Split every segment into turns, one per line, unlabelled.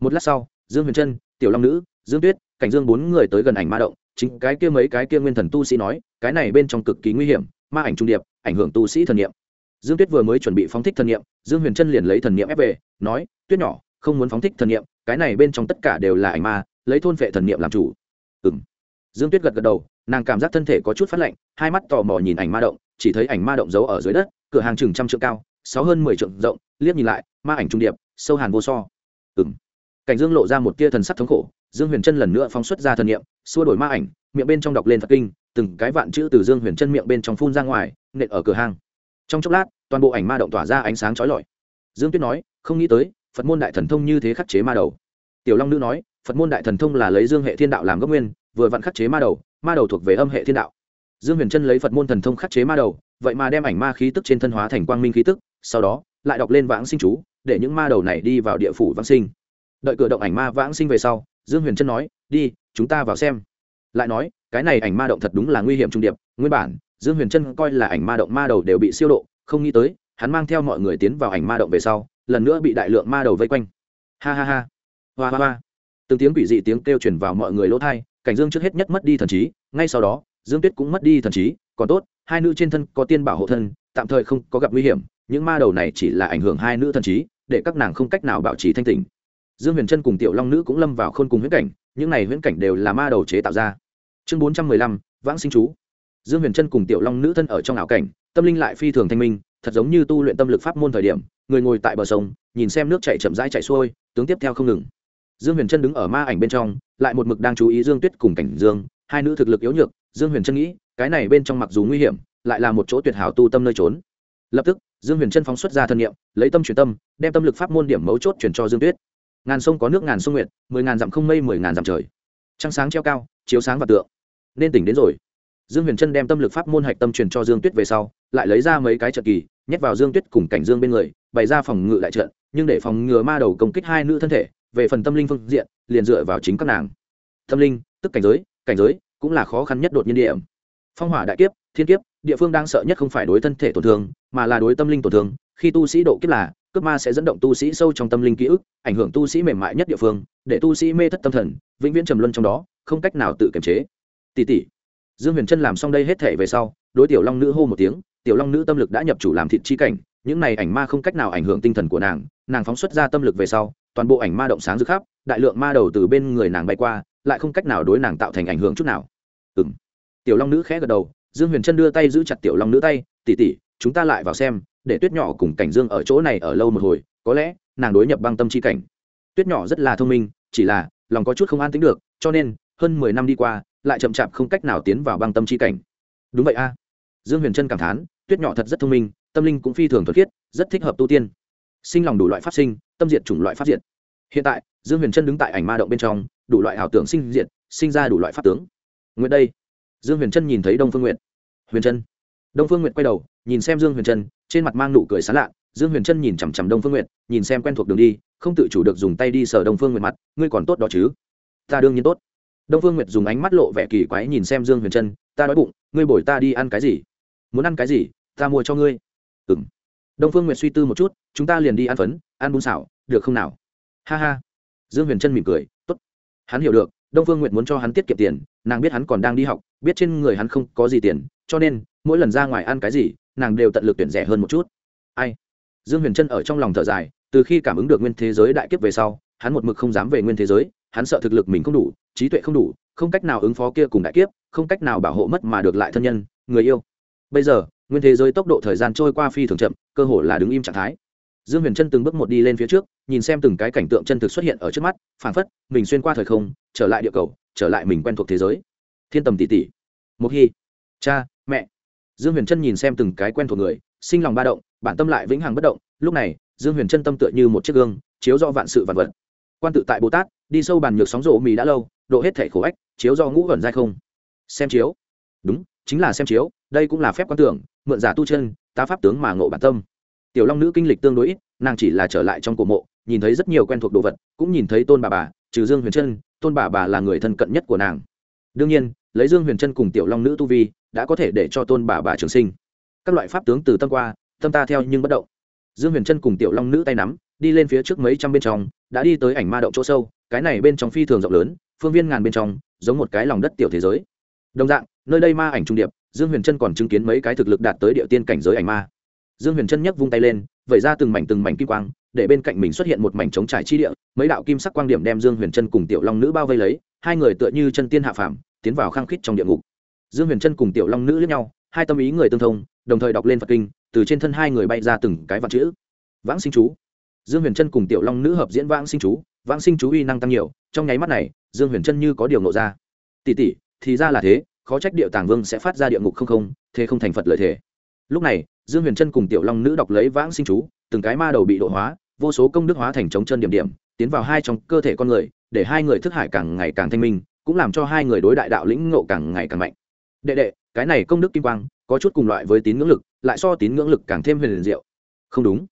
một lát sau, dương huyền trân, tiểu long nữ, dương tuyết, cảnh dương bốn người tới gần ảnh ma động, chính cái kia mấy cái kia nguyên thần tu sĩ nói, cái này bên trong cực kỳ nguy hiểm, ma ảnh trung điệp, ảnh hưởng tu sĩ thần niệm. Dương tuyết vừa mới chuẩn bị phóng thích thần niệm, dương huyền trân liền lấy thần niệm ép về, nói, tuyết nhỏ, không muốn phóng thích thần niệm, cái này bên trong tất cả đều là ảnh ma, lấy thôn vệ thần niệm làm chủ. Ừ m dương tuyết gật gật đầu, nàng cảm giác thân thể có chút phát lạnh, hai mắt tò mò nhìn ảnh ma động, chỉ thấy ảnh ma động giấu ở dưới đất, cửa hàng chừng trăm trượng cao, sáu hơn mười trượng rộng, liếc nhìn lại, ma ảnh trung điệp, sâu hàn vô so. Ừ m cảnh dương lộ ra một tia thần sắc thống khổ, dương huyền trân lần nữa phóng xuất ra thần niệm, xua đổi ma ảnh, miệng bên trong đọc lên phật kinh, từng cái vạn chữ từ dương huyền trân miệng bên trong phun ra ngoài, nện ở cửa hàng. trong chốc lát, toàn bộ ảnh ma động tỏa ra ánh sáng trói lọi. Dương tuyết nói, không nghĩ tới, phật môn đại thần thông như thế khắc chế ma đầu. Tiểu long nữ nói, phật môn đại thần thông là lấy dương hệ thiên đạo làm gốc nguyên, vừa vặn khắc chế ma đầu ma đầu thuộc về âm hệ thiên đạo. Dương huyền trân lấy phật môn thần thông khắc chế ma đầu, vậy mà đem ảnh ma khí tức trên thân hóa thành quang minh khí tức, sau đó, lại đọc lên vãng sinh chú, để những ma đầu này đi vào địa phủ vãng sinh đợi cửa động ảnh ma vãng sinh về sau, dương huyền trân nói, đi, chúng ta vào xem. Lại nói, cái này ảnh ma động thật đúng là nguy hiểm trung điệp, nguyên bản, dương huyền trân coi là ảnh ma động ma đầu đều bị siêu độ, không nghĩ tới, hắn mang theo mọi người tiến vào ảnh ma động về sau, lần nữa bị đại lượng ma đầu vây quanh. Ha ha ha. Hoa hoa hoa. Từng tiếng quỷ dị tiếng kêu chuyển vào mọi người lỗ thai cảnh dương trước hết nhất mất đi thần trí, ngay sau đó, dương tuyết cũng mất đi thần trí, còn tốt, hai nữ trên thân có tiên bảo hộ thân, tạm thời không có gặp nguy hiểm, những ma đầu này chỉ là ảnh hưởng hai nữ thần trí, để các nàng không cách nào bảo trì thanh tình dương huyền trân cùng tiểu long nữ cũng lâm vào khôn cùng huyễn cảnh, những này huyễn cảnh đều là ma đầu chế tạo ra. Chương bốn trăm mười lăm, vãng sinh chú. Dương huyền trân cùng tiểu long nữ thân ở trong ảo cảnh, tâm linh lại phi thường thanh minh, thật giống như tu luyện tâm lực pháp môn thời điểm, người ngồi tại bờ sông, nhìn xem nước chạy chậm rãi chạy xuôi, tướng tiếp theo không ngừng. Dương huyền trân đứng ở ma ảnh bên trong, lại một mực đang chú ý dương tuyết cùng cảnh dương, hai nữ thực lực yếu nhược, dương huyền trân nghĩ, cái này bên trong mặc dù nguy hiểm, lại là một chỗ tuyệt hảo tu tâm nơi trốn. Lập tức, dương huyền trân phóng xuất ra thân nhiệm lấy tâm truyền tâm, đem tâm lực pháp môn điểm mấu chốt chuyển cho dương tuyết ngàn sông có nước ngàn sông nguyện mười ngàn dặm không mây, mười ngàn dặm trời. Trăng sáng treo cao, chiếu sáng và tượng. Nên tỉnh đến rồi. Dương huyền trân đem tâm lực pháp môn hạch tâm truyền cho dương tuyết về sau, lại lấy ra mấy cái trận kỳ, nhét vào dương tuyết cùng cảnh dương bên người, bày ra phòng ngự lại trận, nhưng để phòng ngừa ma đầu công kích hai nữ thân thể, về phần tâm linh phương diện, liền dựa vào chính các nàng. Tâm linh, tức cảnh giới cảnh giới cũng là khó khăn nhất đột nhiên điểm. Phong hỏa đại kiếp, thiên kiếp, địa phương đang sợ nhất không phải đối thân thể tổn thương, mà là đối tâm linh tổn thương. Khi tu sĩ độ kiếp là cướp ma sẽ dẫn động tu sĩ sâu trong tâm linh ký ức, ảnh hưởng tu sĩ mềm mại nhất địa phương, để tu sĩ mê thất tâm thần, vĩnh viễn trầm luân trong đó, không cách nào tự kiềm chế. Tỷ tỷ, dương huyền trân làm xong đây hết thể về sau, đối tiểu long nữ hô một tiếng, tiểu long nữ tâm lực đã nhập chủ làm thịt chi cảnh, những này ảnh ma không cách nào ảnh hưởng tinh thần của nàng nàng phóng xuất ra tâm lực về sau, toàn bộ ảnh ma động sáng rực khắp, đại lượng ma đầu từ bên người nàng bay qua, lại không cách nào đối nàng tạo thành ảnh hưởng chút nào. Ừ m tiểu long nữ khẽ gật đầu, dương huyền trân đưa tay giữ chặt tiểu long nữ tay tỉ tỉ chúng ta lại vào xem để tuyết nhỏ cùng cảnh dương ở chỗ này ở lâu một hồi có lẽ nàng đối nhập băng tâm chi cảnh. Tuyết nhỏ rất là thông minh chỉ là lòng có chút không an tính được cho nên hơn mười năm đi qua lại chậm chạp không cách nào tiến vào băng tâm chi cảnh. Đúng vậy a. Dương huyền trân cảm thán tuyết nhỏ thật rất thông minh tâm linh cũng phi thường thuật khiết rất thích hợp tu tiên. Sinh lòng đủ loại phát sinh tâm diệt chủng loại phát diệt. hiện tại dương huyền trân đứng tại ảnh ma động bên trong đủ loại ảo tưởng sinh diệt, sinh ra đủ loại pháp tướng. Nguyện đây. Dương huyền trân nhìn thấy đông phương nguyện huyền trân đông phương Nguyệt quay đầu nhìn xem dương huyền trân trên mặt mang nụ cười sán lạ. Dương huyền trân nhìn chằm chằm đông phương Nguyệt, nhìn xem quen thuộc đường đi không tự chủ được dùng tay đi sờ đông phương Nguyệt mặt ngươi còn tốt đó chứ? Ta đương nhiên tốt. Đông phương nguyệt dùng ánh mắt lộ vẻ kỳ quái nhìn xem dương huyền trân ta đói bụng ngươi bồi ta đi ăn cái gì? Muốn ăn cái gì ta mua cho ngươi. Ừ m đông phương nguyệt suy tư một chút chúng ta liền đi ăn phấn ăn bún xảo được không nào? Ha ha. Dương huyền trân mỉm cười t ố t hắn hiểu được đông phương nguyệt muốn cho hắn tiết kiệm tiền nàng biết hắn còn đang đi học biết trên người hắn không có gì tiền cho nên mỗi lần ra ngoài ăn cái gì, nàng đều tận lực tuyển rẻ hơn một chút. Ai? Dương huyền trân ở trong lòng thở dài, từ khi cảm ứng được nguyên thế giới đại kiếp về sau, hắn một mực không dám về nguyên thế giới, hắn sợ thực lực mình không đủ, trí tuệ không đủ, không cách nào ứng phó kia cùng đại kiếp, không cách nào bảo hộ mất mà được lại thân nhân, người yêu. Bây giờ, nguyên thế giới tốc độ thời gian trôi qua phi thường chậm, cơ hồ là đứng im trạng thái. Dương huyền trân từng bước một đi lên phía trước, nhìn xem từng cái cảnh tượng chân thực xuất hiện ở trước mắt, phảng phất mình xuyên qua thời không, trở lại địa cầu, trở lại mình quen thuộc thế giới. Thiên tầm tỷ tỷ. Mục hy cha, mẹ dương huyền trân nhìn xem từng cái quen thuộc người, sinh lòng ba động, bản tâm lại vĩnh hằng bất động. Lúc này, dương huyền trân tâm tựa như một chiếc gương, chiếu do vạn sự vạn vật. Quan tự tại bồ tát, đi sâu bàn nhược sóng rộ mì đã lâu, độ hết thể khổ ách, chiếu do ngũ vẩn dai không. Xem chiếu. Đúng, chính là xem chiếu, đây cũng là phép quan tưởng, mượn giả tu chân ta pháp tướng mà ngộ bản tâm. Tiểu long nữ kinh lịch tương đối ít, nàng chỉ là trở lại trong cổ mộ, nhìn thấy rất nhiều quen thuộc đồ vật, cũng nhìn thấy tôn bà bà, trừ dương huyền trân tôn bà bà là người thân cận nhất của nàng. Đương nhiên, lấy dương huyền trân cùng tiểu long nữ tu vi đã có thể để cho tôn bà bà trường sinh. Các loại pháp tướng từ tâm qua, tâm ta theo nhưng bất động. Dương huyền trân cùng tiểu long nữ tay nắm, đi lên phía trước mấy trăm bên trong, đã đi tới ảnh ma động chỗ sâu, cái này bên trong phi thường rộng lớn, phương viên ngàn bên trong, giống một cái lòng đất tiểu thế giới. Đồng dạng, nơi đây ma ảnh trung điệp, dương huyền trân còn chứng kiến mấy cái thực lực đạt tới địa tiên cảnh giới ảnh ma. Dương huyền trân nhấc vung tay lên, vẩy ra từng mảnh từng mảnh kim quang, để bên cạnh mình xuất hiện một mảnh trống trải chi địa, mấy đạo kim sắc quang điểm đem dương huyền trân cùng tiểu long nữ bao vây lấy, hai người tựa như chân tiên hạ phàm, tiến vào khăng khít trong địa ngục dương huyền trân cùng tiểu long nữ lẫn nhau, hai tâm ý người tương thông, đồng thời đọc lên phật kinh, từ trên thân hai người bay ra từng cái vật chữ. Vãng sinh chú. Dương huyền trân cùng tiểu long nữ hợp diễn vãng sinh chú. Vãng sinh chú uy năng tăng nhiều, trong nháy mắt này, dương huyền trân như có điều nộ ra. Tỉ tỉ thì ra là thế, khó trách địa tàng vương sẽ phát ra địa ngục không không, thế không thành phật lợi thế lúc này, dương huyền trân cùng tiểu long nữ đọc lấy vãng sinh chú, từng cái ma đầu bị độ hóa, vô số công đức hóa thành chống chân điểm điểm, tiến vào hai trong cơ thể con người, để hai người thức hải càng ngày càng thanh minh, cũng làm cho hai người đối đại đạo lĩnh ngộ càng ngày càng mạnh đệ đệ, cái này công đức kim quang, có chút cùng loại với tín ngưỡng lực, lại so tín ngưỡng lực càng thêm huyền liền diệu. Không đúng.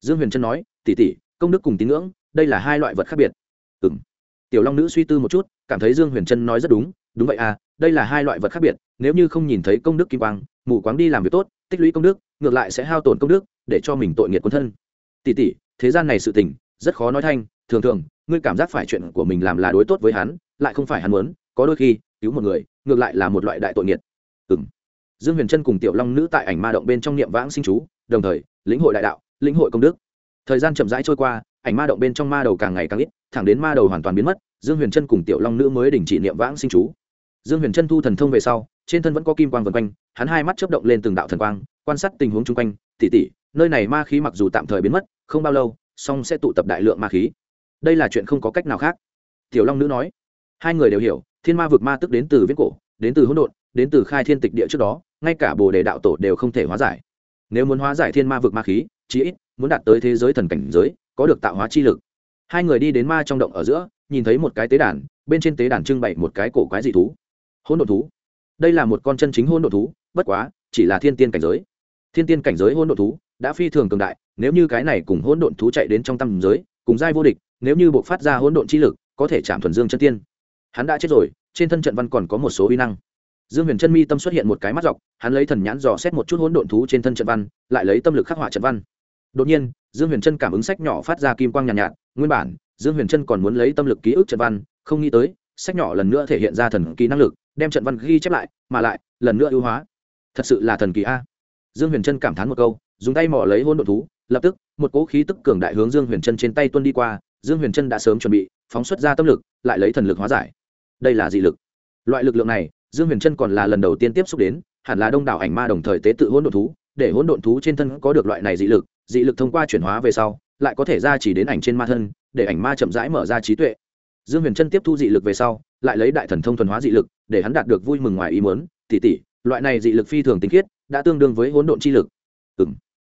Dương huyền trân nói tỉ tỉ công đức cùng tín ngưỡng, đây là hai loại vật khác biệt. Ừ m tiểu long nữ suy tư một chút, cảm thấy dương huyền trân nói rất đúng đúng vậy à đây là hai loại vật khác biệt, nếu như không nhìn thấy công đức kim quang, mù quáng đi làm việc tốt, tích lũy công đức, ngược lại sẽ hao tổn công đức, để cho mình tội nghiệt quân thân. Tỉ tỉ thế gian này sự tình, rất khó nói thanh, thường thường, ngươi cảm giác phải chuyện của mình làm là đối tốt với hắn, lại không phải hắn muốn, có đôi khi, cứu một người ngược lại là một loại đại tội nghiệt. Ừ m dương huyền trân cùng tiểu long nữ tại ảnh ma động bên trong niệm vãng sinh chú, đồng thời, lĩnh hội đại đạo, lĩnh hội công đức. Thời gian chậm rãi trôi qua, ảnh ma động bên trong ma đầu càng ngày càng ít, thẳng đến ma đầu hoàn toàn biến mất, dương huyền trân cùng tiểu long nữ mới đình chỉ niệm vãng sinh chú. Dương huyền trân thu thần thông về sau, trên thân vẫn có kim quang vân quanh, hắn hai mắt chớp động lên từng đạo thần quang, quan sát tình huống chung quanh tỉ tỉ nơi này ma khí mặc dù tạm thời biến mất, không bao lâu, song sẽ tụ tập đại lượng ma khí. Đây là chuyện không có cách nào khác. Tiểu long nữ nói. Hai người đều hiểu thiên ma vực ma tức đến từ Viễn cổ, đến từ hỗn độn, đến từ khai thiên tịch địa trước đó, ngay cả bồ đề đạo tổ đều không thể hóa giải. Nếu muốn hóa giải thiên ma vực ma khí, chí ít muốn đạt tới thế giới thần cảnh giới, có được tạo hóa chi lực. Hai người đi đến ma trong động ở giữa, nhìn thấy một cái tế đàn, bên trên tế đàn trưng bày một cái cổ quái dị thú. Hỗn độn thú. Đây là một con chân chính hỗn độn thú, bất quá, chỉ là thiên tiên cảnh giới. Thiên tiên cảnh giới hỗn độn thú đã phi thường cường đại, nếu như cái này cùng hỗn độn thú chạy đến trong tâm giới, cùng giai vô địch, nếu như buộc phát ra hỗn độn chi lực, có thể chạm thuần dương chân tiên hắn đã chết rồi trên thân trận văn còn có một số uy năng. Dương huyền chân mi tâm xuất hiện một cái mắt dọc hắn lấy thần nhãn dò xét một chút hỗn độn thú trên thân trận văn lại lấy tâm lực khắc họa trận văn. Đột nhiên dương huyền chân cảm ứng sách nhỏ phát ra kim quang nhàn nhạt, nhạt nguyên bản dương huyền chân còn muốn lấy tâm lực ký ức trận văn không nghĩ tới sách nhỏ lần nữa thể hiện ra thần kỳ năng lực đem trận văn ghi chép lại mà lại lần nữa ưu hóa. Thật sự là thần kỳ a. Dương huyền chân cảm thán một câu dùng tay mỏ lấy hôn độn thú lập tức một cỗ khí tức cường đại hướng dương huyền chân trên tay tuân đi qua dương huyền chân đã sớm chuẩn bị phóng xuất ra tâm lực lại lấy thần lực hóa giải đây là dị lực. Loại lực lượng này dương huyền Trân còn là lần đầu tiên tiếp xúc đến hẳn là đông đảo ảnh ma đồng thời tế tự hỗn độn thú để hỗn độn thú trên thân có được loại này dị lực dị lực thông qua chuyển hóa về sau lại có thể ra chỉ đến ảnh trên ma thân để ảnh ma chậm rãi mở ra trí tuệ. Dương huyền Trân tiếp thu dị lực về sau lại lấy đại thần thông thuần hóa dị lực để hắn đạt được vui mừng ngoài ý muốn tỉ tỉ loại này dị lực phi thường tinh khiết đã tương đương với hỗn độn chi lực. Ừ m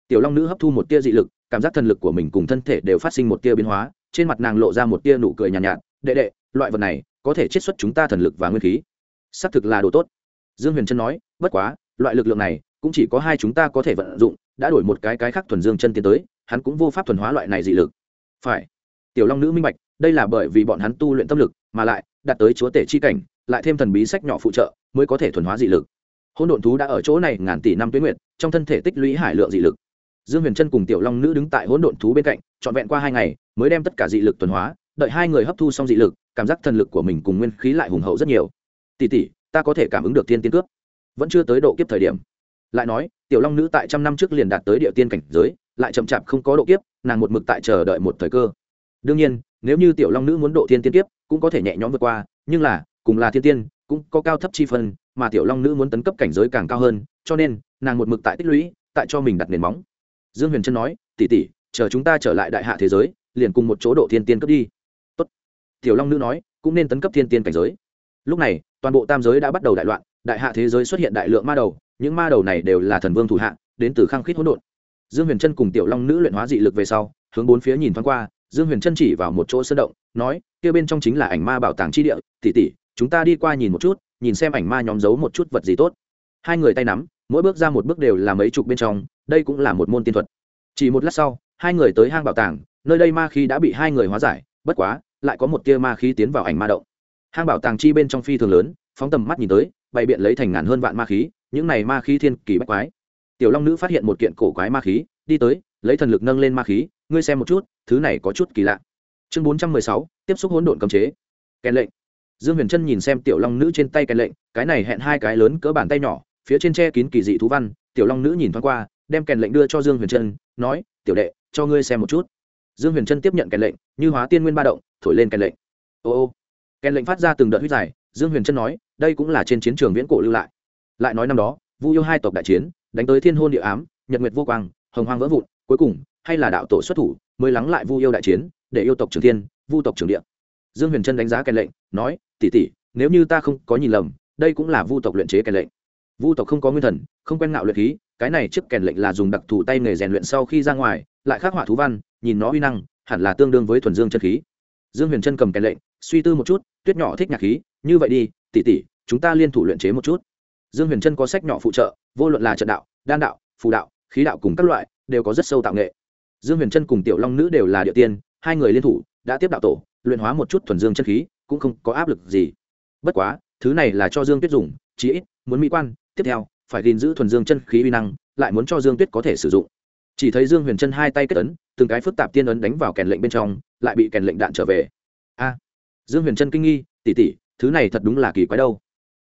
tiểu long nữ hấp thu một tia dị lực cảm giác thần lực của mình cùng thân thể đều phát sinh một tia biến hóa trên mặt nàng lộ ra một tia nụ cười nhàn nhạt, nhạt đệ đệ loại vật này có thể chiết xuất chúng ta thần lực và nguyên khí. Xác thực là đồ tốt. Dương huyền trân nói, bất quá, loại lực lượng này cũng chỉ có hai chúng ta có thể vận dụng, đã đổi một cái cái khác thuần dương chân tiến tới, hắn cũng vô pháp thuần hóa loại này dị lực. Phải. Tiểu long nữ minh bạch, đây là bởi vì bọn hắn tu luyện tâm lực, mà lại, đạt tới chúa tể chi cảnh, lại thêm thần bí sách nhỏ phụ trợ, mới có thể thuần hóa dị lực. Hôn độn thú đã ở chỗ này ngàn tỷ năm tuyến nguyện trong thân thể tích lũy hải lượng dị lực. Dương huyền trân cùng tiểu long nữ đứng tại hỗn độn thú bên cạnh, trọn vẹn qua hai ngày, mới đem tất cả dị lực tuần hóa, đợi hai người hấp thu xong dị lực cảm giác thần lực của mình cùng nguyên khí lại hùng hậu rất nhiều. Tỷ tỷ, ta có thể cảm ứng được thiên tiên cướp vẫn chưa tới độ kiếp thời điểm. Lại nói, tiểu long nữ tại trăm năm trước liền đạt tới địa tiên cảnh giới, lại chậm chạp không có độ kiếp, nàng một mực tại chờ đợi một thời cơ. Đương nhiên, nếu như tiểu long nữ muốn độ thiên tiên kiếp, cũng có thể nhẹ nhõm vượt qua, nhưng là, cùng là thiên tiên, cũng có cao thấp chi phân, mà tiểu long nữ muốn tấn cấp cảnh giới càng cao hơn, cho nên, nàng một mực tại tích lũy, tại cho mình đặt nền móng. Dương huyền trân nói tỉ tỉ chờ chúng ta trở lại đại hạ thế giới, liền cùng một chỗ độ thiên tiên cấp đi tiểu long nữ nói, cũng nên tấn cấp thiên tiên cảnh giới. Lúc này, toàn bộ tam giới đã bắt đầu đại loạn, đại hạ thế giới xuất hiện đại lượng ma đầu, những ma đầu này đều là thần vương thủ hạ, đến từ khăng khít hỗn độn. Dương huyền trân cùng tiểu long nữ luyện hóa dị lực về sau, hướng bốn phía nhìn thoáng qua, dương huyền trân chỉ vào một chỗ sơn động, nói, kia bên trong chính là ảnh ma bảo tàng chi địa tỉ tỉ chúng ta đi qua nhìn một chút, nhìn xem ảnh ma nhóm giấu một chút vật gì tốt. Hai người tay nắm, mỗi bước ra một bước đều là mấy chục bên trong, đây cũng là một môn tiên thuật. Chỉ một lát sau, hai người tới hang bảo tàng, nơi đây ma khí đã bị hai người hóa giải, bất quá lại có một tia ma khí tiến vào ảnh ma động. Hang bảo tàng chi bên trong phi thường lớn, phóng tầm mắt nhìn tới, bày biện lấy thành ngàn hơn vạn ma khí, những này ma khí thiên kỳ bách quái. Tiểu long nữ phát hiện một kiện cổ quái ma khí, đi tới, lấy thần lực nâng lên ma khí, ngươi xem một chút, thứ này có chút kỳ lạ. Chương bốn trăm mười sáu, tiếp xúc hỗn độn cấm chế. Kèn lệnh. Dương huyền trân nhìn xem tiểu long nữ trên tay kèn lệnh, cái này hẹn hai cái lớn cỡ bàn tay nhỏ, phía trên tre kín kỳ dị thú văn, tiểu long nữ nhìn thoáng qua, đem kèn lệnh đưa cho dương huyền trân nói, tiểu đệ, cho ngươi xem một chút. Dương huyền trân tiếp nhận kèn lệnh, như hóa tiên nguyên ba động thổi lên kèn lệnh. Ô ô. Kèn lệnh phát ra từng đợt huyết dài dương huyền trân nói, đây cũng là trên chiến trường viễn cổ lưu lại. Lại nói năm đó, vu yêu hai tộc đại chiến, đánh tới thiên hôn địa ám, nhật nguyệt vô quang, hồng hoang vỡ vụn, cuối cùng, hay là đạo tổ xuất thủ, mới lắng lại vu yêu đại chiến, để yêu tộc trường thiên, vu tộc trường địa. Dương huyền trân đánh giá kèn lệnh, nói tỉ tỉ nếu như ta không có nhìn lầm, đây cũng là vu tộc luyện chế kèn lệnh. Vu tộc không có nguyên thần, không quen ngạo luyện khí, cái này trước kèn lệnh là dùng đặc thù tay nghề rèn luyện sau khi ra ngoài, lại khắc họa thú văn, nhìn nó uy năng, hẳn là tương đương với thuần dương chân khí dương huyền trân cầm kèn lệnh, suy tư một chút, tuyết nhỏ thích nhạc khí, như vậy đi tỉ tỉ chúng ta liên thủ luyện chế một chút. Dương huyền trân có sách nhỏ phụ trợ, vô luận là trận đạo, đan đạo, phù đạo, khí đạo cùng các loại, đều có rất sâu tạo nghệ. Dương huyền trân cùng tiểu long nữ đều là địa tiên, hai người liên thủ, đã tiếp đạo tổ, luyện hóa một chút thuần dương chân khí, cũng không có áp lực gì. Bất quá, thứ này là cho dương tuyết dùng, chí ít, muốn mỹ quan, tiếp theo, phải gìn giữ thuần dương chân khí uy năng, lại muốn cho dương tuyết có thể sử dụng chỉ thấy dương huyền chân hai tay kết ấn, từng cái phức tạp tiên ấn đánh vào kèn lệnh bên trong, lại bị kèn lệnh đạn trở về. A! À, dương huyền chân kinh nghi tỉ tỉ thứ này thật đúng là kỳ quái đâu.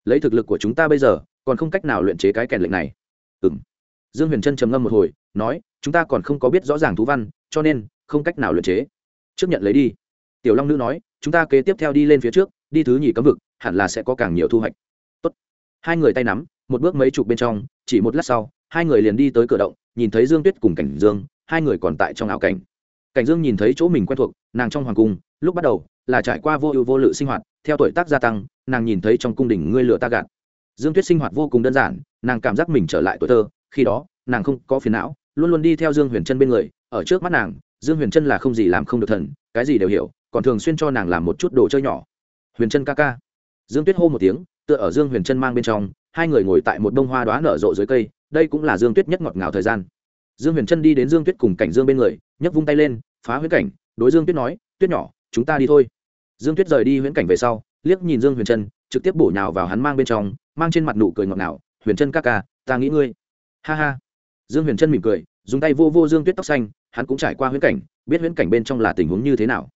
Lấy thực lực của chúng ta bây giờ, còn không cách nào luyện chế cái kèn lệnh này. Ừ m dương huyền trân trầm ngâm một hồi, nói, chúng ta còn không có biết rõ ràng thú văn, cho nên không cách nào luyện chế. Trước nhận lấy đi. Tiểu long nữ nói, chúng ta kế tiếp theo đi lên phía trước, đi thứ nhì cấm vực, hẳn là sẽ có càng nhiều thu hoạch. Tốt. hai người tay nắm, một bước mấy chục bên trong, chỉ một lát sau hai người liền đi tới cửa động, nhìn thấy dương tuyết cùng cảnh dương, hai người còn tại trong ảo cảnh. Cảnh dương nhìn thấy chỗ mình quen thuộc, nàng trong hoàng cung, lúc bắt đầu là trải qua vô ưu vô lự sinh hoạt, theo tuổi tác gia tăng, nàng nhìn thấy trong cung đình ngươi lửa ta gạt. Dương tuyết sinh hoạt vô cùng đơn giản, nàng cảm giác mình trở lại tuổi thơ, khi đó, nàng không có phiền não, luôn luôn đi theo dương huyền trân bên người, ở trước mắt nàng, dương huyền trân là không gì làm không được thần, cái gì đều hiểu, còn thường xuyên cho nàng làm một chút đồ chơi nhỏ. Huyền trân ca ca. Dương tuyết hô một tiếng, tựa ở dương huyền trân mang bên trong, hai người ngồi tại một bông hoa đoá nở rộ dưới cây đây cũng là dương tuyết nhất ngọt ngào thời gian. Dương huyền trân đi đến dương tuyết cùng cảnh dương bên người, nhấc vung tay lên, phá huyễn cảnh, đối dương tuyết nói, tuyết nhỏ, chúng ta đi thôi. Dương tuyết rời đi huyễn cảnh về sau, liếc nhìn dương huyền trân, trực tiếp bổ nhào vào hắn mang bên trong, mang trên mặt nụ cười ngọt ngào, huyền trân ca ca, ta nghĩ ngươi. Ha ha. Dương huyền trân mỉm cười, dùng tay vô vô dương tuyết tóc xanh, hắn cũng trải qua huyễn cảnh, biết huyễn cảnh bên trong là tình huống như thế nào.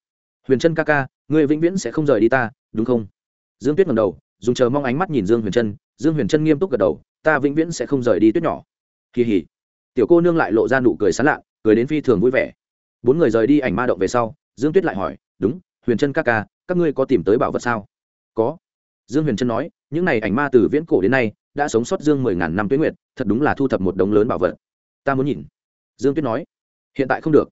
Huyền trân ca ca, ngươi vĩnh viễn sẽ không rời đi ta, đúng không? Dương tuyết ngầm đầu, dùng chờ mong ánh mắt nhìn dương huyền trân, dương huyền trân nghiêm túc gật đầu ta vĩnh viễn sẽ không rời đi tuyết nhỏ. Kỳ hỉ. Tiểu cô nương lại lộ ra nụ cười sán lạ cười đến phi thường vui vẻ. Bốn người rời đi ảnh ma động về sau, dương tuyết lại hỏi, đúng, huyền trân ca ca, các ngươi có tìm tới bảo vật sao? Có. Dương huyền trân nói, những n à y ảnh ma từ viễn cổ đến nay, đã sống sót dương mười ngàn năm tuyến nguyệt, thật đúng là thu thập một đống lớn bảo vật. Ta muốn nhìn. Dương tuyết nói, hiện tại không được.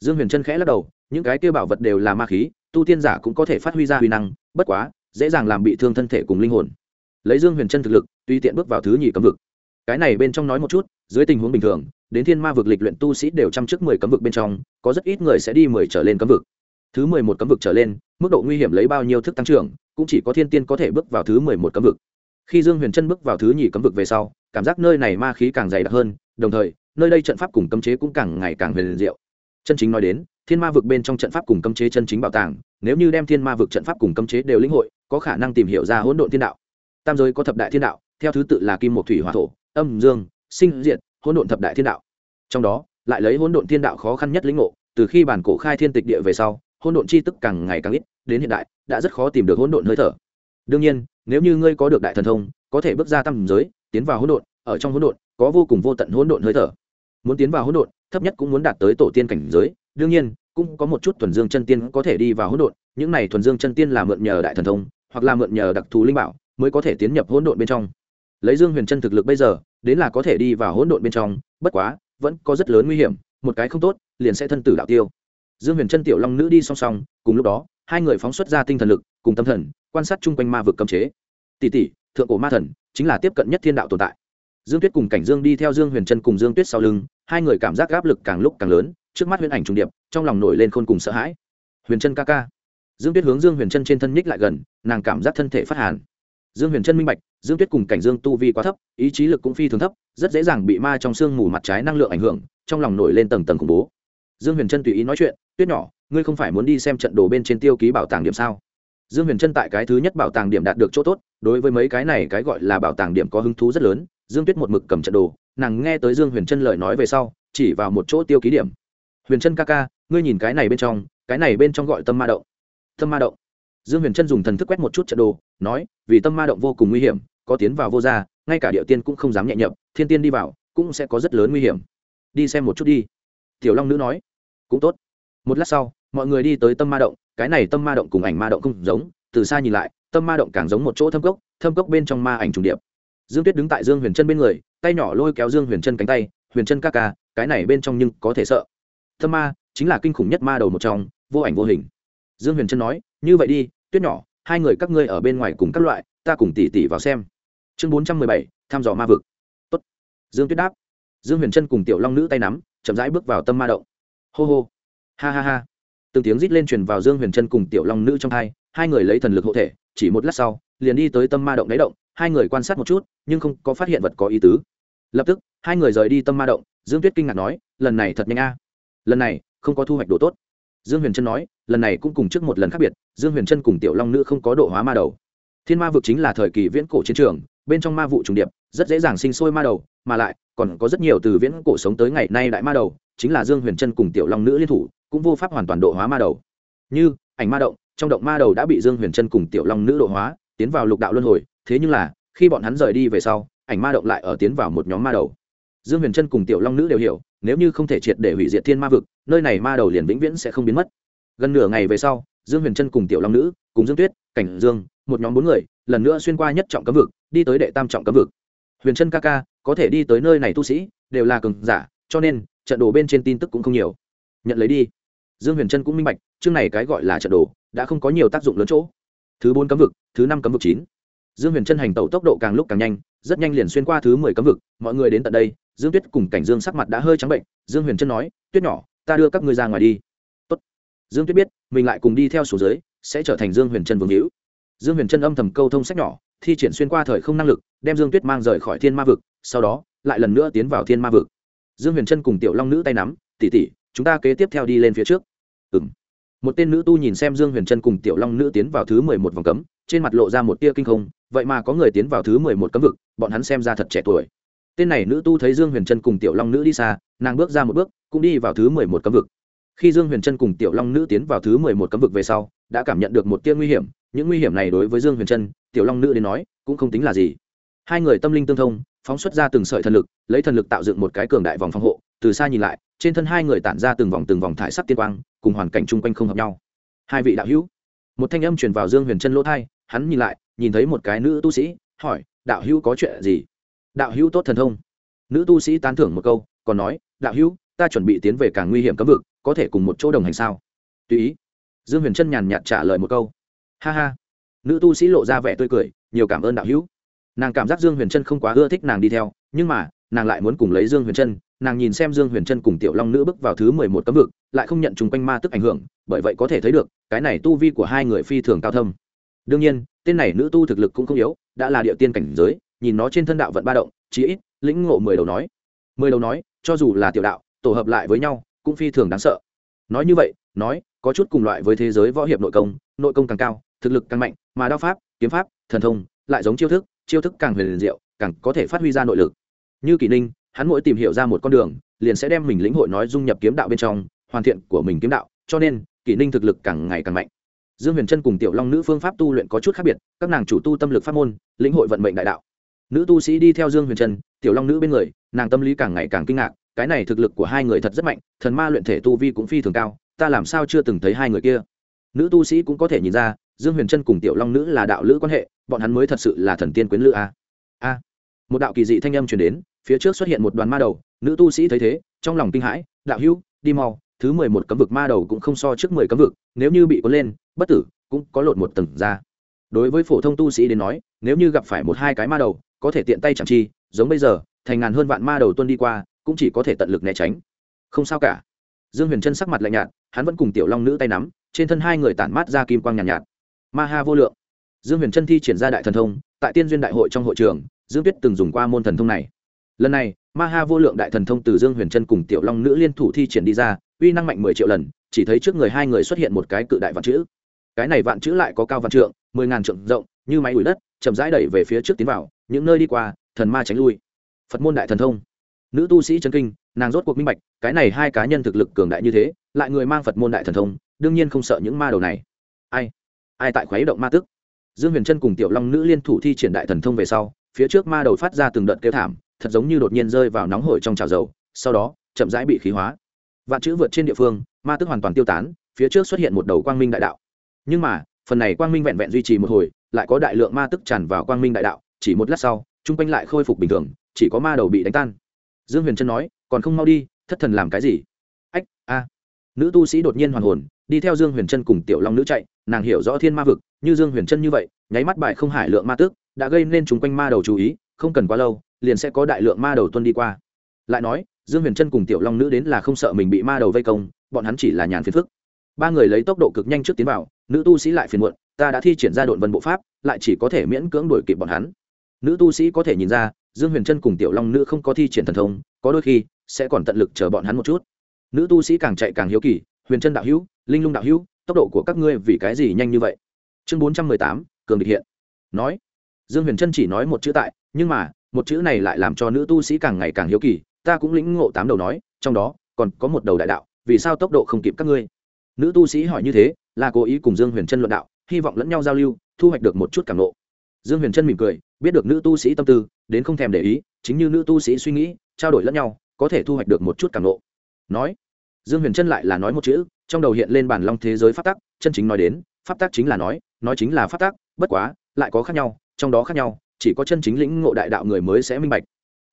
Dương huyền trân khẽ lắc đầu, những cái kia bảo vật đều là ma khí, tu tiên giả cũng có thể phát huy ra huy năng, bất quá, dễ dàng làm bị thương thân thể cùng linh hồn. Lấy dương huyền trân thực lực tuy tiện bước vào thứ nhì cấm vực. Cái này bên trong nói một chút, dưới tình huống bình thường, đến thiên ma vực lịch luyện tu sĩ đều chăm trước mười cấm vực bên trong, có rất ít người sẽ đi mười trở lên cấm vực. Thứ mười một cấm vực trở lên, mức độ nguy hiểm lấy bao nhiêu thức tăng trưởng, cũng chỉ có thiên tiên có thể bước vào thứ mười một cấm vực. Khi dương huyền chân bước vào thứ nhì cấm vực về sau, cảm giác nơi này ma khí càng dày đặc hơn, đồng thời, nơi đây trận pháp cùng cấm chế cũng càng ngày càng huyền diệu. Chân chính nói đến, thiên ma vực bên trong trận pháp cùng cấm chế chân chính bảo tàng, nếu như đem thiên ma vực trận pháp cùng cấm chế đều lĩnh hội, có khả năng tìm hiểu ra hỗn độn thiên đạo. Tam giới có thập đại thiên đạo theo thứ tự là kim một thủy hỏa thổ, âm dương, sinh diệt, hỗn độn thập đại thiên đạo. Trong đó, lại lấy hỗn độn thiên đạo khó khăn nhất lĩnh ngộ, từ khi bản cổ khai thiên tịch địa về sau, hỗn độn chi tức càng ngày càng ít, đến hiện đại, đã rất khó tìm được hỗn độn hơi thở. Đương nhiên, nếu như ngươi có được đại thần thông, có thể bước ra tâm giới, tiến vào hỗn độn, ở trong hỗn độn, có vô cùng vô tận hỗn độn hơi thở. Muốn tiến vào hỗn độn, thấp nhất cũng muốn đạt tới tổ tiên cảnh giới, đương nhiên, cũng có một chút thuần dương chân tiên có thể đi vào hỗn độn, những này thuần dương chân tiên là mượn nhờ đại thần thông, hoặc là mượn nhờ đặc thù linh bảo, mới có thể tiến nhập hỗn độn bên trong lấy dương huyền chân thực lực bây giờ, đến là có thể đi vào hỗn độn bên trong, bất quá, vẫn có rất lớn nguy hiểm, một cái không tốt, liền sẽ thân tử đạo tiêu. Dương huyền chân tiểu long nữ đi song song, cùng lúc đó, hai người phóng xuất ra tinh thần lực, cùng tâm thần, quan sát chung quanh ma vực cấm chế. Tỷ tỷ, thượng cổ ma thần, chính là tiếp cận nhất thiên đạo tồn tại. Dương tuyết cùng cảnh dương đi theo dương huyền trân cùng dương tuyết sau lưng, hai người cảm giác áp lực càng lúc càng lớn, trước mắt huyền ảnh trùng điệp, trong lòng nổi lên khôn cùng sợ hãi. Huyền trân ca ca. Dương tuyết hướng dương huyền trân trên thân nhích lại gần, nàng cảm giác thân thể phát hàn dương huyền trân minh bạch, dương tuyết cùng cảnh dương tu vi quá thấp, ý chí lực cũng phi thường thấp, rất dễ dàng bị ma trong sương mù mặt trái năng lượng ảnh hưởng, trong lòng nổi lên tầng tầng khủng bố. Dương huyền trân tùy ý nói chuyện, tuyết nhỏ, ngươi không phải muốn đi xem trận đồ bên trên tiêu ký bảo tàng điểm sao? Dương huyền trân tại cái thứ nhất bảo tàng điểm đạt được chỗ tốt, đối với mấy cái này cái gọi là bảo tàng điểm có hứng thú rất lớn, dương tuyết một mực cầm trận đồ, nàng nghe tới dương huyền trân lời nói về sau, chỉ vào một chỗ tiêu ký điểm. Huyền trân ca ca, ngươi nhìn cái này bên trong, cái này bên trong gọi tâm ma động. Tâm ma động? Dương huyền trân dùng thần thức quét một chút trận đồ, nói, vì tâm ma động vô cùng nguy hiểm, có tiến vào vô gia, ngay cả địa tiên cũng không dám nhẹ nhập thiên tiên đi vào, cũng sẽ có rất lớn nguy hiểm. Đi xem một chút đi. Tiểu long nữ nói. Cũng tốt. Một lát sau, mọi người đi tới tâm ma động, cái này tâm ma động cùng ảnh ma động không giống, từ xa nhìn lại, tâm ma động càng giống một chỗ thâm cốc thâm cốc bên trong ma ảnh trùng điệp. Dương tuyết đứng tại dương huyền trân bên người, tay nhỏ lôi kéo dương huyền trân cánh tay, huyền trân ca ca, cái này bên trong nhưng có thể sợ. Tâm ma chính là kinh khủng nhất ma đầu một trong, vô ảnh vô hình. Dương huyền trân nói, như vậy đi tuyết nhỏ, hai người các ngươi ở bên ngoài cùng các loại, ta cùng tỉ tỉ vào xem. Chương bốn trăm mười bảy, thăm dò ma vực. Tốt. dương tuyết đáp. Dương huyền trân cùng tiểu long nữ tay nắm, chậm rãi bước vào tâm ma động. Hô hô. Ha ha ha. Từng tiếng rít lên truyền vào dương huyền trân cùng tiểu long nữ trong hai hai người lấy thần lực hộ thể, chỉ một lát sau, liền đi tới tâm ma động đáy động, hai người quan sát một chút, nhưng không có phát hiện vật có ý tứ. Lập tức, hai người rời đi tâm ma động, dương tuyết kinh ngạc nói, lần này thật nhanh a. Lần này, không có thu hoạch đồ tốt dương huyền trân nói, lần này cũng cùng trước một lần khác biệt, dương huyền trân cùng tiểu long nữ không có độ hóa ma đầu. Thiên ma vực chính là thời kỳ viễn cổ chiến trường, bên trong ma vụ trùng điệp, rất dễ dàng sinh sôi ma đầu, mà lại, còn có rất nhiều từ viễn cổ sống tới ngày nay đại ma đầu, chính là dương huyền trân cùng tiểu long nữ liên thủ, cũng vô pháp hoàn toàn độ hóa ma đầu. Như, ảnh ma động, trong động ma đầu đã bị dương huyền trân cùng tiểu long nữ độ hóa, tiến vào lục đạo luân hồi, thế nhưng là, khi bọn hắn rời đi về sau, ảnh ma động lại ở tiến vào một nhóm ma đầu dương huyền trân cùng tiểu long nữ đều hiểu, nếu như không thể triệt để hủy diệt thiên ma vực, nơi này ma đầu liền vĩnh viễn sẽ không biến mất. Gần nửa ngày về sau, dương huyền trân cùng tiểu long nữ, cùng dương tuyết, cảnh dương, một nhóm bốn người, lần nữa xuyên qua nhất trọng cấm vực, đi tới đệ tam trọng cấm vực. Huyền trân ca ca, có thể đi tới nơi này tu sĩ, đều là cường giả, cho nên, trận đồ bên trên tin tức cũng không nhiều. Nhận lấy đi. Dương huyền trân cũng minh bạch, chương này cái gọi là trận đồ, đã không có nhiều tác dụng lớn chỗ. Thứ bốn cấm vực, thứ năm cấm vực chín dương huyền trân hành tẩu tốc độ càng lúc càng nhanh, rất nhanh liền xuyên qua thứ mười cấm vực, mọi người đến tận đây, dương tuyết cùng cảnh dương sắc mặt đã hơi trắng bệnh, dương huyền trân nói, tuyết nhỏ, ta đưa các ngươi ra ngoài đi. Tốt. dương tuyết biết, mình lại cùng đi theo số dưới, sẽ trở thành dương huyền trân vương hữu. Dương huyền trân âm thầm câu thông sách nhỏ, thi triển xuyên qua thời không năng lực, đem dương tuyết mang rời khỏi thiên ma vực, sau đó, lại lần nữa tiến vào thiên ma vực. Dương huyền trân cùng tiểu long nữ tay nắm tỉ tỉ chúng ta kế tiếp theo đi lên phía trước. Ừ m một tên nữ tu nhìn xem dương huyền trân cùng tiểu long nữ tiến vào thứ mười một vòng cấm, trên mặt lộ ra một tia kinh không vậy mà có người tiến vào thứ mười một cấm vực, bọn hắn xem ra thật trẻ tuổi. Tên này nữ tu thấy dương huyền trân cùng tiểu long nữ đi xa, nàng bước ra một bước, cũng đi vào thứ mười một cấm vực. Khi dương huyền trân cùng tiểu long nữ tiến vào thứ mười một cấm vực về sau, đã cảm nhận được một tia nguy hiểm, những nguy hiểm này đối với dương huyền trân, tiểu long nữ đến nói, cũng không tính là gì. Hai người tâm linh tương thông, phóng xuất ra từng sợi thần lực, lấy thần lực tạo dựng một cái cường đại vòng phòng hộ, từ xa nhìn lại, trên thân hai người tản ra từng vòng từng vòng thải sắc tiên quang, cùng hoàn cảnh chung quanh không hợp nhau. Hai vị đạo hữu. Một thanh âm truyền vào dương huyền trân lỗ thai hắn nhìn lại nhìn thấy một cái nữ tu sĩ, hỏi, đạo hữu có chuyện gì? Đạo hữu tốt thần thông. Nữ tu sĩ tán thưởng một câu, còn nói, đạo hữu, ta chuẩn bị tiến về càng nguy hiểm cấm vực, có thể cùng một chỗ đồng hành sao? Tùy ý. Dương huyền trân nhàn nhạt trả lời một câu. Ha ha. Nữ tu sĩ lộ ra vẻ tươi cười, nhiều cảm ơn đạo hữu. Nàng cảm giác dương huyền trân không quá ưa thích nàng đi theo, nhưng mà, nàng lại muốn cùng lấy dương huyền trân nàng nhìn xem dương huyền trân cùng tiểu long nữ bước vào thứ mười một cấm vực, lại không nhận chung quanh ma tức ảnh hưởng, bởi vậy có thể thấy được, cái này tu vi của hai người phi thường cao thâm đương nhiên, tên này nữ tu thực lực cũng không yếu, đã là địa tiên cảnh giới, nhìn nó trên thân đạo vận ba động, chí ít, lĩnh ngộ mười đầu nói. Mười đầu nói, cho dù là tiểu đạo, tổ hợp lại với nhau, cũng phi thường đáng sợ. Nói như vậy, nói, có chút cùng loại với thế giới võ hiệp nội công nội công càng cao, thực lực càng mạnh, mà đao pháp, kiếm pháp, thần thông, lại giống chiêu thức chiêu thức càng huyền liền diệu, càng có thể phát huy ra nội lực. Như kỷ ninh, hắn mỗi tìm hiểu ra một con đường, liền sẽ đem mình lĩnh hội nói dung nhập kiếm đạo bên trong, hoàn thiện của mình kiếm đạo, cho nên, kỷ ninh thực lực càng ngày càng mạnh dương huyền trân cùng tiểu long nữ phương pháp tu luyện có chút khác biệt, các nàng chủ tu tâm lực pháp môn, lĩnh hội vận mệnh đại đạo. Nữ tu sĩ đi theo dương huyền trân tiểu long nữ bên người, nàng tâm lý càng ngày càng kinh ngạc, cái này thực lực của hai người thật rất mạnh, thần ma luyện thể tu vi cũng phi thường cao, ta làm sao chưa từng thấy hai người kia? Nữ tu sĩ cũng có thể nhìn ra, dương huyền trân cùng tiểu long nữ là đạo lữ quan hệ, bọn hắn mới thật sự là thần tiên quyến lữ a. A. Một đạo kỳ dị thanh âm truyền đến, phía trước xuất hiện một đoàn ma đầu, nữ tu sĩ thấy thế, trong lòng kinh hãi, đạo hữu, đi mau thứ mười một cấm vực ma đầu cũng không so trước mười cấm vực nếu như bị cuốn lên bất tử cũng có lột một tầng ra. Đối với phổ thông tu sĩ đến nói nếu như gặp phải một hai cái ma đầu có thể tiện tay chẳng chi giống bây giờ thành ngàn hơn vạn ma đầu tuân đi qua cũng chỉ có thể tận lực né tránh. Không sao cả. Dương huyền trân sắc mặt lạnh nhạt hắn vẫn cùng tiểu long nữ tay nắm trên thân hai người tản mát ra kim quang nhàn nhạt, nhạt. Ma ha vô lượng. Dương huyền trân thi triển ra đại thần thông tại tiên duyên đại hội trong hội trường dương tuyết từng dùng qua môn thần thông này. Lần này ma ha vô lượng đại thần thông từ dương huyền trân cùng tiểu long nữ liên thủ thi triển đi ra uy năng mạnh mười triệu lần, chỉ thấy trước người hai người xuất hiện một cái cự đại vạn chữ. Cái này vạn chữ lại có cao vạn trượng, mười ngàn trượng rộng, như máy đuổi đất, chậm rãi đẩy về phía trước tiến vào, những nơi đi qua, thần ma tránh lui. Phật môn đại thần thông. Nữ tu sĩ chân kinh, nàng rốt cuộc minh bạch, cái này hai cá nhân thực lực cường đại như thế, lại người mang phật môn đại thần thông, đương nhiên không sợ những ma đầu này. Ai? Ai tại khuấy động ma tức? Dương huyền trân cùng tiểu long nữ liên thủ thi triển đại thần thông về sau, phía trước ma đầu phát ra từng đợt kêu thảm, thật giống như đột nhiên rơi vào nóng hổi trong trào dầu, sau đó, chậm rãi bị khí hóa vạn chữ vượt trên địa phương, ma tức hoàn toàn tiêu tán, phía trước xuất hiện một đầu quang minh đại đạo. Nhưng mà, phần này quang minh vẹn vẹn duy trì một hồi, lại có đại lượng ma tức tràn vào quang minh đại đạo, chỉ một lát sau, chung quanh lại khôi phục bình thường, chỉ có ma đầu bị đánh tan. Dương huyền trân nói, còn không mau đi, thất thần làm cái gì? Ách, a. Nữ tu sĩ đột nhiên hoàn hồn, đi theo dương huyền trân cùng tiểu long nữ chạy, nàng hiểu rõ thiên ma vực, như dương huyền trân như vậy, nháy mắt bại không hải lượng ma tước đã gây nên chung quanh ma đầu chú ý, không cần quá lâu, liền sẽ có đại lượng ma đầu tuân đi qua. Lại nói dương huyền trân cùng tiểu long nữ đến là không sợ mình bị ma đầu vây công, bọn hắn chỉ là nhàn phiền phức. Ba người lấy tốc độ cực nhanh trước tiến vào, nữ tu sĩ lại phiền muộn, ta đã thi triển ra đội vân bộ pháp, lại chỉ có thể miễn cưỡng đuổi kịp bọn hắn. Nữ tu sĩ có thể nhìn ra, dương huyền trân cùng tiểu long nữ không có thi triển thần thông, có đôi khi sẽ còn tận lực chờ bọn hắn một chút. Nữ tu sĩ càng chạy càng hiếu kỳ, huyền trân đạo hữu, linh lung đạo hữu, tốc độ của các ngươi vì cái gì nhanh như vậy? Chương bốn trăm mười tám, cường địch hiện. Nói. Dương huyền trân chỉ nói một chữ tại, nhưng mà, một chữ này lại làm cho nữ tu sĩ càng ngày càng hiếu kỳ ta cũng lĩnh ngộ tám đầu nói, trong đó, còn có một đầu đại đạo, vì sao tốc độ không kịp các ngươi? Nữ tu sĩ hỏi như thế, là cố ý cùng dương huyền trân luận đạo, hy vọng lẫn nhau giao lưu, thu hoạch được một chút cảm nộ dương huyền trân mỉm cười, biết được nữ tu sĩ tâm tư, đến không thèm để ý, chính như nữ tu sĩ suy nghĩ, trao đổi lẫn nhau, có thể thu hoạch được một chút cảm nộ nói, dương huyền trân lại là nói một chữ, trong đầu hiện lên bản long thế giới pháp tắc, chân chính nói đến, pháp tắc chính là nói nói chính là pháp tắc, bất quá, lại có khác nhau, trong đó khác nhau, chỉ có chân chính lĩnh ngộ đại đạo người mới sẽ minh bạch.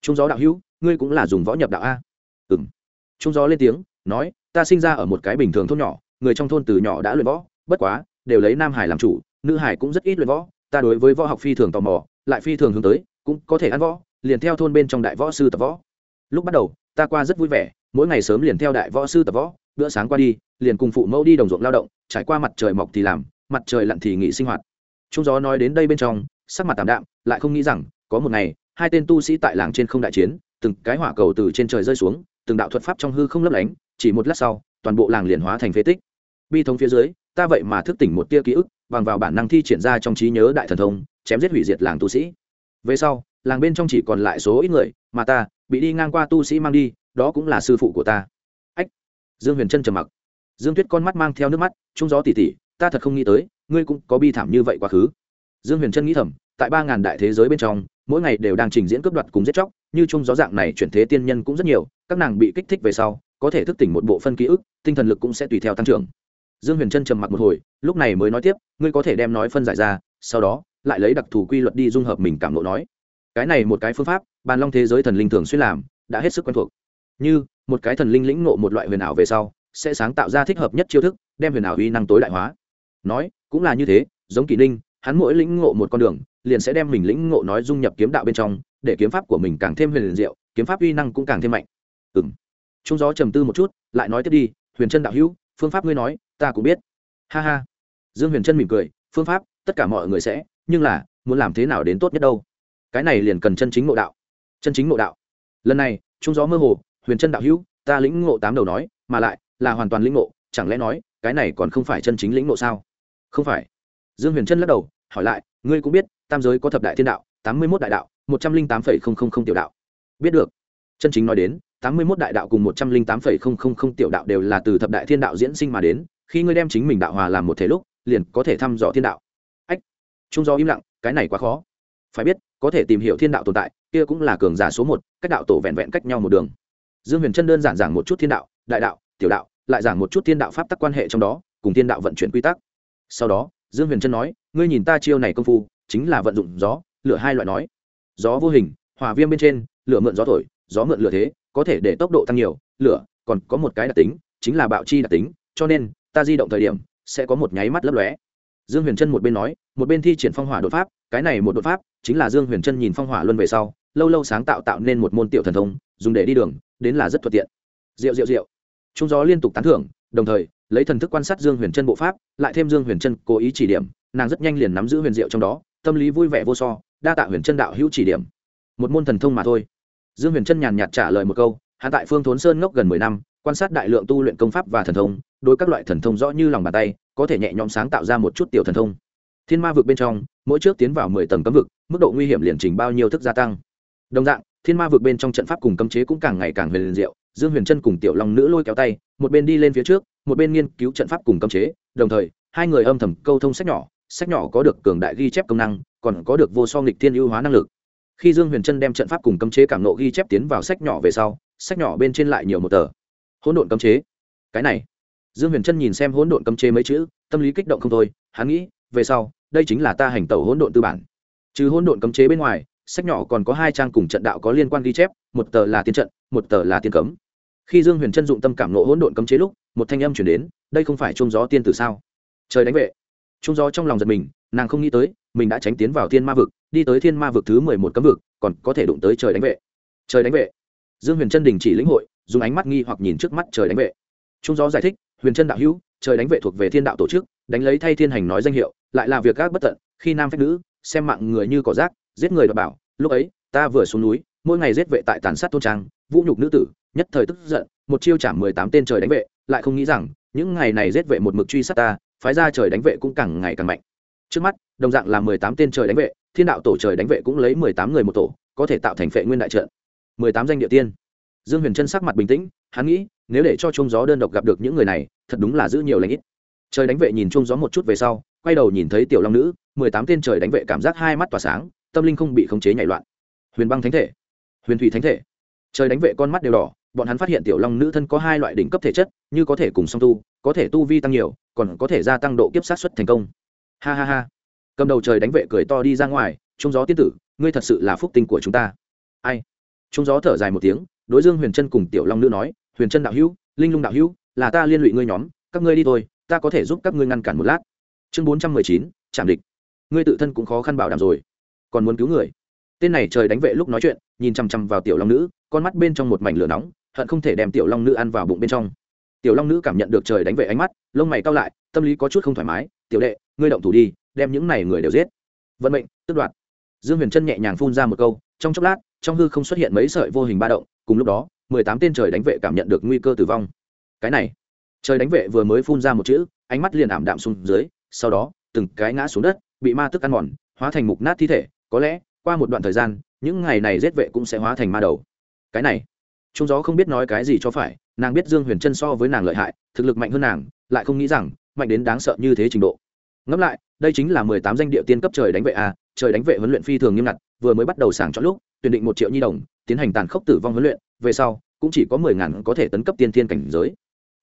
Trung gió đạo hữu ngươi cũng là dùng võ nhập đạo a? Ừ m trung gió lên tiếng, nói, ta sinh ra ở một cái bình thường thôn nhỏ, người trong thôn từ nhỏ đã luyện võ, bất quá, đều lấy nam hải làm chủ, nữ hải cũng rất ít luyện võ, ta đối với võ học phi thường tò mò, lại phi thường hướng tới, cũng có thể ăn võ, liền theo thôn bên trong đại võ sư tập võ. Lúc bắt đầu, ta qua rất vui vẻ, mỗi ngày sớm liền theo đại võ sư tập võ, bữa sáng qua đi, liền cùng phụ mẫu đi đồng ruộng lao động, trải qua mặt trời mọc thì làm, mặt trời lặn thì nghỉ sinh hoạt. Trung gió nói đến đây bên trong, sắc mặt tạm đạm, lại không nghĩ rằng, có một ngày, hai tên tu sĩ tại làng trên không đại chiến từng cái hỏa cầu từ trên trời rơi xuống, từng đạo thuật pháp trong hư không lấp lánh, chỉ một lát sau, toàn bộ làng liền hóa thành phế tích. Bi thống phía dưới, ta vậy mà thức tỉnh một tia ký ức, bằng vào bản năng thi triển ra trong trí nhớ đại thần thông, chém giết hủy diệt làng tu sĩ. Về sau, làng bên trong chỉ còn lại số ít người, mà ta bị đi ngang qua tu sĩ mang đi, đó cũng là sư phụ của ta. Ách! Dương huyền trân trầm mặc. Dương tuyết con mắt mang theo nước mắt, trung gió tỉ tỉ, ta thật không nghĩ tới, ngươi cũng có bi thảm như vậy quá khứ. Dương huyền trân nghĩ thầm, tại ba ngàn đại thế giới bên trong, mỗi ngày đều đang trình diễn cướp đoạt cùng giết chóc như chung gió dạng này chuyển thế tiên nhân cũng rất nhiều, các nàng bị kích thích về sau, có thể thức tỉnh một bộ phân ký ức, tinh thần lực cũng sẽ tùy theo tăng trưởng. Dương huyền trân trầm mặc một hồi, lúc này mới nói tiếp, ngươi có thể đem nói phân giải ra, sau đó, lại lấy đặc thù quy luật đi dung hợp mình cảm lộ nói. Cái này một cái phương pháp, bàn long thế giới thần linh thường xuyên làm, đã hết sức quen thuộc. Như, một cái thần linh lĩnh ngộ một loại huyền ảo về sau, sẽ sáng tạo ra thích hợp nhất chiêu thức, đem huyền ảo uy năng tối đại hóa. Nói, cũng là như thế, giống kỷ ninh hắn mỗi lĩnh ngộ một con đường liền sẽ đem mình lĩnh ngộ nói dung nhập kiếm đạo bên trong, để kiếm pháp của mình càng thêm huyền diệu, kiếm pháp uy năng cũng càng thêm mạnh. Ừ m trung gió trầm tư một chút, lại nói tiếp đi, huyền trân đạo hữu, phương pháp ngươi nói, ta cũng biết. Ha ha. Dương huyền trân mỉm cười, phương pháp, tất cả mọi người sẽ, nhưng là, muốn làm thế nào đến tốt nhất đâu? Cái này liền cần chân chính ngộ đạo. Chân chính ngộ đạo. Lần này, trung gió mơ hồ, huyền trân đạo hữu, ta lĩnh ngộ tám đầu nói, mà lại, là hoàn toàn lĩnh ngộ, chẳng lẽ nói, cái này còn không phải chân chính lĩnh ngộ sao? Không phải. Dương huyền trân lắc đầu, hỏi lại, ngươi cũng biết tam giới có thập đại thiên đạo, tám mươi mốt đại đạo, một trăm linh tám phẩy không không không tiểu đạo. Biết được. Chân chính nói đến, tám mươi mốt đại đạo cùng một trăm linh tám phẩy không không không tiểu đạo đều là từ thập đại thiên đạo diễn sinh mà đến, khi ngươi đem chính mình đạo hòa làm một thể lúc, liền có thể thăm dò thiên đạo. Ách. Trung do im lặng, cái này quá khó. Phải biết, có thể tìm hiểu thiên đạo tồn tại, kia cũng là cường giả số một, cách đạo tổ vẹn vẹn cách nhau một đường. Dương huyền trân đơn giản giảng một chút thiên đạo, đại đạo, tiểu đạo, lại giảng một chút thiên đạo pháp tắc quan hệ trong đó, cùng thiên đạo vận chuyển quy tắc. Sau đó, dương huyền trân nói, ngươi nhìn ta chiêu này công phu chính là vận dụng gió, lửa hai loại nói. Gió vô hình hòa viêm bên trên, lửa mượn gió thổi, gió mượn lửa thế, có thể để tốc độ tăng nhiều, lửa còn có một cái đặc tính, chính là bạo chi đặc tính, cho nên, ta di động thời điểm, sẽ có một nháy mắt lấp lóe. Dương huyền trân một bên nói, một bên thi triển phong hỏa đột pháp, cái này một đột pháp, chính là dương huyền trân nhìn phong hỏa luân về sau, lâu lâu sáng tạo tạo nên một môn tiểu thần thông, dùng để đi đường, đến là rất thuận tiện. Rượu rượu rượu. Trung gió liên tục tán thưởng, đồng thời, lấy thần thức quan sát dương huyền trân bộ pháp, lại thêm dương huyền trân cố ý chỉ điểm, nàng rất nhanh liền nắm giữ huyền diệu trong đó tâm lý vui vẻ vô so, đa tạ huyền trân đạo hữu chỉ điểm. Một môn thần thông mà thôi. Dương huyền trân nhàn nhạt trả lời một câu hạ tại phương thốn sơn ngốc gần mười năm, quan sát đại lượng tu luyện công pháp và thần thông, đối các loại thần thông rõ như lòng bàn tay, có thể nhẹ nhõm sáng tạo ra một chút tiểu thần thông. Thiên ma vực bên trong, mỗi trước tiến vào mười tầng cấm vực, mức độ nguy hiểm liền trình bao nhiêu thức gia tăng. Đồng dạng, thiên ma vực bên trong trận pháp cùng cấm chế cũng càng ngày càng huyền diệu, dương huyền trân cùng tiểu long nữ lôi kéo tay, một bên đi lên phía trước, một bên nghiên cứu trận pháp cùng cấm chế, đồng thời, hai người âm thầm câu thông sách nhỏ sách nhỏ có được cường đại ghi chép công năng, còn có được vô so nghịch thiên ưu hóa năng lực. Khi dương huyền trân đem trận pháp cùng cấm chế cảm nộ ghi chép tiến vào sách nhỏ về sau, sách nhỏ bên trên lại nhiều một tờ. Hỗn độn cấm chế. Cái này. Dương huyền trân nhìn xem hỗn độn cấm chế mấy chữ, tâm lý kích động không thôi, hắn nghĩ, về sau, đây chính là ta hành tẩu hỗn độn tư bản. Trừ hỗn độn cấm chế bên ngoài, sách nhỏ còn có hai trang cùng trận đạo có liên quan ghi chép, một tờ là tiên trận, một tờ là tiên cấm. Khi dương huyền trân dụng tâm cảm nộ hỗn độn cấm chế lúc, một thanh âm chuyển đến, đây không phải trung gió tiên tử sao? Trời đánh vệ trung gió trong lòng giật mình, nàng không nghĩ tới, mình đã tránh tiến vào thiên ma vực, đi tới thiên ma vực thứ mười một cấm vực, còn có thể đụng tới trời đánh vệ. Trời đánh vệ. Dương huyền chân đình chỉ lĩnh hội, dùng ánh mắt nghi hoặc nhìn trước mắt trời đánh vệ. Trung gió giải thích, huyền chân đạo hữu, trời đánh vệ thuộc về thiên đạo tổ chức, đánh lấy thay thiên hành nói danh hiệu, lại là việc các bất tận, khi nam phép nữ, xem mạng người như cỏ rác, giết người đọc bảo, lúc ấy, ta vừa xuống núi, mỗi ngày giết vệ tại tàn sát tôn trang, vũ nhục nữ tử, nhất thời tức giận, một chiêu trả mười tám tên trời đánh vệ, lại không nghĩ rằng, những ngày này giết vệ một mực truy sát ta phái ra trời đánh vệ cũng càng ngày càng mạnh. Trước mắt, đồng dạng là mười tám tên trời đánh vệ, thiên đạo tổ trời đánh vệ cũng lấy mười tám người một tổ, có thể tạo thành phệ nguyên đại trận. mười tám danh địa tiên. Dương huyền trân sắc mặt bình tĩnh, hắn nghĩ, nếu để cho trung gió đơn độc gặp được những người này, thật đúng là giữ nhiều lãnh ít. Trời đánh vệ nhìn trung gió một chút về sau, quay đầu nhìn thấy tiểu long nữ, mười tám tên trời đánh vệ cảm giác hai mắt tỏa sáng, tâm linh không bị khống chế nhảy loạn. Huyền băng thánh thể. Huyền thủy thánh thể. Trời đánh vệ con mắt đều đỏ bọn hắn phát hiện tiểu long nữ thân có hai loại đỉnh cấp thể chất, như có thể cùng song tu, có thể tu vi tăng nhiều, còn có thể gia tăng độ kiếp sát xuất thành công. Ha ha ha. Cầm đầu trời đánh vệ cười to đi ra ngoài, trung gió tiên tử, ngươi thật sự là phúc tinh của chúng ta. Ai? Trung gió thở dài một tiếng, đối dương huyền trân cùng tiểu long nữ nói, huyền trân đạo hữu, linh lung đạo hữu, là ta liên lụy ngươi nhóm, các ngươi đi thôi, ta có thể giúp các ngươi ngăn cản một lát. Chương bốn trăm mười chín chạm địch. Ngươi tự thân cũng khó khăn bảo đảm rồi, còn muốn cứu người. Tên này trời đánh vệ lúc nói chuyện, nhìn chằm chằm vào tiểu long nữ, con mắt bên trong một mảnh lửa nóng hận không thể đem tiểu long nữ ăn vào bụng bên trong. Tiểu long nữ cảm nhận được trời đánh vệ ánh mắt, lông mày cao lại, tâm lý có chút không thoải mái. Tiểu đệ, ngươi động thủ đi, đem những này người đều giết. Vận mệnh tước đoạt. Dương huyền trân nhẹ nhàng phun ra một câu, trong chốc lát, trong hư không xuất hiện mấy sợi vô hình ba động, cùng lúc đó, mười tám tên trời đánh vệ cảm nhận được nguy cơ tử vong. Cái này, trời đánh vệ vừa mới phun ra một chữ, ánh mắt liền ảm đạm xuống dưới, sau đó, từng cái ngã xuống đất, bị ma tức ăn mòn, hóa thành mục nát thi thể. Có lẽ, qua một đoạn thời gian, những ngày này giết vệ cũng sẽ hóa thành ma đầu. Cái này trung gió không biết nói cái gì cho phải, nàng biết dương huyền chân so với nàng lợi hại, thực lực mạnh hơn nàng, lại không nghĩ rằng, mạnh đến đáng sợ như thế trình độ. Ngẫm lại, đây chính là mười tám danh địa tiên cấp trời đánh vệ a, trời đánh vệ huấn luyện phi thường nghiêm ngặt, vừa mới bắt đầu sàng chọn lúc, tuyển định một triệu nhi đồng, tiến hành tàn khốc tử vong huấn luyện, về sau, cũng chỉ có mười ngàn có thể tấn cấp tiên thiên cảnh giới.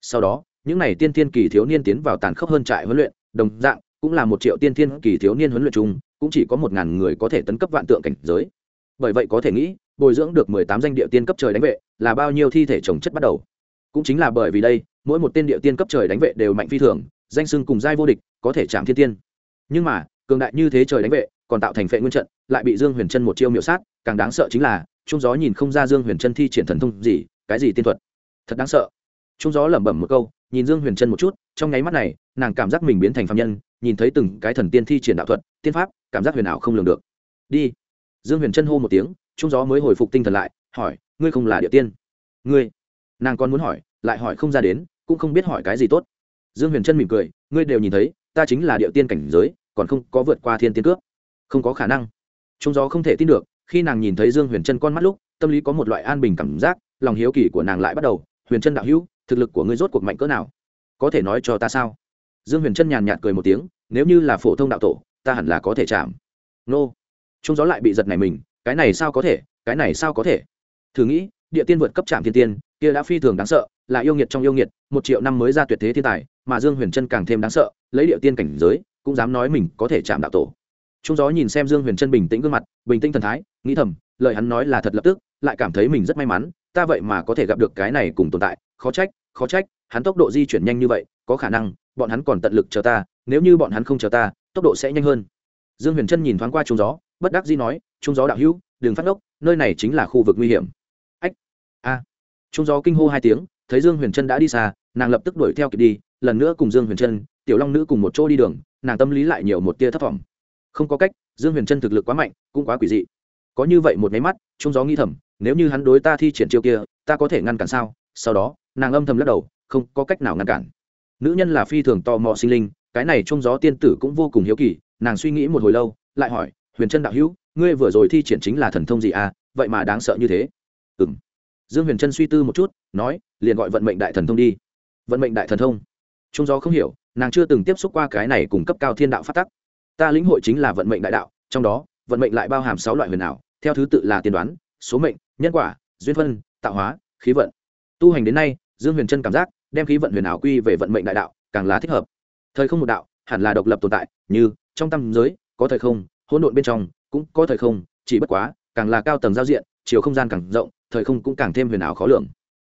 Sau đó, những n à y tiên thiên kỳ thiếu niên tiến vào tàn khốc hơn trại huấn luyện, đồng dạng, cũng là một triệu tiên thiên kỳ thiếu niên huấn luyện chung, cũng chỉ có một ngàn người có thể tấn cấp vạn tượng cảnh giới. Bởi vậy có thể nghĩ bồi dưỡng được mười tám danh địa tiên cấp trời đánh vệ, là bao nhiêu thi thể trồng chất bắt đầu. Cũng chính là bởi vì đây, mỗi một tên địa tiên cấp trời đánh vệ đều mạnh phi thường, danh sưng cùng giai vô địch, có thể chạm thiên tiên. Nhưng mà, cường đại như thế trời đánh vệ, còn tạo thành phệ nguyên trận, lại bị dương huyền chân một chiêu miểu sát, càng đáng sợ chính là trung gió nhìn không ra dương huyền chân thi triển thần thông gì, cái gì tiên thuật. Thật đáng sợ. Trung gió lẩm bẩm một câu, nhìn dương huyền chân một chút, trong nháy mắt này, nàng cảm giác mình biến thành phạm nhân, nhìn thấy từng cái thần tiên thi triển đạo thuật, tiên pháp, cảm giác huyền ảo không lường được. Đi. Dương huyền chân hô một tiếng trung gió mới hồi phục tinh thần lại hỏi ngươi không là địa tiên? Ngươi. Nàng còn muốn hỏi lại hỏi không ra đến cũng không biết hỏi cái gì tốt. Dương huyền trân mỉm cười ngươi đều nhìn thấy ta chính là địa tiên cảnh giới còn không có vượt qua thiên tiên cước, không có khả năng. Trung gió không thể tin được khi nàng nhìn thấy dương huyền trân con mắt lúc tâm lý có một loại an bình cảm giác lòng hiếu kỳ của nàng lại bắt đầu. Huyền trân đạo hữu thực lực của ngươi rốt cuộc mạnh cỡ nào? Có thể nói cho ta sao? Dương huyền trân nhàn nhạt cười một tiếng nếu như là phổ thông đạo tổ ta hẳn là có thể chạm. Nô. Trung gió lại bị giật này mình cái này sao có thể, cái này sao có thể? Thử nghĩ, địa tiên vượt cấp trạm thiên tiên, kia đã phi thường đáng sợ, là yêu nghiệt trong yêu nghiệt, một triệu năm mới ra tuyệt thế thiên tài, mà dương huyền trân càng thêm đáng sợ, lấy địa tiên cảnh giới, cũng dám nói mình có thể chạm đạo tổ. Trung gió nhìn xem dương huyền trân bình tĩnh gương mặt, bình tĩnh thần thái, nghĩ thầm, lời hắn nói là thật lập tức, lại cảm thấy mình rất may mắn, ta vậy mà có thể gặp được cái này cùng tồn tại, khó trách khó trách, hắn tốc độ di chuyển nhanh như vậy, có khả năng, bọn hắn còn tận lực chờ ta, nếu như bọn hắn không chờ ta, tốc độ sẽ nhanh hơn. Dương huyền trân nhìn thoáng qua trung gió, bất đắc dĩ nói trung gió đạo hữu, đừng phát ngốc, nơi này chính là khu vực nguy hiểm. Ách, a. Trung gió kinh hô hai tiếng, thấy dương huyền trân đã đi xa, nàng lập tức đuổi theo kịp đi, lần nữa cùng dương huyền trân, tiểu long nữ cùng một chỗ đi đường, nàng tâm lý lại nhiều một tia thất vọng không có cách, dương huyền trân thực lực quá mạnh, cũng quá quỷ dị. Có như vậy một máy mắt, trung gió nghi thầm, nếu như hắn đối ta thi triển chiêu kia, ta có thể ngăn cản sao? Sau đó, nàng âm thầm lắc đầu, không có cách nào ngăn cản. Nữ nhân là phi thường tò mò sinh linh, cái này trung gió tiên tử cũng vô cùng hiếu kỳ, nàng suy nghĩ một hồi lâu, lại hỏi, huyền trân đạo hữu ngươi vừa rồi thi triển chính là thần thông gì à vậy mà đáng sợ như thế. Ừ m dương huyền trân suy tư một chút, nói, liền gọi vận mệnh đại thần thông đi. Vận mệnh đại thần thông. Trung gió không hiểu, nàng chưa từng tiếp xúc qua cái này cùng cấp cao thiên đạo phát tắc. Ta lĩnh hội chính là vận mệnh đại đạo, trong đó, vận mệnh lại bao hàm sáu loại huyền ảo, theo thứ tự là tiên đoán, số mệnh, nhân quả, duyên phân, tạo hóa, khí vận. Tu hành đến nay, dương huyền trân cảm giác, đem khí vận huyền ảo quy về vận mệnh đại đạo, càng là thích hợp. Thời không một đạo, hẳn là độc lập tồn tại, như trong tâm giới, có thời không, hỗn độn bên trong cũng có thời không, chỉ bất quá, càng là cao tầng giao diện, chiều không gian càng rộng, thời không cũng càng thêm huyền ảo khó lường.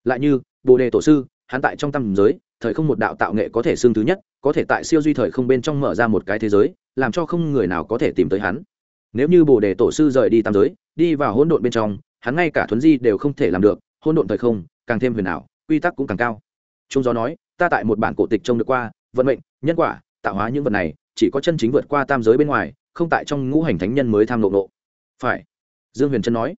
Lại như, bồ đề tổ sư, hắn tại trong tâm giới, thời không một đạo tạo nghệ có thể xương thứ nhất, có thể tại siêu duy thời không bên trong mở ra một cái thế giới, làm cho không người nào có thể tìm tới hắn. Nếu như bồ đề tổ sư rời đi tam giới, đi vào hỗn độn bên trong, hắn ngay cả thuấn di đều không thể làm được, hỗn độn thời không, càng thêm huyền ảo, quy tắc cũng càng cao. Trung gió nói, ta tại một bản cổ tịch trông được qua, vận mệnh, nhân quả, tạo hóa những vật này, chỉ có chân chính vượt qua tam giới bên ngoài không tại trong ngũ hành thánh nhân mới tham lộ nộ. Phải. Dương huyền trân nói.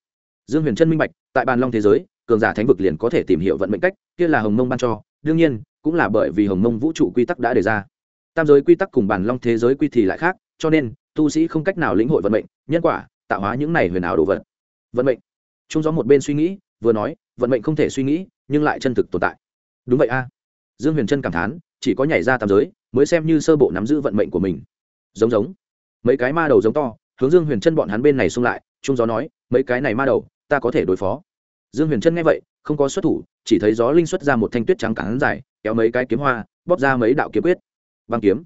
Dương huyền trân minh bạch, tại bàn long thế giới, cường giả thánh vực liền có thể tìm hiểu vận mệnh cách, kia là hồng mông ban cho. Đương nhiên, cũng là bởi vì hồng mông vũ trụ quy tắc đã đề ra. Tam giới quy tắc cùng bàn long thế giới quy thì lại khác, cho nên, tu sĩ không cách nào lĩnh hội vận mệnh, nhân quả, tạo hóa những này huyền ảo đồ vật. Vận mệnh. Trung gió một bên suy nghĩ, vừa nói, vận mệnh không thể suy nghĩ, nhưng lại chân thực tồn tại. Đúng vậy a. Dương huyền trân cảm thán, chỉ có nhảy ra tam giới, mới xem như sơ bộ nắm giữ vận mệnh của mình. Giống giống mấy cái ma đầu giống to, hướng dương huyền trân bọn hắn bên này xung lại trung gió nói, mấy cái này ma đầu, ta có thể đối phó. Dương huyền trân nghe vậy, không có xuất thủ, chỉ thấy gió linh xuất ra một thanh tuyết trắng cản dài, kéo mấy cái kiếm hoa, bóp ra mấy đạo kiếm quyết. Băng kiếm.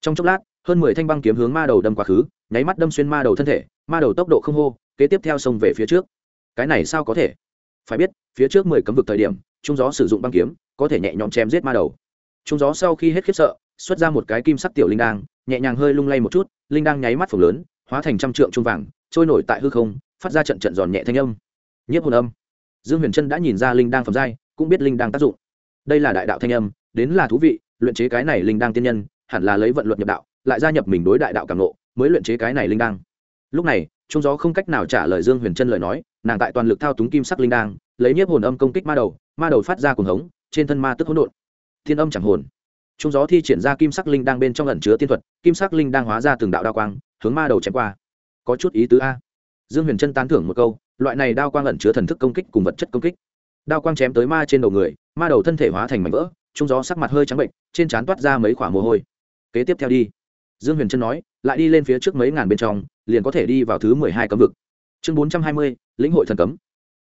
Trong chốc lát, hơn mười thanh băng kiếm hướng ma đầu đâm quá khứ, nháy mắt đâm xuyên ma đầu thân thể, ma đầu tốc độ không hô, kế tiếp theo xông về phía trước. Cái này sao có thể? Phải biết, phía trước mười cấm vực thời điểm trung gió sử dụng băng kiếm, có thể nhẹ nhõm chém giết ma đầu. Trung gió sau khi hết khiếp sợ, xuất ra một cái kim sắc tiểu linh đang nhẹ nhàng hơi lung lay một chút, linh đang nháy mắt phồng lớn, hóa thành trăm trượng trung vàng, trôi nổi tại hư không, phát ra trận trận giòn nhẹ thanh âm. Nhiếp hồn âm. Dương huyền trân đã nhìn ra linh đang phẩm giai, cũng biết linh đang tác dụng. Đây là đại đạo thanh âm, đến là thú vị, luyện chế cái này linh đang tiên nhân, hẳn là lấy vận luật nhập đạo, lại gia nhập mình đối đại đạo cảm nộ mới luyện chế cái này linh đang. Lúc này trung gió không cách nào trả lời dương huyền trân lời nói, nàng tại toàn lực thao túng kim sắc linh đang, lấy nhiếp hồn âm công kích ma đầu ma đầu phát ra cuồng hống, trên thân ma tức hỗn độn. Thiên âm chẳng hồn trung gió thi triển ra kim sắc linh đang bên trong ẩn chứa tiên thuật, kim sắc linh đang hóa ra từng đạo đao quang, hướng ma đầu chém qua. Có chút ý tứ a. Dương huyền trân tán thưởng một câu, loại này đao quang ẩn chứa thần thức công kích cùng vật chất công kích. Đao quang chém tới ma trên đầu người, ma đầu thân thể hóa thành mảnh vỡ, trung gió sắc mặt hơi trắng bệnh, trên trán toát ra mấy khoả mồ hôi. Kế tiếp theo đi. Dương huyền trân nói, lại đi lên phía trước mấy ngàn bên trong, liền có thể đi vào thứ mười hai cấm vực. Chương bốn trăm hai mươi, lĩnh hội thần cấm.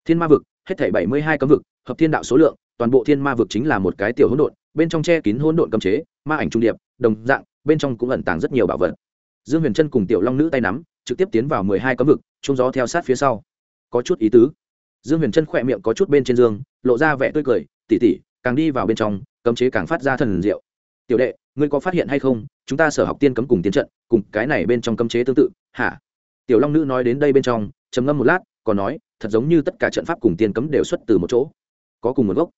Thiên ma vực, hết thảy bảy mươi hai cấm vực, hợp thiên đạo số lượng, toàn bộ thiên ma vực chính là một cái tiểu hỗn độn bên trong che kín hỗn độn cấm chế, ma ảnh trung điệp, đồng dạng, bên trong cũng ẩn tàng rất nhiều bảo vật. Dương huyền trân cùng tiểu long nữ tay nắm, trực tiếp tiến vào mười hai cấm vực chúng gió theo sát phía sau. Có chút ý tứ. Dương huyền trân khỏe miệng có chút bên trên giường lộ ra vẻ tươi cười tỉ tỉ càng đi vào bên trong, cấm chế càng phát ra thần diệu. Tiểu đệ, ngươi có phát hiện hay không? Chúng ta sở học tiên cấm cùng tiến trận, cùng cái này bên trong cấm chế tương tự, hả? Tiểu long nữ nói đến đây bên trong, trầm ngâm một lát, còn nói, thật giống như tất cả trận pháp cùng tiên cấm đều xuất từ một chỗ. Có cùng một gốc.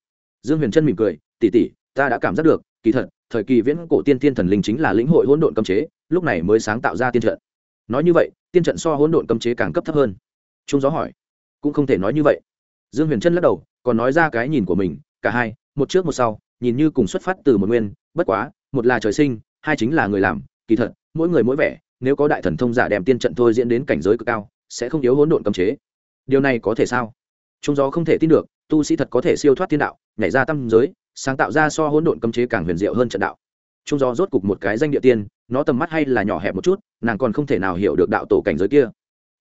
Dương huyền trân mỉm cười tỉ tỉ ta đã cảm giác được, kỳ thật, thời kỳ viễn cổ tiên tiên thần linh chính là lĩnh hội hỗn độn cấm chế, lúc này mới sáng tạo ra tiên trận. Nói như vậy, tiên trận so hỗn độn cấm chế càng cấp thấp hơn. Trung gió hỏi. Cũng không thể nói như vậy. Dương huyền trân lắc đầu, còn nói ra cái nhìn của mình, cả hai, một trước một sau, nhìn như cùng xuất phát từ một nguyên, bất quá, một là trời sinh, hai chính là người làm, kỳ thật, mỗi người mỗi vẻ, nếu có đại thần thông giả đem tiên trận thôi diễn đến cảnh giới cực cao, sẽ không yếu hỗn độn cấm chế. Điều này có thể sao? Trung gió không thể tin được, tu sĩ thật có thể siêu thoát thiên đạo, nhảy ra tâm giới sáng tạo ra so hỗn độn cấm chế càng huyền diệu hơn trận đạo. Trung gió rốt cục một cái danh địa tiên, nó tầm mắt hay là nhỏ hẹp một chút, nàng còn không thể nào hiểu được đạo tổ cảnh giới kia.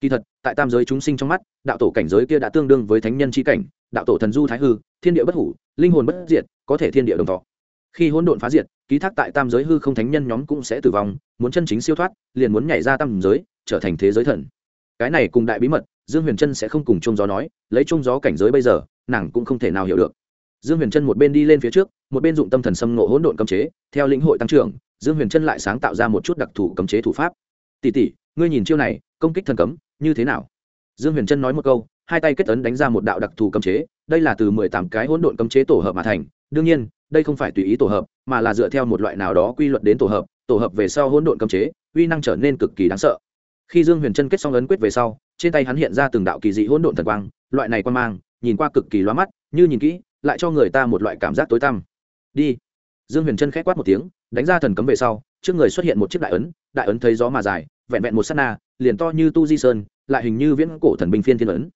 Kỳ thật, tại tam giới chúng sinh trong mắt, đạo tổ cảnh giới kia đã tương đương với thánh nhân c h i cảnh, đạo tổ thần du thái hư, thiên địa bất hủ, linh hồn bất diệt, có thể thiên địa đồng thọ. Khi hỗn độn phá diệt, ký thác tại tam giới hư không thánh nhân nhóm cũng sẽ tử vong, muốn chân chính siêu thoát, liền muốn nhảy ra tam giới, trở thành thế giới thần. Cái này cùng đại bí mật, dương huyền trân sẽ không cùng chung gió nói, lấy chung gió cảnh giới bây giờ, nàng cũng không thể nào hiểu được dương huyền trân một bên đi lên phía trước, một bên dụng tâm thần xâm nộ hỗn độn cấm chế, theo lĩnh hội tăng trưởng, dương huyền trân lại sáng tạo ra một chút đặc thù cấm chế thủ pháp. Tỷ tỷ, ngươi nhìn chiêu này, công kích thần cấm, như thế nào? Dương huyền trân nói một câu, hai tay kết ấn đánh ra một đạo đặc thù cấm chế, đây là từ mười tám cái hỗn độn cấm chế tổ hợp mà thành. Đương nhiên, đây không phải tùy ý tổ hợp, mà là dựa theo một loại nào đó quy luật đến tổ hợp tổ hợp về sau hỗn độn cấm chế, uy năng trở nên cực kỳ đáng sợ. Khi dương huyền trân kết xong ấn quyết về sau, trên tay hắn hiện ra từng đạo kỳ dị hỗn độn thần quang, loại này quan mang, nhìn qua cực kỳ loa mắt, như nhìn kỹ lại cho người ta một loại cảm giác tối tăm. Đi. Dương huyền trân k h é quát một tiếng, đánh ra thần cấm về sau, trước người xuất hiện một chiếc đại ấn đại ấn thấy gió mà dài, vẹn vẹn một s á t na, liền to như tu di sơn, lại hình như viễn cổ thần binh phiên thiên ấn.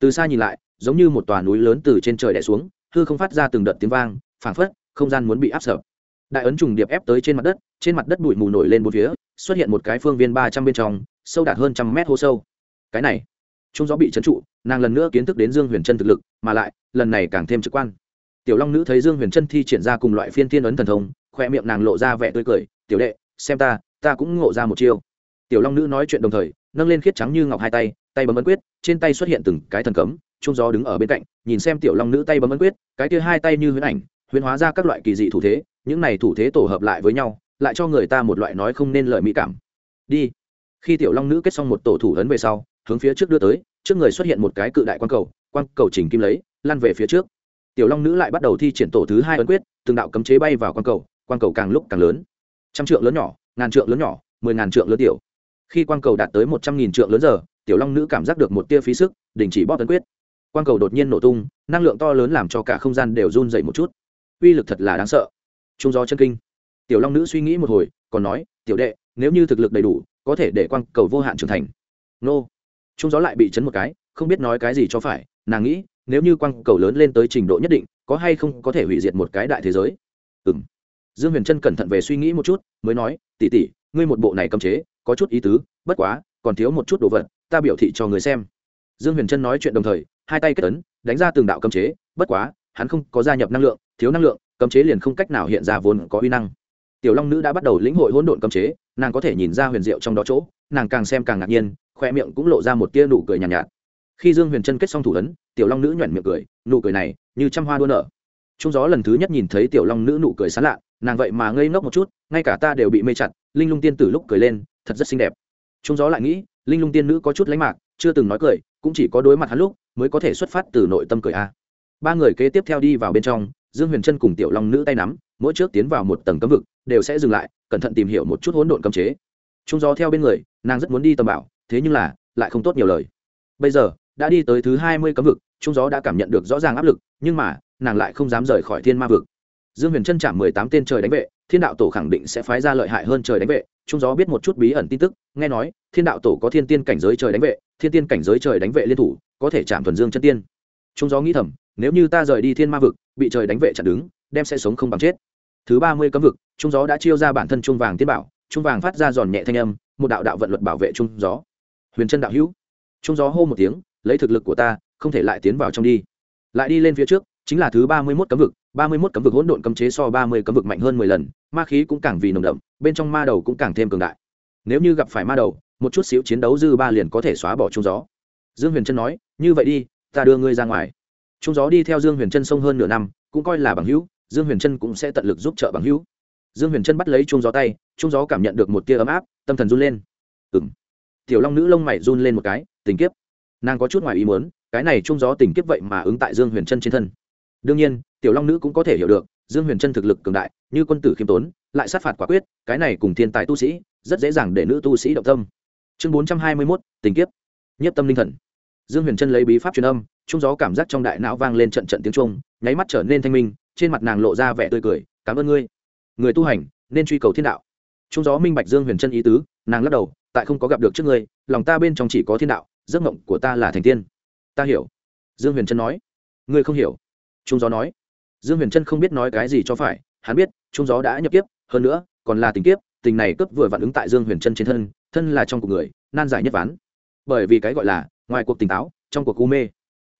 Từ xa nhìn lại, giống như một tòa núi lớn từ trên trời đẻ xuống, hư không phát ra từng đợt tiếng vang, phảng phất không gian muốn bị áp sập. Đại ấn trùng điệp ép tới trên mặt đất, trên mặt đất bụi mù nổi lên một phía, xuất hiện một cái phương viên ba trăm bên trong, sâu đạt hơn trăm mét hô sâu. Cái này trung gió bị trấn trụ, nàng lần nữa kiến thức đến dương huyền chân thực lực, mà lại, lần này càng thêm trực quan. Tiểu long nữ thấy dương huyền chân thi triển ra cùng loại phiên tiên ấn thần thông, khoe miệng nàng lộ ra vẻ tươi cười, tiểu đệ, xem ta ta cũng ngộ ra một chiêu. Tiểu long nữ nói chuyện đồng thời, nâng lên khiết trắng như ngọc hai tay tay bấm ấn quyết, trên tay xuất hiện từng cái thần cấm, trung gió đứng ở bên cạnh, nhìn xem tiểu long nữ tay bấm ấn quyết, cái kia hai tay như huyễn ảnh, huyễn hóa ra các loại kỳ dị thủ thế, những này thủ thế tổ hợp lại với nhau, lại cho người ta một loại nói không nên lợi mỹ cảm. Đi. Khi tiểu long nữ kết xong một tổ thủ ấn về sau hướng phía trước đưa tới, trước người xuất hiện một cái cự đại quang cầu quang cầu chỉnh kim lấy lăn về phía trước. Tiểu long nữ lại bắt đầu thi triển tổ thứ hai ấn quyết, từng đạo cấm chế bay vào quang cầu quang cầu càng lúc càng lớn. Trăm trượng lớn nhỏ, ngàn trượng lớn nhỏ, mười ngàn trượng lớn tiểu. Khi quang cầu đạt tới một trăm nghìn trượng lớn giờ, tiểu long nữ cảm giác được một tia phí sức, đình chỉ bóp ấn quyết. Quang cầu đột nhiên nổ tung, năng lượng to lớn làm cho cả không gian đều run dậy một chút. Uy lực thật là đáng sợ. Trung gió chân kinh. Tiểu long nữ suy nghĩ một hồi, còn nói, tiểu đệ, nếu như thực lực đầy đủ, có thể để quang cầu vô hạn trưởng thành. Nô trung gió lại bị chấn một cái, không biết nói cái gì cho phải, nàng nghĩ, nếu như quang cầu lớn lên tới trình độ nhất định, có hay không có thể hủy diệt một cái đại thế giới? Ừ m dương huyền trân cẩn thận về suy nghĩ một chút, mới nói tỉ tỉ ngươi một bộ này cấm chế, có chút ý tứ, bất quá, còn thiếu một chút đồ vật, ta biểu thị cho người xem. Dương huyền trân nói chuyện đồng thời, hai tay kết ấn, đánh ra từng đạo cấm chế, bất quá, hắn không có gia nhập năng lượng, thiếu năng lượng, cấm chế liền không cách nào hiện ra vốn có uy năng. Tiểu long nữ đã bắt đầu lĩnh hội hỗn độn cấm chế, nàng có thể nhìn ra huyền diệu trong đó chỗ, nàng càng xem càng ngạc nhiên khoe miệng cũng lộ ra một tia nụ cười nhàn nhạt, nhạt. Khi dương huyền chân kết xong thủ ấn tiểu long nữ nhoẻn miệng cười nụ cười này như trăm hoa đua nở. Trung gió lần thứ nhất nhìn thấy tiểu long nữ nụ cười sán lạ nàng vậy mà ngây ngốc một chút ngay cả ta đều bị mê chặt linh lung tiên tử lúc cười lên thật rất xinh đẹp. Trung gió lại nghĩ linh lung tiên nữ có chút lánh mạc chưa từng nói cười cũng chỉ có đối mặt hắn lúc mới có thể xuất phát từ nội tâm cười a. Ba người kế tiếp theo đi vào bên trong dương huyền chân cùng tiểu long nữ tay nắm mỗi trước tiến vào một tầng cấm vực đều sẽ dừng lại cẩn thận tìm hiểu một chút hỗn độn cấm chế. Trung gió theo bên người nàng rất muốn đi tầm bảo thế nhưng là, lại không tốt nhiều lời. Bây giờ, đã đi tới thứ hai mươi cấm vực, trung gió đã cảm nhận được rõ ràng áp lực, nhưng mà, nàng lại không dám rời khỏi thiên ma vực. Dương huyền chân chạm mười tám tên trời đánh vệ, thiên đạo tổ khẳng định sẽ phái ra lợi hại hơn trời đánh vệ. Trung gió biết một chút bí ẩn tin tức, nghe nói, thiên đạo tổ có thiên tiên cảnh giới trời đánh vệ, thiên tiên cảnh giới trời đánh vệ liên thủ, có thể chạm thuần dương chân tiên. Trung gió nghĩ thầm, nếu như ta rời đi thiên ma vực, bị trời đánh vệ chặn đứng, đem sẽ sống không bằng chết. Thứ ba mươi cấm vực, trung gió đã chiêu ra bản thân trung vàng tiên bảo, trung vàng phát ra giòn nhẹ thanh âm, một đạo đạo vận luật bảo vệ trung gió huyền chân đạo hữu. Trung gió hô một tiếng, lấy thực lực của ta, không thể lại tiến vào trong đi. Lại đi lên phía trước, chính là thứ ba mươi mốt cấm vực. ba mươi mốt cấm vực hỗn độn cấm chế so ba mươi cấm vực mạnh hơn mười lần, ma khí cũng càng vì nồng đậm, bên trong ma đầu cũng càng thêm cường đại. Nếu như gặp phải ma đầu, một chút xíu chiến đấu dư ba liền có thể xóa bỏ trung gió. Dương huyền trân nói, như vậy đi, ta đưa ngươi ra ngoài. Trung gió đi theo dương huyền trân sông hơn nửa năm, cũng coi là bằng hữu, dương huyền trân cũng sẽ tận lực giúp trợ bằng hữu. Dương huyền trân bắt lấy trung gió tay, trung gió cảm nhận được một tia ấm áp, tâm thần run lên. Ừng tiểu long nữ lông mày run lên một cái, tình kiếp, nàng có chút ngoài ý muốn, cái này trung gió tình kiếp vậy mà ứng tại dương huyền Chân trên thân. Đương nhiên, tiểu long nữ cũng có thể hiểu được, dương huyền Chân thực lực cường đại, như quân tử khiêm tốn, lại sát phạt quả quyết, cái này cùng thiên tài tu sĩ, rất dễ dàng để nữ tu sĩ động tâm. Chương bốn trăm hai mươi mốt, tình kiếp nhất tâm linh thần. Dương huyền Chân lấy bí pháp truyền âm, trung gió cảm giác trong đại não vang lên trận trận tiếng trung nháy mắt trở nên thanh minh, trên mặt nàng lộ ra vẻ tươi cười, cảm ơn ngươi. Người tu hành, nên truy cầu thiên đạo trung gió minh bạch dương huyền chân ý tứ, nàng lắc đầu, tại không có gặp được trước ngươi, lòng ta bên trong chỉ có thiên đạo, giấc mộng của ta là thành tiên. Ta hiểu. Dương huyền chân nói. Ngươi không hiểu. Trung gió nói. Dương huyền chân không biết nói cái gì cho phải, hắn biết, trung gió đã nhập kiếp, hơn nữa, còn là tình kiếp, tình này cướp vừa vặn ứng tại dương huyền chân trên thân thân là trong cuộc người, nan giải nhất ván. Bởi vì cái gọi là, ngoài cuộc tỉnh táo, trong cuộc u mê.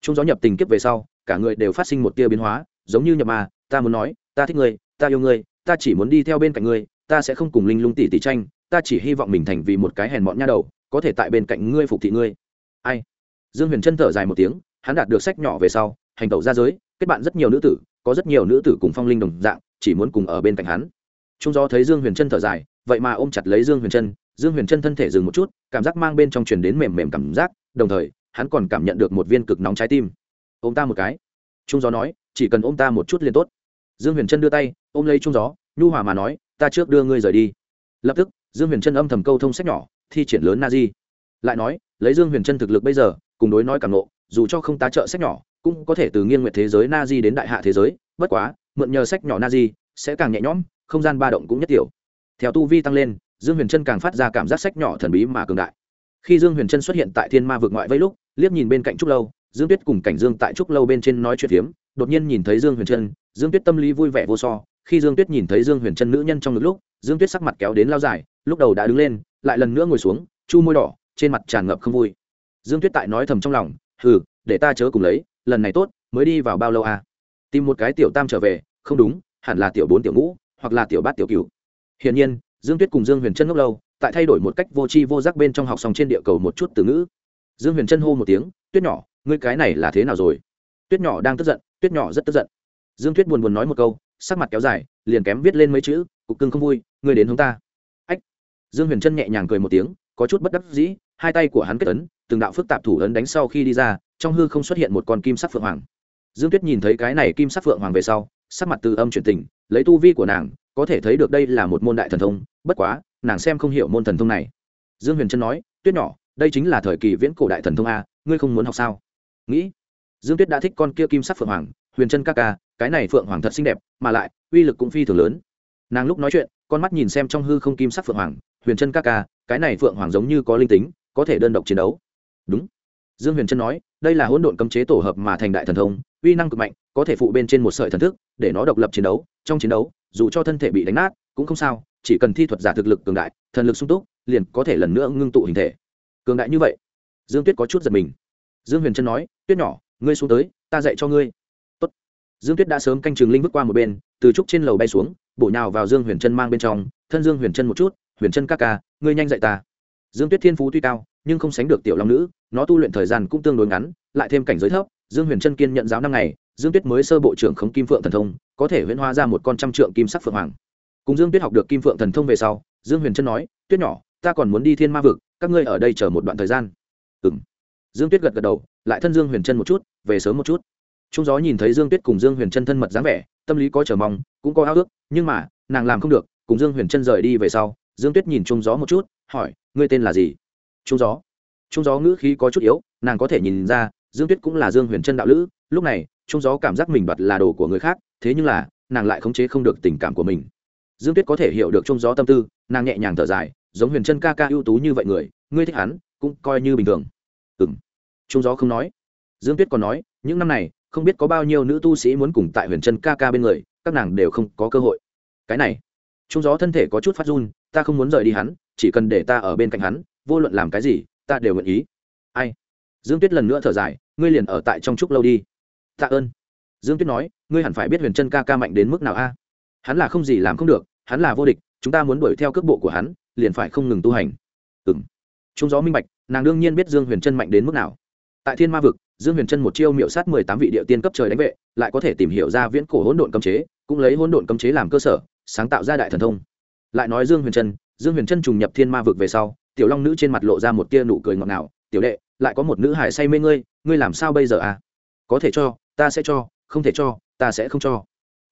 Trung gió nhập tình kiếp về sau, cả người đều phát sinh một tia biến hóa, giống như nhập ma, ta muốn nói, ta thích ngươi, ta yêu ngươi, ta chỉ muốn đi theo bên cạnh ngươi ta sẽ không cùng linh lung tỷ tỷ tranh ta chỉ hy vọng mình thành vì một cái hèn mọn nha đầu có thể tại bên cạnh ngươi phục thị ngươi. Ai? Dương huyền chân thở dài một tiếng hắn đạt được sách nhỏ về sau hành tẩu ra giới kết bạn rất nhiều nữ tử có rất nhiều nữ tử cùng phong linh đồng dạng chỉ muốn cùng ở bên cạnh hắn. Trung do thấy dương huyền chân thở dài vậy mà ôm chặt lấy dương huyền chân, dương huyền chân thân thể dừng một chút cảm giác mang bên trong truyền đến mềm mềm cảm giác đồng thời hắn còn cảm nhận được một viên cực nóng trái tim. Ôm ta một cái. Trung do nói chỉ cần ôm ta một chút liền tốt. Dương huyền chân đưa tay ôm lấy trung gió, nhu hòa mà nói, ta trước đưa ngươi rời đi. Lập tức, dương huyền trân âm thầm câu thông sách nhỏ, thi triển lớn na di lại nói, lấy dương huyền trân thực lực bây giờ, cùng đối nói cảm nộ dù cho không tá trợ sách nhỏ, cũng có thể từ nghiên nguyện thế giới na di đến đại hạ thế giới, bất quá, mượn nhờ sách nhỏ na di sẽ càng nhẹ nhõm, không gian ba động cũng nhất tiểu. Theo tu vi tăng lên, dương huyền trân càng phát ra cảm giác sách nhỏ thần bí mà cường đại. Khi dương huyền trân xuất hiện tại thiên ma vực ngoại vây lúc, liếc nhìn bên cạnh trúc lâu, dương tuyết cùng cảnh dương tại trúc lâu bên trên nói chuyện phiếm, đột nhiên nhìn thấy dương huyền trân, dương tuyết tâm lý vui vẻ vô so khi dương tuyết nhìn thấy dương huyền trân nữ nhân trong ngực lúc, dương tuyết sắc mặt kéo đến lao dài, lúc đầu đã đứng lên, lại lần nữa ngồi xuống, chu môi đỏ, trên mặt tràn ngập không vui. Dương tuyết tại nói thầm trong lòng, hừ, để ta chớ cùng lấy, lần này tốt, mới đi vào bao lâu à? Tìm một cái tiểu tam trở về, không đúng, hẳn là tiểu bốn tiểu ngũ, hoặc là tiểu bát tiểu cửu. Hiển nhiên, dương tuyết cùng dương huyền trân ngốc lâu, tại thay đổi một cách vô tri vô giác bên trong học xong trên địa cầu một chút từ ngữ. Dương huyền trân hô một tiếng, tuyết nhỏ, ngươi cái này là thế nào rồi? Tuyết nhỏ đang tức giận, tuyết nhỏ rất tức giận. Dương tuyết buồn buồn nói một câu sắc mặt kéo dài, liền kém viết lên mấy chữ, cục cưng không vui, ngươi đến hướng ta. Ách. Dương huyền trân nhẹ nhàng cười một tiếng, có chút bất đắc dĩ, hai tay của hắn kết ấn, từng đạo phức tạp thủ ấn đánh sau khi đi ra, trong hư không xuất hiện một con kim sắc phượng hoàng. Dương tuyết nhìn thấy cái này kim sắc phượng hoàng về sau, sắc mặt từ âm chuyển tình, lấy tu vi của nàng, có thể thấy được đây là một môn đại thần thông, bất quá, nàng xem không hiểu môn thần thông này. Dương huyền trân nói, tuyết nhỏ, đây chính là thời kỳ viễn cổ đại thần thông a, ngươi không muốn học sao? Nghĩ, dương tuyết đã thích con kia kim sắc phượng hoàng, huyền trân ca ca cái này phượng hoàng thật xinh đẹp, mà lại, uy lực cũng phi thường lớn. Nàng lúc nói chuyện, con mắt nhìn xem trong hư không kim sắc phượng hoàng, huyền trân ca ca, cái này phượng hoàng giống như có linh tính, có thể đơn độc chiến đấu. Đúng. Dương huyền trân nói, đây là hỗn độn cấm chế tổ hợp mà thành đại thần thông, uy năng cực mạnh, có thể phụ bên trên một sợi thần thức, để nó độc lập chiến đấu, trong chiến đấu, dù cho thân thể bị đánh nát, cũng không sao, chỉ cần thi thuật giả thực lực cường đại, thần lực sung túc, liền có thể lần nữa ngưng tụ hình thể. Cường đại như vậy. Dương tuyết có chút giật mình. Dương huyền trân nói, tuyết nhỏ, ngươi xuống tới, ta dạy cho ngươi dương tuyết đã sớm canh trường linh bước qua một bên, từ trúc trên lầu bay xuống, bổ nhào vào dương huyền trân mang bên trong, thân dương huyền trân một chút, huyền trân ca ca, ngươi nhanh dạy ta. Dương tuyết thiên phú tuy cao, nhưng không sánh được tiểu long nữ, nó tu luyện thời gian cũng tương đối ngắn, lại thêm cảnh giới thấp, dương huyền trân kiên nhận giáo năm ngày, dương tuyết mới sơ bộ trưởng khống kim phượng thần thông, có thể huyễn hóa ra một con trăm trượng kim sắc phượng hoàng. Cùng dương tuyết học được kim phượng thần thông về sau, dương huyền trân nói, tuyết nhỏ, ta còn muốn đi thiên ma vực, các ngươi ở đây chờ một đoạn thời gian. Ừ m dương tuyết gật gật đầu, lại thân dương huyền trân một chút, về sớm một chút trung gió nhìn thấy dương tuyết cùng dương huyền trân thân mật dáng vẻ, tâm lý có chờ mong, cũng có ao ước, nhưng mà, nàng làm không được, cùng dương huyền trân rời đi về sau, dương tuyết nhìn trung gió một chút, hỏi, ngươi tên là gì? Trung gió. Trung gió ngữ khí có chút yếu, nàng có thể nhìn ra, dương tuyết cũng là dương huyền trân đạo lữ, lúc này, trung gió cảm giác mình bật là đồ của người khác, thế nhưng là, nàng lại khống chế không được tình cảm của mình. Dương tuyết có thể hiểu được trung gió tâm tư, nàng nhẹ nhàng thở dài, giống huyền trân ca ca ưu tú như vậy người, ngươi thích hắn, cũng coi như bình thường. Ừ m trung gió không nói. Dương tuyết còn nói, những năm này không biết có bao nhiêu nữ tu sĩ muốn cùng tại huyền chân ca ca bên người, các nàng đều không có cơ hội. Cái này, trung gió thân thể có chút phát run, ta không muốn rời đi hắn, chỉ cần để ta ở bên cạnh hắn, vô luận làm cái gì, ta đều nguyện ý. Ai? Dương tuyết lần nữa thở dài, ngươi liền ở tại trong trúc lâu đi. Tạ ơn. Dương tuyết nói, ngươi hẳn phải biết huyền chân ca ca mạnh đến mức nào a? Hắn là không gì làm không được, hắn là vô địch, chúng ta muốn đuổi theo cước bộ của hắn, liền phải không ngừng tu hành. Ừng chúng trung gió minh bạch, nàng đương nhiên biết dương huyền chân mạnh đến mức nào. Tại thiên ma vực dương huyền trân một chiêu miệu sát mười tám vị địa tiên cấp trời đánh vệ, lại có thể tìm hiểu ra viễn cổ hỗn độn cấm chế, cũng lấy hỗn độn cấm chế làm cơ sở, sáng tạo ra đại thần thông. Lại nói dương huyền trân dương huyền trân trùng nhập thiên ma vực về sau, tiểu long nữ trên mặt lộ ra một tia nụ cười ngọt ngào, tiểu đệ, lại có một nữ hải say mê ngươi ngươi làm sao bây giờ à? Có thể cho, ta sẽ cho, không thể cho, ta sẽ không cho.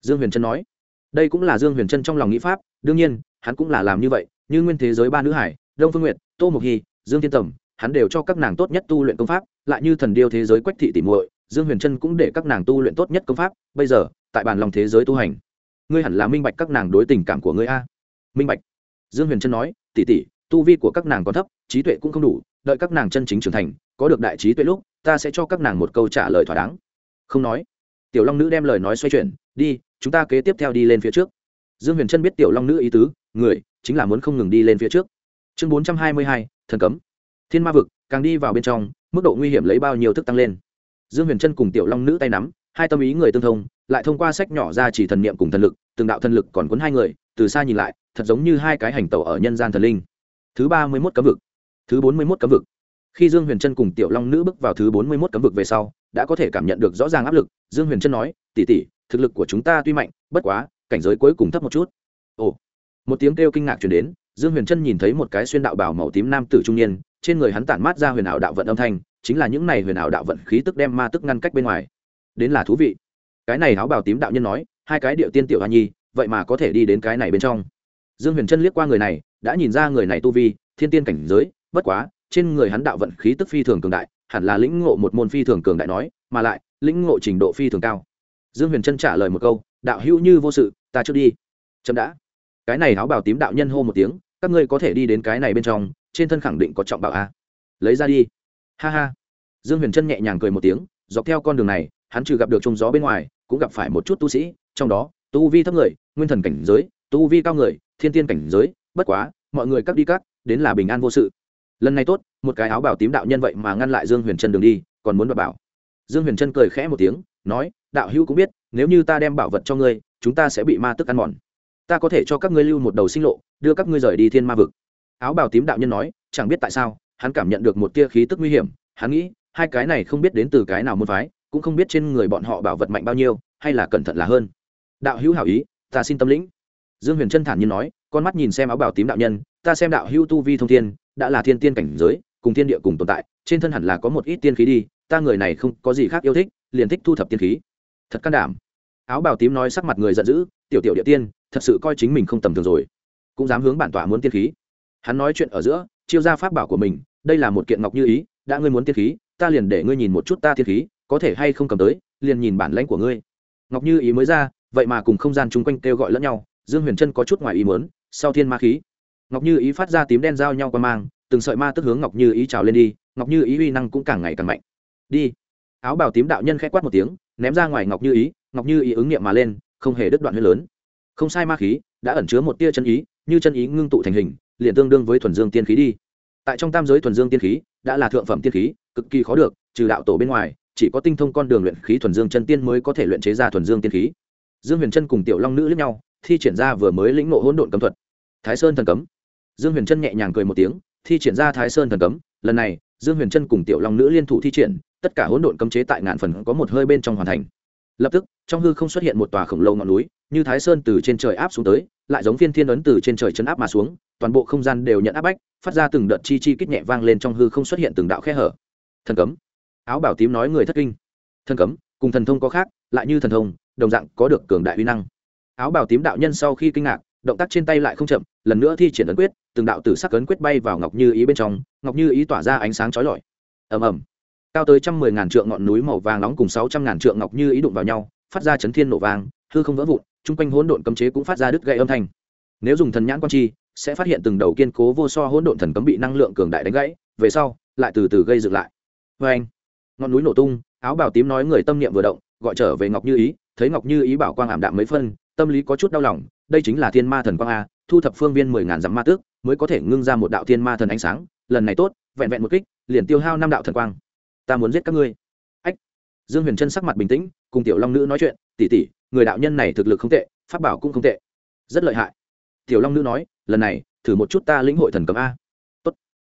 Dương huyền trân nói. Đây cũng là dương huyền trân trong lòng nghĩ pháp, đương nhiên, hắn cũng là làm như vậy, như nguyên thế giới ba nữ hải, đông phương nguyệt, tô mộc hy, dương thiên tẩm hắn đều cho các nàng tốt nhất tu luyện công pháp lại như thần điêu thế giới quách thị tỉ muội, dương huyền trân cũng để các nàng tu luyện tốt nhất công pháp, bây giờ, tại bàn lòng thế giới tu hành. Ngươi hẳn là minh bạch các nàng đối tình cảm của ngươi a. Minh bạch. Dương huyền trân nói tỉ tỉ tu vi của các nàng còn thấp, trí tuệ cũng không đủ, đợi các nàng chân chính trưởng thành, có được đại trí tuệ lúc, ta sẽ cho các nàng một câu trả lời thỏa đáng. Không nói. Tiểu long nữ đem lời nói xoay chuyển, đi, chúng ta kế tiếp theo đi lên phía trước. Dương huyền trân biết tiểu long nữ ý tứ, người, chính là muốn không ngừng đi lên phía trước. Chương bốn trăm hai mươi hai, thần cấm. Thiên ma vực càng đi vào bên trong, mức độ nguy hiểm lấy bao nhiêu thức tăng lên. Dương huyền trân cùng tiểu long nữ tay nắm, hai tâm ý người tương thông, lại thông qua sách nhỏ ra chỉ thần niệm cùng thần lực, từng đạo thần lực còn cuốn hai người, từ xa nhìn lại, thật giống như hai cái hành tàu ở nhân gian thần linh. Thứ ba mươi mốt cấm vực. Thứ bốn mươi mốt cấm vực. Khi dương huyền trân cùng tiểu long nữ bước vào thứ bốn mươi mốt cấm vực về sau, đã có thể cảm nhận được rõ ràng áp lực, dương huyền trân nói tỉ tỉ thực lực của chúng ta tuy mạnh, bất quá, cảnh giới cuối cùng thấp một chút. Ồ. Một tiếng kêu kinh ngạc chuyển đến, dương huyền trân nhìn thấy một cái xuyên đạo bảo màu tím nam tử trung niên trên người hắn tản mát ra huyền ảo đạo vận âm thanh, chính là những này huyền ảo đạo vận khí tức đem ma tức ngăn cách bên ngoài. Đến là thú vị. Cái này áo bào tím đạo nhân nói, hai cái điệu tiên tiểu hoa nhi, vậy mà có thể đi đến cái này bên trong. Dương huyền trân liếc qua người này, đã nhìn ra người này tu vi, thiên tiên cảnh giới, bất quá, trên người hắn đạo vận khí tức phi thường cường đại, hẳn là lĩnh ngộ một môn phi thường cường đại nói, mà lại, lĩnh ngộ trình độ phi thường cao. Dương huyền trân trả lời một câu, đạo hữu như vô sự, ta trước đi. Chậm đã. Cái này áo bào tím đạo nhân hô một tiếng, các ngươi có thể đi đến cái này bên trong trên thân khẳng định có trọng bảo a. Lấy ra đi. Ha ha. Dương huyền trân nhẹ nhàng cười một tiếng, dọc theo con đường này, hắn trừ gặp được trông gió bên ngoài, cũng gặp phải một chút tu sĩ, trong đó, tu vi thấp người, nguyên thần cảnh giới, tu vi cao người, thiên tiên cảnh giới, bất quá, mọi người cắt đi cắt, đến là bình an vô sự. Lần này tốt, một cái áo bào tím đạo nhân vậy mà ngăn lại dương huyền trân đường đi, còn muốn đoạt bảo. Dương huyền trân cười khẽ một tiếng, nói, đạo hữu cũng biết, nếu như ta đem bảo vật cho ngươi, chúng ta sẽ bị ma tức ăn mòn. Ta có thể cho các ngươi lưu một đầu sinh lộ, đưa các ngươi rời đi thiên ma vực áo bào tím đạo nhân nói, chẳng biết tại sao, hắn cảm nhận được một tia khí tức nguy hiểm. Hắn nghĩ, hai cái này không biết đến từ cái nào môn phái, cũng không biết trên người bọn họ bảo vật mạnh bao nhiêu, hay là cẩn thận là hơn. Đạo hữu hảo ý, ta xin tâm lĩnh. Dương huyền trân thản nhiên nói, con mắt nhìn xem áo bào tím đạo nhân, ta xem đạo hữu tu vi thông thiên, đã là thiên tiên cảnh giới, cùng thiên địa cùng tồn tại, trên thân hẳn là có một ít tiên khí đi, ta người này không có gì khác yêu thích, liền thích thu thập tiên khí. Thật can đảm. Áo bào tím nói sắc mặt người giận dữ, tiểu tiểu địa tiên, thật sự coi chính mình không tầm thường rồi. Cũng dám hướng bản tỏa muốn tiên khí hắn nói chuyện ở giữa, chiêu ra pháp bảo của mình, đây là một kiện ngọc như ý, đã ngươi muốn tiên khí, ta liền để ngươi nhìn một chút ta tiên khí, có thể hay không cầm tới, liền nhìn bản lãnh của ngươi. Ngọc như ý mới ra, vậy mà cùng không gian chung quanh kêu gọi lẫn nhau, dương huyền trân có chút ngoài ý muốn, sau thiên ma khí. Ngọc như ý phát ra tím đen giao nhau qua mang, từng sợi ma tức hướng ngọc như ý trào lên đi, ngọc như ý uy năng cũng càng ngày càng mạnh. Đi. Áo bào tím đạo nhân k h ẽ quát một tiếng, ném ra ngoài ngọc như ý, ngọc như ý ứng nghiệm mà lên, không hề đứt đoạn huyết lớn. Không sai ma khí, đã ẩn chứa một tia chân ý, như chân ý ngưng tụ thành hình liền tương đương với thuần dương tiên khí đi. Tại trong tam giới thuần dương tiên khí, đã là thượng phẩm tiên khí, cực kỳ khó được, trừ đạo tổ bên ngoài, chỉ có tinh thông con đường luyện khí thuần dương chân tiên mới có thể luyện chế ra thuần dương tiên khí. Dương huyền trân cùng tiểu long nữ lẫn nhau, thi triển ra vừa mới lĩnh ngộ hỗn độn cấm thuật. Thái sơn thần cấm. Dương huyền trân nhẹ nhàng cười một tiếng, thi triển ra thái sơn thần cấm. Lần này, dương huyền trân cùng tiểu long nữ liên thủ thi triển, tất cả hỗn độn cấm chế tại ngàn phần có một hơi bên trong hoàn thành. Lập tức, trong hư không xuất hiện một tòa khổng lồ ngọn núi như thái sơn từ trên trời áp xuống tới, lại giống phiên thiên ấn từ trên trời chấn áp mà xuống, toàn bộ không gian đều nhận áp bách, phát ra từng đợt chi chi kích nhẹ vang lên trong hư không xuất hiện từng đạo khe hở. Thần cấm. Áo bảo tím nói người thất kinh. Thần cấm, cùng thần thông có khác, lại như thần thông, đồng dạng có được cường đại uy năng. Áo bảo tím đạo nhân sau khi kinh ngạc, động tác trên tay lại không chậm, lần nữa thi triển ấn quyết, từng đạo tử sắc ấn quyết bay vào ngọc như ý bên trong, ngọc như ý tỏa ra ánh sáng chói lọi. Ầm ầm. Cao tới trăm mười ngàn trượng ngọn núi màu vàng nóng cùng sáu trăm ngàn trượng ngọc như ý đụng vào nhau, phát ra chấn thiên nổ vàng hư không vỡ vụn chung quanh hỗn độn cấm chế cũng phát ra đứt gãy âm thanh. Nếu dùng thần nhãn quan chi, sẽ phát hiện từng đầu kiên cố vô so hỗn độn thần cấm bị năng lượng cường đại đánh gãy, về sau, lại từ từ gây dựng lại. Vê anh, ngọn núi nổ tung, áo bào tím nói người tâm niệm vừa động, gọi trở về ngọc như ý, thấy ngọc như ý bảo quang ảm đạm mấy phân, tâm lý có chút đau lòng, đây chính là thiên ma thần quang a, thu thập phương viên mười ngàn dặm ma tước, mới có thể ngưng ra một đạo thiên ma thần ánh sáng, lần này tốt, vẹn vẹn một kích, liền tiêu hao năm đạo thần quang. Ta muốn giết các ngươi. Ách, dương huyền trân sắc mặt bình tĩnh, cùng tiểu long nữ nói chuyện Tỷ tỷ, người đạo nhân này thực lực không tệ pháp bảo cũng không tệ. Rất lợi hại. Tiểu long nữ nói lần này thử một chút ta lĩnh hội thần cấm a. Tốt.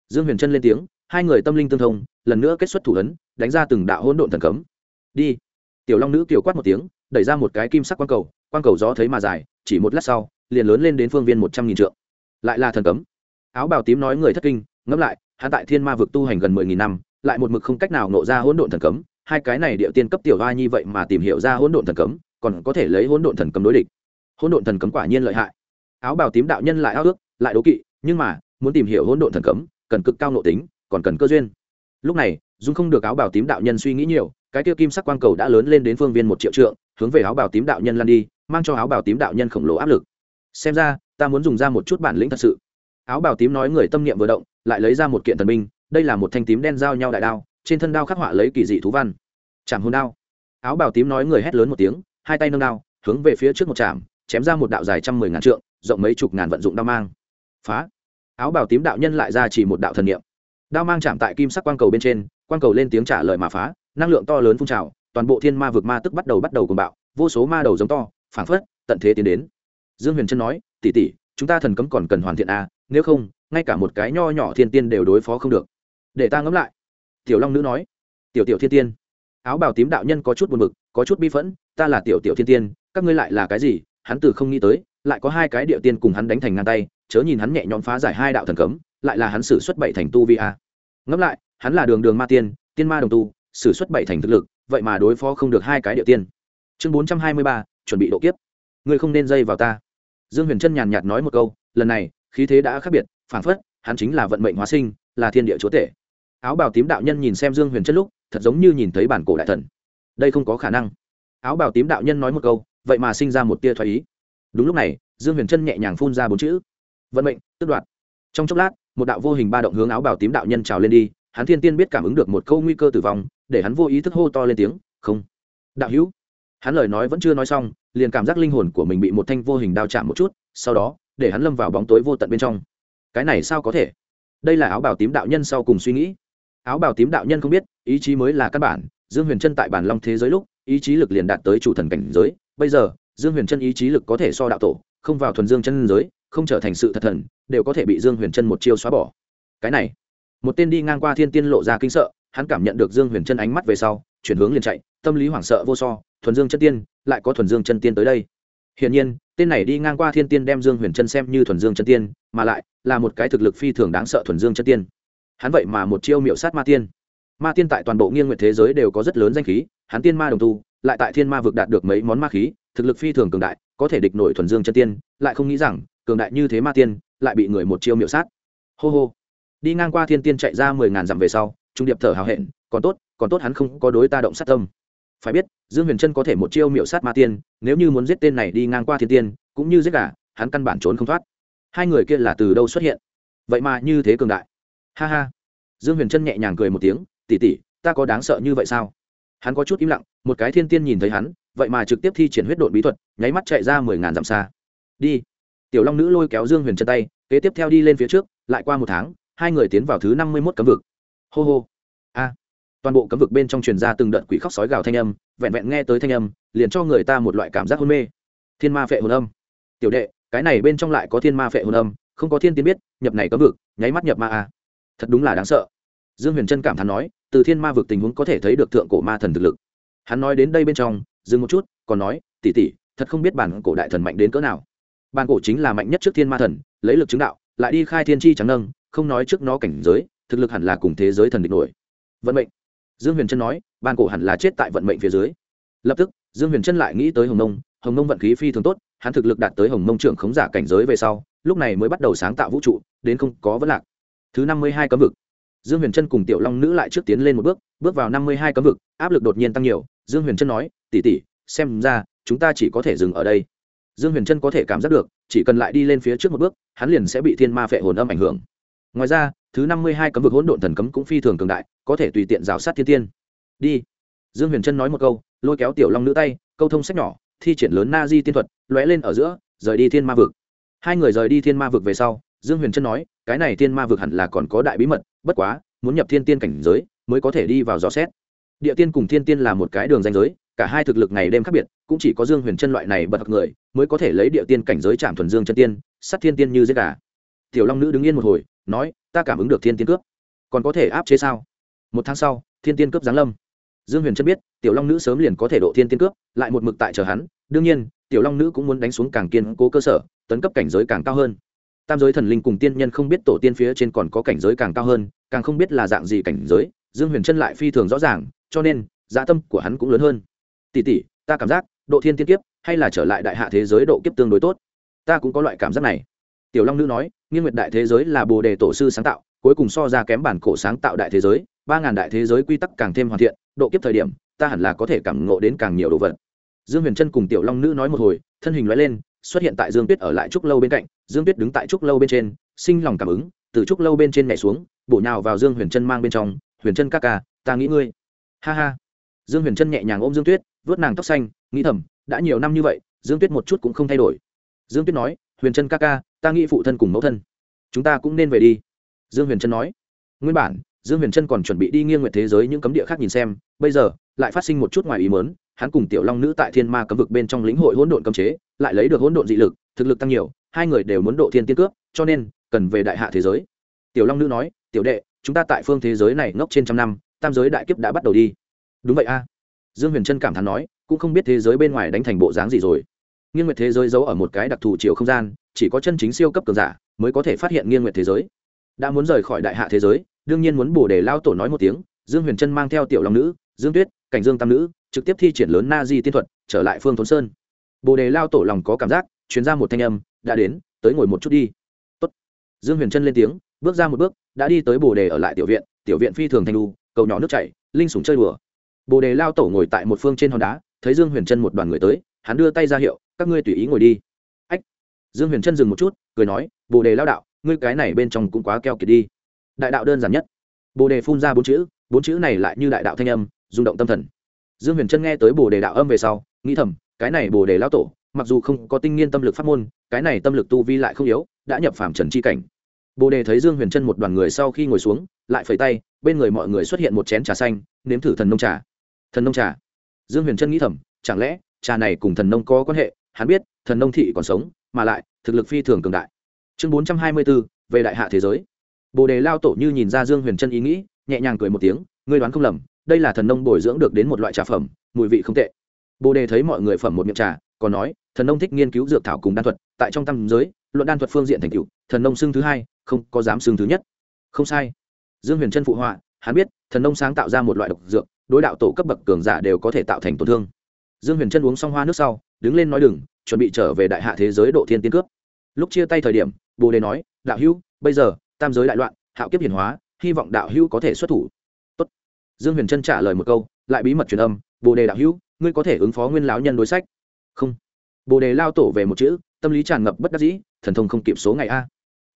dương huyền trân lên tiếng hai người tâm linh tương thông lần nữa kết xuất thủ ấn đánh ra từng đạo hỗn độn thần cấm. Đi. Tiểu long nữ kiều quát một tiếng đẩy ra một cái kim sắc quang cầu quang cầu gió thấy mà dài chỉ một lát sau liền lớn lên đến phương viên một trăm nghìn trượng. Lại là thần cấm. Áo bào tím nói người thất kinh ngẫm lại hạ tại thiên ma vực tu hành gần mười nghìn năm lại một mực không cách nào nộ ra hỗn độn thần cấm hai cái này địa tiên cấp tiểu hoa như vậy mà tìm hiểu ra hỗn độn thần cấm, còn có thể lấy hỗn độn thần cấm đối địch. Hỗn độn thần cấm quả nhiên lợi hại. Áo bào tím đạo nhân lại ao ước, lại đố kỵ, nhưng mà, muốn tìm hiểu hỗn độn thần cấm, cần cực cao nội tính, còn cần cơ duyên. Lúc này, dung không được áo bào tím đạo nhân suy nghĩ nhiều, cái tiêu kim sắc quang cầu đã lớn lên đến phương viên một triệu trượng, hướng về áo bào tím đạo nhân lan đi, mang cho áo bào tím đạo nhân khổng lồ áp lực. Xem ra, ta muốn dùng ra một chút bản lĩnh thật sự. Áo bào tím nói người tâm niệm vừa động, lại lấy ra một kiện thần binh, đây là một thanh tím đen giao nhau đại đao trên thân đao khắc họa lấy kỳ dị thú văn. Chạm hồn đao. Áo bào tím nói người hét lớn một tiếng, hai tay nâng đao, hướng về phía trước một chạm chém ra một đạo dài trăm mười ngàn trượng, rộng mấy chục ngàn vận dụng đao mang. Phá. Áo bào tím đạo nhân lại ra chỉ một đạo thần niệm. Đao mang chạm tại kim sắc quang cầu bên trên, quang cầu lên tiếng trả lời mà phá, năng lượng to lớn phun trào, toàn bộ thiên ma vực ma tức bắt đầu bắt đầu cùng bạo, vô số ma đầu giống to, phảng phất, tận thế tiến đến. Dương huyền trân nói tỉ tỉ chúng ta thần cấm còn cần hoàn thiện à nếu không, ngay cả một cái nho nhỏ thiên tiên đều đối phó không được. Để ta ngẫm lại tiểu long nữ nói. Tiểu tiểu thiên tiên. Áo bào tím đạo nhân có chút buồn bực, có chút bi phẫn, ta là tiểu tiểu thiên tiên, các ngươi lại là cái gì? Hắn từ không nghĩ tới, lại có hai cái địa tiên cùng hắn đánh thành ngang tay, chớ nhìn hắn nhẹ nhõm phá giải hai đạo thần cấm, lại là hắn xử xuất bảy thành tu vi a. Ngẫm lại, hắn là đường đường ma tiên tiên ma đồng tu, xử xuất bảy thành thực lực, vậy mà đối phó không được hai cái địa tiên. Chương bốn trăm hai mươi ba, chuẩn bị độ kiếp. Ngươi không nên dây vào ta. Dương huyền trân nhàn nhạt nói một câu, lần này, khí thế đã khác biệt phản phất, hắn chính là vận mệnh hóa sinh, là thiên địa chúa tể áo bào tím đạo nhân nhìn xem dương huyền trân lúc, thật giống như nhìn thấy bản cổ đại thần. Đây không có khả năng. Áo bào tím đạo nhân nói một câu, vậy mà sinh ra một tia thoái ý. Đúng lúc này, dương huyền trân nhẹ nhàng phun ra bốn chữ. Vận mệnh, tước đoạt. Trong chốc lát, một đạo vô hình ba động hướng áo bào tím đạo nhân trào lên đi, hắn thiên tiên biết cảm ứng được một câu nguy cơ tử vong, để hắn vô ý thức hô to lên tiếng, không. Đạo hữu, hắn lời nói vẫn chưa nói xong, liền cảm giác linh hồn của mình bị một thanh vô hình đao chạm một chút, sau đó, để hắn lâm vào bóng tối vô tận bên trong. Cái này sao có thể? Đây là áo bào tím đạo nhân sau cùng suy nghĩ áo bào tím đạo nhân không biết, ý chí mới là căn bản, dương huyền Chân tại bản long thế giới lúc, ý chí lực liền đạt tới chủ thần cảnh giới, bây giờ, dương huyền Chân ý chí lực có thể so đạo tổ, không vào thuần dương chân giới, không trở thành sự thật thần, đều có thể bị dương huyền Chân một chiêu xóa bỏ. Cái này, một tên đi ngang qua thiên tiên lộ ra kinh sợ, hắn cảm nhận được dương huyền Chân ánh mắt về sau, chuyển hướng liền chạy, tâm lý hoảng sợ vô so, thuần dương chân tiên, lại có thuần dương chân tiên tới đây. Hiển nhiên, tên này đi ngang qua thiên tiên đem dương huyền Chân xem như thuần dương chân tiên, mà lại là một cái thực lực phi thường đáng sợ thuần dương chân tiên hắn vậy mà một chiêu miểu sát ma tiên. Ma tiên tại toàn bộ nghiêng nguyện thế giới đều có rất lớn danh khí, hắn tiên ma đồng tu, lại tại thiên ma vực đạt được mấy món ma khí, thực lực phi thường cường đại, có thể địch nổi thuần dương chân tiên, lại không nghĩ rằng, cường đại như thế ma tiên, lại bị người một chiêu miểu sát. Hô hô. Đi ngang qua thiên tiên chạy ra mười ngàn dặm về sau, trung điệp thở hào hẹn, còn tốt còn tốt hắn không có đối ta động sát tâm. Phải biết, dương huyền trân có thể một chiêu miểu sát ma tiên, nếu như muốn giết tên này đi ngang qua thiên tiên, cũng như giết gà, hắn căn bản trốn không thoát. Hai người kia là từ đâu xuất hiện? Vậy mà như thế cường đại ha ha. Dương huyền trân nhẹ nhàng cười một tiếng tỉ tỉ ta có đáng sợ như vậy sao? Hắn có chút im lặng, một cái thiên tiên nhìn thấy hắn, vậy mà trực tiếp thi triển huyết độn bí thuật, nháy mắt chạy ra mười ngàn dặm xa. Đi. Tiểu long nữ lôi kéo dương huyền chân tay, kế tiếp theo đi lên phía trước, lại qua một tháng, hai người tiến vào thứ năm mươi mốt cấm vực. Hô hô. A. Toàn bộ cấm vực bên trong truyền ra từng đợt quỷ khóc sói gào thanh âm, vẹn vẹn nghe tới thanh âm, liền cho người ta một loại cảm giác hôn mê. Thiên ma phệ hồn âm. Tiểu đệ, cái này bên trong lại có thiên ma phệ hồn âm, không có thiên tiên biết, nhập này cấm vực, nháy mắt nhập ma a thật đúng là đáng sợ. Dương huyền trân cảm thán nói, từ thiên ma vực tình huống có thể thấy được thượng cổ ma thần thực lực. Hắn nói đến đây bên trong, dừng một chút, còn nói tỉ tỉ thật không biết bản cổ đại thần mạnh đến cỡ nào. Bản cổ chính là mạnh nhất trước thiên ma thần, lấy lực chứng đạo, lại đi khai thiên chi trắng nâng, không nói trước nó cảnh giới, thực lực hẳn là cùng thế giới thần địch nổi. Vận mệnh. Dương huyền trân nói, bản cổ hẳn là chết tại vận mệnh phía dưới. Lập tức, dương huyền trân lại nghĩ tới hồng nông hồng nông vận khí phi thường tốt, hắn thực lực đạt tới hồng nông trưởng khống giả cảnh giới về sau, lúc này mới bắt đầu sáng tạo vũ trụ, đến không có vấn lạc thứ năm mươi hai cấm vực. Dương huyền trân cùng tiểu long nữ lại trước tiến lên một bước bước vào năm mươi hai cấm vực, áp lực đột nhiên tăng nhiều. Dương huyền trân nói tỉ tỉ xem ra, chúng ta chỉ có thể dừng ở đây. Dương huyền trân có thể cảm giác được, chỉ cần lại đi lên phía trước một bước, hắn liền sẽ bị thiên ma phệ hồn âm ảnh hưởng. Ngoài ra, thứ năm mươi hai cấm vực hỗn độn thần cấm cũng phi thường cường đại, có thể tùy tiện rào sát thiên tiên. Đi. Dương huyền trân nói một câu, lôi kéo tiểu long nữ tay, câu thông sách nhỏ, thi triển lớn na di tiên thuật, lóe lên ở giữa, rời đi thiên ma vực. Hai người rời đi thiên ma vực về sau dương huyền trân nói, cái này thiên ma vực hẳn là còn có đại bí mật, bất quá, muốn nhập thiên tiên cảnh giới, mới có thể đi vào dò xét. Địa tiên cùng thiên tiên là một cái đường danh giới, cả hai thực lực ngày đêm khác biệt, cũng chỉ có dương huyền chân loại này bật người, mới có thể lấy địa tiên cảnh giới chạm thuần dương chân tiên sắt thiên tiên như giết gà. Tiểu long nữ đứng yên một hồi, nói, ta cảm ứng được thiên tiên cướp. Còn có thể áp chế sao? Một tháng sau, thiên tiên cướp giáng lâm. Dương huyền chân biết, tiểu long nữ sớm liền có thể độ thiên tiên cướp, lại một mực tại chờ hắn. Đương nhiên, tiểu long nữ cũng muốn đánh xuống càng kiên cố cơ sở, tấn cấp cảnh giới càng cao hơn tam giới thần linh cùng tiên nhân không biết tổ tiên phía trên còn có cảnh giới càng cao hơn, càng không biết là dạng gì cảnh giới, dương huyền chân lại phi thường rõ ràng, cho nên dạ tâm của hắn cũng lớn hơn. Tỷ tỷ, ta cảm giác, độ thiên tiên kiếp, hay là trở lại đại hạ thế giới độ kiếp tương đối tốt. Ta cũng có loại cảm giác này. Tiểu long nữ nói, nghiên nguyệt đại thế giới là bồ đề tổ sư sáng tạo, cuối cùng so ra kém bản cổ sáng tạo đại thế giới, ba ngàn đại thế giới quy tắc càng thêm hoàn thiện, độ kiếp thời điểm, ta hẳn là có thể cảm ngộ đến càng nhiều đồ vật. Dương huyền trân cùng tiểu long nữ nói một hồi, thân hình loại lên xuất hiện tại dương tuyết ở lại trúc lâu bên cạnh, dương tuyết đứng tại trúc lâu bên trên, sinh lòng cảm ứng, từ trúc lâu bên trên nhảy xuống, bổ nhào vào dương huyền trân mang bên trong, huyền trân ca ca, ta nghĩ ngươi. Ha ha. Dương huyền trân nhẹ nhàng ôm dương tuyết vớt nàng tóc xanh, nghĩ thầm, đã nhiều năm như vậy, dương tuyết một chút cũng không thay đổi. Dương tuyết nói, huyền trân ca ca, ta nghĩ phụ thân cùng mẫu thân, chúng ta cũng nên về đi. Dương huyền trân nói, nguyên bản, dương huyền trân còn chuẩn bị đi nghiêng nguyện thế giới những cấm địa khác nhìn xem, bây giờ, lại phát sinh một chút ngoài ý mớn hắn cùng tiểu long nữ tại thiên ma cấm vực bên trong lĩnh hội hỗn độn cấm chế, lại lấy được hỗn độn dị lực, thực lực tăng nhiều, hai người đều muốn độ thiên tiên cướp, cho nên, cần về đại hạ thế giới. Tiểu long nữ nói, tiểu đệ, chúng ta tại phương thế giới này ngốc trên trăm năm, tam giới đại kiếp đã bắt đầu đi. Đúng vậy a. Dương huyền trân cảm thán nói, cũng không biết thế giới bên ngoài đánh thành bộ dáng gì rồi. Nghiên nguyệt thế giới giấu ở một cái đặc thù chiều không gian, chỉ có chân chính siêu cấp cường giả mới có thể phát hiện nghiên nguyệt thế giới. Đã muốn rời khỏi đại hạ thế giới, đương nhiên muốn bổ để lao tổ nói một tiếng, dương huyền trân mang theo tiểu long nữ, dương tuyết cảnh dương tam nữ, trực tiếp thi triển lớn na di tiên thuật, trở lại phương thốn sơn. Bồ đề lao tổ lòng có cảm giác chuyến ra một thanh âm, đã đến, tới ngồi một chút đi. Tốt. dương huyền trân lên tiếng, bước ra một bước, đã đi tới bồ đề ở lại tiểu viện tiểu viện phi thường thanh đu cầu nhỏ nước chảy, linh sủng chơi đùa. Bồ đề lao tổ ngồi tại một phương trên hòn đá, thấy dương huyền trân một đoàn người tới, hắn đưa tay ra hiệu, các ngươi tùy ý ngồi đi. Ách. Dương huyền trân dừng một chút, cười nói, bồ đề lao đạo, ngươi cái này bên trong cũng quá keo kiệt đi. Đại đạo đơn giản nhất. Bồ đề phun ra bốn chữ bốn chữ này lại như đại đạo thanh âm rung động tâm thần. Dương huyền trân nghe tới bồ đề đạo âm về sau, nghĩ thầm, cái này bồ đề lão tổ, mặc dù không có tinh nghiên tâm lực pháp môn, cái này tâm lực tu vi lại không yếu, đã nhập phạm trần chi cảnh. Bồ đề thấy dương huyền trân một đoàn người sau khi ngồi xuống, lại phẩy tay, bên người mọi người xuất hiện một chén trà xanh, nếm thử thần nông trà. Thần nông trà. Dương huyền trân nghĩ thầm, chẳng lẽ, trà này cùng thần nông có quan hệ? Hắn biết, thần nông thị còn sống, mà lại, thực lực phi thường cường đại. Chương bốn trăm hai mươi bốn về đại hạ thế giới. Bồ đề lao tổ như nhìn ra dương huyền trân ý nghĩ, nhẹ nhàng cười một tiếng, ngươi đoán không lầm đây là thần nông bồi dưỡng được đến một loại trà phẩm, mùi vị không tệ. Bồ đề thấy mọi người phẩm một miệng trà, còn nói, thần nông thích nghiên cứu dược thảo cùng đan thuật, tại trong tam giới, luận đan thuật phương diện thành cựu thần nông xưng thứ hai, không có dám xưng thứ nhất. Không sai. Dương huyền trân phụ họa, hắn biết, thần nông sáng tạo ra một loại độc dược, đối đạo tổ cấp bậc cường giả đều có thể tạo thành tổn thương. Dương huyền trân uống xong hoa nước sau, đứng lên nói đừng, chuẩn bị trở về đại hạ thế giới độ thiên tiên cướp. Lúc chia tay thời điểm, bồ đề nói, đạo hữu, bây giờ, tam giới đại loạn, hạo kiếp hiển hóa, hy vọng đạo hữu có thể xuất thủ dương huyền trân trả lời một câu, lại bí mật truyền âm, bồ đề đạo hữu, ngươi có thể ứng phó nguyên lão nhân đối sách? Không. Bồ đề lao tổ về một chữ, tâm lý tràn ngập bất đắc dĩ, thần thông không kịp số ngày a.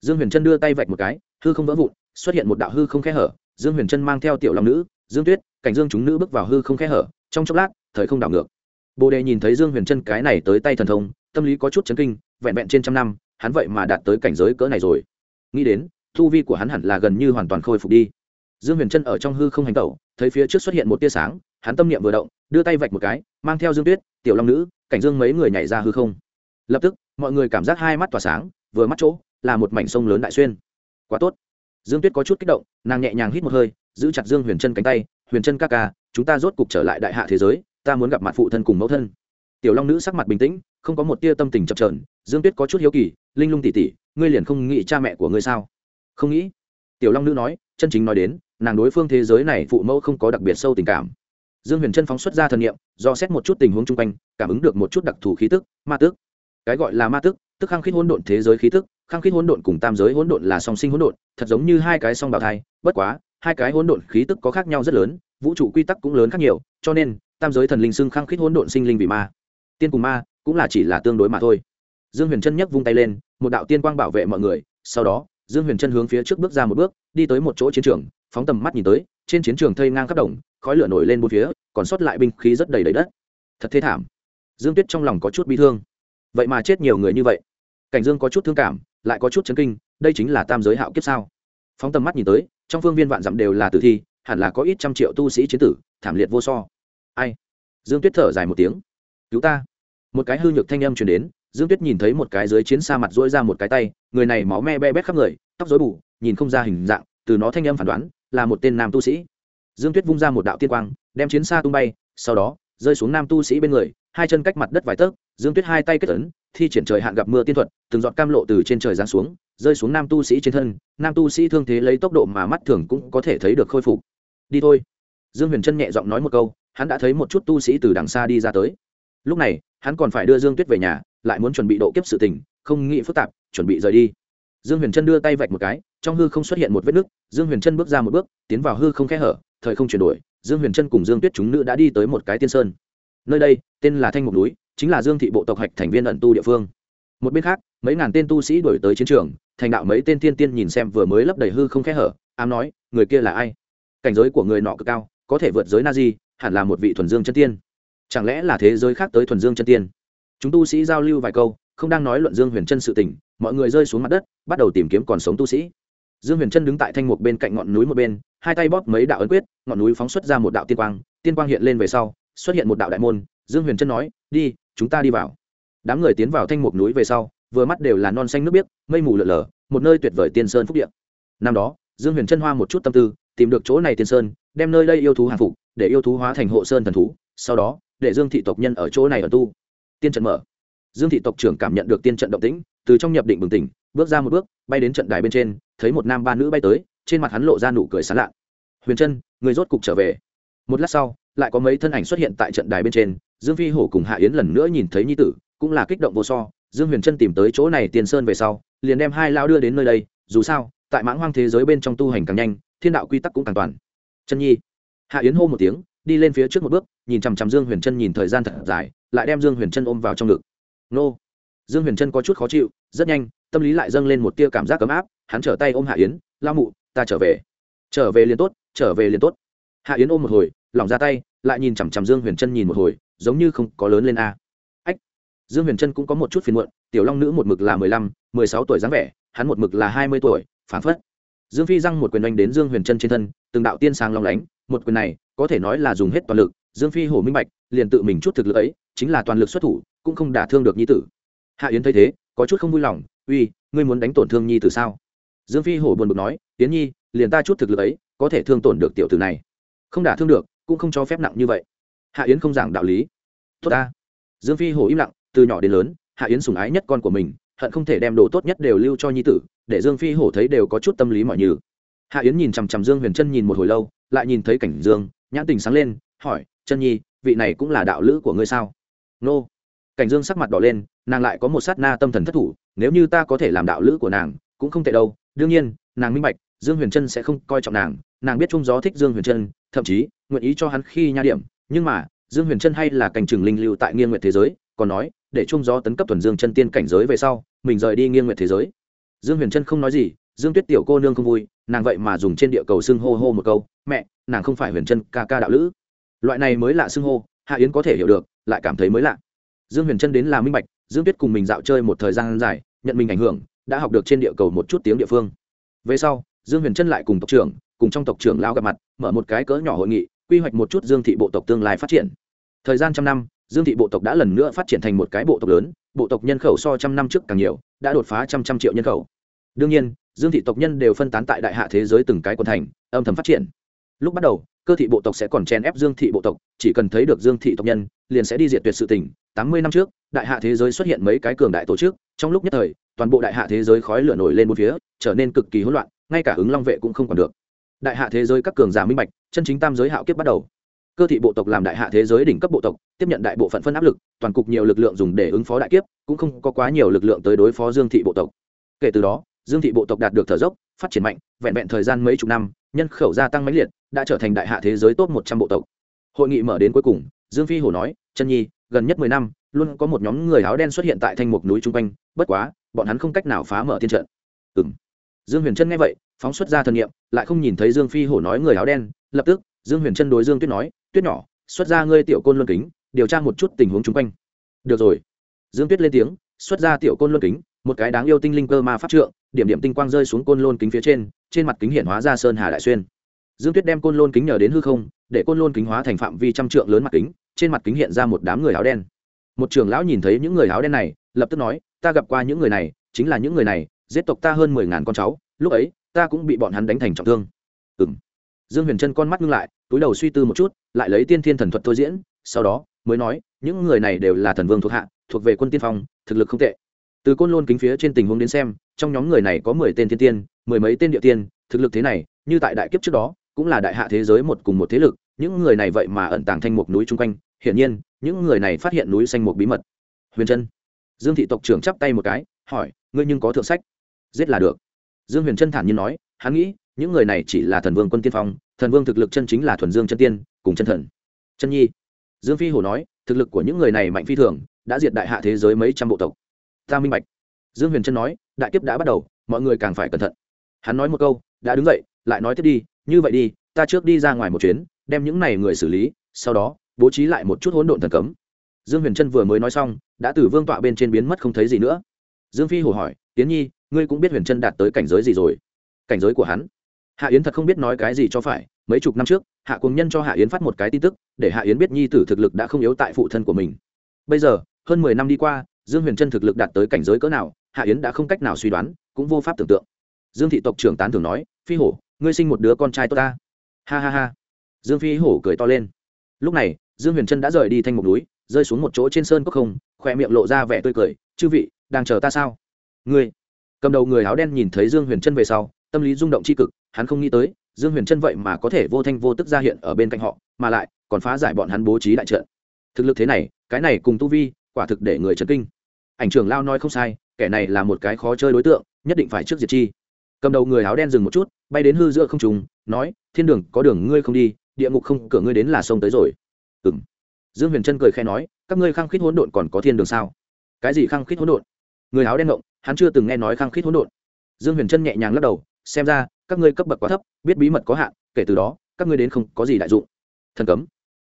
Dương huyền trân đưa tay vạch một cái, hư không vỡ vụn, xuất hiện một đạo hư không khe hở. Dương huyền trân mang theo tiểu long nữ, dương tuyết, cảnh dương chúng nữ bước vào hư không khe hở, trong chốc lát, thời không đảo ngược. Bồ đề nhìn thấy dương huyền trân cái này tới tay thần thông, tâm lý có chút chấn kinh, vẹn vẹn trên trăm năm, hắn vậy mà đạt tới cảnh giới cỡ này rồi. Nghĩ đến thu vi của hắn hẳn là gần như hoàn toàn khôi phục đi dương huyền trân ở trong hư không hành tẩu, thấy phía trước xuất hiện một tia sáng, hắn tâm niệm vừa động, đưa tay vạch một cái, mang theo dương tuyết, tiểu long nữ, cảnh dương mấy người nhảy ra hư không. Lập tức, mọi người cảm giác hai mắt tỏa sáng, vừa mắt chỗ, là một mảnh sông lớn đại xuyên. Quá tốt. Dương tuyết có chút kích động, nàng nhẹ nhàng hít một hơi, giữ chặt dương huyền trân cánh tay, huyền trân ca ca, chúng ta rốt cục trở lại đại hạ thế giới, ta muốn gặp mặt phụ thân cùng mẫu thân. Tiểu long nữ sắc mặt bình tĩnh, không có một tia tâm tình chập trờn dương tuyết có chút hiếu kỳ, linh lung tỉ tỉ ngươi liền không nghĩ cha mẹ của ngươi sao? Không nghĩ. Tiểu long nữ nói, chân chính nói đến nàng đối phương thế giới này phụ mẫu không có đặc biệt sâu tình cảm. Dương huyền trân phóng xuất ra thần nghiệm do xét một chút tình huống chung quanh, cảm ứng được một chút đặc thù khí tức, ma tức cái gọi là ma tức tức khăng khít hỗn độn thế giới khí tức, khăng khít hỗn độn cùng tam giới hỗn độn là song sinh hỗn độn, thật giống như hai cái song bào thai, bất quá, hai cái hỗn độn khí tức có khác nhau rất lớn, vũ trụ quy tắc cũng lớn khác nhiều, cho nên, tam giới thần linh xưng khăng khít hỗn độn sinh linh vì ma. Tiên cùng ma, cũng là chỉ là tương đối mà thôi. Dương huyền trân nhấc vung tay lên, một đạo tiên quang bảo vệ mọi người, sau đó dương huyền trân hướng phía trước bước ra một bước, đi tới một chỗ chiến trường, phóng tầm mắt nhìn tới, trên chiến trường thây ngang khắp đồng, khói lửa nổi lên bốn phía, còn sót lại binh khí rất đầy đầy đất. Thật thê thảm. Dương tuyết trong lòng có chút bi thương. Vậy mà chết nhiều người như vậy. Cảnh dương có chút thương cảm, lại có chút chấn kinh, đây chính là tam giới hạo kiếp sao? Phóng tầm mắt nhìn tới, trong phương viên vạn dặm đều là tử thi, hẳn là có ít trăm triệu tu sĩ chiến tử, thảm liệt vô so. Ai? Dương tuyết thở dài một tiếng. Cứu ta. Một cái hư nhược thanh âm truyền đến dương tuyết nhìn thấy một cái dưới chiến xa mặt dỗi ra một cái tay, người này máu me be bét khắp người, tóc dối bù, nhìn không ra hình dạng, từ nó thanh âm phản đoán, là một tên nam tu sĩ. Dương tuyết vung ra một đạo tiên quang, đem chiến xa tung bay, sau đó, rơi xuống nam tu sĩ bên người, hai chân cách mặt đất vài tấc, dương tuyết hai tay kết tấn thi triển trời hạn gặp mưa tiên thuật, từng giọt cam lộ từ trên trời giáng xuống, rơi xuống nam tu sĩ trên thân, nam tu sĩ thương thế lấy tốc độ mà mắt thường cũng có thể thấy được khôi phục. Đi thôi. Dương huyền trân nhẹ giọng nói một câu, hắn đã thấy một chút tu sĩ từ đằng xa đi ra tới. Lúc này, hắn còn phải đưa dương tuyết về nhà lại muốn chuẩn bị độ kiếp sự tình, không nghĩ phức tạp, chuẩn bị rời đi. Dương huyền trân đưa tay vạch một cái, trong hư không xuất hiện một vết nứt, dương huyền trân bước ra một bước, tiến vào hư không khe hở, thời không chuyển đổi, dương huyền trân cùng dương tuyết chúng nữ đã đi tới một cái tiên sơn. Nơi đây, tên là thanh mục núi, chính là dương thị bộ tộc hạch thành viên ẩn tu địa phương. Một bên khác, mấy ngàn tên tu sĩ đổi tới chiến trường, thành đạo mấy tên tiên tiên nhìn xem vừa mới lấp đầy hư không khe hở, ám nói, người kia là ai? Cảnh giới của người nọ cực cao, có thể vượt giới na di, hẳn là một vị thuần dương chân tiên. Chẳng lẽ là thế giới khác tới thuần dương chân tiên? Chúng tu sĩ giao lưu vài câu, không đang nói luận dương huyền chân sự tình, mọi người rơi xuống mặt đất, bắt đầu tìm kiếm còn sống tu sĩ. Dương huyền chân đứng tại thanh mục bên cạnh ngọn núi một bên, hai tay bóp mấy đạo ấn quyết, ngọn núi phóng xuất ra một đạo tiên quang tiên quang hiện lên về sau, xuất hiện một đạo đại môn. Dương huyền chân nói, đi, chúng ta đi vào. Đám người tiến vào thanh mục núi về sau, vừa mắt đều là non xanh nước biếc, mây mù lợn lờ một nơi tuyệt vời tiên sơn phúc điện năm đó, dương huyền chân hoa một chút tâm tư, tìm được chỗ này tiên sơn, đem nơi đây yêu thú hàng phục, để yêu thú hóa thành hộ sơn thần thú, sau đó, để dương thị tộc nhân ở chỗ này ở tu tiên trận mở. Dương thị tộc trưởng cảm nhận được tiên trận động tĩnh, từ trong nhập định bừng tỉnh, bước ra một bước, bay đến trận đài bên trên, thấy một nam ba nữ bay tới, trên mặt hắn lộ ra nụ cười sán lạ. Huyền trân, người rốt cục trở về. Một lát sau, lại có mấy thân ảnh xuất hiện tại trận đài bên trên, dương phi hổ cùng hạ yến lần nữa nhìn thấy nhi tử, cũng là kích động vô so. Dương huyền trân tìm tới chỗ này tiền sơn về sau, liền đem hai lao đưa đến nơi đây, dù sao, tại mãng hoang thế giới bên trong tu hành càng nhanh, thiên đạo quy tắc cũng càng toàn. Chân nhi. Hạ yến hô một tiếng đi lên phía trước một bước, nhìn chằm chằm dương huyền trân nhìn thời gian thật dài, lại đem dương huyền trân ôm vào trong ngực. Nô. Dương huyền trân có chút khó chịu, rất nhanh, tâm lý lại dâng lên một tia cảm giác ấm áp, hắn trở tay ôm hạ yến lao mụ, ta trở về. Trở về liền tốt, trở về liền tốt. Hạ yến ôm một hồi lỏng ra tay, lại nhìn chằm chằm dương huyền trân nhìn một hồi, giống như không có lớn lên a. Ách. Dương huyền trân cũng có một chút phiền muộn, tiểu long nữ một mực là mười lăm, mười sáu tuổi dáng vẻ, hắn một mực là hai mươi tuổi phản phất. Dương phi răng một quyền đánh đến dương huyền trân trên thân, từng đạo tiên sáng long lánh, một quyền này có thể nói là dùng hết toàn lực, dương phi hổ minh bạch, liền tự mình chút thực lực ấy, chính là toàn lực xuất thủ, cũng không đả thương được nhi tử. Hạ yến thấy thế, có chút không vui lòng, uy, ngươi muốn đánh tổn thương nhi tử sao? Dương phi hổ buồn bực nói, yến nhi, liền ta chút thực lực ấy, có thể thương tổn được tiểu tử này. Không đả thương được, cũng không cho phép nặng như vậy. Hạ yến không giảng đạo lý. Tốt ta. Dương phi hổ im lặng, từ nhỏ đến lớn, hạ yến sùng ái nhất con của mình, hận không thể đem đồ tốt nhất đều lưu cho nhi tử, để dương phi hổ thấy đều có chút tâm lý mọi như hạ yến nhìn chằm chằm dương huyền trân nhìn một hồi lâu, lại nhìn thấy cảnh dương nhãn tình sáng lên, hỏi, chân nhi, vị này cũng là đạo lữ của ngươi sao? Nô. Cảnh dương sắc mặt đỏ lên, nàng lại có một sát na tâm thần thất thủ, nếu như ta có thể làm đạo lữ của nàng, cũng không tệ đâu. Đương nhiên, nàng minh bạch, dương huyền trân sẽ không coi trọng nàng nàng biết trung gió thích dương huyền trân, thậm chí nguyện ý cho hắn khi nha điểm, nhưng mà, dương huyền trân hay là cảnh trừng linh lưu tại nghiên nguyện thế giới, còn nói, để trung gió tấn cấp thuần dương chân tiên cảnh giới về sau, mình rời đi nghiên nguyện thế giới. Dương huyền trân không nói gì dương tuyết tiểu cô nương không vui, nàng vậy mà dùng trên địa cầu xưng hô hô một câu, mẹ, nàng không phải huyền trân ca ca đạo lữ. Loại này mới lạ xưng hô, hạ yến có thể hiểu được, lại cảm thấy mới lạ. Dương huyền trân đến là minh bạch, dương tuyết cùng mình dạo chơi một thời gian dài, nhận mình ảnh hưởng, đã học được trên địa cầu một chút tiếng địa phương. Về sau, dương huyền trân lại cùng tộc trưởng, cùng trong tộc trưởng lao gặp mặt, mở một cái cỡ nhỏ hội nghị, quy hoạch một chút dương thị bộ tộc tương lai phát triển. Thời gian trăm năm, dương thị bộ tộc đã lần nữa phát triển thành một cái bộ tộc lớn, bộ tộc nhân khẩu so trăm năm trước càng nhiều, đã đột phá trăm trăm triệu nhân khẩu đương nhiên, dương thị tộc nhân đều phân tán tại đại hạ thế giới từng cái quần thành, âm thầm phát triển. Lúc bắt đầu, cơ thị bộ tộc sẽ còn chen ép dương thị bộ tộc, chỉ cần thấy được dương thị tộc nhân, liền sẽ đi diệt tuyệt sự tỉnh tám mươi năm trước, đại hạ thế giới xuất hiện mấy cái cường đại tổ chức, trong lúc nhất thời, toàn bộ đại hạ thế giới khói lửa nổi lên một phía, trở nên cực kỳ hỗn loạn, ngay cả ứng long vệ cũng không còn được. Đại hạ thế giới các cường giả minh bạch, chân chính tam giới hạo kiếp bắt đầu. Cơ thị bộ tộc làm đại hạ thế giới đỉnh cấp bộ tộc, tiếp nhận đại bộ phận phân áp lực, toàn cục nhiều lực lượng dùng để ứng phó đại kiếp, cũng không có quá nhiều lực lượng tới đối phó dương thị bộ tộc. Kể từ đó dương thị bộ tộc đạt được thở dốc, phát triển mạnh, vẹn vẹn thời gian mấy chục năm, nhân khẩu gia tăng mãnh liệt, đã trở thành đại hạ thế giới tốt một trăm bộ tộc. Hội nghị mở đến cuối cùng, dương phi hổ nói, chân nhi, gần nhất mười năm, luôn có một nhóm người áo đen xuất hiện tại thanh mục núi chung quanh, bất quá, bọn hắn không cách nào phá mở thiên trận. Ừ m dương huyền trân nghe vậy, phóng xuất ra thần nhiệm lại không nhìn thấy dương phi hổ nói người áo đen, lập tức, dương huyền trân đối dương tuyết nói, tuyết nhỏ, xuất ra ngươi tiểu côn luân kính, điều tra một chút tình huống chung quanh. Được rồi. Dương tuyết lên tiếng, xuất ra tiểu côn luân kính một cái đáng yêu tinh linh cơ ma pháp trượng, điểm điểm tinh quang rơi xuống côn lôn kính phía trên trên mặt kính hiện hóa ra sơn hà đại xuyên. Dương tuyết đem côn lôn kính nhờ đến hư không, để côn lôn kính hóa thành phạm vi trăm trượng lớn mặt kính, trên mặt kính hiện ra một đám người áo đen. Một trưởng lão nhìn thấy những người áo đen này, lập tức nói, ta gặp qua những người này, chính là những người này, giết tộc ta hơn mười ngàn con cháu, lúc ấy, ta cũng bị bọn hắn đánh thành trọng thương. Ừ m dương huyền trân con mắt ngưng lại, túi đầu suy tư một chút, lại lấy tiên thiên thần thuật thôi diễn, sau đó mới nói, những người này đều là thần vương thuộc hạ, thuộc về quân tiên phong, thực lực không tệ từ côn lôn kính phía trên tình huống đến xem, trong nhóm người này có mười tên thiên tiên, mười mấy tên địa tiên, thực lực thế này, như tại đại kiếp trước đó, cũng là đại hạ thế giới một cùng một thế lực, những người này vậy mà ẩn tàng thanh mục núi chung quanh, hiển nhiên, những người này phát hiện núi xanh mục bí mật. Huyền trân, dương thị tộc trưởng chắp tay một cái, hỏi, ngươi nhưng có thượng sách? Giết là được. Dương huyền trân thản nhiên nói, hắn nghĩ, những người này chỉ là thần vương quân tiên phong, thần vương thực lực chân chính là thuần dương chân tiên, cùng chân thần. Chân nhi. Dương phi hồ nói, thực lực của những người này mạnh phi thường, đã diệt đại hạ thế giới mấy trăm bộ tộc ta minh bạch. Dương huyền trân nói, đại kiếp đã bắt đầu, mọi người càng phải cẩn thận. Hắn nói một câu, đã đứng dậy, lại nói tiếp đi, như vậy đi, ta trước đi ra ngoài một chuyến, đem những này người xử lý, sau đó, bố trí lại một chút hỗn độn thần cấm. Dương huyền trân vừa mới nói xong, đã từ vương tọa bên trên biến mất không thấy gì nữa. Dương phi hồ hỏi, tiến nhi, ngươi cũng biết huyền trân đạt tới cảnh giới gì rồi? Cảnh giới của hắn? Hạ yến thật không biết nói cái gì cho phải, mấy chục năm trước, hạ cùng nhân cho hạ yến phát một cái tin tức, để hạ yến biết nhi tử thực lực đã không yếu tại phụ thân của mình. Bây giờ, hơn mười năm đi qua dương huyền trân thực lực đạt tới cảnh giới cỡ nào, hạ yến đã không cách nào suy đoán, cũng vô pháp tưởng tượng. Dương thị tộc trưởng tán thường nói, phi hổ, ngươi sinh một đứa con trai tốt ta. Ha ha ha. Dương phi hổ cười to lên. Lúc này, dương huyền trân đã rời đi thanh một núi, rơi xuống một chỗ trên sơn cốc không khoe miệng lộ ra vẻ tươi cười, chư vị, đang chờ ta sao? Ngươi. Cầm đầu người áo đen nhìn thấy dương huyền trân về sau, tâm lý rung động c cực, hắn không nghĩ tới, dương huyền trân vậy mà có thể vô thanh vô tức ra hiện ở bên cạnh họ, mà lại còn phá giải bọn hắn bố trí đại trận. Thực lực thế này, cái này cùng tu vi, quả thực để người chấn kinh ảnh trưởng lao nói không sai, kẻ này là một cái khó chơi đối tượng, nhất định phải trước diệt chi. Cầm đầu người áo đen dừng một chút, bay đến hư giữa không trùng nói, thiên đường, có đường, ngươi không đi, địa ngục không, cửa ngươi đến là sông tới rồi. Ừng dương huyền trân cười khe nói, các ngươi khăng khít hỗn độn còn có thiên đường sao? Cái gì khăng khít hỗn độn? Người áo đen ngộng, hắn chưa từng nghe nói khăng khít hỗn độn. Dương huyền trân nhẹ nhàng lắc đầu, xem ra, các ngươi cấp bậc quá thấp, biết bí mật có hạn, kể từ đó, các ngươi đến không có gì đại dụng. Thần cấm.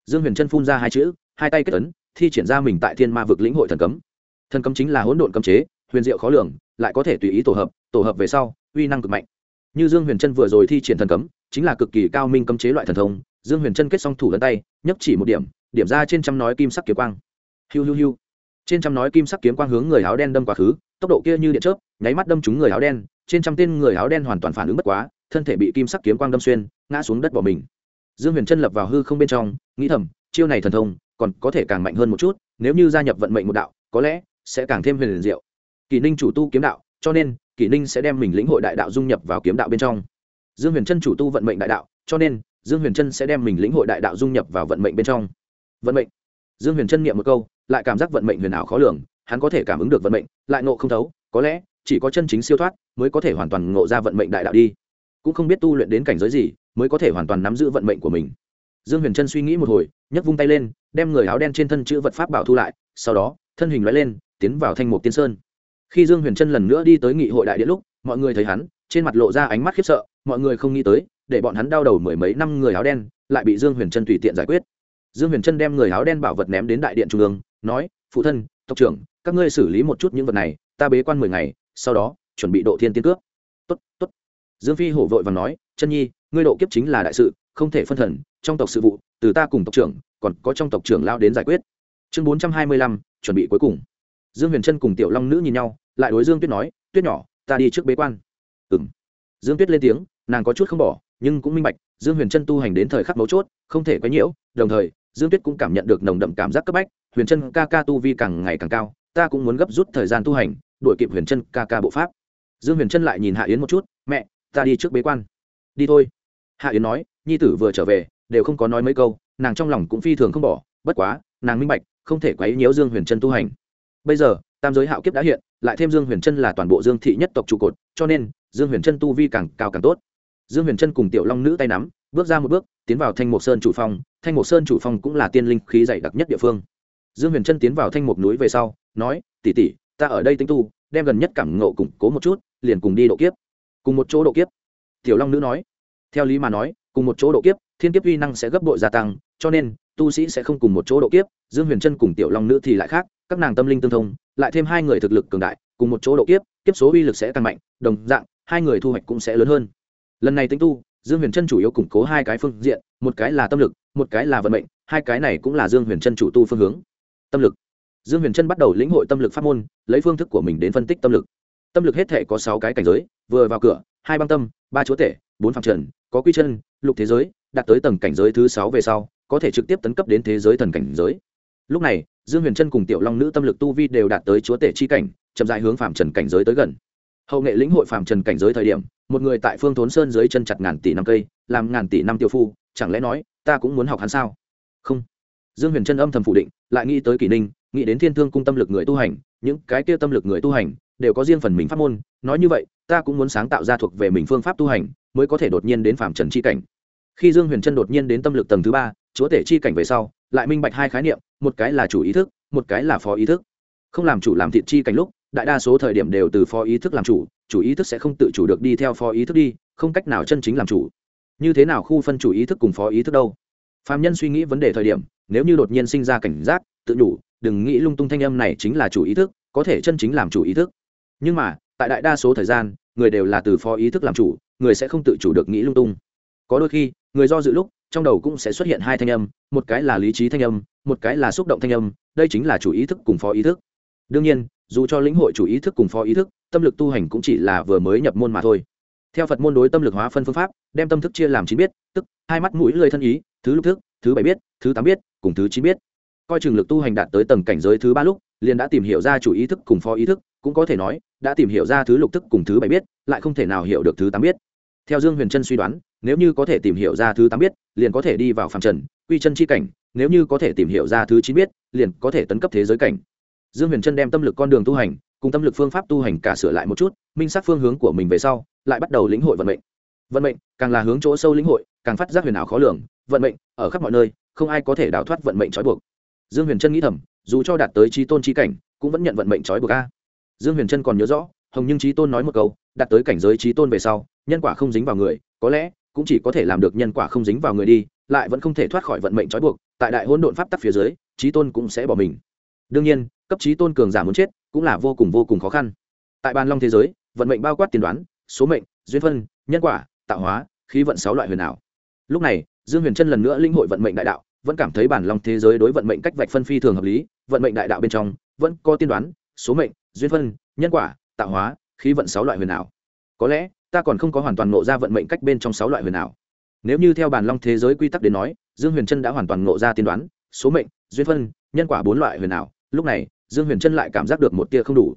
Dương huyền trân phun ra hai chữ, hai tay kết ấn, thi triển ra mình tại thiên ma vực lĩnh hội thần cấm thần cấm chính là hỗn độn cấm chế, huyền diệu khó lường, lại có thể tùy ý tổ hợp tổ hợp về sau, uy năng cực mạnh. Như dương huyền trân vừa rồi thi triển thần cấm, chính là cực kỳ cao minh cấm chế loại thần thông, dương huyền trân kết song thủ lẫn tay nhấp chỉ một điểm điểm ra trên trăm nói kim sắc kiếm quang. Hiu hiu hiu. Trên trăm nói kim sắc kiếm quang hướng người áo đen đâm quá khứ, tốc độ kia như điện chớp, nháy mắt đâm trúng người áo đen, trên trăm tên người áo đen hoàn toàn phản ứng bất quá, thân thể bị kim sắc kiếm quang đâm xuyên, ngã xuống đất bỏ mình. Dương huyền trân lập vào hư không bên trong, nghĩ thầm, chiêu này thần thông, còn có thể càng mạnh hơn một chút, nếu như gia nhập vận mệnh một đạo, có lẽ sẽ càng thêm huyền diệu. Kỷ ninh chủ tu kiếm đạo, cho nên kỷ ninh sẽ đem mình lĩnh hội đại đạo dung nhập vào kiếm đạo bên trong. Dương huyền trân chủ tu vận mệnh đại đạo, cho nên, dương huyền trân sẽ đem mình lĩnh hội đại đạo dung nhập vào vận mệnh bên trong. Vận mệnh. Dương huyền trân niệm một câu, lại cảm giác vận mệnh huyền ảo khó lường, hắn có thể cảm ứng được vận mệnh, lại nộ không thấu, có lẽ, chỉ có chân chính siêu thoát mới có thể hoàn toàn ngộ ra vận mệnh đại đạo đi. Cũng không biết tu luyện đến cảnh giới gì, mới có thể hoàn toàn nắm giữ vận mệnh của mình. Dương huyền trân suy nghĩ một hồi, nhấc vung tay lên, đem người áo đen trên thân chữ vật pháp bảo thu lại, sau đó, thân hình loại lên tiến vào thanh mục tiên sơn. Khi dương huyền trân lần nữa đi tới nghị hội đại điện lúc, mọi người thấy hắn, trên mặt lộ ra ánh mắt khiếp sợ, mọi người không nghĩ tới, để bọn hắn đau đầu mười mấy năm người áo đen, lại bị dương huyền trân tùy tiện giải quyết. Dương huyền trân đem người áo đen bảo vật ném đến đại điện trung ương, nói, phụ thân, tộc trưởng, các ngươi xử lý một chút những vật này, ta bế quan mười ngày, sau đó, chuẩn bị độ thiên tiên cước. Tốt tốt. Dương phi hổ vội và nói, chân nhi, ngươi độ kiếp chính là đại sự, không thể phân thần, trong tộc sự vụ, từ ta cùng tộc trưởng, còn có trong tộc trưởng lao đến giải quyết. Chương bốn trăm hai mươi lăm, chuẩn bị cuối cùng dương huyền trân cùng tiểu long nữ nhìn nhau, lại đối dương tuyết nói, tuyết nhỏ, ta đi trước bế quan. Ừ m dương tuyết lên tiếng, nàng có chút không bỏ, nhưng cũng minh bạch, dương huyền trân tu hành đến thời khắc mấu chốt, không thể quấy nhiễu, đồng thời, dương tuyết cũng cảm nhận được nồng đậm cảm giác cấp bách, huyền trân ca ca tu vi càng ngày càng cao, ta cũng muốn gấp rút thời gian tu hành, đuổi kịp huyền trân ca ca bộ pháp. Dương huyền trân lại nhìn hạ yến một chút, mẹ, ta đi trước bế quan. Đi thôi. Hạ yến nói, nhi tử vừa trở về, đều không có nói mấy câu, nàng trong lòng cũng phi thường không bỏ, bất quá, nàng minh bạch, không thể quấy nhiễu dương huyền trân tu hành bây giờ, tam giới hạo kiếp đã hiện, lại thêm dương huyền trân là toàn bộ dương thị nhất tộc trụ cột, cho nên, dương huyền trân tu vi càng cao càng tốt. Dương huyền trân cùng tiểu long nữ tay nắm, bước ra một bước, tiến vào thanh mục sơn chủ phong thanh mục sơn chủ phong cũng là tiên linh khí dày đặc nhất địa phương. Dương huyền trân tiến vào thanh mục núi về sau, nói tỉ tỉ ta ở đây tinh tu, đem gần nhất cảm ngộ củng cố một chút, liền cùng đi độ kiếp. Cùng một chỗ độ kiếp? Tiểu long nữ nói. Theo lý mà nói, cùng một chỗ độ kiếp, thiên kiếp uy năng sẽ gấp bội gia tăng, cho nên, tu sĩ sẽ không cùng một chỗ độ kiếp, dương huyền trân cùng tiểu long nữ thì lại khác các nàng tâm linh tương thông, lại thêm hai người thực lực cường đại, cùng một chỗ độ kiếp kiếp số uy lực sẽ tăng mạnh, đồng dạng, hai người thu hoạch cũng sẽ lớn hơn. Lần này tính tu, dương huyền trân chủ yếu củng cố hai cái phương diện, một cái là tâm lực, một cái là vận mệnh, hai cái này cũng là dương huyền trân chủ tu phương hướng. Tâm lực. Dương huyền trân bắt đầu lĩnh hội tâm lực pháp môn, lấy phương thức của mình đến phân tích tâm lực. Tâm lực hết thể có sáu cái cảnh giới, vừa vào cửa, hai băng tâm, ba chúa tể, bốn phạm trần, có quy chân, lục thế giới, đạt tới tầng cảnh giới thứ sáu về sau, có thể trực tiếp tấn cấp đến thế giới thần cảnh giới. Lúc này dương huyền trân cùng tiểu long nữ tâm lực tu vi đều đạt tới chúa tể chi cảnh, chậm dại hướng phạm trần cảnh giới tới gần. Hậu nghệ lĩnh hội phạm trần cảnh giới thời điểm, một người tại phương thốn sơn dưới chân chặt ngàn tỷ năm cây, làm ngàn tỷ năm tiêu phu, chẳng lẽ nói, ta cũng muốn học hắn sao? Không. Dương huyền trân âm thầm phủ định, lại nghĩ tới kỷ ninh, nghĩ đến thiên thương cung tâm lực người tu hành, những cái kia tâm lực người tu hành, đều có riêng phần mình pháp môn, nói như vậy, ta cũng muốn sáng tạo ra thuộc về mình phương pháp tu hành, mới có thể đột nhiên đến phạm trần chi cảnh. Khi dương huyền trân đột nhiên đến tâm lực tầng thứ ba, chúa tể chi cảnh về sau, lại minh bạch hai khái niệm một cái là chủ ý thức, một cái là phó ý thức. Không làm chủ làm thịt chi cảnh lúc, đại đa số thời điểm đều từ phó ý thức làm chủ chủ ý thức sẽ không tự chủ được đi theo phó ý thức đi, không cách nào chân chính làm chủ. Như thế nào khu phân chủ ý thức cùng phó ý thức đâu? Phạm nhân suy nghĩ vấn đề thời điểm, nếu như đột nhiên sinh ra cảnh giác, tự nhủ, đừng nghĩ lung tung thanh âm này chính là chủ ý thức, có thể chân chính làm chủ ý thức. Nhưng mà, tại đại đa số thời gian, người đều là từ phó ý thức làm chủ, người sẽ không tự chủ được nghĩ lung tung. Có đôi khi, người do dự lúc trong đầu cũng sẽ xuất hiện hai thanh âm, một cái là lý trí thanh âm, một cái là xúc động thanh âm, đây chính là chủ ý thức cùng phó ý thức. Đương nhiên, dù cho lĩnh hội chủ ý thức cùng phó ý thức, tâm lực tu hành cũng chỉ là vừa mới nhập môn mà thôi. Theo phật môn đối tâm lực hóa phân phương pháp, đem tâm thức chia làm chín biết, tức, hai mắt mũi lơi thân ý, thứ lục thức, thứ bảy biết, thứ tám biết, cùng thứ chín biết. Coi chừng lực tu hành đạt tới tầng cảnh giới thứ ba lúc, liền đã tìm hiểu ra chủ ý thức cùng phó ý thức, cũng có thể nói, đã tìm hiểu ra thứ lục thức cùng thứ bảy biết, lại không thể nào hiểu được thứ tám biết. Theo dương huyền trân suy đoán nếu như có thể tìm hiểu ra thứ tám biết, liền có thể đi vào phạm trần, quy chân chi cảnh. Nếu như có thể tìm hiểu ra thứ chín biết, liền có thể tấn cấp thế giới cảnh. Dương huyền trân đem tâm lực con đường tu hành, cùng tâm lực phương pháp tu hành cả sửa lại một chút, minh sát phương hướng của mình về sau, lại bắt đầu lĩnh hội vận mệnh. Vận mệnh, càng là hướng chỗ sâu lĩnh hội, càng phát giác huyền ảo khó lường. Vận mệnh, ở khắp mọi nơi, không ai có thể đào thoát vận mệnh trói buộc. Dương huyền trân nghĩ thầm, dù cho đạt tới trí tôn trí cảnh, cũng vẫn nhận vận mệnh trói buộc a. Dương huyền trân còn nhớ rõ, hồng nhưng trí tôn nói một câu, đạt tới cảnh giới trí tôn về sau, nhân quả không dính vào người, có lẽ cũng chỉ có thể làm được nhân quả không dính vào người đi, lại vẫn không thể thoát khỏi vận mệnh trói buộc, tại đại hỗn độn pháp tắc phía dưới trí tôn cũng sẽ bỏ mình. Đương nhiên, cấp trí tôn cường giả muốn chết, cũng là vô cùng vô cùng khó khăn. Tại bàn long thế giới, vận mệnh bao quát tiên đoán, số mệnh, duyên phân, nhân quả, tạo hóa, khí vận sáu loại huyền ảo. Lúc này, dương huyền trân lần nữa linh hội vận mệnh đại đạo, vẫn cảm thấy bản long thế giới đối vận mệnh cách vạch phân phi thường hợp lý, vận mệnh đại đạo bên trong, vẫn có tiên đoán, số mệnh, duyên phân, nhân quả, tạo hóa, khí vận sáu loại huyền ảo. Có lẽ ta còn không có hoàn toàn nộ ra vận mệnh cách bên trong sáu loại huyền ảo. Nếu như theo bản long thế giới quy tắc đến nói, dương huyền trân đã hoàn toàn nộ ra tiên đoán, số mệnh, duyên phân, nhân quả bốn loại huyền ảo. Lúc này, dương huyền trân lại cảm giác được một tia không đủ.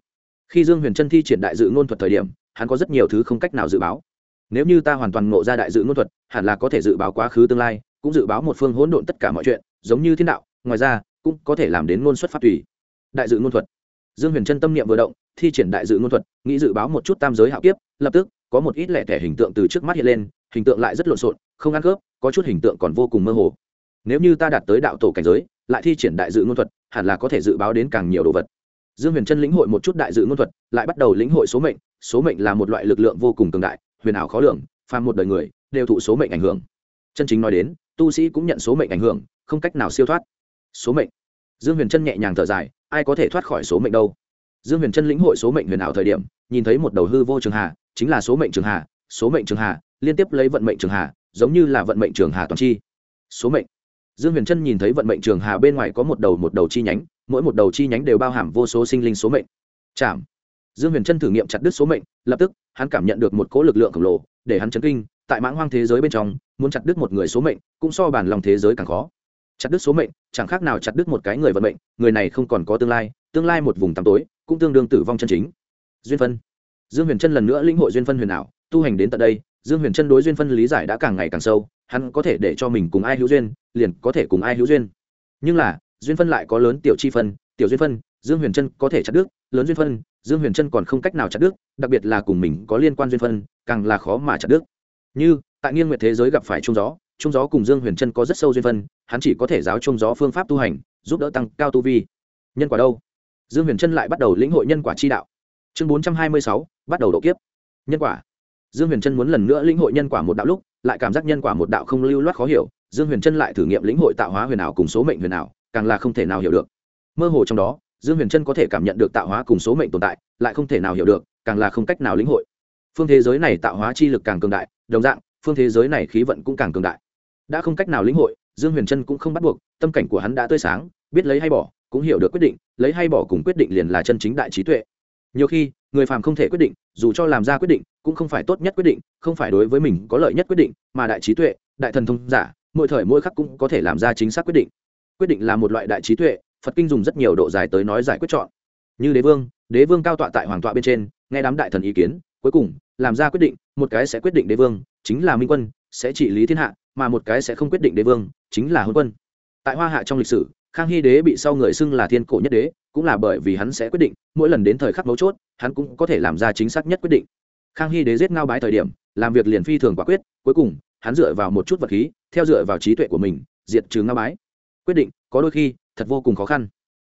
Khi dương huyền trân thi triển đại dự ngôn thuật thời điểm, hắn có rất nhiều thứ không cách nào dự báo. Nếu như ta hoàn toàn ngộ ra đại dự ngôn thuật, hẳn là có thể dự báo quá khứ tương lai, cũng dự báo một phương hỗn độn tất cả mọi chuyện, giống như thiên đạo, ngoài ra, cũng có thể làm đến ngôn xuất phát tùy. Đại dự ngôn thuật. Dương huyền trân tâm niệm vừa động, thi triển đại dự ngôn thuật, nghĩ dự báo một chút tam giới hạo kiếp, lập tức có một ít lẻ tẻ hình tượng từ trước mắt hiện lên, hình tượng lại rất lộn xộn, không ăn khớp, có chút hình tượng còn vô cùng mơ hồ. Nếu như ta đạt tới đạo tổ cảnh giới, lại thi triển đại dự ngôn thuật, hẳn là có thể dự báo đến càng nhiều đồ vật. Dương huyền trân lĩnh hội một chút đại dự ngôn thuật, lại bắt đầu lĩnh hội số mệnh số mệnh là một loại lực lượng vô cùng cường đại, huyền ảo khó lường, phàm một đời người, đều thụ số mệnh ảnh hưởng. Chân chính nói đến, tu sĩ cũng nhận số mệnh ảnh hưởng, không cách nào siêu thoát. Số mệnh. Dương huyền trân nhẹ nhàng thở dài, ai có thể thoát khỏi số mệnh đâu? Dương huyền trân lĩnh hội số mệnh huyền ảo thời điểm, nhìn thấy một đầu hư vô trường hà chính là số mệnh trường hà, số mệnh trường hà, liên tiếp lấy vận mệnh trường hà, giống như là vận mệnh trường hà toàn chi. Số mệnh. Dương huyền trân nhìn thấy vận mệnh trường hà bên ngoài có một đầu một đầu chi nhánh, mỗi một đầu chi nhánh đều bao hàm vô số sinh linh số mệnh. Chạm. Dương huyền trân thử nghiệm chặt đứt số mệnh, lập tức, hắn cảm nhận được một cỗ lực lượng khổng lồ, để hắn chấn kinh, tại mãng hoang thế giới bên trong, muốn chặt đứt một người số mệnh, cũng so bản lòng thế giới càng khó. Chặt đứt số mệnh, chẳng khác nào chặt đứt một cái người vận mệnh, người này không còn có tương lai tương lai một vùng tăm tối, cũng tương đương tử vong chân chính. Duyên phân dương huyền trân lần nữa lĩnh hội duyên phân huyền ảo, tu hành đến tận đây, dương huyền trân đối duyên phân lý giải đã càng ngày càng sâu, hắn có thể để cho mình cùng ai hữu duyên, liền có thể cùng ai hữu duyên. Nhưng là, duyên phân lại có lớn tiểu chi phân, tiểu duyên phân, dương huyền trân có thể chặt đứt, lớn duyên phân, dương huyền trân còn không cách nào chặt đứt, đặc biệt là cùng mình có liên quan duyên phân, càng là khó mà chặt đứt. Như, tại nghiên nguyệt thế giới gặp phải trung gió trung gió cùng dương huyền trân có rất sâu duyên phân, hắn chỉ có thể giáo trung gió phương pháp tu hành, giúp đỡ tăng cao tu vi. Nhân quả đâu? Dương huyền trân lại bắt đầu lĩnh hội nhân quả chi đạo chương bốn trăm hai mươi sáu, bắt đầu độ kiếp. Nhân quả. Dương huyền trân muốn lần nữa lĩnh hội nhân quả một đạo lúc, lại cảm giác nhân quả một đạo không lưu loát khó hiểu, dương huyền trân lại thử nghiệm lĩnh hội tạo hóa huyền ảo cùng số mệnh huyền ảo, càng là không thể nào hiểu được. Mơ hồ trong đó, dương huyền trân có thể cảm nhận được tạo hóa cùng số mệnh tồn tại, lại không thể nào hiểu được, càng là không cách nào lĩnh hội. Phương thế giới này tạo hóa chi lực càng cường đại, đồng dạng, phương thế giới này khí vận cũng càng cường đại. Đã không cách nào lĩnh hội, dương huyền trân cũng không bắt buộc, tâm cảnh của hắn đã tươi sáng, biết lấy hay bỏ, cũng hiểu được quyết định, lấy hay bỏ cùng quyết định liền là chân chính đại trí tuệ nhiều khi, người phàm không thể quyết định, dù cho làm ra quyết định, cũng không phải tốt nhất quyết định, không phải đối với mình có lợi nhất quyết định, mà đại trí tuệ, đại thần thông giả, mỗi thời mỗi khắc cũng có thể làm ra chính xác quyết định. Quyết định là một loại đại trí tuệ, phật kinh dùng rất nhiều độ dài tới nói giải quyết chọn. Như đế vương đế vương cao tọa tại hoàng tọa bên trên, nghe đám đại thần ý kiến, cuối cùng, làm ra quyết định, một cái sẽ quyết định đế vương, chính là minh quân, sẽ trị lý thiên hạ, mà một cái sẽ không quyết định đế vương, chính là hôn quân. Tại hoa hạ trong lịch sử khang hy đế bị sau người xưng là thiên cổ nhất đế, cũng là bởi vì hắn sẽ quyết định, mỗi lần đến thời khắc mấu chốt, hắn cũng có thể làm ra chính xác nhất quyết định. Khang hy đế giết ngao bái thời điểm, làm việc liền phi thường quả quyết, cuối cùng, hắn dựa vào một chút vật khí, theo dựa vào trí tuệ của mình, diệt trừ ngao bái. Quyết định, có đôi khi, thật vô cùng khó khăn.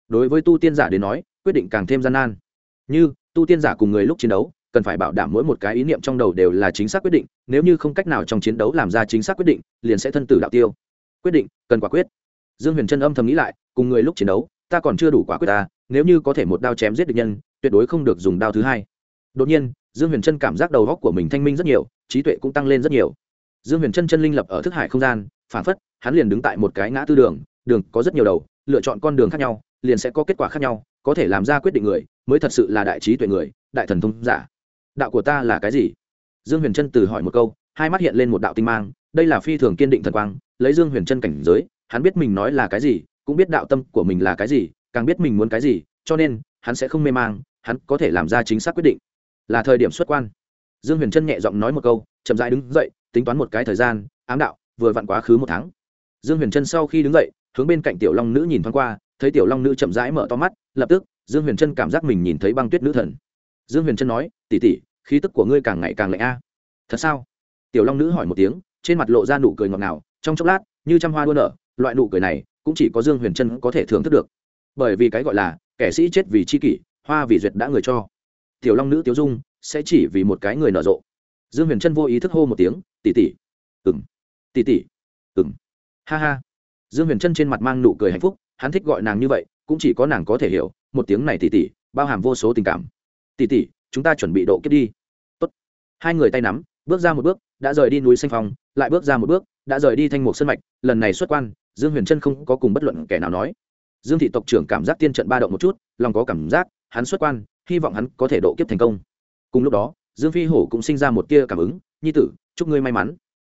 Đối với tu tiên giả đến nói, quyết định càng thêm gian nan. Như, tu tiên giả cùng người lúc chiến đấu, cần phải bảo đảm mỗi một cái ý niệm trong đầu đều là chính xác quyết định, nếu như không cách nào trong chiến đấu làm ra chính xác quyết định, liền sẽ thân tử đạo tiêu. Quyết định, cần quả quyết dương huyền trân âm thầm nghĩ lại, cùng người lúc chiến đấu, ta còn chưa đủ quả quyết ta, nếu như có thể một đao chém giết địch nhân, tuyệt đối không được dùng đao thứ hai. Đột nhiên, dương huyền trân cảm giác đầu góc của mình thanh minh rất nhiều, trí tuệ cũng tăng lên rất nhiều. Dương huyền trân chân linh lập ở thức hải không gian, phản phất, hắn liền đứng tại một cái ngã tư đường đường có rất nhiều đầu, lựa chọn con đường khác nhau, liền sẽ có kết quả khác nhau, có thể làm ra quyết định người, mới thật sự là đại trí tuệ người, đại thần thông giả. Đạo của ta là cái gì? Dương huyền trân từ hỏi một câu, hai mắt hiện lên một đạo tinh mang, đây là phi thường kiên định thần quang, lấy dương huyền trân cảnh giới hắn biết mình nói là cái gì, cũng biết đạo tâm của mình là cái gì, càng biết mình muốn cái gì, cho nên, hắn sẽ không mê mang, hắn có thể làm ra chính xác quyết định. Là thời điểm xuất quan. Dương huyền trân nhẹ giọng nói một câu, chậm dãi đứng dậy, tính toán một cái thời gian, ám đạo, vừa vặn quá khứ một tháng. Dương huyền trân sau khi đứng dậy, hướng bên cạnh tiểu long nữ nhìn thoáng qua, thấy tiểu long nữ chậm rãi mở to mắt, lập tức, dương huyền trân cảm giác mình nhìn thấy băng tuyết nữ thần. Dương huyền trân nói tỉ tỉ khí tức của ngươi càng ngày càng lạnh a. Thật sao? Tiểu long nữ hỏi một tiếng, trên mặt lộ ra nụ cười ngọt ngào, trong chốc lát, như trăm hoa đua nở loại nụ cười này cũng chỉ có dương huyền trân có thể thưởng thức được. Bởi vì cái gọi là kẻ sĩ chết vì c h i kỷ, hoa vì duyệt đã người cho. Tiểu long nữ tiếu dung sẽ chỉ vì một cái người nở rộ. Dương huyền trân vô ý thức hô một tiếng tỉ tỉ ừng tỉ tỉ ừng ha ha. Dương huyền trân trên mặt mang nụ cười hạnh phúc, hắn thích gọi nàng như vậy, cũng chỉ có nàng có thể hiểu, một tiếng này tỉ tỉ bao hàm vô số tình cảm. Tỉ tỉ chúng ta chuẩn bị độ kiếp đi. Tốt. hai người tay nắm, bước ra một bước, đã rời đi núi xanh phong, lại bước ra một bước, đã rời đi thanh mục sân mạch, lần này xuất quan dương huyền trân không có cùng bất luận kẻ nào nói. Dương thị tộc trưởng cảm giác tiên trận ba động một chút, lòng có cảm giác, hắn xuất quan, hy vọng hắn có thể độ kiếp thành công. Cùng lúc đó, dương phi hổ cũng sinh ra một tia cảm ứng, nhi tử, chúc ngươi may mắn.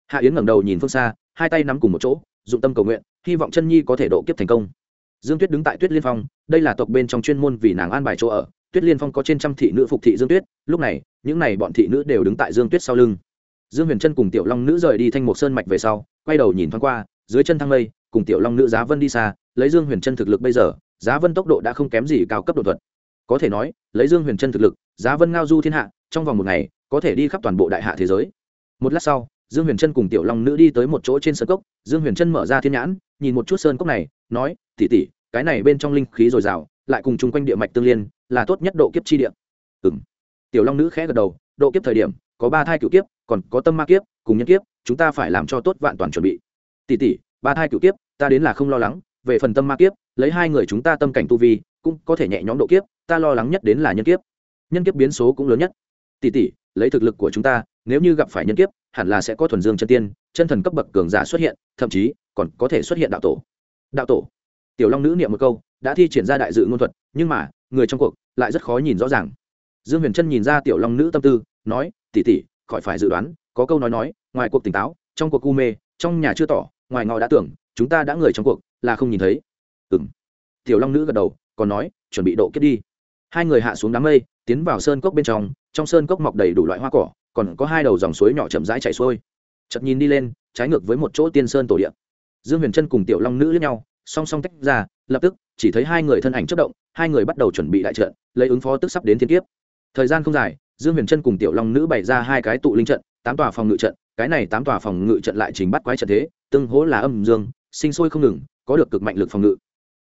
Hạ yến ngẩng đầu nhìn phương xa, hai tay nắm cùng một chỗ, dụng tâm cầu nguyện, hy vọng chân nhi có thể độ kiếp thành công. Dương tuyết đứng tại tuyết liên phong, đây là tộc bên trong chuyên môn vì nàng an bài chỗ ở. Tuyết liên phong có trên trăm thị nữ phục thị dương tuyết, lúc này, những n à y bọn thị nữ đều đứng tại dương tuyết sau lưng. Dương huyền trân cùng tiểu long nữ rời đi thanh mục sơn mạch về sau, quay đầu nhìn thoáng qua dưới chân thăng lây cùng tiểu long nữ giá vân đi xa, lấy dương huyền chân thực lực bây giờ, giá vân tốc độ đã không kém gì cao cấp độ thuật. Có thể nói, lấy dương huyền chân thực lực, giá vân ngao du thiên hạ, trong vòng một ngày, có thể đi khắp toàn bộ đại hạ thế giới. Một lát sau, dương huyền chân cùng tiểu long nữ đi tới một chỗ trên sơn cốc, dương huyền chân mở ra thiên nhãn, nhìn một chút sơn cốc này, nói tỉ tỉ cái này bên trong linh khí dồi dào, lại cùng chung quanh địa mạch tương liên, là tốt nhất độ kiếp chi địa. Ừ m tiểu long nữ khẽ gật đầu, độ kiếp thời điểm, có ba thai cựu kiếp, còn có tâm ma kiếp, cùng nhân kiếp, chúng ta phải làm cho tốt vạn toàn chuẩn bị. Tỷ tỷ, ba thai cựu kiếp ta đến là không lo lắng về phần tâm ma kiếp lấy hai người chúng ta tâm cảnh tu vi cũng có thể nhẹ nhõm độ kiếp ta lo lắng nhất đến là nhân kiếp. Nhân kiếp biến số cũng lớn nhất. Tỷ tỷ lấy thực lực của chúng ta nếu như gặp phải nhân kiếp hẳn là sẽ có thuần dương chân tiên chân thần cấp bậc cường giả xuất hiện thậm chí còn có thể xuất hiện đạo tổ. Đạo tổ. Tiểu long nữ niệm một câu đã thi triển ra đại dự ngôn thuật nhưng mà người trong cuộc lại rất khó nhìn rõ ràng. Dương huyền trân nhìn ra tiểu long nữ tâm tư nói tỉ tỉ khỏi phải dự đoán có câu nói nói ngoài cuộc tỉnh táo trong cuộc u mê trong nhà chưa tỏ ngoài ngọ đã tưởng, chúng ta đã người trong cuộc, là không nhìn thấy. Ừ m tiểu long nữ gật đầu, còn nói, chuẩn bị độ kết đi. Hai người hạ xuống đám mây, tiến vào sơn cốc bên trong trong sơn cốc mọc đầy đủ loại hoa cỏ, còn có hai đầu dòng suối nhỏ chậm rãi chảy xuôi. Chật nhìn đi lên, trái ngược với một chỗ tiên sơn tổ điện dương huyền trân cùng tiểu long nữ lẫn nhau, song song tách ra, lập tức, chỉ thấy hai người thân ảnh chất động, hai người bắt đầu chuẩn bị đại trận, lấy ứng phó tức sắp đến thiên kiếp. Thời gian không dài, dương huyền trân cùng tiểu long nữ bày ra hai cái tụ linh trận, tám tòa phòng ngự trận cái này tám tòa phòng ngự trận lại trình bắt quái trận thế, tương hố là âm dương, sinh sôi không ngừng, có được cực mạnh lực phòng ngự.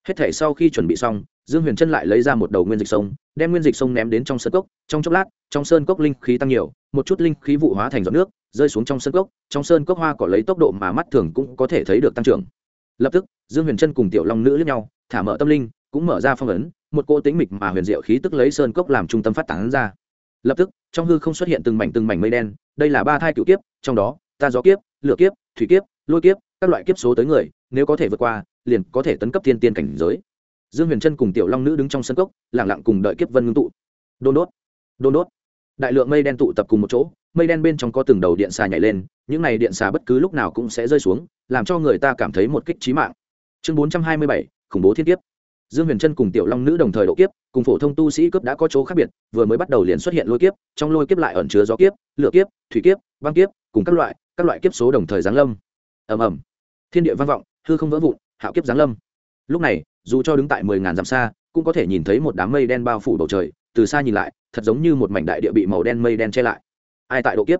Hết thể sau khi chuẩn bị xong, dương huyền chân lại lấy ra một đầu nguyên dịch sông, đem nguyên dịch sông ném đến trong sơn cốc, trong chốc lát, trong sơn cốc linh khí tăng nhiều, một chút linh khí vụ hóa thành giọt nước, rơi xuống trong sơn cốc, trong sơn cốc hoa cỏ lấy tốc độ mà mắt thường cũng có thể thấy được tăng trưởng. Lập tức, dương huyền chân cùng tiểu long nữ lẫn nhau, thả mở tâm linh, cũng mở ra phong ấn, một cô tính mịch mà huyền diệu khí tức lấy sơn cốc làm trung tâm phát tán ra lập tức, trong hư không xuất hiện từng mảnh từng mảnh mây đen, đây là ba thai cựu kiếp, trong đó, ta gió kiếp, lửa kiếp, thủy kiếp, lôi kiếp, các loại kiếp số tới người, nếu có thể vượt qua, liền có thể tấn cấp thiên tiên cảnh giới. Dương huyền trân cùng tiểu long nữ đứng trong sân cốc lẳng lặng cùng đợi kiếp vân ngưng tụ. Đôn đốt đôn đốt. Đại lượng mây đen tụ tập cùng một chỗ, mây đen bên trong có từng đầu điện xà nhảy lên, những này điện xà bất cứ lúc nào cũng sẽ rơi xuống, làm cho người ta cảm thấy một kích trí mạng. Chương bốn trăm hai mươi bảy, khủng bố thiên kiếp dương huyền trân cùng tiểu long nữ đồng thời độ kiếp, cùng phổ thông tu sĩ cấp đã có chỗ khác biệt, vừa mới bắt đầu liền xuất hiện lôi kiếp, trong lôi kiếp lại ẩn chứa gió kiếp, lửa kiếp, thủy kiếp, băng kiếp, cùng các loại các loại kiếp số đồng thời giáng lâm. Ầm ầm. Thiên địa vang vọng, hư không vỡ vụn, hạo kiếp giáng lâm. Lúc này, dù cho đứng tại mười ngàn dặm xa, cũng có thể nhìn thấy một đám mây đen bao phủ bầu trời, từ xa nhìn lại, thật giống như một mảnh đại địa bị màu đen mây đen che lại. Ai tại độ kiếp?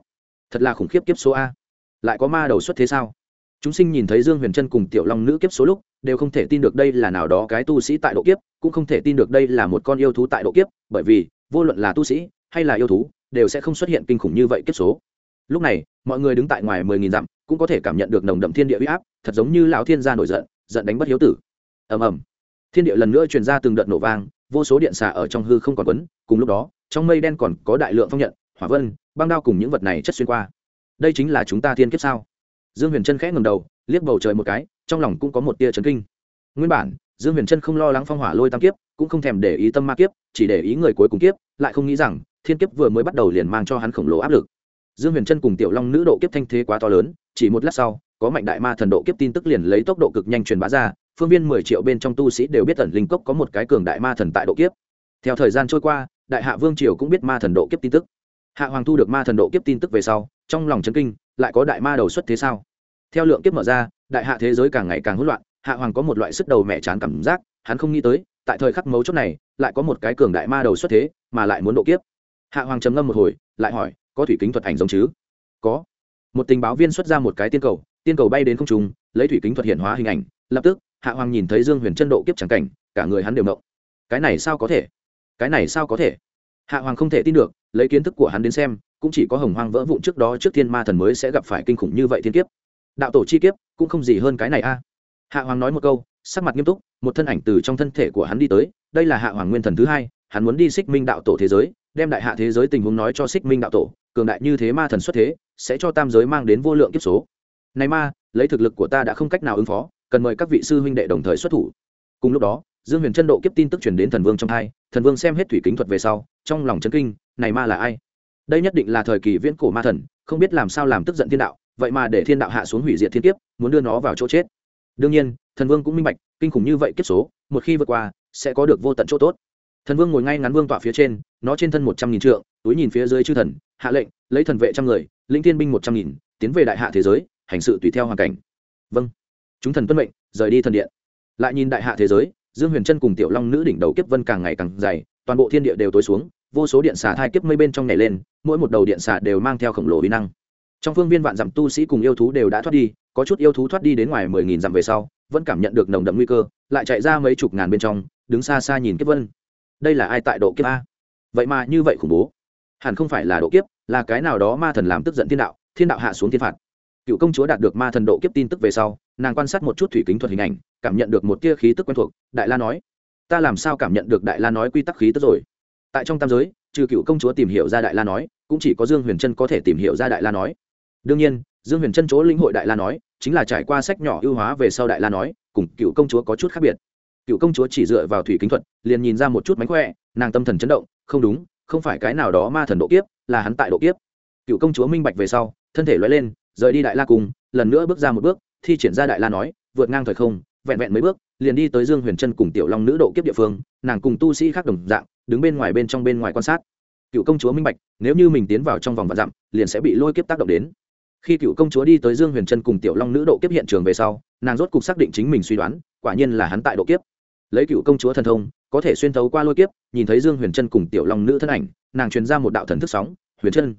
Thật là khủng khiếp kiếp số a. Lại có ma đầu xuất thế sao? Chúng sinh nhìn thấy dương huyền trân cùng tiểu long nữ kiếp số lúc đều không thể tin được đây là nào đó cái tu sĩ tại độ kiếp, cũng không thể tin được đây là một con yêu thú tại độ kiếp, bởi vì, vô luận là tu sĩ, hay là yêu thú, đều sẽ không xuất hiện kinh khủng như vậy kiếp số. Lúc này, mọi người đứng tại ngoài mười nghìn dặm, cũng có thể cảm nhận được nồng đậm thiên địa huy áp, thật giống như lão thiên gia nổi giận giận đánh bất hiếu tử. Ầm ầm. Thiên địa lần nữa truyền ra từng đợt nổ vang, vô số điện xà ở trong hư không còn quấn, cùng lúc đó, trong mây đen còn có đại lượng phong nhận, hỏa vân, băng đao cùng những vật này chất xuyên qua. Đây chính là chúng ta thiên kiếp sao? Dương huyền chân khẽ ngầm đầu, liếc bầu trời một cái trong lòng cũng có một tia chấn kinh. Nguyên bản, dương huyền trân không lo lắng phong hỏa lôi tam kiếp, cũng không thèm để ý tâm ma kiếp, chỉ để ý người cuối cùng kiếp, lại không nghĩ rằng, thiên kiếp vừa mới bắt đầu liền mang cho hắn khổng lồ áp lực. Dương huyền trân cùng tiểu long nữ độ kiếp thanh thế quá to lớn, chỉ một lát sau, có mạnh đại ma thần độ kiếp tin tức liền lấy tốc độ cực nhanh truyền bá ra, phương viên mười triệu bên trong tu sĩ đều biết tần linh cốc có một cái cường đại ma thần tại độ kiếp. Theo thời gian trôi qua, đại hạ vương triều cũng biết ma thần độ kiếp tin tức. Hạ hoàng thu được ma thần độ kiếp tin tức về sau, trong lòng chấn kinh, lại có đại ma đầu xuất thế sao? Theo lượng kiếp mở ra đại hạ thế giới càng ngày càng hỗn loạn, hạ hoàng có một loại sức đầu mẹ chán cảm giác, hắn không nghĩ tới, tại thời khắc mấu chốt này, lại có một cái cường đại ma đầu xuất thế, mà lại muốn độ kiếp. Hạ hoàng trầm ngâm một hồi, lại hỏi, có thủy kính thuật ảnh giống chứ? Có. Một tình báo viên xuất ra một cái tiên cầu tiên cầu bay đến không trung, lấy thủy kính thuật hiện hóa hình ảnh, lập tức, hạ hoàng nhìn thấy dương huyền chân độ kiếp chẳng cảnh, cả người hắn đều mộng cái này sao có thể? Cái này sao có thể? Hạ hoàng không thể tin được, lấy kiến thức của hắn đến xem, cũng chỉ có hồng hoang vỡ vụn trước đó trước thiên ma thần mới sẽ gặp phải kinh khủng như vậy thiên kiếp. Đạo tổ chi kiếp cũng không gì hơn cái này a. À. Hạ hoàng nói một câu, sắc mặt nghiêm túc, một thân ảnh từ trong thân thể của hắn đi tới, đây là hạ hoàng nguyên thần thứ hai, hắn muốn đi xích minh đạo tổ thế giới, đem đại hạ thế giới tình huống nói cho xích minh đạo tổ, cường đại như thế ma thần xuất thế, sẽ cho tam giới mang đến vô lượng kiếp số. Này ma, lấy thực lực của ta đã không cách nào ứng phó, cần mời các vị sư huynh đệ đồng thời xuất thủ. Cùng lúc đó, dương huyền chân độ kiếp tin tức truyền đến thần vương trong hai, thần vương xem hết thủy kính thuật về sau, trong lòng chấn kinh, này ma là ai? Đây nhất định là thời kỳ viễn cổ ma thần, không biết làm sao làm tức giận thiên đạo vậy mà để thiên đạo hạ xuống hủy diệt thiên kiếp, muốn đưa nó vào chỗ chết. Đương nhiên, thần vương cũng minh bạch, kinh khủng như vậy kiếp số, một khi vượt qua, sẽ có được vô tận chỗ tốt. Thần vương ngồi ngay ngắn vương tọa phía trên, nó trên thân một trăm nghìn trượng, túi nhìn phía dưới chư thần, hạ lệnh, lấy thần vệ trăm người, lĩnh thiên binh một trăm nghìn, tiến về đại hạ thế giới, hành sự tùy theo hoàn cảnh. Vâng. Chúng thần tuân mệnh, rời đi thần điện. Lại nhìn đại hạ thế giới, dương huyền trân cùng tiểu long nữ đỉnh đầu kiếp vân càng ngày càng dày, toàn bộ thiên địa đều tối xuống, vô số điện xà thai kiếp mây bên trong nhảy lên, mỗi một đầu điện xà đều mang theo khổng lồ uy năng trong phương viên vạn dặm tu sĩ cùng yêu thú đều đã thoát đi, có chút yêu thú thoát đi đến ngoài mười nghìn dặm về sau, vẫn cảm nhận được nồng đậm nguy cơ, lại chạy ra mấy chục ngàn bên trong, đứng xa xa nhìn kiếp vân. Đây là ai tại độ kiếp a? Vậy mà như vậy khủng bố. Hẳn không phải là độ kiếp, là cái nào đó ma thần làm tức giận thiên đạo thiên đạo hạ xuống thiên phạt. Cựu công chúa đạt được ma thần độ kiếp tin tức về sau, nàng quan sát một chút thủy kính thuật hình ảnh, cảm nhận được một tia khí tức quen thuộc, đại la nói, ta làm sao cảm nhận được đại la nói quy tắc khí tức rồi? Tại trong tam giới, trừ cựu công chúa tìm hiểu ra đại la nói, cũng chỉ có dương huyền trân có thể tìm hiểu ra đại la nói đương nhiên, dương huyền trân chỗ lĩnh hội đại la nói, chính là trải qua sách nhỏ ưu hóa về sau đại la nói, cùng cựu công chúa có chút khác biệt. Cựu công chúa chỉ dựa vào thủy kính thuật, liền nhìn ra một chút mánh khỏe, nàng tâm thần chấn động, không đúng, không phải cái nào đó ma thần độ kiếp, là hắn tại độ kiếp. Cựu công chúa minh bạch về sau, thân thể loay lên, rời đi đại la cùng, lần nữa bước ra một bước, thi triển ra đại la nói, vượt ngang thời không, vẹn vẹn mấy bước, liền đi tới dương huyền trân cùng tiểu long nữ độ kiếp địa phương, nàng cùng tu sĩ khác đồng dạng, đứng bên ngoài bên trong bên ngoài quan sát. Cựu công chúa minh bạch, nếu như mình tiến vào trong vòng vạn dặm, liền sẽ bị lôi kiếp tác động đến khi cựu công chúa đi tới dương huyền trân cùng tiểu long nữ độ kiếp hiện trường về sau, nàng rốt cục xác định chính mình suy đoán, quả nhiên là hắn tại độ kiếp. Lấy cựu công chúa thần thông, có thể xuyên thấu qua lôi kiếp, nhìn thấy dương huyền trân cùng tiểu long nữ thân ảnh, nàng truyền ra một đạo thần thức sóng, huyền trân.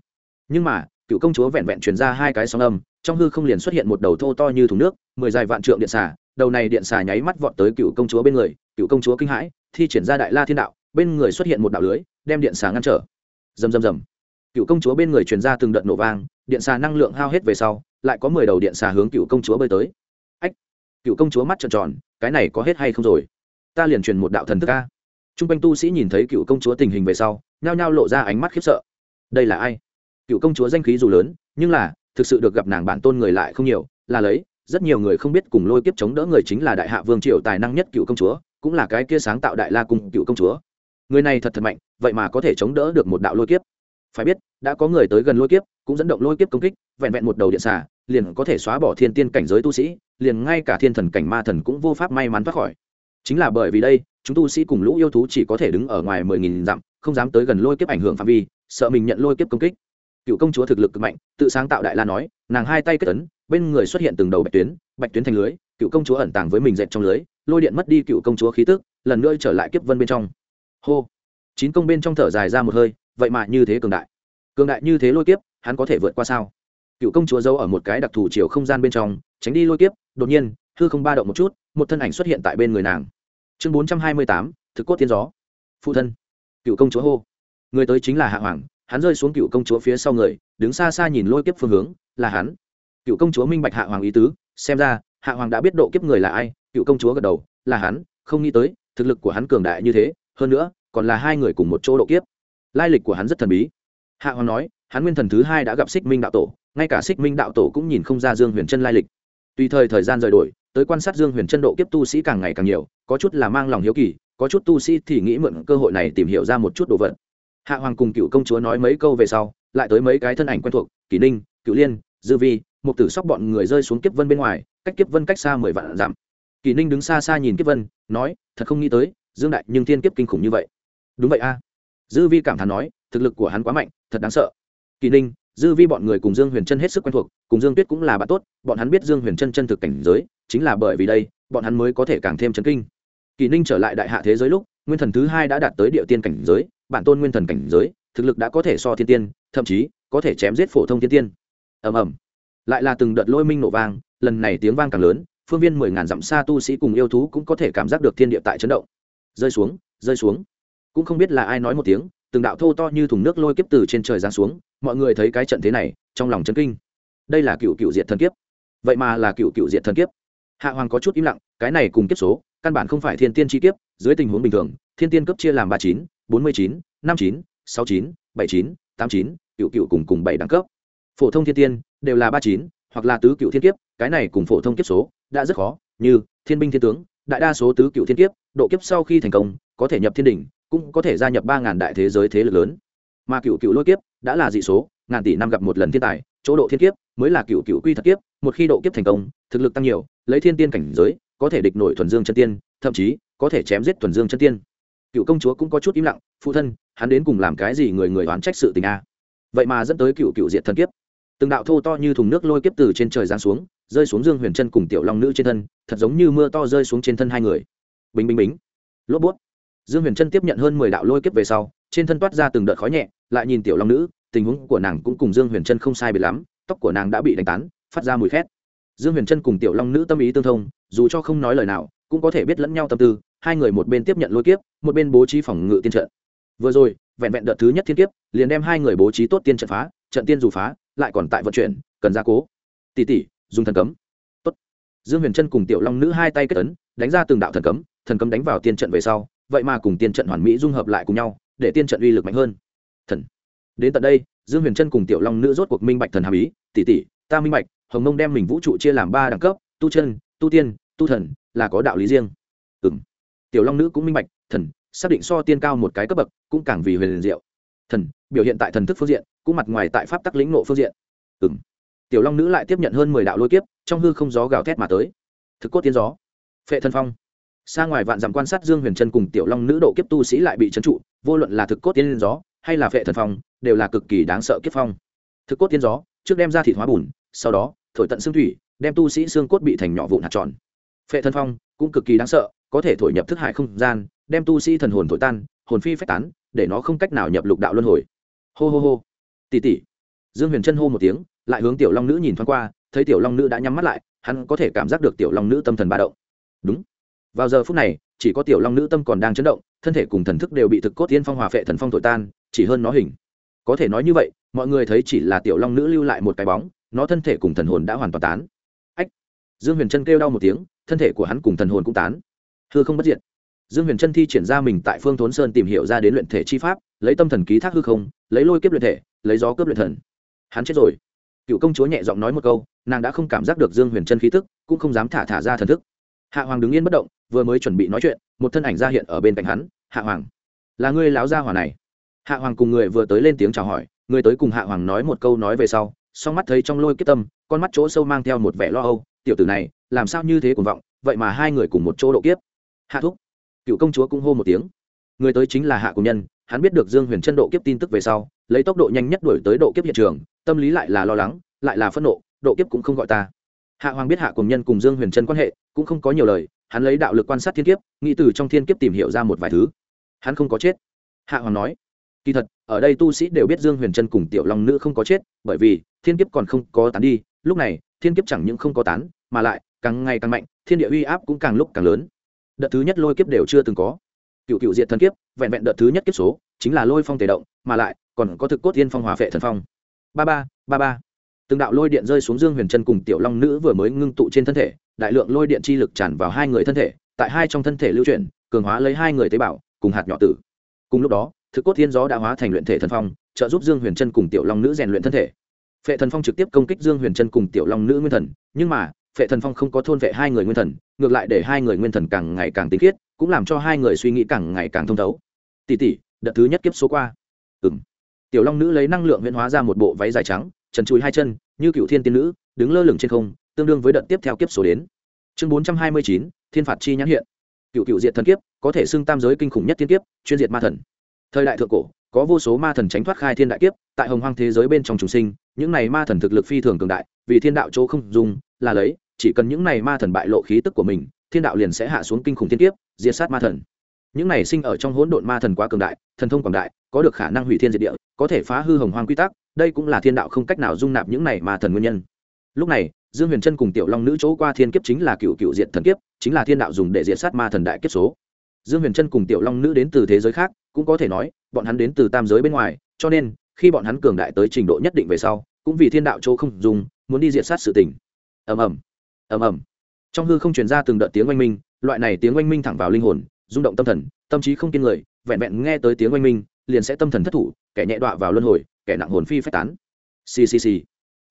Nhưng mà, cựu công chúa vẹn vẹn truyền ra hai cái sóng âm, trong hư không liền xuất hiện một đầu thô to như thùng nước, mười dài vạn trượng điện xà, đầu này điện xà nháy mắt vọt tới cựu công chúa bên người, cựu công chúa kinh hãi, thi triển ra đại la thiên đạo, bên người xuất hiện một đạo lưới, đem điện xà ngăn trở. Rầm rầm rầm cựu công chúa bên người truyền ra từng đợt nổ vang, điện xà năng lượng hao hết về sau, lại có mười đầu điện xà hướng cựu công chúa bơi tới. Ách, cựu công chúa mắt trợn tròn, cái này có hết hay không rồi? Ta liền truyền một đạo thần thức ca t r u n g quanh tu sĩ nhìn thấy cựu công chúa tình hình về sau, nhao nhao lộ ra ánh mắt khiếp sợ. Đây là ai? Cựu công chúa danh khí dù lớn, nhưng là, thực sự được gặp nàng bản tôn người lại không nhiều, là lấy, rất nhiều người không biết cùng lôi kiếp chống đỡ người chính là đại hạ vương triều tài năng nhất cựu công chúa, cũng là cái kia sáng tạo đại la cùng cựu công chúa. Người này thật thật mạnh, vậy mà có thể chống đỡ được một đạo lôi kiếp phải biết, đã có người tới gần lôi kiếp, cũng dẫn động lôi kiếp công kích, vẹn vẹn một đầu điện xả liền có thể xóa bỏ thiên tiên cảnh giới tu sĩ, liền ngay cả thiên thần cảnh ma thần cũng vô pháp may mắn thoát khỏi. Chính là bởi vì đây, chúng tu sĩ cùng lũ yêu thú chỉ có thể đứng ở ngoài mười nghìn dặm, không dám tới gần lôi kiếp ảnh hưởng phạm vi, sợ mình nhận lôi kiếp công kích. Cựu công chúa thực lực cực mạnh, tự sáng tạo đại la nói, nàng hai tay kết tấn bên người xuất hiện từng đầu bạch tuyến bạch tuyến thành lưới, cựu công chúa ẩn tàng với mình dẹp trong lưới, lôi điện mất đi cựu công chúa khí tức, lần nữa trở lại kiếp vân bên trong. Hô. Chín công bên trong thở dài ra một hơi vậy mà như thế cường đại. Cường đại như thế lôi kiếp, hắn có thể vượt qua sao? Cựu công chúa giấu ở một cái đặc thù chiều không gian bên trong, tránh đi lôi kiếp, đột nhiên, hư không ba động một chút, một thân ảnh xuất hiện tại bên người nàng. Chương bốn trăm hai mươi tám, thực cốt tiên gió. Phụ thân. Cựu công chúa hô. Người tới chính là hạ hoàng, hắn rơi xuống cựu công chúa phía sau người, đứng xa xa nhìn lôi kiếp phương hướng, là hắn. Cựu công chúa minh bạch hạ hoàng ý tứ, xem ra, hạ hoàng đã biết độ kiếp người là ai, cựu công chúa gật đầu, là hắn, không nghĩ tới, thực lực của hắn cường đại như thế, hơn nữa, còn là hai người cùng một chỗ độ kiếp lai lịch của hắn rất thần bí. Hạ hoàng nói, hắn nguyên thần thứ hai đã gặp xích minh đạo tổ, ngay cả xích minh đạo tổ cũng nhìn không ra dương huyền chân lai lịch. Tùy thời thời gian rời đổi, tới quan sát dương huyền chân độ kiếp tu sĩ càng ngày càng nhiều, có chút là mang lòng hiếu kỳ, có chút tu sĩ thì nghĩ mượn cơ hội này tìm hiểu ra một chút đồ vật. Hạ hoàng cùng cựu công chúa nói mấy câu về sau, lại tới mấy cái thân ảnh quen thuộc kỷ ninh cựu liên, dư vi, một tử sóc bọn người rơi xuống kiếp vân bên ngoài, cách kiếp vân cách xa mười vạn dặm. Kỷ ninh đứng xa xa nhìn kiếp vân, nói, thật không nghĩ tới, dương đại nhưng thiên kiếp kinh khủng như vậy. Đúng vậy a dư vi cảm thán nói, thực lực của hắn quá mạnh, thật đáng sợ. Kỳ ninh, dư vi bọn người cùng dương huyền trân hết sức quen thuộc, cùng dương tuyết cũng là bạn tốt, bọn hắn biết dương huyền trân chân thực cảnh giới, chính là bởi vì đây, bọn hắn mới có thể càng thêm chấn kinh. Kỳ ninh trở lại đại hạ thế giới lúc, nguyên thần thứ hai đã đạt tới địa tiên cảnh giới, bản tôn nguyên thần cảnh giới, thực lực đã có thể so thiên tiên, thậm chí có thể chém giết phổ thông thiên tiên. Ầm ầm. Lại là từng đợt lôi minh nổ vang, lần này tiếng vang càng lớn, phương viên mười ngàn dặm xa tu sĩ cùng yêu thú cũng có thể cảm giác được thiên địa tại chấn động. Rơi xuống rơi xuống cũng không biết là ai nói một tiếng, từng đạo thô to như thùng nước lôi kiếp từ trên trời giáng xuống, mọi người thấy cái trận thế này, trong lòng chấn kinh. Đây là cựu cựu diệt thần kiếp. Vậy mà là cựu cựu diện thần kiếp. Hạ hoàng có chút im lặng, cái này cùng kiếp số, căn bản không phải thiên tiên chi kiếp, dưới tình huống bình thường, thiên tiên cấp chia làm ba chín, bốn mươi chín, năm chín, sáu chín, bảy chín, tám chín, cựu cựu cùng cùng bảy đẳng cấp. Phổ thông thiên tiên đều là ba chín, hoặc là tứ cựu thiên kiếp, cái này cùng phổ thông kiếp số đã rất khó, như thiên binh thiên tướng, đại đa số tứ cựu thiên kiếp, độ kiếp sau khi thành công, có thể nhập thiên đỉnh cũng có thể gia nhập ba ngàn đại thế giới thế lực lớn. Mà cựu cựu lôi kiếp đã là dị số, ngàn tỷ năm gặp một lần thiên tài, chỗ độ thiên kiếp mới là cựu cựu quy thật kiếp, một khi độ kiếp thành công, thực lực tăng nhiều, lấy thiên tiên cảnh giới, có thể địch nổi thuần dương chân tiên, thậm chí có thể chém giết thuần dương chân tiên. Cựu công chúa cũng có chút im lặng, phụ thân, hắn đến cùng làm cái gì người người oán trách sự tình a vậy mà dẫn tới cựu cựu diệt thần kiếp. Từng đạo thô to như thùng nước lôi kiếp từ trên trời giáng xuống, rơi xuống dương huyền chân cùng tiểu long nữ trên thân, thật giống như mưa to rơi xuống trên thân hai người. Bình bình bình lốp bút dương huyền Trân tiếp nhận hơn mười đạo lôi kiếp về sau, trên thân toát ra từng đợt khói nhẹ, lại nhìn tiểu long nữ, tình huống của nàng cũng cùng dương huyền Trân không sai bị lắm, tóc của nàng đã bị đánh tán, phát ra mùi khét. Dương huyền Trân cùng tiểu long nữ tâm ý tương thông, dù cho không nói lời nào, cũng có thể biết lẫn nhau tâm tư, hai người một bên tiếp nhận lôi kiếp, một bên bố trí phòng ngự tiên trận. Vừa rồi, vẹn vẹn đợt thứ nhất thiên kiếp, liền đem hai người bố trí tốt tiên trận phá, trận tiên dù phá, lại còn tại vận chuyển, cần gia cố. Tỷ tỷ, dùng thần cấm. Tốt. dương huyền trân cùng tiểu long nữ hai tay kết ấn, đánh ra từng đạo thần cấm thần cấm đánh vào tiên trận về sau vậy mà cùng tiên trận hoàn mỹ dung hợp lại cùng nhau, để tiên trận uy lực mạnh hơn. Thần, đến tận đây, dương huyền trân cùng tiểu long nữ rốt cuộc minh bạch thần hàm ý, tỷ tỷ, ta minh bạch, hồng mông đem mình vũ trụ chia làm ba đẳng cấp, tu chân, tu tiên, tu thần, là có đạo lý riêng. Ừ m tiểu long nữ cũng minh bạch, thần, xác định so tiên cao một cái cấp bậc, cũng càng vì huyền liền diệu. Thần, biểu hiện tại thần thức phương diện, cũng mặt ngoài tại pháp tắc lĩnh nộ phương diện. Ừ m tiểu long nữ lại tiếp nhận hơn mười đạo lôi kiếp, trong hư không gió gào thét mà tới. Thực cốt tiến gió. Phệ thân phong xa ngoài vạn dặm quan sát dương huyền trân cùng tiểu long nữ độ kiếp tu sĩ lại bị trấn trụ, vô luận là thực cốt tiên gió hay là vệ thần phong, đều là cực kỳ đáng sợ kiếp phong. Thực cốt tiên gió, trước đem ra thịt hóa bùn, sau đó, thổi tận xương thủy, đem tu sĩ xương cốt bị thành nhỏ vụn hạt tròn. Phệ thân phong cũng cực kỳ đáng sợ, có thể thổi nhập thức hải không gian, đem tu sĩ thần hồn thổi tan, hồn phi phách tán, để nó không cách nào nhập lục đạo luân hồi. Hô hô hô. Tỉ tỉ. Dương huyền chân hô một tiếng, lại hướng tiểu long nữ nhìn thoáng qua, thấy tiểu long nữ đã nhắm mắt lại, hắn có thể cảm giác được tiểu long nữ tâm thần ba động. Đúng vào giờ phút này, chỉ có tiểu long nữ tâm còn đang chấn động, thân thể cùng thần thức đều bị thực cốt tiên phong hòa phệ thần phong thổi tan, chỉ hơn nó hình. Có thể nói như vậy, mọi người thấy chỉ là tiểu long nữ lưu lại một cái bóng, nó thân thể cùng thần hồn đã hoàn toàn tán. Ách! Dương huyền trân kêu đau một tiếng, thân thể của hắn cùng thần hồn cũng tán. Hư không bất diệt. Dương huyền trân thi triển ra mình tại phương thốn sơn tìm hiểu ra đến luyện thể chi pháp, lấy tâm thần ký thác hư không, lấy lôi kiếp luyện thể, lấy gió cướp luyện thần. Hắn chết rồi. Cựu công chúa nhẹ giọng nói một câu, nàng đã không cảm giác được dương huyền trân khí tức, cũng không dám thả thả ra thần thức. Hạ hoàng đứng yên bất động vừa mới chuẩn bị nói chuyện, một thân ảnh ra hiện ở bên cạnh hắn, hạ hoàng, là ngươi láo gia hỏa này. Hạ hoàng cùng người vừa tới lên tiếng chào hỏi, người tới cùng hạ hoàng nói một câu nói về sau, song mắt thấy trong lôi kiếp tâm, con mắt chỗ sâu mang theo một vẻ lo âu, tiểu tử này, làm sao như thế cuồng vọng, vậy mà hai người cùng một chỗ độ kiếp. Hạ thúc, cựu công chúa cũng hô một tiếng. Người tới chính là hạ cùng nhân, hắn biết được dương huyền chân độ kiếp tin tức về sau, lấy tốc độ nhanh nhất đuổi tới độ kiếp hiện trường, tâm lý lại là lo lắng, lại là phẫn nộ, độ kiếp cũng không gọi ta. Hạ hoàng biết hạ cùng nhân cùng dương huyền chân quan hệ, cũng không có nhiều lời hắn lấy đạo lực quan sát thiên kiếp, nghĩ từ trong thiên kiếp tìm hiểu ra một vài thứ. Hắn không có chết. Hạ hoàng nói, kỳ thật, ở đây tu sĩ đều biết dương huyền trân cùng tiểu long nữ không có chết, bởi vì thiên kiếp còn không có tán đi. Lúc này, thiên kiếp chẳng những không có tán, mà lại càng ngày càng mạnh, thiên địa uy áp cũng càng lúc càng lớn. Đợt thứ nhất lôi kiếp đều chưa từng có. Cựu cựu diện thần kiếp, vẹn vẹn đợt thứ nhất kiếp số, chính là lôi phong tề động, mà lại còn có thực cốt thiên phong hòa phệ thần phong. Ba ba ba ba từng đạo lôi điện rơi xuống dương huyền trân cùng tiểu long nữ vừa mới ngưng tụ trên thân thể, đại lượng lôi điện chi lực tràn vào hai người thân thể, tại hai trong thân thể lưu chuyển, cường hóa lấy hai người tế bào, cùng hạt nhỏ tử. Cùng lúc đó, thực cốt thiên gió đã hóa thành luyện thể thần phong, trợ giúp dương huyền trân cùng tiểu long nữ rèn luyện thân thể. Phệ thần phong trực tiếp công kích dương huyền trân cùng tiểu long nữ nguyên thần, nhưng mà, phệ thần phong không có thôn vệ hai người nguyên thần, ngược lại để hai người nguyên thần càng ngày càng tinh khiết, cũng làm cho hai người suy nghĩ càng ngày càng thông thấu. Tỷ tỷ, đợt thứ nhất kiếp số qua. Ừng tiểu long nữ lấy năng lượng huyễn hóa ra một bộ váy dài trắng trần chùi hai chân, như cựu thiên tiên nữ, đứng lơ lửng trên không, tương đương với đợt tiếp theo kiếp số đến. Chương bốn trăm hai mươi chín, thiên phạt chi nhãn hiện. Cựu cựu diệt thần kiếp, có thể xưng tam giới kinh khủng nhất thiên kiếp, chuyên diệt ma thần. Thời đại thượng cổ, có vô số ma thần tránh thoát khai thiên đại kiếp, tại hồng hoang thế giới bên trong trùng sinh, những này ma thần thực lực phi thường cường đại, vì thiên đạo chỗ không dùng, là lấy, chỉ cần những này ma thần bại lộ khí tức của mình, thiên đạo liền sẽ hạ xuống kinh khủng thiên kiếp, diệt sát ma thần. Những này sinh ở trong hỗn độn ma thần quá cường đại, thần thông quảng đại, có được khả năng hủy thiên diệt địa, có thể phá hư hồng hoang quy tắc đây cũng là thiên đạo không cách nào dung nạp những này mà thần nguyên nhân. Lúc này, dương huyền trân cùng tiểu long nữ chỗ qua thiên kiếp chính là cựu cựu diện thần kiếp, chính là thiên đạo dùng để diệt sát ma thần đại kiếp số. Dương huyền trân cùng tiểu long nữ đến từ thế giới khác, cũng có thể nói, bọn hắn đến từ tam giới bên ngoài, cho nên, khi bọn hắn cường đại tới trình độ nhất định về sau, cũng vì thiên đạo chỗ không dùng, muốn đi diệt sát sự tình. Ầm ầm ầm ầm. Trong hư không truyền ra từng đợt tiếng oanh minh, loại này tiếng oanh minh thẳng vào linh hồn, rung động tâm thần, tâm trí không kiên người, vẹn vẹn nghe tới tiếng oanh minh, liền sẽ tâm thần thất thủ, kẻ nhẹ đọa vào luân hồi kẻ nặng hồn phi phách tán. Ccc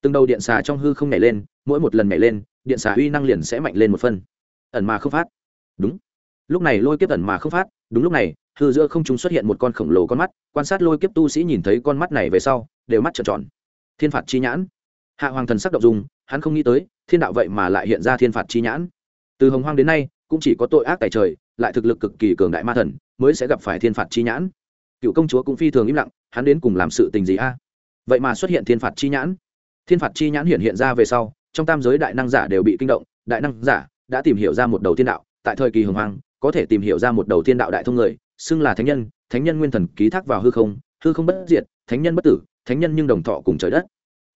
từng đầu điện xà trong hư không nhảy lên, mỗi một lần nhảy lên, điện xà uy năng liền sẽ mạnh lên một phân. Ẩn mà không phát. Đúng. Lúc này lôi kiếp ẩn mà không phát, đúng lúc này, hư giữa không chúng xuất hiện một con khổng lồ con mắt, quan sát lôi kiếp tu sĩ nhìn thấy con mắt này về sau, đều mắt trợn tròn. Thiên phạt chi nhãn. Hạ hoàng thần sắc động dùng hắn không nghĩ tới, thiên đạo vậy mà lại hiện ra thiên phạt chi nhãn. Từ hồng hoang đến nay, cũng chỉ có tội ác tài trời, lại thực lực cực kỳ cường đại ma thần, mới sẽ gặp phải thiên phạt chi nhãn. Cựu công chúa cũng phi thường im lặng hắn đến cùng làm sự tình gì a? Vậy mà xuất hiện thiên phạt chi nhãn. Thiên phạt chi nhãn hiện hiện ra về sau, trong tam giới đại năng giả đều bị kinh động, đại năng giả đã tìm hiểu ra một đầu thiên đạo, tại thời kỳ hồng hoang có thể tìm hiểu ra một đầu thiên đạo đại thông người, xưng là thánh nhân thánh nhân nguyên thần ký thác vào hư không hư không bất diệt, thánh nhân bất tử, thánh nhân nhưng đồng thọ cùng trời đất.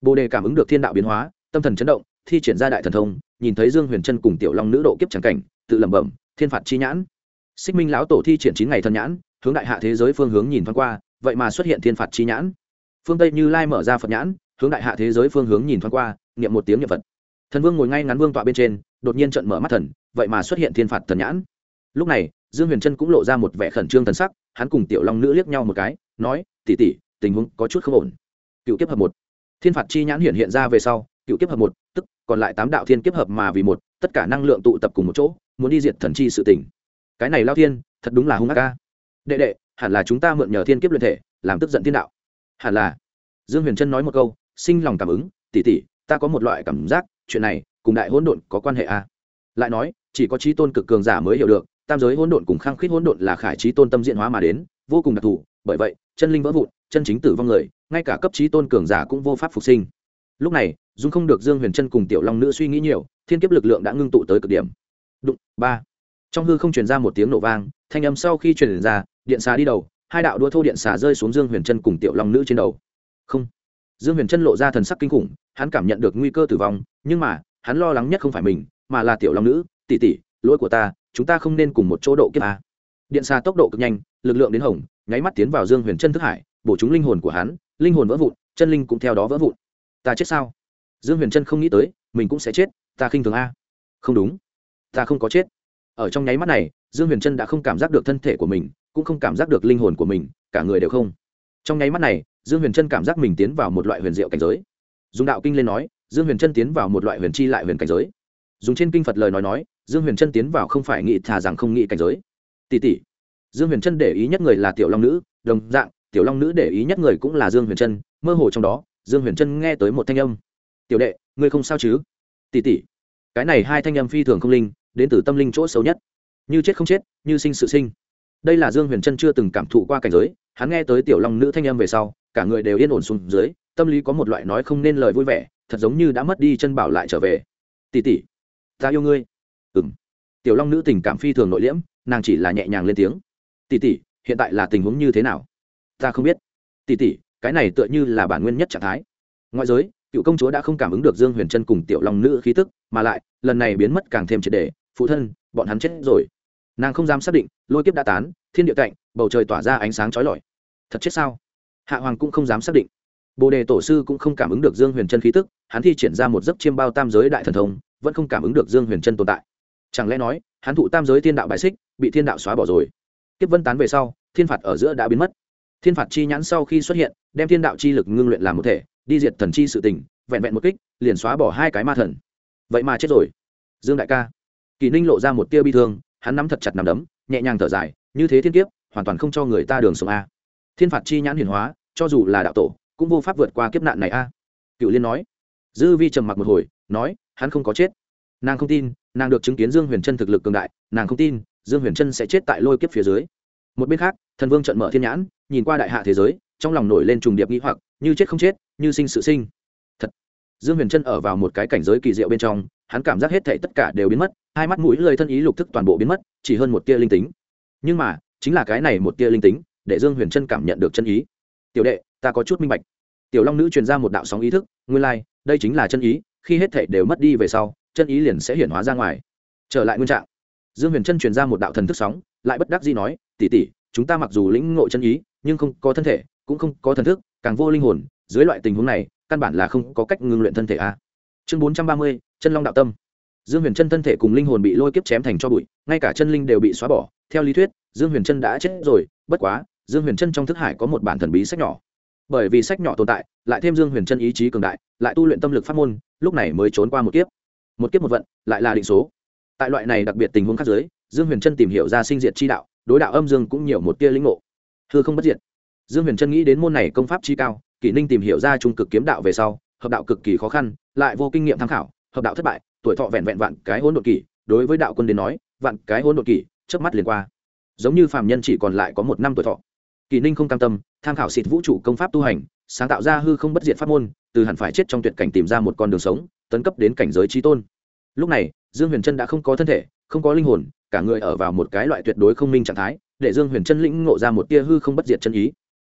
Bồ đề cảm ứng được thiên đạo biến hóa, tâm thần chấn động, thi triển ra đại thần thông, nhìn thấy dương huyền trân cùng tiểu long nữ độ kiếp tràng cảnh, tự lẩm bẩm, thiên phạt chi nhãn. Xích minh lão tổ thi triển chín ngày thần nhãn, hướng đại hạ thế giới phương hướng nhìn thoáng qua vậy mà xuất hiện thiên phạt chi nhãn. Phương tây như lai mở ra phật nhãn, hướng đại hạ thế giới phương hướng nhìn thoáng qua, niệm một tiếng niệm phật. Thần vương ngồi ngay ngắn vương tọa bên trên, đột nhiên trận mở mắt thần, vậy mà xuất hiện thiên phạt thần nhãn. Lúc này, dương huyền trân cũng lộ ra một vẻ khẩn trương thần sắc, hắn cùng tiểu long nữ liếc nhau một cái, nói tỉ tỉ tình huống có chút không ổn. Cựu kiếp hợp một. Thiên phạt chi nhãn hiện hiện ra về sau, cựu kiếp hợp một, tức, còn lại tám đạo thiên kiếp hợp mà vì một, tất cả năng lượng tụ tập cùng một chỗ, muốn đi diệt thần chi sự tỉnh cái này lao thiên, thật đúng là hung ác ca đệ đệ hẳn là chúng ta mượn nhờ thiên kiếp luyện thể, làm tức giận thiên đạo. Hẳn là. Dương huyền trân nói một câu, sinh lòng cảm ứng tỉ tỉ ta có một loại cảm giác, chuyện này, cùng đại hỗn độn có quan hệ à. lại nói, chỉ có trí tôn cực cường giả mới hiểu được, tam giới hỗn độn cùng khăng khít hỗn độn là khải trí tôn tâm diện hóa mà đến, vô cùng đặc thù, bởi vậy, chân linh vỡ vụn, chân chính tử vong người, ngay cả cấp trí tôn cường giả cũng vô pháp phục sinh. Lúc này, dung không được dương huyền trân cùng tiểu long nữ suy nghĩ nhiều, thiên kiếp lực lượng đã ngưng tụ tới cực điểm. Đụng, ba. Trong hư không truyền ra một tiếng nổ vang, thanh âm sau khi truyền ra điện xà đi đầu, hai đạo đua thô điện xà rơi xuống dương huyền chân cùng tiểu long nữ trên đầu. Không. Dương huyền chân lộ ra thần sắc kinh khủng, hắn cảm nhận được nguy cơ tử vong, nhưng mà, hắn lo lắng nhất không phải mình, mà là tiểu long nữ. Tỷ tỷ, lỗi của ta, chúng ta không nên cùng một chỗ độ kiếp a. Điện xà tốc độ cực nhanh, lực lượng đến hồng, nháy mắt tiến vào dương huyền chân thức hải, bổ chúng linh hồn của hắn, linh hồn vỡ vụn, chân linh cũng theo đó vỡ vụn. Ta chết sao? Dương huyền chân không nghĩ tới, mình cũng sẽ chết, ta khinh thường a. Không đúng, ta không có chết. Ở trong nháy mắt này, dương huyền chân đã không cảm giác được thân thể của mình cũng không cảm giác được linh hồn của mình, cả người đều không. Trong nháy mắt này, dương huyền trân cảm giác mình tiến vào một loại huyền diệu cảnh giới. Dùng đạo kinh lên nói, dương huyền trân tiến vào một loại huyền chi lại huyền cảnh giới. Dùng trên kinh phật lời nói nói, dương huyền trân tiến vào không phải nghĩ thà rằng không nghĩ cảnh giới. Tỷ tỷ, dương huyền trân để ý nhất người là tiểu long nữ, đồng dạng, tiểu long nữ để ý nhất người cũng là dương huyền trân mơ hồ trong đó, dương huyền trân nghe tới một thanh âm. Tiểu đệ, ngươi không sao chứ? Tỷ tỷ, cái này hai thanh âm phi thường không linh, đến từ tâm linh chỗ xấu nhất. Như chết không chết, như sinh sự sinh đây là dương huyền trân chưa từng cảm thụ qua cảnh giới, hắn nghe tới tiểu long nữ thanh âm về sau, cả người đều yên ổn xuống dưới, tâm lý có một loại nói không nên lời vui vẻ, thật giống như đã mất đi chân bảo lại trở về. Tỉ tỉ ta yêu ngươi. Ừng tiểu long nữ tình cảm phi thường nội liễm, nàng chỉ là nhẹ nhàng lên tiếng. Tỉ tỉ hiện tại là tình huống như thế nào? Ta không biết. Tỉ tỉ cái này tựa như là bản nguyên nhất trạng thái. Ngoại giới, cựu công chúa đã không cảm ứng được dương huyền trân cùng tiểu long nữ khí tức, mà lại, lần này biến mất càng thêm triệt đề phụ thân, bọn hắn chết rồi nàng không dám xác định, lôi kiếp đã tán, thiên địa cạnh bầu trời tỏa ra ánh sáng trói lọi. Thật chết sao? Hạ hoàng cũng không dám xác định. Bồ đề tổ sư cũng không cảm ứng được dương huyền trân khí tức, hắn thi triển ra một giấc chiêm bao tam giới đại thần thông, vẫn không cảm ứng được dương huyền trân tồn tại. Chẳng lẽ nói, hắn thụ tam giới thiên đạo bài xích, bị thiên đạo xóa bỏ rồi? Kiếp vân tán về sau, thiên phạt ở giữa đã biến mất. Thiên phạt chi nhãn sau khi xuất hiện, đem thiên đạo chi lực ngưng luyện làm một thể, đi diệt thần chi sự tình, vẹn vẹn một kích, liền xóa bỏ hai cái ma thần. Vậy mà chết rồi. Dương đại ca. Kỳ ninh lộ ra một tia bi thương hắn nắm thật chặt nằm đấm, nhẹ nhàng thở dài, như thế thiên kiếp, hoàn toàn không cho người ta đường sống a. Thiên phạt chi nhãn hiển hóa, cho dù là đạo tổ, cũng vô pháp vượt qua kiếp nạn này a. Cựu liên nói. Dư vi trầm mặc một hồi, nói, hắn không có chết. Nàng không tin, nàng được chứng kiến dương huyền trân thực lực cường đại, nàng không tin, dương huyền trân sẽ chết tại lôi kiếp phía dưới. Một bên khác, thần vương trận mở thiên nhãn, nhìn qua đại hạ thế giới, trong lòng nổi lên trùng điệp nghĩ hoặc, như chết không chết, như sinh sự sinh dương huyền trân ở vào một cái cảnh giới kỳ diệu bên trong hắn cảm giác hết thảy tất cả đều biến mất hai mắt mũi lời thân ý lục thức toàn bộ biến mất chỉ hơn một tia linh tính. Nhưng mà chính là cái này một tia linh tính để dương huyền trân cảm nhận được chân ý. Tiểu đệ ta có chút minh bạch. Tiểu long nữ truyền ra một đạo sóng ý thức nguyên lai、like, đây chính là chân ý khi hết thảy đều mất đi về sau chân ý liền sẽ hiển hóa ra ngoài. Trở lại nguyên trạng dương huyền trân truyền ra một đạo thần thức sóng lại bất đắc dĩ nói tỉ tỉ chúng ta mặc dù lĩnh ngộ chân ý nhưng không có thân thể cũng không có thần thức càng vô linh hồn dưới loại tình huống này căn bản là không có cách ngưng luyện thân thể a. Chương bốn trăm ba mươi, chân long đạo tâm. Dương huyền chân thân thể cùng linh hồn bị lôi kiếp chém thành cho bụi, ngay cả chân linh đều bị xóa bỏ. Theo lý thuyết, dương huyền chân đã chết rồi, bất quá, dương huyền chân trong thức hải có một bản thần bí sách nhỏ. Bởi vì sách nhỏ tồn tại, lại thêm dương huyền chân ý chí cường đại, lại tu luyện tâm lực pháp môn, lúc này mới trốn qua một kiếp. Một kiếp một vận, lại là định số. Tại loại này đặc biệt tình huống khác giới dương huyền chân tìm hiểu ra sinh diệt chi đạo, đối đạo âm dương cũng nhiều một tia lĩnh ngộ. Thưa không bất diệt. Dương huyền chân nghĩ đến môn này công pháp chi cao kỷ ninh tìm hiểu ra trung cực kiếm đạo về sau, hợp đạo cực kỳ khó khăn, lại vô kinh nghiệm tham khảo, hợp đạo thất bại, tuổi thọ vẹn vẹn vạn cái hỗn độn kỷ, đối với đạo quân đến nói, vạn cái hỗn độn kỷ trước mắt liền qua. Giống như phàm nhân chỉ còn lại có một năm tuổi thọ. Kỷ ninh không cam tâm, tham khảo xịt vũ trụ công pháp tu hành, sáng tạo ra hư không bất diệt pháp môn, từ hẳn phải chết trong tuyệt cảnh tìm ra một con đường sống, tấn cấp đến cảnh giới trí tôn. Lúc này, dương huyền trân đã không có thân thể, không có linh hồn, cả người ở vào một cái loại tuyệt đối không minh trạng thái, để dương huyền trân lĩnh ngộ ra một tia hư không bất diệt chân ý.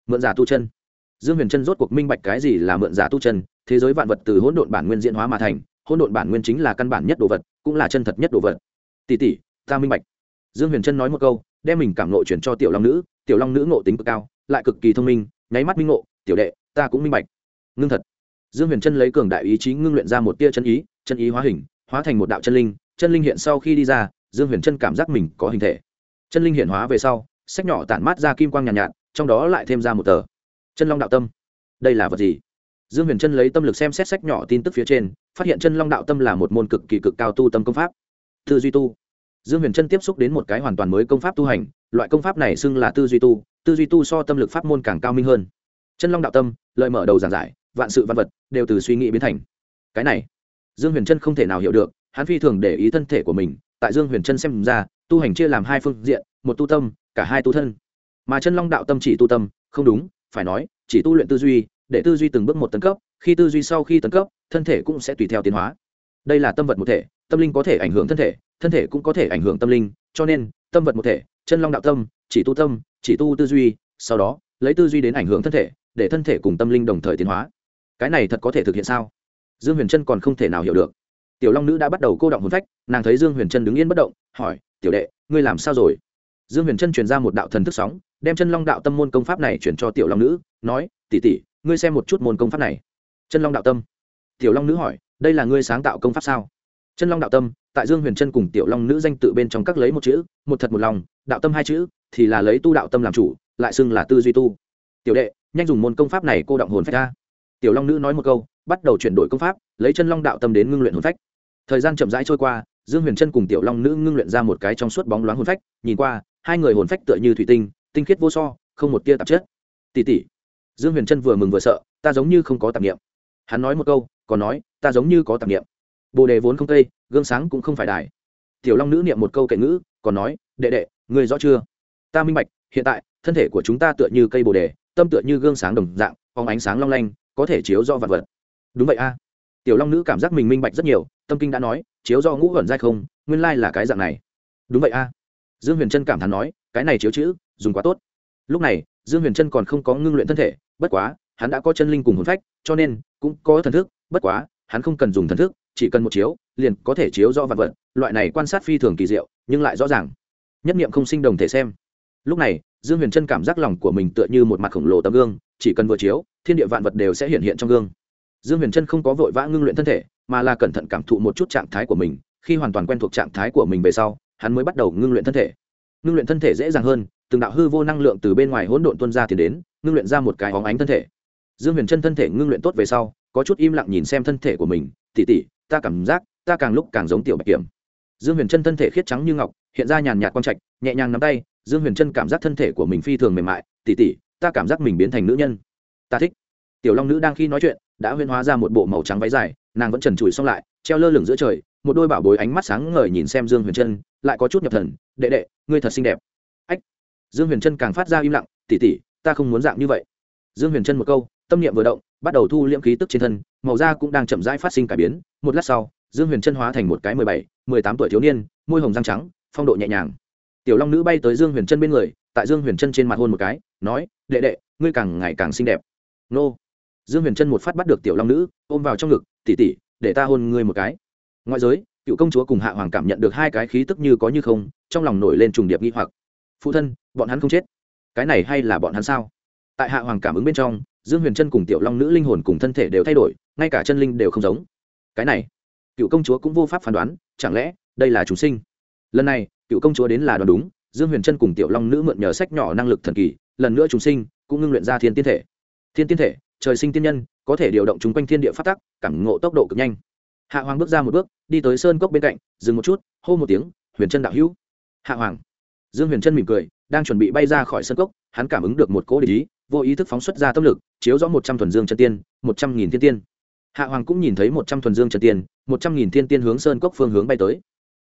Mượn giả tu chân dương huyền Chân rốt cuộc minh bạch cái gì là mượn giả tu chân thế giới vạn vật từ hỗn độn bản nguyên diễn hóa mà thành hỗn độn bản nguyên chính là căn bản nhất đồ vật cũng là chân thật nhất đồ vật. Tỷ tỷ ta minh bạch. Dương huyền Chân nói một câu đem mình cảm nộ chuyển cho tiểu long nữ tiểu long nữ ngộ tính cực cao lại cực kỳ thông minh nháy mắt minh ngộ tiểu đệ ta cũng minh bạch. Ngưng thật. Dương huyền Chân lấy cường đại ý chí ngưng luyện ra một tia chân ý chân ý hóa hình hóa thành một đạo chân linh chân linh hiện sau khi đi ra dương huyền Chân cảm giác mình có hình thể. Chân linh hiện hóa về sau sách nhỏ tản mát ra kim quang nhàn nhạt, nhạt trong đó lại thêm ra một tờ chân long đạo tâm. Đây là vật gì? Dương huyền trân lấy tâm lực xem xét sách nhỏ tin tức phía trên, phát hiện chân long đạo tâm là một môn cực kỳ cực cao tu tâm công pháp. Tư duy tu. Dương huyền trân tiếp xúc đến một cái hoàn toàn mới công pháp tu hành, loại công pháp này xưng là tư duy tu, tư duy tu so tâm lực pháp môn càng cao minh hơn. Chân long đạo tâm lợi mở đầu giảng giải, vạn sự văn vật đều từ suy nghĩ biến thành. Cái này, dương huyền trân không thể nào hiểu được, hắn phi thường để ý thân thể của mình, tại dương huyền trân xem ra, tu hành chia làm hai phương diện, một tu tâm, cả hai tu thân. Mà chân long đạo tâm chỉ tu tâm, không đúng phải nói, chỉ tu luyện tư duy, để tư duy từng bước một tấn cấp, khi tư duy sau khi tấn cấp, thân thể cũng sẽ tùy theo tiến hóa. Đây là tâm vật một thể, tâm linh có thể ảnh hưởng thân thể thân thể cũng có thể ảnh hưởng tâm linh, cho nên, tâm vật một thể, chân long đạo tâm, chỉ tu tâm, chỉ tu tư duy, sau đó, lấy tư duy đến ảnh hưởng thân thể, để thân thể cùng tâm linh đồng thời tiến hóa. Cái này thật có thể thực hiện sao? Dương huyền trân còn không thể nào hiểu được. Tiểu long nữ đã bắt đầu cô động hồn phách, nàng thấy dương huyền trân đứng yên bất động, hỏi, tiểu đệ, ngươi làm sao rồi? Dương huyền trân truyền ra một đạo thần thức sóng, đem chân long đạo tâm môn công pháp này chuyển cho tiểu long nữ, nói tỉ tỉ ngươi xem một chút môn công pháp này. Chân long đạo tâm. Tiểu long nữ hỏi, đây là ngươi sáng tạo công pháp sao? Chân long đạo tâm, tại dương huyền trân cùng tiểu long nữ danh tự bên trong các lấy một chữ, một thật một lòng, đạo tâm hai chữ, thì là lấy tu đạo tâm làm chủ, lại xưng là tư duy tu. Tiểu đệ, nhanh dùng môn công pháp này cô động hồn phách ra. Tiểu long nữ nói một câu, bắt đầu chuyển đổi công pháp, lấy chân long đạo tâm đến ngưng luyện hồn phách. Thời gian chậm rãi trôi qua, dương huyền trân cùng tiểu long nữ ngưng luyện ra một cái trong suốt bóng loáng hồn phách, nhìn qua hai người hồn phách tựa như thủy tinh tinh khiết vô so, không một tia tạp chất. Tỉ tỉ dương huyền trân vừa mừng vừa sợ, ta giống như không có tạp nghiệm hắn nói một câu, còn nói, ta giống như có tạp nghiệm bồ đề vốn không cây gương sáng cũng không phải đài. Tiểu long nữ niệm một câu kệ ngữ, còn nói, đệ đệ người rõ chưa? Ta minh bạch, hiện tại, thân thể của chúng ta tựa như cây bồ đề, tâm tựa như gương sáng đồng dạng, phóng ánh sáng long lanh, có thể chiếu do vật vật. Đúng vậy a. Tiểu long nữ cảm giác mình minh bạch rất nhiều, tâm kinh đã nói, chiếu do ngũ vẩn dai không, nguyên lai là cái dạng này. Đúng vậy a dương huyền trân cảm thán nói, cái này chiếu chữ, dùng quá tốt. Lúc này, dương huyền trân còn không có ngưng luyện thân thể, bất quá, hắn đã có chân linh cùng hồn phách, cho nên cũng có thần thức, bất quá, hắn không cần dùng thần thức, chỉ cần một chiếu, liền có thể chiếu rõ vật vật, loại này quan sát phi thường kỳ diệu, nhưng lại rõ ràng. Nhất nghiệm không sinh đồng thể xem. Lúc này, dương huyền trân cảm giác lòng của mình tựa như một mặt khổng lồ tấm gương, chỉ cần vừa chiếu, thiên địa vạn vật đều sẽ hiện hiện trong gương. Dương huyền trân không có vội vã ngưng luyện thân thể, mà là cẩn thận cảm thụ một chút trạng thái của mình, khi hoàn toàn quen thuộc trạng thái của mình về sau hắn mới bắt đầu ngưng luyện thân thể. Ngưng luyện thân thể dễ dàng hơn, từng đạo hư vô năng lượng từ bên ngoài hỗn độn tuân ra thì đến, ngưng luyện ra một cái hóng ánh thân thể. Dương huyền chân thân thể ngưng luyện tốt về sau, có chút im lặng nhìn xem thân thể của mình tỉ tỉ ta cảm giác ta càng lúc càng giống tiểu bạch kiểm. Dương huyền chân thân thể khiết trắng như ngọc, hiện ra nhàn nhạt quang trạch, nhẹ nhàng nắm tay, dương huyền chân cảm giác thân thể của mình phi thường mềm mại tỉ tỉ ta cảm giác mình biến thành nữ nhân. Ta thích. Tiểu long nữ đang khi nói chuyện, đã huyên hóa ra một bộ màu trắng váy dài, nàng vẫn trần trụi xong lại, treo lơ lửng giữa trời, một đôi bảo bối ánh mắt sáng ngời nhìn xem dương huyền chân lại có chút nhập thần, đệ đệ, ngươi thật xinh đẹp. Ách. Dương huyền trân càng phát ra im lặng tỉ tỉ ta không muốn dạng như vậy. Dương huyền trân một câu, tâm niệm vừa động, bắt đầu thu liễm khí tức trên thân, màu da cũng đang chậm rãi phát sinh cải biến. Một lát sau, dương huyền trân hóa thành một cái mười bảy, mười tám tuổi thiếu niên, môi hồng răng trắng, phong độ nhẹ nhàng. Tiểu long nữ bay tới dương huyền trân bên người, tại dương huyền trân trên mặt hôn một cái, nói, đệ đệ, ngươi càng ngày càng xinh đẹp. Nô. Dương huyền trân một phát bắt được tiểu long nữ, ôm vào trong ngực tỉ tỉ để ta hôn ngươi một cái. Ngoại giới cựu công chúa cùng hạ hoàng cảm nhận được hai cái khí tức như có như không, trong lòng nổi lên trùng điệp nghi hoặc. Phụ thân, bọn hắn không chết. Cái này hay là bọn hắn sao? Tại hạ hoàng cảm ứng bên trong, dương huyền trân cùng tiểu long nữ linh hồn cùng thân thể đều thay đổi, ngay cả chân linh đều không giống. Cái này, cựu công chúa cũng vô pháp phán đoán, chẳng lẽ đây là chúng sinh? Lần này, cựu công chúa đến là đoán đúng, dương huyền trân cùng tiểu long nữ mượn nhờ sách nhỏ năng lực thần kỳ, lần nữa chúng sinh, cũng ngưng luyện ra thiên tiên thể. Thiên tiên thể, trời sinh tiên nhân, có thể điều động chúng quanh thiên địa phát tắc, cảm ngộ tốc độ cực nhanh hạ hoàng bước ra một bước, đi tới sơn cốc bên cạnh, dừng một chút, hô một tiếng, huyền trân đạo hữu. Hạ hoàng. Dương huyền trân mỉm cười, đang chuẩn bị bay ra khỏi sân cốc, hắn cảm ứng được một cỗ ý, vô ý thức phóng xuất ra tâm lực, chiếu rõ một trăm thuần dương chân tiên, một trăm nghìn thiên tiên. Hạ hoàng cũng nhìn thấy một trăm thuần dương chân tiên, một trăm nghìn thiên tiên hướng sơn cốc phương hướng bay tới.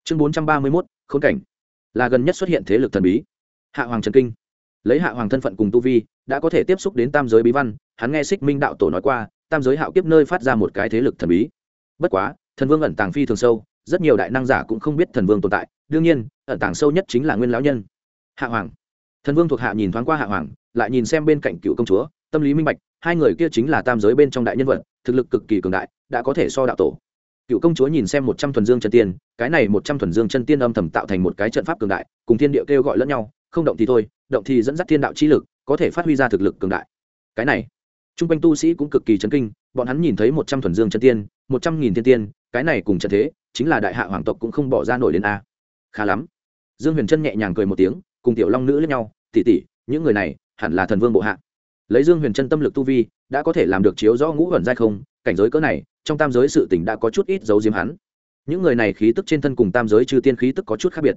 Chương bốn trăm ba mươi mốt, khốn cảnh. Là gần nhất xuất hiện thế lực thần bí. Hạ hoàng trần kinh. Lấy hạ hoàng thân phận cùng tu vi, đã có thể tiếp xúc đến tam giới bí văn, hắn nghe xích minh đạo tổ nói qua, tam giới hạo kiếp nơi phát ra một cái thế lực thần bí bất quá, thần vương ẩn tàng phi thường sâu, rất nhiều đại năng giả cũng không biết thần vương tồn tại, đương nhiên, ẩn tàng sâu nhất chính là nguyên lão nhân. Hạ hoàng. Thần vương thuộc hạ nhìn thoáng qua hạ hoàng, lại nhìn xem bên cạnh cựu công chúa, tâm lý minh bạch, hai người kia chính là tam giới bên trong đại nhân vật, thực lực cực kỳ cường đại, đã có thể so đạo tổ. Cựu công chúa nhìn xem một trăm thuần dương chân tiên, cái này một trăm thuần dương chân tiên âm thầm tạo thành một cái trận pháp cường đại, cùng thiên địa kêu gọi lẫn nhau, không động thì thôi, động thì dẫn dắt thiên đạo chi lực, có thể phát huy ra thực lực cường đại. Cái này t r u n g quanh tu sĩ cũng cực kỳ chấn kinh, bọn hắn nhìn thấy một trăm thuần dương chân tiên, một trăm nghìn thiên tiên, cái này cùng trận thế, chính là đại hạ hoàng tộc cũng không bỏ ra nổi đến a. Khá lắm. Dương huyền trân nhẹ nhàng cười một tiếng, cùng tiểu long nữ lẫn nhau tỉ tỉ những người này hẳn là thần vương bộ hạ. Lấy dương huyền trân tâm lực tu vi, đã có thể làm được chiếu rõ ngũ vẩn giai không, cảnh giới cỡ này, trong tam giới sự tỉnh đã có chút ít dấu diếm hắn. Những người này khí tức trên thân cùng tam giới trừ tiên khí tức có chút khác biệt.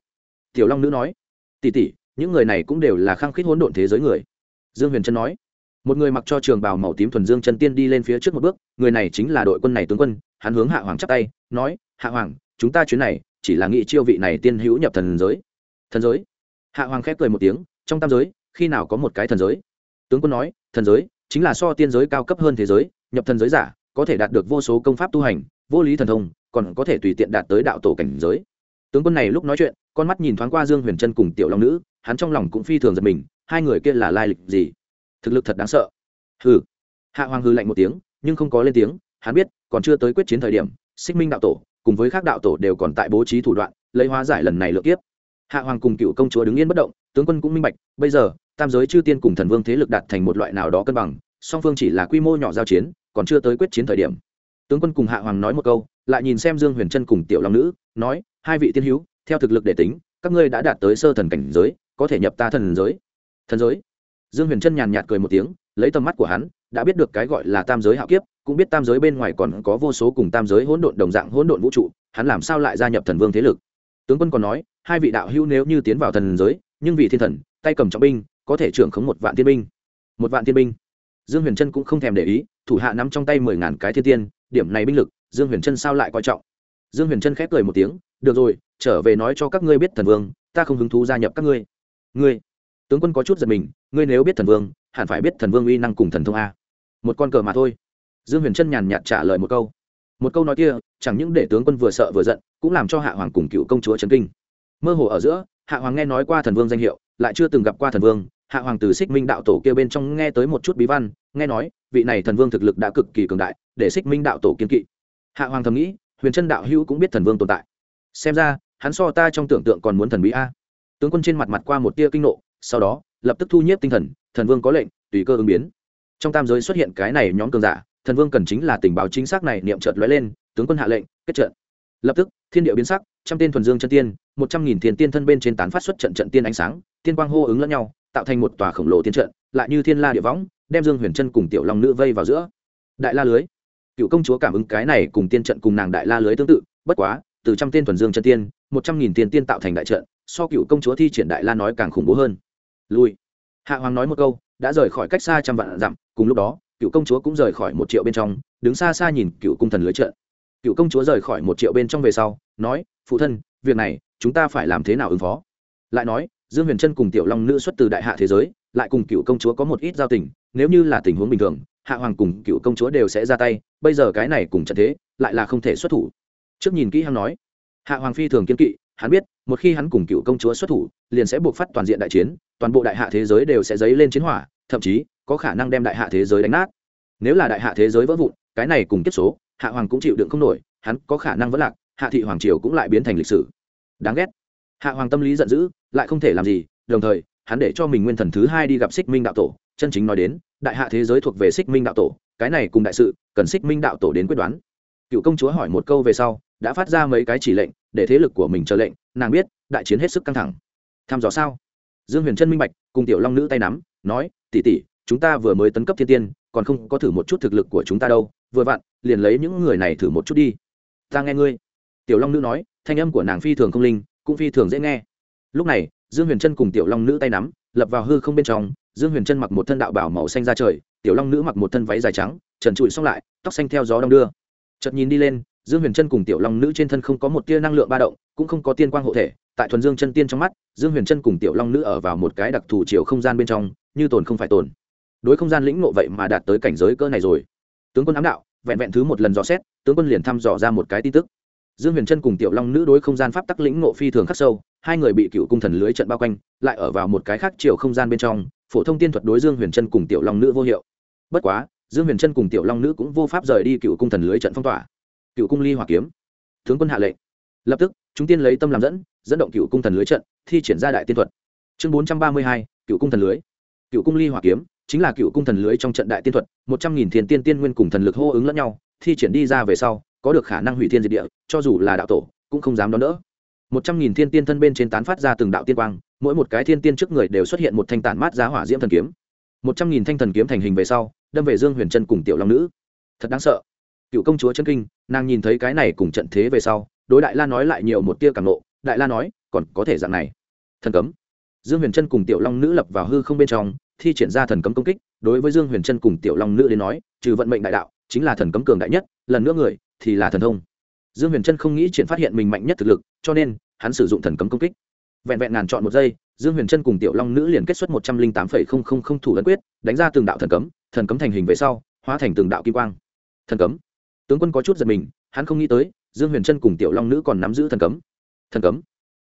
Tiểu long nữ nói tỉ tỉ những người này cũng đều là khăng khít hỗn độn thế giới người. Dương huyền trân nói một người mặc cho trường bào màu tím thuần dương chân tiên đi lên phía trước một bước, người này chính là đội quân này tướng quân, hắn hướng hạ hoàng chắp tay, nói, hạ hoàng, chúng ta chuyến này chỉ là nghị chiêu vị này tiên hữu nhập thần giới. Thần giới? Hạ hoàng khép cười một tiếng, trong tam giới, khi nào có một cái thần giới? Tướng quân nói, thần giới chính là so tiên giới cao cấp hơn thế giới, nhập thần giới giả có thể đạt được vô số công pháp tu hành, vô lý thần thông, còn có thể tùy tiện đạt tới đạo tổ cảnh giới. Tướng quân này lúc nói chuyện, con mắt nhìn thoáng qua dương huyền trân cùng tiểu long nữ, hắn trong lòng cũng phi thường giật mình, hai người kia là lai lịch gì? Thực lực thật đáng sợ. Hừ. Hạ hoàng hư lạnh một tiếng, nhưng không có lên tiếng, hắn biết, còn chưa tới quyết chiến thời điểm, xích minh đạo tổ cùng với các đạo tổ đều còn tại bố trí thủ đoạn, lấy hóa giải lần này lượt tiếp hạ hoàng cùng cựu công chúa đứng yên bất động, tướng quân cũng minh bạch, bây giờ, tam giới chư tiên cùng thần vương thế lực đạt thành một loại nào đó cân bằng, song phương chỉ là quy mô nhỏ giao chiến, còn chưa tới quyết chiến thời điểm. Tướng quân cùng hạ hoàng nói một câu, lại nhìn xem dương huyền trân cùng tiểu long nữ, nói, hai vị tiên hữu, theo thực lực để tính, các ngươi đã đạt tới sơ thần cảnh giới, có thể nhập ta thần giới. Thần giới? Dương huyền trân nhàn nhạt cười một tiếng, lấy tầm mắt của hắn, đã biết được cái gọi là tam giới hạo kiếp, cũng biết tam giới bên ngoài còn có vô số cùng tam giới hỗn độn đồng dạng hỗn độn vũ trụ, hắn làm sao lại gia nhập thần vương thế lực? Tướng quân còn nói, hai vị đạo hữu nếu như tiến vào thần giới, nhưng vì thiên thần, tay cầm trọng binh, có thể trưởng khống một vạn thiên binh. Một vạn thiên binh. Dương huyền trân cũng không thèm để ý, thủ hạ nắm trong tay mười ngàn cái thiên tiên, điểm này binh lực, dương huyền trân sao lại coi trọng? Dương huyền trân khép cười một tiếng, được rồi, trở về nói cho các ngươi biết thần vương, ta không hứng thú gia nhập các ngươi. Ngươi? Tướng quân có chút giật mình, ngươi nếu biết thần vương, hẳn phải biết thần vương uy năng cùng thần thông a. Một con cờ mà thôi. Dương huyền trân nhàn nhạt trả lời một câu. Một câu nói kia, chẳng những để tướng quân vừa sợ vừa giận, cũng làm cho hạ hoàng cùng cựu công chúa trấn kinh. Mơ hồ ở giữa, hạ hoàng nghe nói qua thần vương danh hiệu, lại chưa từng gặp qua thần vương. Hạ hoàng từ xích minh đạo tổ kia bên trong nghe tới một chút bí văn, nghe nói, vị này thần vương thực lực đã cực kỳ cường đại, để xích minh đạo tổ kiên kỵ. Hạ hoàng thầm nghĩ, huyền trân đạo hữu cũng biết thần vương tồn tại. Xem ra, hắn so ta trong tưởng tượng còn muốn thần bí a. Tướng quân trên mặt mặt qua một tia kinh nộ sau đó, lập tức thu nhiếp tinh thần thần vương có lệnh, tùy cơ ứng biến. Trong tam giới xuất hiện cái này nhóm cường giả, thần vương cần chính là tình báo chính xác này niệm trợt lóe lên, tướng quân hạ lệnh, kết trận. Lập tức, thiên địa biến sắc, trăm tên thuần dương chân tiên, một trăm nghìn thiên tiên thân bên trên tán phát xuất trận trận tiên ánh sáng, tiên quang hô ứng lẫn nhau, tạo thành một tòa khổng lồ tiên trận, lại như thiên la địa võng, đem dương huyền chân cùng tiểu long nữ vây vào giữa. Đại la lưới. Cựu công chúa cảm ứng cái này cùng tiên trận cùng nàng đại la lưới tương tự, bất quá, từ trăm tên thuần dương chân tiên, một trăm nghìn tiên tiên tạo thành đại trận, so cựu công chúa thi triển đại la nói càng khủng bố hơn lui. Hạ hoàng nói một câu, đã rời khỏi cách xa trăm vạn dặm, cùng lúc đó, cựu công chúa cũng rời khỏi một triệu bên trong, đứng xa xa nhìn cựu cung thần lưới trận. Cựu công chúa rời khỏi một triệu bên trong về sau, nói, phụ thân, việc này, chúng ta phải làm thế nào ứng phó? Lại nói, dương huyền trân cùng tiểu long nữ xuất từ đại hạ thế giới, lại cùng cựu công chúa có một ít giao tình, nếu như là tình huống bình thường, hạ hoàng cùng cựu công chúa đều sẽ ra tay, bây giờ cái này cùng trận thế, lại là không thể xuất thủ. Trước nhìn kỹ hắn nói, hạ hoàng phi thường kiên kỵ, hắn biết một khi hắn cùng cựu công chúa xuất thủ, liền sẽ buộc phát toàn diện đại chiến, toàn bộ đại hạ thế giới đều sẽ dấy lên chiến hỏa, thậm chí, có khả năng đem đại hạ thế giới đánh nát. Nếu là đại hạ thế giới vỡ vụn, cái này cùng kiếp số, hạ hoàng cũng chịu đựng không nổi, hắn có khả năng vẫn lạc, hạ thị hoàng triều cũng lại biến thành lịch sử. Đáng ghét. Hạ hoàng tâm lý giận dữ, lại không thể làm gì, đồng thời, hắn để cho mình nguyên thần thứ hai đi gặp xích minh đạo tổ, chân chính nói đến, đại hạ thế giới thuộc về xích minh đạo tổ, cái này cùng đại sự, cần xích minh đạo tổ đến quyết đoán. Cựu công chúa hỏi một câu về sau đã phát ra mấy cái chỉ lệnh, để thế lực của mình chờ lệnh, nàng biết, đại chiến hết sức căng thẳng. Tham dò sao? Dương huyền trân minh bạch, cùng tiểu long nữ tay nắm, nói tỉ tỉ chúng ta vừa mới tấn cấp thiên tiên, còn không có thử một chút thực lực của chúng ta đâu, vừa vặn, liền lấy những người này thử một chút đi. Ta nghe ngươi. Tiểu long nữ nói, thanh âm của nàng phi thường không linh, cũng phi thường dễ nghe. Lúc này, dương huyền trân cùng tiểu long nữ tay nắm, lập vào hư không bên trong, dương huyền trân mặc một thân đạo bảo màu xanh ra trời, tiểu long nữ mặc một thân váy dài trắng, trần trụi xong lại, tóc xanh theo gió đông đưa. Chợt nhìn đi lên dương huyền trân cùng tiểu long nữ trên thân không có một tia năng lượng ba động, cũng không có tiên quang hộ thể, tại thuần dương chân tiên trong mắt, dương huyền trân cùng tiểu long nữ ở vào một cái đặc thù chiều không gian bên trong, như tồn không phải tồn. Đối không gian lĩnh ngộ vậy mà đạt tới cảnh giới cỡ này rồi. Tướng quân ám đạo, vẹn vẹn thứ một lần dò xét, tướng quân liền thăm dò ra một cái tin tức. Dương huyền trân cùng tiểu long nữ đối không gian pháp tắc lĩnh ngộ phi thường khắc sâu, hai người bị cựu cung thần lưới trận bao quanh, lại ở vào một cái khác chiều không gian bên trong, phổ thông tiên thuật đối dương huyền trân cùng tiểu long nữ vô hiệu. Bất quá, dương huyền trân cùng tiểu long nữ cũng vô pháp rời đi cựu cung thần lưới trận phong tỏa cựu cung ly hỏa kiếm. Tướng quân hạ lệnh. Lập tức, chúng tiên lấy tâm làm dẫn dẫn động cựu cung thần lưới trận, thi triển ra đại tiên thuật. Chương bốn trăm ba mươi hai, cựu cung thần lưới. Cựu cung ly hỏa kiếm chính là cựu cung thần lưới trong trận đại tiên thuật, một trăm nghìn thiền tiên tiên nguyên cùng thần lực hô ứng lẫn nhau, thi triển đi ra về sau, có được khả năng hủy thiên diệt địa, cho dù là đạo tổ, cũng không dám đón đỡ. Một trăm nghìn thiên tiên thân bên trên tán phát ra từng đạo tiên quang, mỗi một cái thiên tiên trước người đều xuất hiện một thanh tản mát giá hỏa diễm thần kiếm. Một trăm nghìn thanh thần kiếm thành hình về sau, đâm về dương huyền trân cùng tiểu long nữ. Thật đáng sợ cựu công chúa chân kinh, nàng nhìn thấy cái này cùng trận thế về sau, đối đại la nói lại nhiều một tia cảm nộ. Đại la nói, còn có thể dạng này. Thần cấm. Dương huyền trân cùng tiểu long nữ lập vào hư không bên trong, thi triển ra thần cấm công kích. Đối với dương huyền trân cùng tiểu long nữ đến nói, trừ vận mệnh đại đạo, chính là thần cấm cường đại nhất, lần nữa người thì là thần thông. Dương huyền trân không nghĩ triển phát hiện mình mạnh nhất thực lực, cho nên hắn sử dụng thần cấm công kích. Vẹn vẹn ngàn chọn một giây, dương huyền trân cùng tiểu long nữ liền kết xuất một trăm linh tám phẩy không không không thủ ấn quyết, đánh ra từng đạo thần cấm thần cấm thành hình về sau, hóa thành từng đạo kim quang. Thần cấm tướng quân có chút giật mình, hắn không nghĩ tới, dương huyền trân cùng tiểu long nữ còn nắm giữ thần cấm. Thần cấm?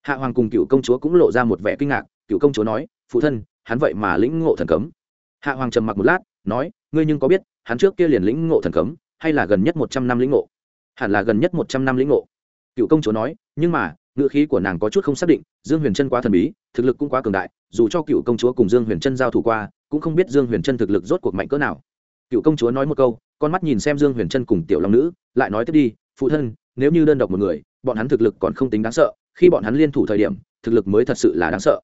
Hạ hoàng cùng cựu công chúa cũng lộ ra một vẻ kinh ngạc, cựu công chúa nói, phụ thân, hắn vậy mà lĩnh ngộ thần cấm. Hạ hoàng trầm mặc một lát, nói, ngươi nhưng có biết, hắn trước kia liền lĩnh ngộ thần cấm, hay là gần nhất một trăm năm lĩnh ngộ? Hẳn là gần nhất một trăm năm lĩnh ngộ. Cựu công chúa nói, nhưng mà, ngữ khí của nàng có chút không xác định, dương huyền trân quá thần bí, thực lực cũng quá cường đại, dù cho cựu công chúa cùng dương huyền trân giao thủ qua, cũng không biết dương huyền trân thực lực rốt cuộc mạnh cỡ nào. Cựu công chúa nói một câu con mắt nhìn xem dương huyền trân cùng tiểu long nữ, lại nói tiếp đi, phụ thân, nếu như đơn độc một người, bọn hắn thực lực còn không tính đáng sợ, khi bọn hắn liên thủ thời điểm, thực lực mới thật sự là đáng sợ.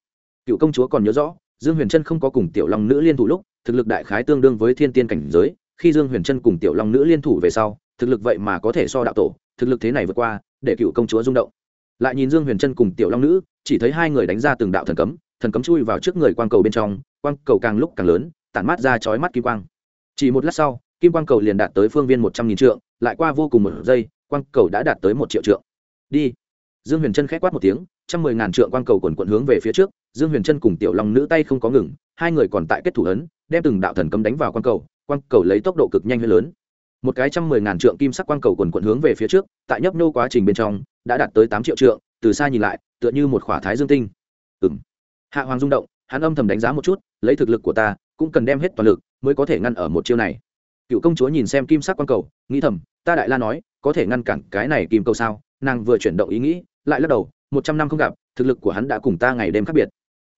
Cựu công chúa còn nhớ rõ, dương huyền trân không có cùng tiểu long nữ liên thủ lúc, thực lực đại khái tương đương với thiên tiên cảnh giới, khi dương huyền trân cùng tiểu long nữ liên thủ về sau, thực lực vậy mà có thể so đạo tổ, thực lực thế này vượt qua, để cựu công chúa rung động. Lại nhìn dương huyền trân cùng tiểu long nữ, chỉ thấy hai người đánh ra từng đạo thần cấm thần cấm chui vào trước người quang cầu bên trong, quang cầu càng lúc càng lớn, tản mát ra chói mắt kỳ quang. Chỉ một lát sau kim quang cầu liền đạt tới phương viên một trăm nghìn trượng, lại qua vô cùng một giây, quang cầu đã đạt tới một triệu trượng. Đi. Dương huyền trân k h é quát một tiếng, trăm mười ngàn trượng quang cầu quần quận hướng về phía trước, dương huyền trân cùng tiểu long nữ tay không có ngừng, hai người còn tại kết thủ ấn, đem từng đạo thần cấm đánh vào quang cầu quang cầu lấy tốc độ cực nhanh hơi lớn. Một cái trăm mười ngàn trượng kim sắc quang cầu quần quận hướng về phía trước, tại nhấp nô quá trình bên trong, đã đạt tới tám triệu trượng, từ xa nhìn lại, tựa như một khỏa thái dương tinh. Ừ m hạ hoàng rung động, hắn âm thầm đánh giá một chút, lấy thực lực của ta, cũng cần đem hết toàn lực, mới có thể ngăn ở một chiêu này cựu công chúa nhìn xem kim sắc quang cầu, nghĩ thầm, ta đại la nói, có thể ngăn cản cái này kim cầu sao? Nàng vừa chuyển động ý nghĩ, lại lắc đầu, một trăm năm không gặp, thực lực của hắn đã cùng ta ngày đêm khác biệt.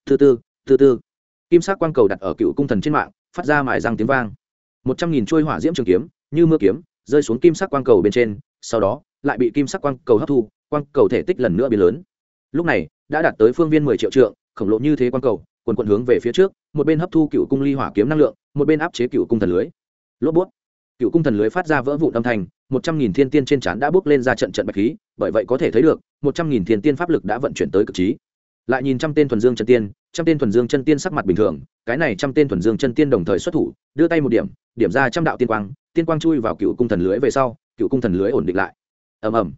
Thứ tư thứ tư kim sắc quang cầu đặt ở cựu cung thần trên mạng, phát ra mài răng tiếng vang. Một trăm nghìn trôi hỏa diễm trường kiếm, như mưa kiếm, rơi xuống kim sắc quang cầu bên trên, sau đó, lại bị kim sắc quang cầu hấp thu, quang cầu thể tích lần nữa biến lớn. Lúc này, đã đạt tới phương viên mười triệu trượng, khổng lồ như thế quang cầu, quần quận hướng về phía trước, một bên hấp thu cựu cung ly hỏa kiếm năng lượng, một bên áp chế cựu cung thần lưới lốp bút. Cựu cung thần lưới phát ra vỡ vụ âm thanh, một trăm nghìn thiên tiên trên trán đã bước lên ra trận trận bạch khí, bởi vậy có thể thấy được, một trăm nghìn thiên tiên pháp lực đã vận chuyển tới cực trí. Lại nhìn trăm tên thuần dương chân tiên, trăm tên thuần dương chân tiên sắc mặt bình thường, cái này trăm tên thuần dương chân tiên đồng thời xuất thủ, đưa tay một điểm điểm ra trăm đạo tiên quang tiên quang chui vào cựu cung thần lưới về sau, cựu cung thần lưới ổn định lại. Ầm ầm.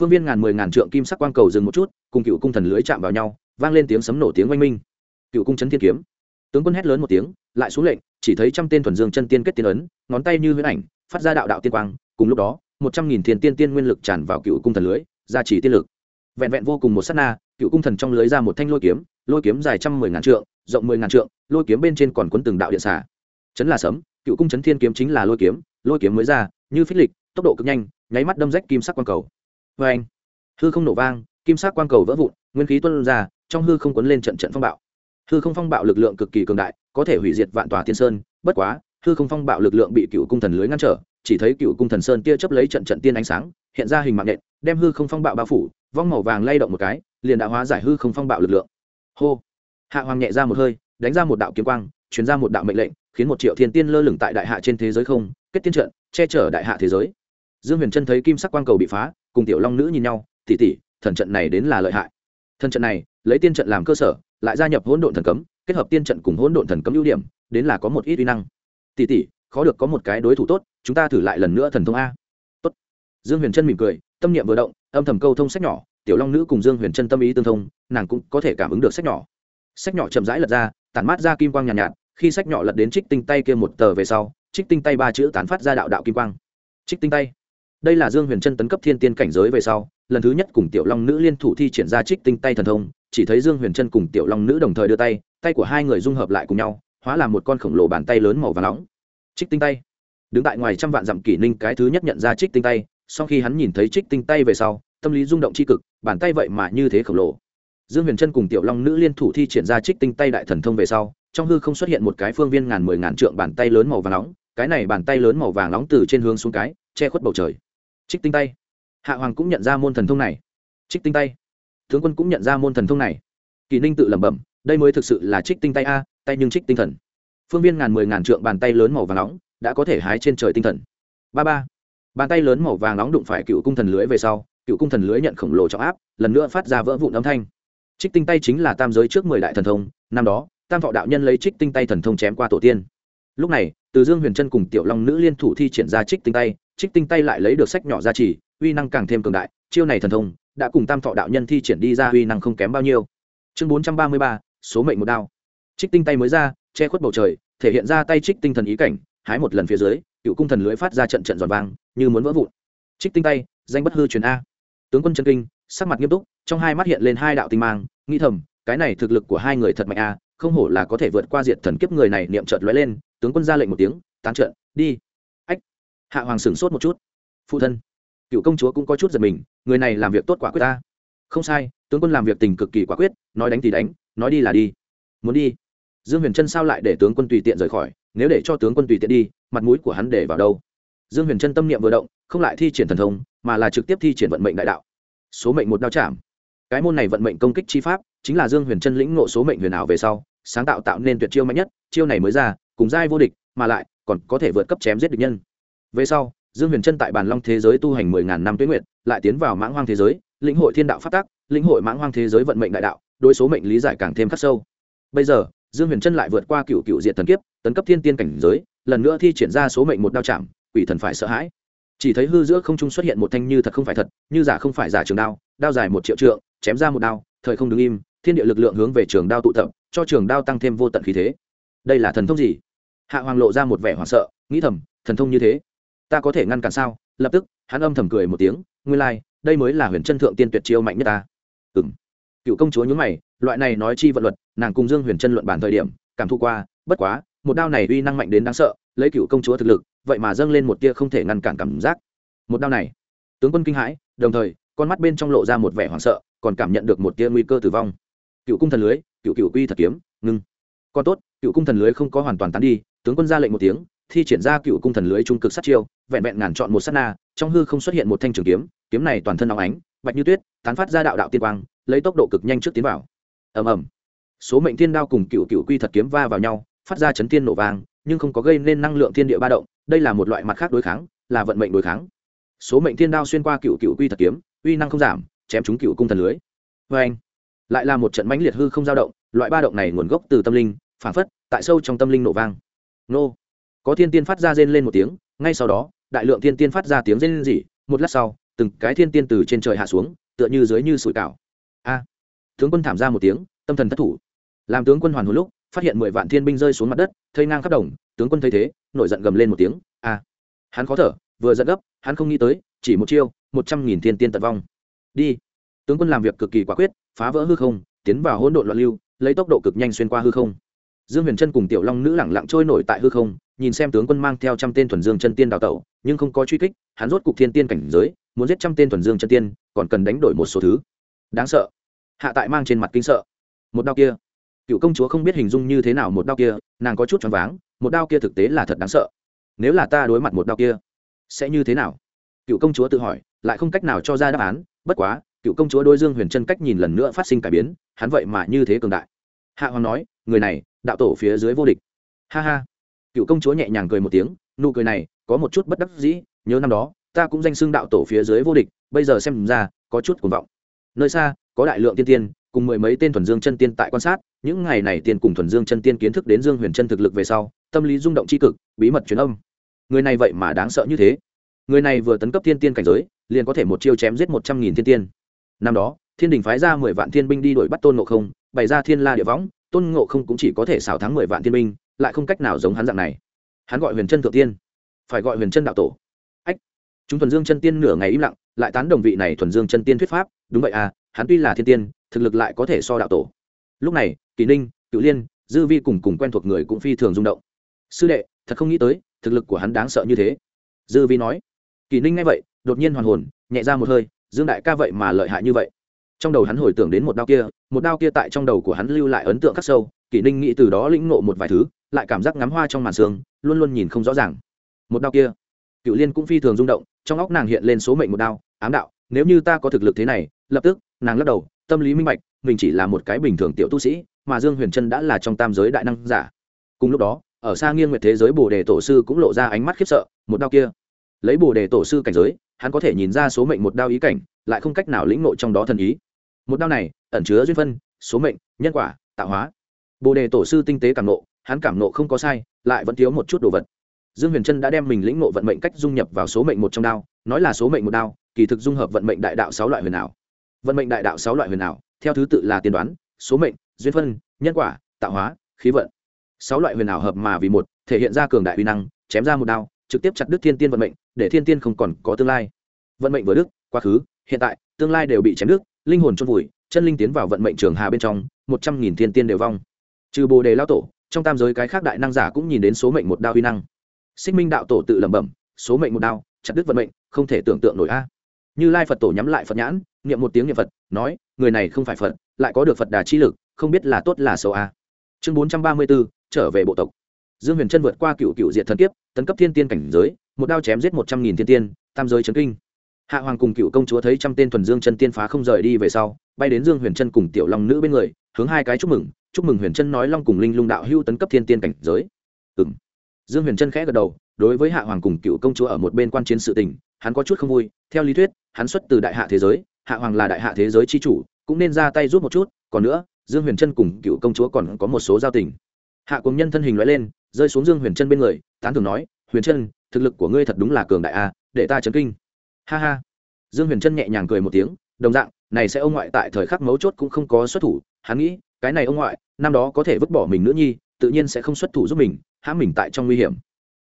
Phương viên ngàn mười ngàn trượng kim sắc quang cầu dừng một chút, cùng cựu cung thần lưới chạm vào nhau, vang lên tiếng sấm nổ tiếng oanh minh. Cựu cung chấn thiên kiếm. Tướng quân hét lớn một tiếng, lại xuống lệnh chỉ thấy trăm tên thuần dương chân tiên kết tiên ấn, ngón tay như huyễn ảnh, phát ra đạo đạo tiên quang, cùng lúc đó, một trăm nghìn thiên tiên tiên nguyên lực tràn vào cựu cung thần lưới, gia trì tiên lực. Vẹn vẹn vô cùng một s á t na, cựu cung thần trong lưới ra một thanh lôi kiếm lôi kiếm dài trăm mười ngàn trượng, rộng mười ngàn trượng, lôi kiếm bên trên còn quấn từng đạo điện xả chấn là sấm, cựu cung chấn thiên kiếm chính là lôi kiếm lôi kiếm mới ra, như phích lịch, tốc độ cực nhanh, nháy mắt đâm rách kim sắc quang cầu. Vê anh hư không nổ vang, kim sắc quang cầu vỡ vụn, nguyên khí tuân ra, trong hư không quấn lên trận trận phong bạo hư không phong bạo lực lượng cực kỳ cường đại có thể hủy diệt vạn tòa thiên sơn bất quá hư không phong bạo lực lượng bị cựu cung thần lưới ngăn trở chỉ thấy cựu cung thần sơn tia chấp lấy trận trận tiên ánh sáng hiện ra hình mạng nện, đem hư không phong bạo bao phủ vong màu vàng lay động một cái liền đã hóa giải hư không phong bạo lực lượng. Hô! Hạ hoàng nhẹ ra một hơi đánh ra một đạo kiếm quang chuyển ra một đạo mệnh lệnh khiến một triệu thiên tiên lơ lửng tại đại hạ trên thế giới không kết tiên trận che chở đại hạ thế giới. Dương huyền trân thấy kim sắc quang cầu bị phá cùng tiểu long nữ nhìn nhau tỉ tỉ thần trận này đến là lợi hại. Thần trận này lấy tiên trận làm cơ sở lại gia nhập hỗn độn thần cấm kết hợp tiên trận cùng hỗn độn thần cấm ưu điểm đến là có một ít uy năng. Tỉ tỉ khó được có một cái đối thủ tốt chúng ta thử lại lần nữa thần thông a. Tốt. Dương huyền trân mỉm cười tâm niệm vừa động âm thầm câu thông sách nhỏ tiểu long nữ cùng dương huyền trân tâm ý tương thông nàng cũng có thể cảm ứng được sách nhỏ. Sách nhỏ chậm rãi lật ra tản mát ra kim quang nhàn nhạt, nhạt khi sách nhỏ lật đến trích tinh tay kia một tờ về sau trích tinh tay ba chữ tán phát ra đạo đạo kim quang. Trích tinh tay. Đây là dương huyền trân tấn cấp thiên tiên cảnh giới về sau lần thứ nhất cùng tiểu long nữ liên thủ thi triển ra trích tinh tay thần thông chỉ thấy dương huyền trân cùng tiểu long nữ đồng thời đưa tay tay của hai người dung hợp lại cùng nhau, hóa làm một con khổng lồ bàn tay lớn màu và nóng. Trích tinh tay. Đứng tại ngoài trăm vạn dặm kỷ ninh, cái thứ nhất nhận ra trích tinh tay, sau khi hắn nhìn thấy trích tinh tay về sau, tâm lý rung động c h i cực, bàn tay vậy mà như thế khổng lồ. Dương huyền trân cùng tiểu long nữ liên thủ thi triển ra trích tinh tay đại thần thông về sau, trong hư không xuất hiện một cái phương viên ngàn mười ngàn trượng bàn tay lớn màu vàng nóng, cái này bàn tay lớn màu vàng nóng từ trên hướng xuống cái, che khuất bầu trời. Trích tinh tay. Hạ hoàng cũng nhận ra môn thần thông này. Trích tinh tay tướng quân cũng nhận ra môn thần thông này. Kỳ ninh tự lẩm bẩm, đây mới thực sự là trích tinh tay a, tay nhưng trích tinh thần. Phương viên ngàn mười ngàn trượng bàn tay lớn màu vàng nóng đã có thể hái trên trời tinh thần. Ba ba, bàn tay lớn màu vàng nóng đụng phải cựu cung thần lưới về sau, cựu cung thần lưới nhận khổng lồ trọng áp, lần nữa phát ra vỡ vụn âm thanh. Trích tinh tay chính là tam giới trước mười đại thần thông, năm đó, tam thọ đạo nhân lấy trích tinh tay thần thông chém qua tổ tiên. Lúc này, từ dương huyền trân cùng tiểu long nữ liên thủ thi triển ra trích tinh tay, trích tinh tay lại lấy được sách nhỏ ra chỉ uy năng càng thêm cường đại, chiêu này thần thông đã cùng tam thọ đạo nhân thi triển đi ra uy năng không kém bao nhiêu. Chương bốn trăm ba mươi ba, số mệnh một đao. Trích tinh tay mới ra, che khuất bầu trời, thể hiện ra tay trích tinh thần ý cảnh, hái một lần phía dưới, cựu cung thần lưới phát ra trận trận giòn vang, như muốn vỡ vụn. Trích tinh tay, danh bất hư truyền a. Tướng quân chân kinh, sắc mặt nghiêm túc, trong hai mắt hiện lên hai đạo tinh mang, nghĩ thầm, cái này thực lực của hai người thật mạnh a, không hổ là có thể vượt qua diệt thần kiếp người này niệm trợt lóe lên, tướng quân ra lệnh một tiếng, tán trận, đi. Ách, hạ hoàng sửng sốt một chút. Phụ thân cựu công chúa cũng có chút giật mình, người này làm việc tốt quả quyết ta. Không sai, tướng quân làm việc tình cực kỳ quả quyết, nói đánh thì đánh, nói đi là đi. Muốn đi? Dương huyền trân sao lại để tướng quân tùy tiện rời khỏi? Nếu để cho tướng quân tùy tiện đi, mặt mũi của hắn để vào đâu? Dương huyền trân tâm niệm vừa động, không lại thi triển thần thông, mà là trực tiếp thi triển vận mệnh đại đạo. Số mệnh một đao chạm. Cái môn này vận mệnh công kích chi pháp, chính là dương huyền trân lĩnh ngộ số mệnh huyền ảo về sau, sáng tạo tạo nên tuyệt chiêu mạnh nhất, chiêu này mới ra, cùng giai vô địch, mà lại còn có thể vượt cấp chém giết địch nhân. Về sau dương huyền trân tại bàn long thế giới tu hành mười ngàn năm tuyến nguyện lại tiến vào mãng hoang thế giới, lĩnh hội thiên đạo phát tác lĩnh hội mãng hoang thế giới vận mệnh đại đạo, đối số mệnh lý giải càng thêm khắc sâu. Bây giờ, dương huyền trân lại vượt qua cựu cựu diện thần kiếp, tấn cấp thiên tiên cảnh giới, lần nữa thi triển ra số mệnh một đao chạm, quỷ thần phải sợ hãi. Chỉ thấy hư giữa không trung xuất hiện một thanh như thật không phải thật, như giả không phải giả trường đao đao dài một triệu trượng, chém ra một đao, thời không đứng im, thiên địa lực lượng hướng về trường đao tụ tập, cho trường đao tăng thêm vô tận khí thế. Đây là thần thông gì? Hạ hoàng lộ ra một vẻ hoảng sợ, nghĩ thầm, thần thông như thế ta có thể ngăn cản sao? Lập tức hắn âm thầm cười một tiếng nguyên lai、like, đây mới là huyền chân thượng tiên tuyệt chiêu mạnh nhất ta. Ừ m cựu công chúa nhún mày loại này nói chi vận luật nàng cùng dương huyền chân luận bản thời điểm cảm thu qua bất quá một đao này uy năng mạnh đến đáng sợ lấy cựu công chúa thực lực vậy mà dâng lên một tia không thể ngăn cản cảm giác. Một đao này tướng quân kinh hãi đồng thời con mắt bên trong lộ ra một vẻ hoảng sợ còn cảm nhận được một tia nguy cơ tử vong. Cựu cung thần lưới cựu cựu quy thật kiếm ngưng. Còn tốt cựu cung thần lưới không có hoàn toàn tán đi tướng quân ra lệnh một tiếng thi triển ra cựu cung thần lưới trung cực sát chiêu vẹn vẹn ngàn chọn một sát na, trong hư không xuất hiện một thanh trường kiếm kiếm này toàn thân óng ánh, bạch như tuyết, tán phát ra đạo đạo tiên quang, lấy tốc độ cực nhanh trước tiến vào. Ầm ầm. Số mệnh thiên đao cùng cựu cựu quy thật kiếm va vào nhau, phát ra chấn thiên nổ vàng nhưng không có gây nên năng lượng thiên địa ba động, đây là một loại mặt khác đối kháng, là vận mệnh đối kháng. Số mệnh thiên đao xuyên qua cựu cựu quy thật kiếm, uy năng không giảm, chém trúng cựu cung thần lưới. Oeng. anh lại là một trận mãnh liệt hư không dao động, loại ba động này nguồn gốc từ tâm linh, phản phất, tại sâu trong tâm linh nổ vang. Nô. Có thiên tiên phát ra rên lên một tiếng, ngay sau đó đại lượng thiên tiên phát ra tiếng rên rỉ, một lát sau, từng cái thiên tiên từ trên trời hạ xuống, tựa như dưới như sủi cảo. A! Tướng quân thảm ra một tiếng, tâm thần thất thủ. Làm tướng quân hoàn hồn lúc, phát hiện mười vạn thiên binh rơi xuống mặt đất, thây ngang khắp đồng, tướng quân thấy thế, nổi giận gầm lên một tiếng. A! Hắn khó thở, vừa giận gấp, hắn không nghĩ tới, chỉ một chiêu, một trăm nghìn thiên tiên tận vong. Đi! Tướng quân làm việc cực kỳ quả quyết, phá vỡ hư không, tiến vào hỗn độn loạn lưu, lấy tốc độ cực nhanh xuyên qua hư không. Dương huyền trân cùng tiểu long nữ lẳng lặng trôi nổi tại hư không nhìn xem tướng quân mang theo trăm tên thuần dương chân tiên đào tẩu, nhưng không có truy kích, hắn rốt cục thiên tiên cảnh giới, muốn giết trăm tên thuần dương chân tiên, còn cần đánh đổi một số thứ. Đáng sợ. Hạ tại mang trên mặt kinh sợ. Một đao kia. Cựu công chúa không biết hình dung như thế nào một đao kia, nàng có chút choáng váng, một đao kia thực tế là thật đáng sợ. Nếu là ta đối mặt một đao kia, sẽ như thế nào? Cựu công chúa tự hỏi, lại không cách nào cho ra đáp án, bất quá, cựu công chúa đôi dương huyền chân cách nhìn lần nữa phát sinh cải biến, hắn vậy mà như thế cường đại. Hạ hoàng nói, người này, đạo tổ phía dưới vô địch. Ha ha cựu công chúa nhẹ nhàng cười một tiếng, nụ cười này có một chút bất đắc dĩ, nhớ năm đó, ta cũng danh xưng đạo tổ phía dưới vô địch, bây giờ xem ra có chút cuồng vọng. Nơi xa, có đại lượng tiên tiên, cùng mười mấy tên thuần dương chân tiên tại quan sát, những ngày này tiên cùng thuần dương chân tiên kiến thức đến dương huyền chân thực lực về sau, tâm lý rung động c h i cực, bí mật truyền âm. Người này vậy mà đáng sợ như thế. Người này vừa tấn cấp thiên tiên cảnh giới, liền có thể một chiêu chém giết một trăm nghìn thiên tiên. Năm đó, thiên đình phái ra mười vạn thiên binh đi đuổi bắt tôn ngộ không, bày ra thiên la địa võng, tôn ngộ không cũng chỉ có thể xảo thắng mười vạn thiên binh lại không cách nào giống hắn dạng này. Hắn gọi huyền chân thượng tiên, phải gọi huyền chân đạo tổ. Ách, chúng thuần dương chân tiên nửa ngày im lặng, lại tán đồng vị này thuần dương chân tiên thuyết pháp. Đúng vậy à hắn tuy là thiên tiên, thực lực lại có thể so đạo tổ. Lúc này, kỳ ninh cựu liên, dư vi cùng cùng quen thuộc người cũng phi thường rung động. Sư đệ, thật không nghĩ tới, thực lực của hắn đáng sợ như thế. Dư vi nói. Kỳ ninh nghe vậy, đột nhiên hoàn hồn, nhẹ ra một hơi, dương đại ca vậy mà lợi hại như vậy. Trong đầu hắn hồi tưởng đến một đao kia, một đao kia tại trong đầu của hắn lưu lại ấn tượng khắc sâu kỷ ninh nghĩ từ đó lĩnh ngộ một vài thứ lại cảm giác ngắm hoa trong màn sương, luôn luôn nhìn không rõ ràng. Một đao kia, cựu liên cũng phi thường rung động, trong óc nàng hiện lên số mệnh một đao, ám đạo, nếu như ta có thực lực thế này, lập tức, nàng lắc đầu, tâm lý minh bạch, mình chỉ là một cái bình thường tiểu tu sĩ, mà dương huyền trân đã là trong tam giới đại năng giả. Cùng lúc đó, ở xa nghiêng nguyệt thế giới bồ đề tổ sư cũng lộ ra ánh mắt khiếp sợ, một đao kia. Lấy bồ đề tổ sư cảnh giới, hắn có thể nhìn ra số mệnh một đao ý cảnh, lại không cách nào lĩnh nội trong đó thần ý. Một đao này, ẩn chứa duyên phân, số mệnh, nhân quả, tạo hóa. Bồ đề tổ sư tinh tế cảm nộ hắn cảm nộ không có sai, lại vẫn thiếu một chút đồ vật. Dương huyền trân đã đem mình lĩnh nộ vận mệnh cách dung nhập vào số mệnh một trong đao, nói là số mệnh một đao, kỳ thực dung hợp vận mệnh đại đạo sáu loại huyền ảo. Vận mệnh đại đạo sáu loại huyền ảo, theo thứ tự là tiên đoán, số mệnh, duyên phân, nhân quả, tạo hóa, khí vận. Sáu loại huyền ảo hợp mà vì một, thể hiện ra cường đại uy năng, chém ra một đao, trực tiếp chặt đứt thiên tiên vận mệnh, để thiên tiên không còn có tương lai. Vận mệnh vừa đức quá khứ, hiện tại, tương lai đều bị chém đứt, linh hồn chôn vùi, chân linh tiến vào vận mệnh trường hà bên trong, một trăm nghìn thiên tiên đều vong. Trừ bồ đề lao tổ trong tam giới cái khác đại năng giả cũng nhìn đến số mệnh một đao uy năng. Xích minh đạo tổ tự lẩm bẩm, số mệnh một đao, chặt đứt vận mệnh, không thể tưởng tượng nổi a. Như lai phật tổ nhắm lại phật nhãn, niệm một tiếng niệm phật, nói, người này không phải phật, lại có được phật đà chi lực, không biết là tốt là xấu a. Chương bốn trăm ba mươi b ố trở về bộ tộc. Dương huyền trân vượt qua cựu cựu diện thần kiếp, tấn cấp thiên tiên cảnh giới, một đao chém giết một trăm nghìn thiên tiên, tam giới trấn kinh. Hạ hoàng cùng cựu công chúa thấy trăm tên thuần dương chân tiên phá không rời đi về sau, bay đến dương huyền trân cùng tiểu long nữ bên người, hướng hai cái chúc mừng chúc mừng huyền trân nói long cùng linh lung đạo hưu tấn cấp thiên tiên cảnh giới. Ừ m dương huyền trân khẽ gật đầu, đối với hạ hoàng cùng cựu công chúa ở một bên quan chiến sự tình, hắn có chút không vui. Theo lý thuyết, hắn xuất từ đại hạ thế giới, hạ hoàng là đại hạ thế giới c h i chủ, cũng nên ra tay giúp một chút. Còn nữa, dương huyền trân cùng cựu công chúa còn có một số giao tình. Hạ cùng nhân thân hình loại lên, rơi xuống dương huyền trân bên người, tán thường nói, huyền trân thực lực của ngươi thật đúng là cường đại a, để ta chấn kinh. Ha ha. Dương huyền trân nhẹ nhàng cười một tiếng, đồng dạng, này sẽ ông ngoại tại thời khắc mấu chốt cũng không có xuất thủ, hắn nghĩ cái này ông ngoại, năm đó có thể vứt bỏ mình nữ nhi, tự nhiên sẽ không xuất thủ giúp mình, hãm mình tại trong nguy hiểm.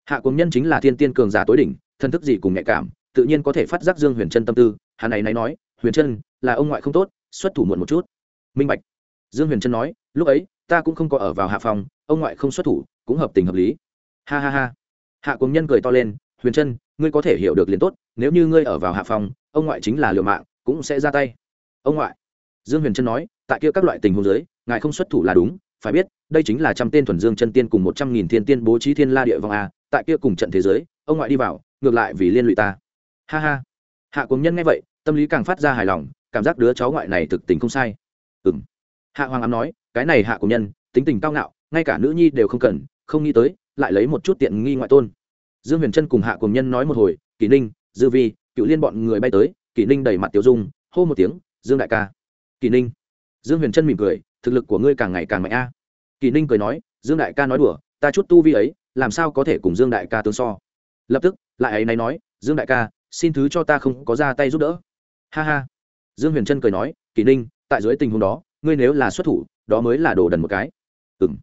Hạ cùng nhân chính là thiên tiên cường giả tối đỉnh, thân thức gì cùng nhạy cảm, tự nhiên có thể phát giác dương huyền trân tâm tư. Hắn này này nói, huyền trân là ông ngoại không tốt, xuất thủ muộn một chút. Minh bạch. Dương huyền trân nói, lúc ấy, ta cũng không có ở vào hạ phòng, ông ngoại không xuất thủ, cũng hợp tình hợp lý. Ha ha ha. Hạ cùng nhân cười to lên, huyền trân ngươi có thể hiểu được liền tốt, nếu như ngươi ở vào hạ phòng, ông ngoại chính là liều mạng, cũng sẽ ra tay. Ông ngoại. Dương huyền trân nói, tại kia các loại tình huống giới ngài không xuất thủ là đúng, phải biết, đây chính là trăm tên thuần dương chân tiên cùng một trăm nghìn thiên tiên bố trí thiên la địa vòng a, tại kia cùng trận thế giới, ông ngoại đi vào, ngược lại vì liên lụy ta. Ha ha. Hạ cùng nhân nghe vậy, tâm lý càng phát ra hài lòng, cảm giác đứa cháu ngoại này thực tình không sai. Ừ m hạ hoàng ám nói, cái này hạ cùng nhân, tính tình cao ngạo, ngay cả nữ nhi đều không cần, không nghĩ tới, lại lấy một chút tiện nghi ngoại tôn. Dương huyền trân cùng hạ cùng nhân nói một hồi, kỷ ninh, dư vi, cựu liên bọn người bay tới, kỷ ninh đẩy mặt tiểu dung, hô một tiếng, dương đại ca. Kỷ ninh. Dương huyền trân mỉm cười thực lực của ngươi càng ngày càng mạnh a. Kỳ ninh cười nói, dương đại ca nói đùa, ta chút tu vi ấy, làm sao có thể cùng dương đại ca tương so? Lập tức, lại ấy này nói, dương đại ca, xin thứ cho ta không có ra tay giúp đỡ. Ha ha. Dương huyền trân cười nói, kỳ ninh, tại dưới tình huống đó, ngươi nếu là xuất thủ, đó mới là đồ đần một cái. Ừ m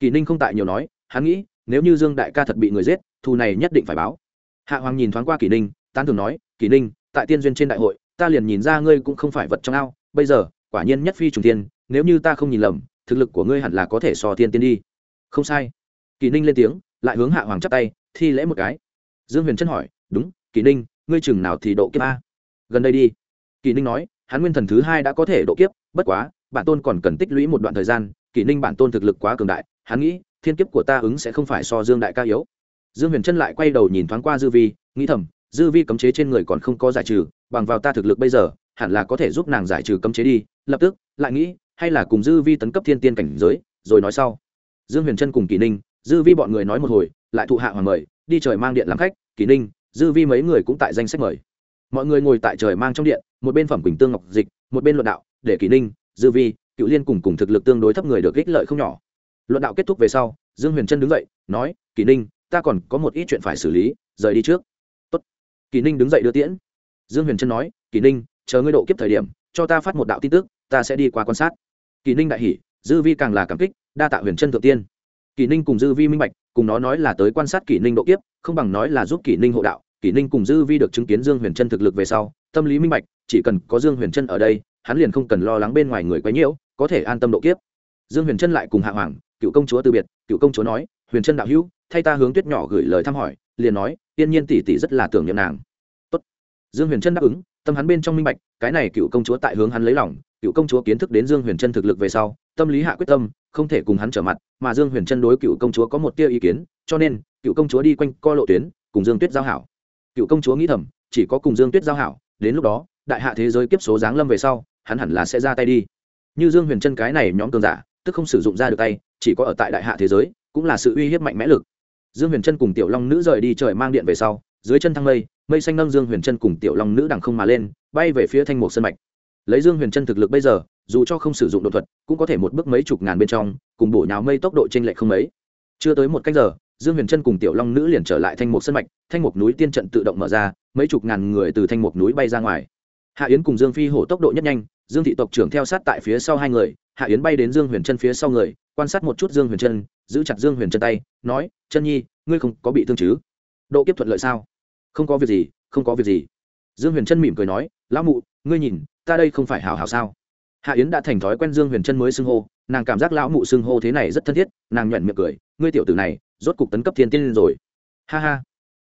kỳ ninh không tại nhiều nói, hắn nghĩ, nếu như dương đại ca thật bị người giết, thù này nhất định phải báo. Hạ hoàng nhìn thoáng qua kỳ ninh, tán thường nói, kỳ ninh, tại tiên duyên trên đại hội, ta liền nhìn ra ngươi cũng không phải vật trong ao, bây giờ, quả nhiên nhất phi trùng tiên nếu như ta không nhìn lầm, thực lực của ngươi hẳn là có thể so thiên tiên đi. Không sai. Kỷ ninh lên tiếng, lại hướng hạ hoàng chắp tay, thi lễ một cái. Dương huyền trân hỏi, đúng, kỷ ninh, ngươi chừng nào thì độ kiếp a? Gần đây đi. Kỷ ninh nói, hắn nguyên thần thứ hai đã có thể độ kiếp, bất quá, bản tôn còn cần tích lũy một đoạn thời gian, kỷ ninh bản tôn thực lực quá cường đại, hắn nghĩ, thiên kiếp của ta ứng sẽ không phải so dương đại ca yếu. Dương huyền trân lại quay đầu nhìn thoáng qua dư vi, nghĩ thầm, dư vi cấm chế trên người còn không có giải trừ, bằng vào ta thực lực bây giờ, hẳn là có thể giúp nàng giải trừ cấm chế đi, lập tức, lại nghĩ hay là cùng dư vi tấn cấp thiên tiên cảnh giới, rồi nói sau. Dương huyền trân cùng kỷ ninh, dư vi bọn người nói một hồi, lại thụ hạ hoàng mời, đi trời mang điện làm khách kỷ ninh, dư vi mấy người cũng tại danh sách mời. Mọi người ngồi tại trời mang trong điện, một bên phẩm quỳnh tương ngọc dịch, một bên luận đạo, để kỷ ninh, dư vi, cựu liên cùng cùng thực lực tương đối thấp người được ích lợi không nhỏ. Luận đạo kết thúc về sau, dương huyền trân đứng dậy, nói kỷ ninh, ta còn có một ít chuyện phải xử lý, rời đi trước. Tốt. kỷ ninh đứng dậy đưa tiễn. Dương huyền trân nói kỷ ninh, chờ ngươi độ kiếp thời điểm, cho ta phát một đạo tin tức ta sẽ đi qua quan sát. Kỷ ninh đại hỷ dư vi càng là cảm kích, đa tạ huyền trân thượng tiên. Kỷ ninh cùng dư vi minh bạch, cùng nó nói là tới quan sát kỷ ninh độ kiếp, không bằng nói là giúp kỷ ninh hộ đạo. Kỷ ninh cùng dư vi được chứng kiến dương huyền trân thực lực về sau, tâm lý minh bạch, chỉ cần có dương huyền trân ở đây, hắn liền không cần lo lắng bên ngoài người quấy nhiễu, có thể an tâm độ kiếp. Dương huyền trân lại cùng hạ hoàng, cựu công chúa từ biệt, cựu công chúa nói, huyền trân đạo hữu, thay ta hướng tuyết nhỏ gửi lời thăm hỏi. Liền nói, yên nhiên tỷ tỷ rất là tưởng niệm nàng. Tốt. dương huyền trân đáp ứng tâm hắn bên trong minh bạch, cái này cựu công chúa tại hướng hắn lấy lòng, cựu công chúa kiến thức đến dương huyền trân thực lực về sau, tâm lý hạ quyết tâm, không thể cùng hắn trở mặt, mà dương huyền trân đối cựu công chúa có một tia ý kiến, cho nên, cựu công chúa đi quanh co lộ tuyến, cùng dương tuyết giao hảo. Cựu công chúa nghĩ thầm, chỉ có cùng dương tuyết giao hảo, đến lúc đó, đại hạ thế giới kiếp số giáng lâm về sau, hắn hẳn là sẽ ra tay đi. Như dương huyền trân cái này nhóm cường giả, tức không sử dụng ra được tay, chỉ có ở tại đại hạ thế giới, cũng là sự uy hiếp mạnh mẽ lực. Dương huyền trân cùng tiểu long nữ rời đi trời mang điện về sau dưới chân thăng mây mây xanh nâng dương huyền trân cùng tiểu long nữ đằng không mà lên, bay về phía thanh mục sân mạch. Lấy dương huyền trân thực lực bây giờ, dù cho không sử dụng đột thuật, cũng có thể một bước mấy chục ngàn bên trong, cùng bổ nhào mây tốc độ t r ê n lệch không mấy. Chưa tới một cách giờ, dương huyền trân cùng tiểu long nữ liền trở lại thanh mục sân mạch, thanh mục núi tiên trận tự động mở ra, mấy chục ngàn người từ thanh mục núi bay ra ngoài. Hạ yến cùng dương phi hổ tốc độ nhất nhanh, dương thị tộc trưởng theo sát tại phía sau hai người, hạ yến bay đến dương huyền trân phía sau người, quan sát một chút dương huyền trân, giữ chặt dương huyền trân tay, nói, chân nhi, ngươi không có bị thương chứ? Độ kiếp thuận lợi sao? Không có việc gì, không có việc gì. Dương huyền trân mỉm cười nói, lão mụ, ngươi nhìn, ta đây không phải hảo hảo sao? Hạ yến đã thành thói quen dương huyền trân mới xưng hô, nàng cảm giác lão mụ xưng hô thế này rất thân thiết, nàng nhuận miệng cười, ngươi tiểu tử này, rốt cục tấn cấp thiên tiên rồi. Ha ha.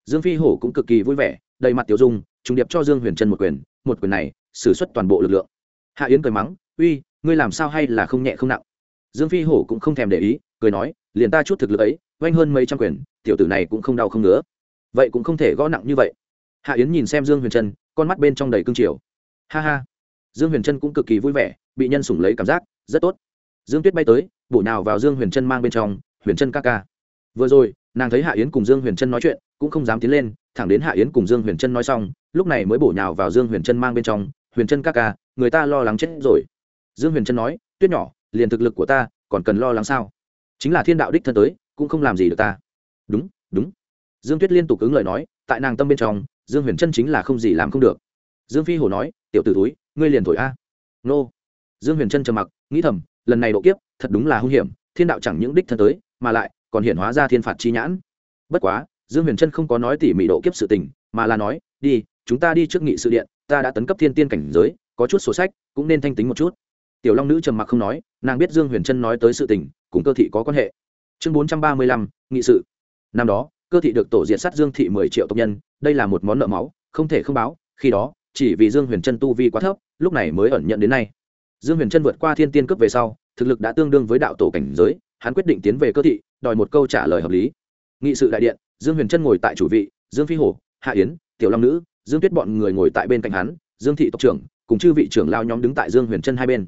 Dương phi hổ cũng cực kỳ vui vẻ, đầy mặt tiểu dung, trùng điệp cho dương huyền trân một quyền một quyền này xử suất toàn bộ lực lượng. Hạ yến cười mắng, uy, ngươi làm sao hay là không nhẹ không nặng? Dương phi hổ cũng không thèm để ý, cười nói, liền ta chút thực lực ấy, oanh hơn mấy trăm quyền, tiểu tử này cũng không đau không nữa vậy cũng không thể gõ nặng như vậy. Hạ yến nhìn xem dương huyền trân, con mắt bên trong đầy cương triều. Ha ha. Dương huyền trân cũng cực kỳ vui vẻ, bị nhân sủng lấy cảm giác, rất tốt. Dương tuyết bay tới, bổ nào vào dương huyền trân mang bên trong, huyền trân ca ca. Vừa rồi, nàng thấy hạ yến cùng dương huyền trân nói chuyện, cũng không dám tiến lên, thẳng đến hạ yến cùng dương huyền trân nói xong, lúc này mới bổ nhào vào dương huyền trân mang bên trong, huyền trân ca ca, người ta lo lắng chết rồi. Dương huyền trân nói, tuyết nhỏ, liền thực lực của ta, còn cần lo lắng sao? Chính là thiên đạo đích thân tới, cũng không làm gì được ta. Đúng đúng dương tuyết liên tục ứng lời nói, tại nàng tâm bên trong, dương huyền trân chính là không gì làm không được. Dương phi hổ nói, tiểu t ử túi ngươi liền thổi a. Nô. Dương huyền trân trầm mặc, nghĩ thầm, lần này độ kiếp, thật đúng là hung hiểm, thiên đạo chẳng những đích thân tới, mà lại còn hiện hóa ra thiên phạt chi nhãn. Bất quá, dương huyền trân không có nói tỉ mỉ độ kiếp sự tình, mà là nói, đi, chúng ta đi trước nghị sự điện, ta đã tấn cấp thiên tiên cảnh giới, có chút sổ sách, cũng nên thanh tính một chút. Tiểu long nữ trầm mặc không nói, nàng biết dương huyền trân nói tới sự tình, cùng cơ thị có quan hệ. Chương bốn trăm ba mươi lăm, nghị sự. Năm đó cơ thị được tổ diện sát dương thị mười triệu tộc nhân, đây là một món nợ máu, không thể không báo, khi đó, chỉ vì dương huyền trân tu vi quá thấp, lúc này mới ẩn nhận đến nay. Dương huyền trân vượt qua thiên tiên cướp về sau, thực lực đã tương đương với đạo tổ cảnh giới, hắn quyết định tiến về cơ thị, đòi một câu trả lời hợp lý. Nghị sự đại điện, dương huyền trân ngồi tại chủ vị, dương phi hổ, hạ yến, tiểu long nữ, dương tuyết bọn người ngồi tại bên cạnh hắn, dương thị tộc trưởng, cùng chư vị trưởng lao nhóm đứng tại dương huyền trân hai bên.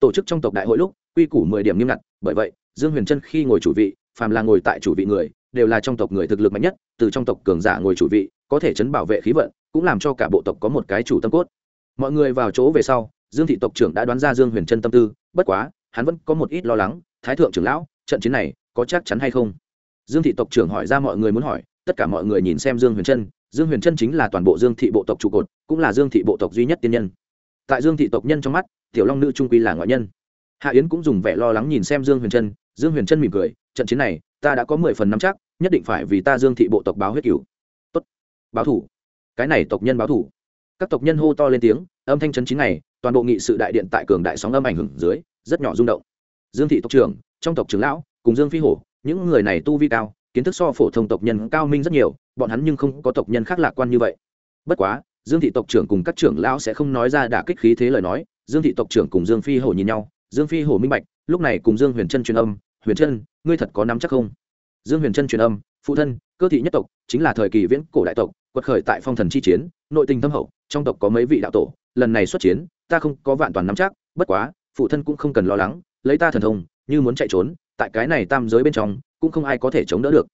Tổ chức trong tộc đại hội lúc, quy củ mười điểm nghiêm ngặt, bởi vậy, dương huyền trân khi ngồi chủ vị, phàm là ngồi tại chủ vị người đều là trong tộc người thực lực mạnh nhất, từ trong tộc cường giả ngồi chủ vị, có thể chấn bảo vệ khí vận, cũng làm cho cả bộ tộc có một cái chủ tâm cốt. Mọi người vào chỗ về sau, dương thị tộc trưởng đã đoán ra dương huyền trân tâm tư, bất quá, hắn vẫn có một ít lo lắng, thái thượng trưởng lão, trận chiến này có chắc chắn hay không? Dương thị tộc trưởng hỏi ra mọi người muốn hỏi, tất cả mọi người nhìn xem dương huyền trân dương huyền trân chính là toàn bộ dương thị bộ tộc trụ cột, cũng là dương thị bộ tộc duy nhất tiên nhân. Tại dương thị tộc nhân trong mắt, tiểu long nữ trung quy là ngoại nhân. Hạ yến cũng dùng vẻ lo lắng nhìn xem dương huyền trân dương huyền trân mỉm cười, trận chiến này ta đã có mười phần năm chắc, nhất định phải vì ta dương thị bộ tộc báo huyết cửu. Tốt. Báo thủ. Cái này tộc nhân báo thủ. Các tộc nhân hô to lên tiếng, âm thanh chấn chín này toàn bộ nghị sự đại điện tại cường đại sóng âm ảnh hưởng dưới, rất nhỏ rung động. Dương thị tộc trưởng, trong tộc trưởng lão, cùng dương phi hổ, những người này tu vi cao, kiến thức so phổ thông tộc nhân cao minh rất nhiều, bọn hắn nhưng không có tộc nhân khác lạc quan như vậy. Bất quá, dương thị tộc trưởng cùng các trưởng lão sẽ không nói ra đả kích khí thế lời nói, dương thị tộc trưởng cùng dương phi hổ nhìn nhau, dương phi hổ minh bạch, lúc này cùng dương huyền trân truyền âm huyền trân, ngươi thật có nắm chắc không? Dương huyền trân truyền âm, phụ thân, cơ thị nhất tộc, chính là thời kỳ viễn cổ đại tộc, quật khởi tại phong thần chi chiến, nội tình thâm hậu, trong tộc có mấy vị đạo tổ, lần này xuất chiến, ta không có vạn toàn nắm chắc, bất quá, phụ thân cũng không cần lo lắng, lấy ta thần thông, như muốn chạy trốn, tại cái này tam giới bên trong, cũng không ai có thể chống đỡ được.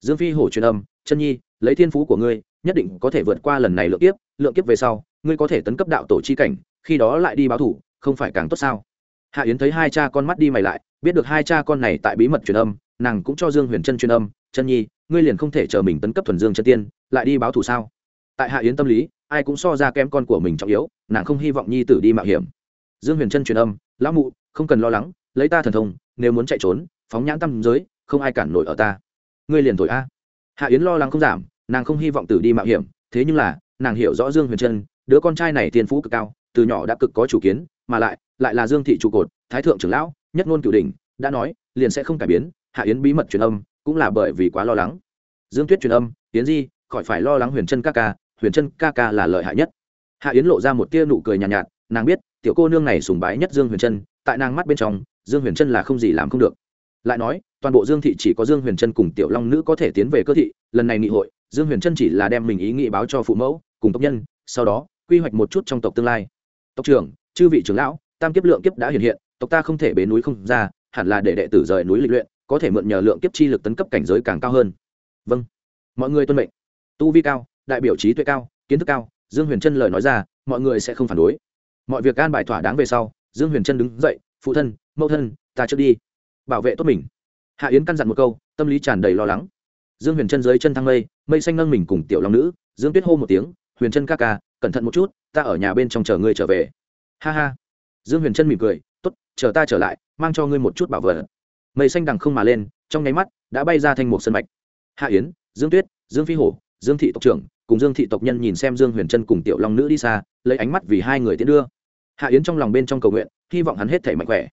Dương phi hổ truyền âm chân nhi, lấy thiên phú của ngươi, nhất định có thể vượt qua lần này lượng kiếp lượng kiếp về sau, ngươi có thể tấn cấp đạo tổ chi cảnh, khi đó lại đi báo thủ, không phải càng tốt sao? Hạ yến thấy hai cha con mắt đi mày lại, biết được hai cha con này tại bí mật truyền âm, nàng cũng cho dương huyền trân truyền âm chân nhi, ngươi liền không thể chờ mình tấn cấp thuần dương chân tiên, lại đi báo thù sao? Tại hạ yến tâm lý, ai cũng so ra kém con của mình trọng yếu, nàng không hy vọng nhi tử đi mạo hiểm. Dương huyền trân truyền âm, lão mụ, không cần lo lắng, lấy ta thần thông, nếu muốn chạy trốn, phóng nhãn tâm giới, không ai cản nổi ở ta. Ngươi liền thổi a. Hạ yến lo lắng không giảm, nàng không hy vọng tử đi mạo hiểm, thế nhưng là, nàng hiểu rõ dương huyền trân, đứa con trai này tiền phú cực cao, từ nhỏ đã cực có chủ kiến, mà lại lại là dương thị trụ cột thái thượng trưởng lão nhất ngôn cửu đình đã nói liền sẽ không cải biến hạ yến bí mật truyền âm cũng là bởi vì quá lo lắng. Dương tuyết truyền âm yến di khỏi phải lo lắng huyền chân ca ca huyền chân ca ca là lợi hại nhất. Hạ yến lộ ra một tia nụ cười nhàn nhạt, nhạt nàng biết tiểu cô nương này sùng bái nhất dương huyền chân tại nàng mắt bên trong dương huyền chân là không gì làm không được. Lại nói toàn bộ dương thị chỉ có dương huyền chân cùng tiểu long nữ có thể tiến về cơ thị lần này nghị hội dương huyền chân chỉ là đem mình ý nghĩ báo cho phụ mẫu cùng tộc nhân sau đó quy hoạch một chút trong tộc tương lai. Tộc trưởng chư vị trưởng lão tam kiếp lượng kiếp đã hiện hiện, tộc ta không thể bế núi không ra, hẳn là để đệ tử rời núi lịch luyện, có thể mượn nhờ lượng kiếp chi lực tấn cấp cảnh giới càng cao hơn. Vâng. Mọi người tuân mệnh. Tu vi cao, đại biểu trí tuệ cao, kiến thức cao, dương huyền trân lời nói ra, mọi người sẽ không phản đối. Mọi việc an bài thỏa đáng về sau, dương huyền trân đứng dậy, phụ thân, mẫu thân, ta trước đi. Bảo vệ tốt mình. Hạ yến căn dặn một câu, tâm lý tràn đầy lo lắng. Dương huyền trân dưới chân thang mây mây xanh nâng mình cùng tiểu long nữ, dương tuyết hô một tiếng, huyền trân ca ca, cẩn thận một chút, ta ở nhà bên trong chờ ngươi trở về. Ha ha dương huyền trân mỉm cười t ố t chờ ta trở lại, mang cho ngươi một chút bảo vật. Mây xanh đằng không mà lên, trong nháy mắt, đã bay ra thành một sân mạch. Hạ yến, dương tuyết, dương phi hổ, dương thị tộc trưởng, cùng dương thị tộc nhân nhìn xem dương huyền trân cùng tiểu long nữ đi xa, lấy ánh mắt vì hai người tiến đưa. Hạ yến trong lòng bên trong cầu nguyện, hy vọng hắn hết thể mạnh khỏe.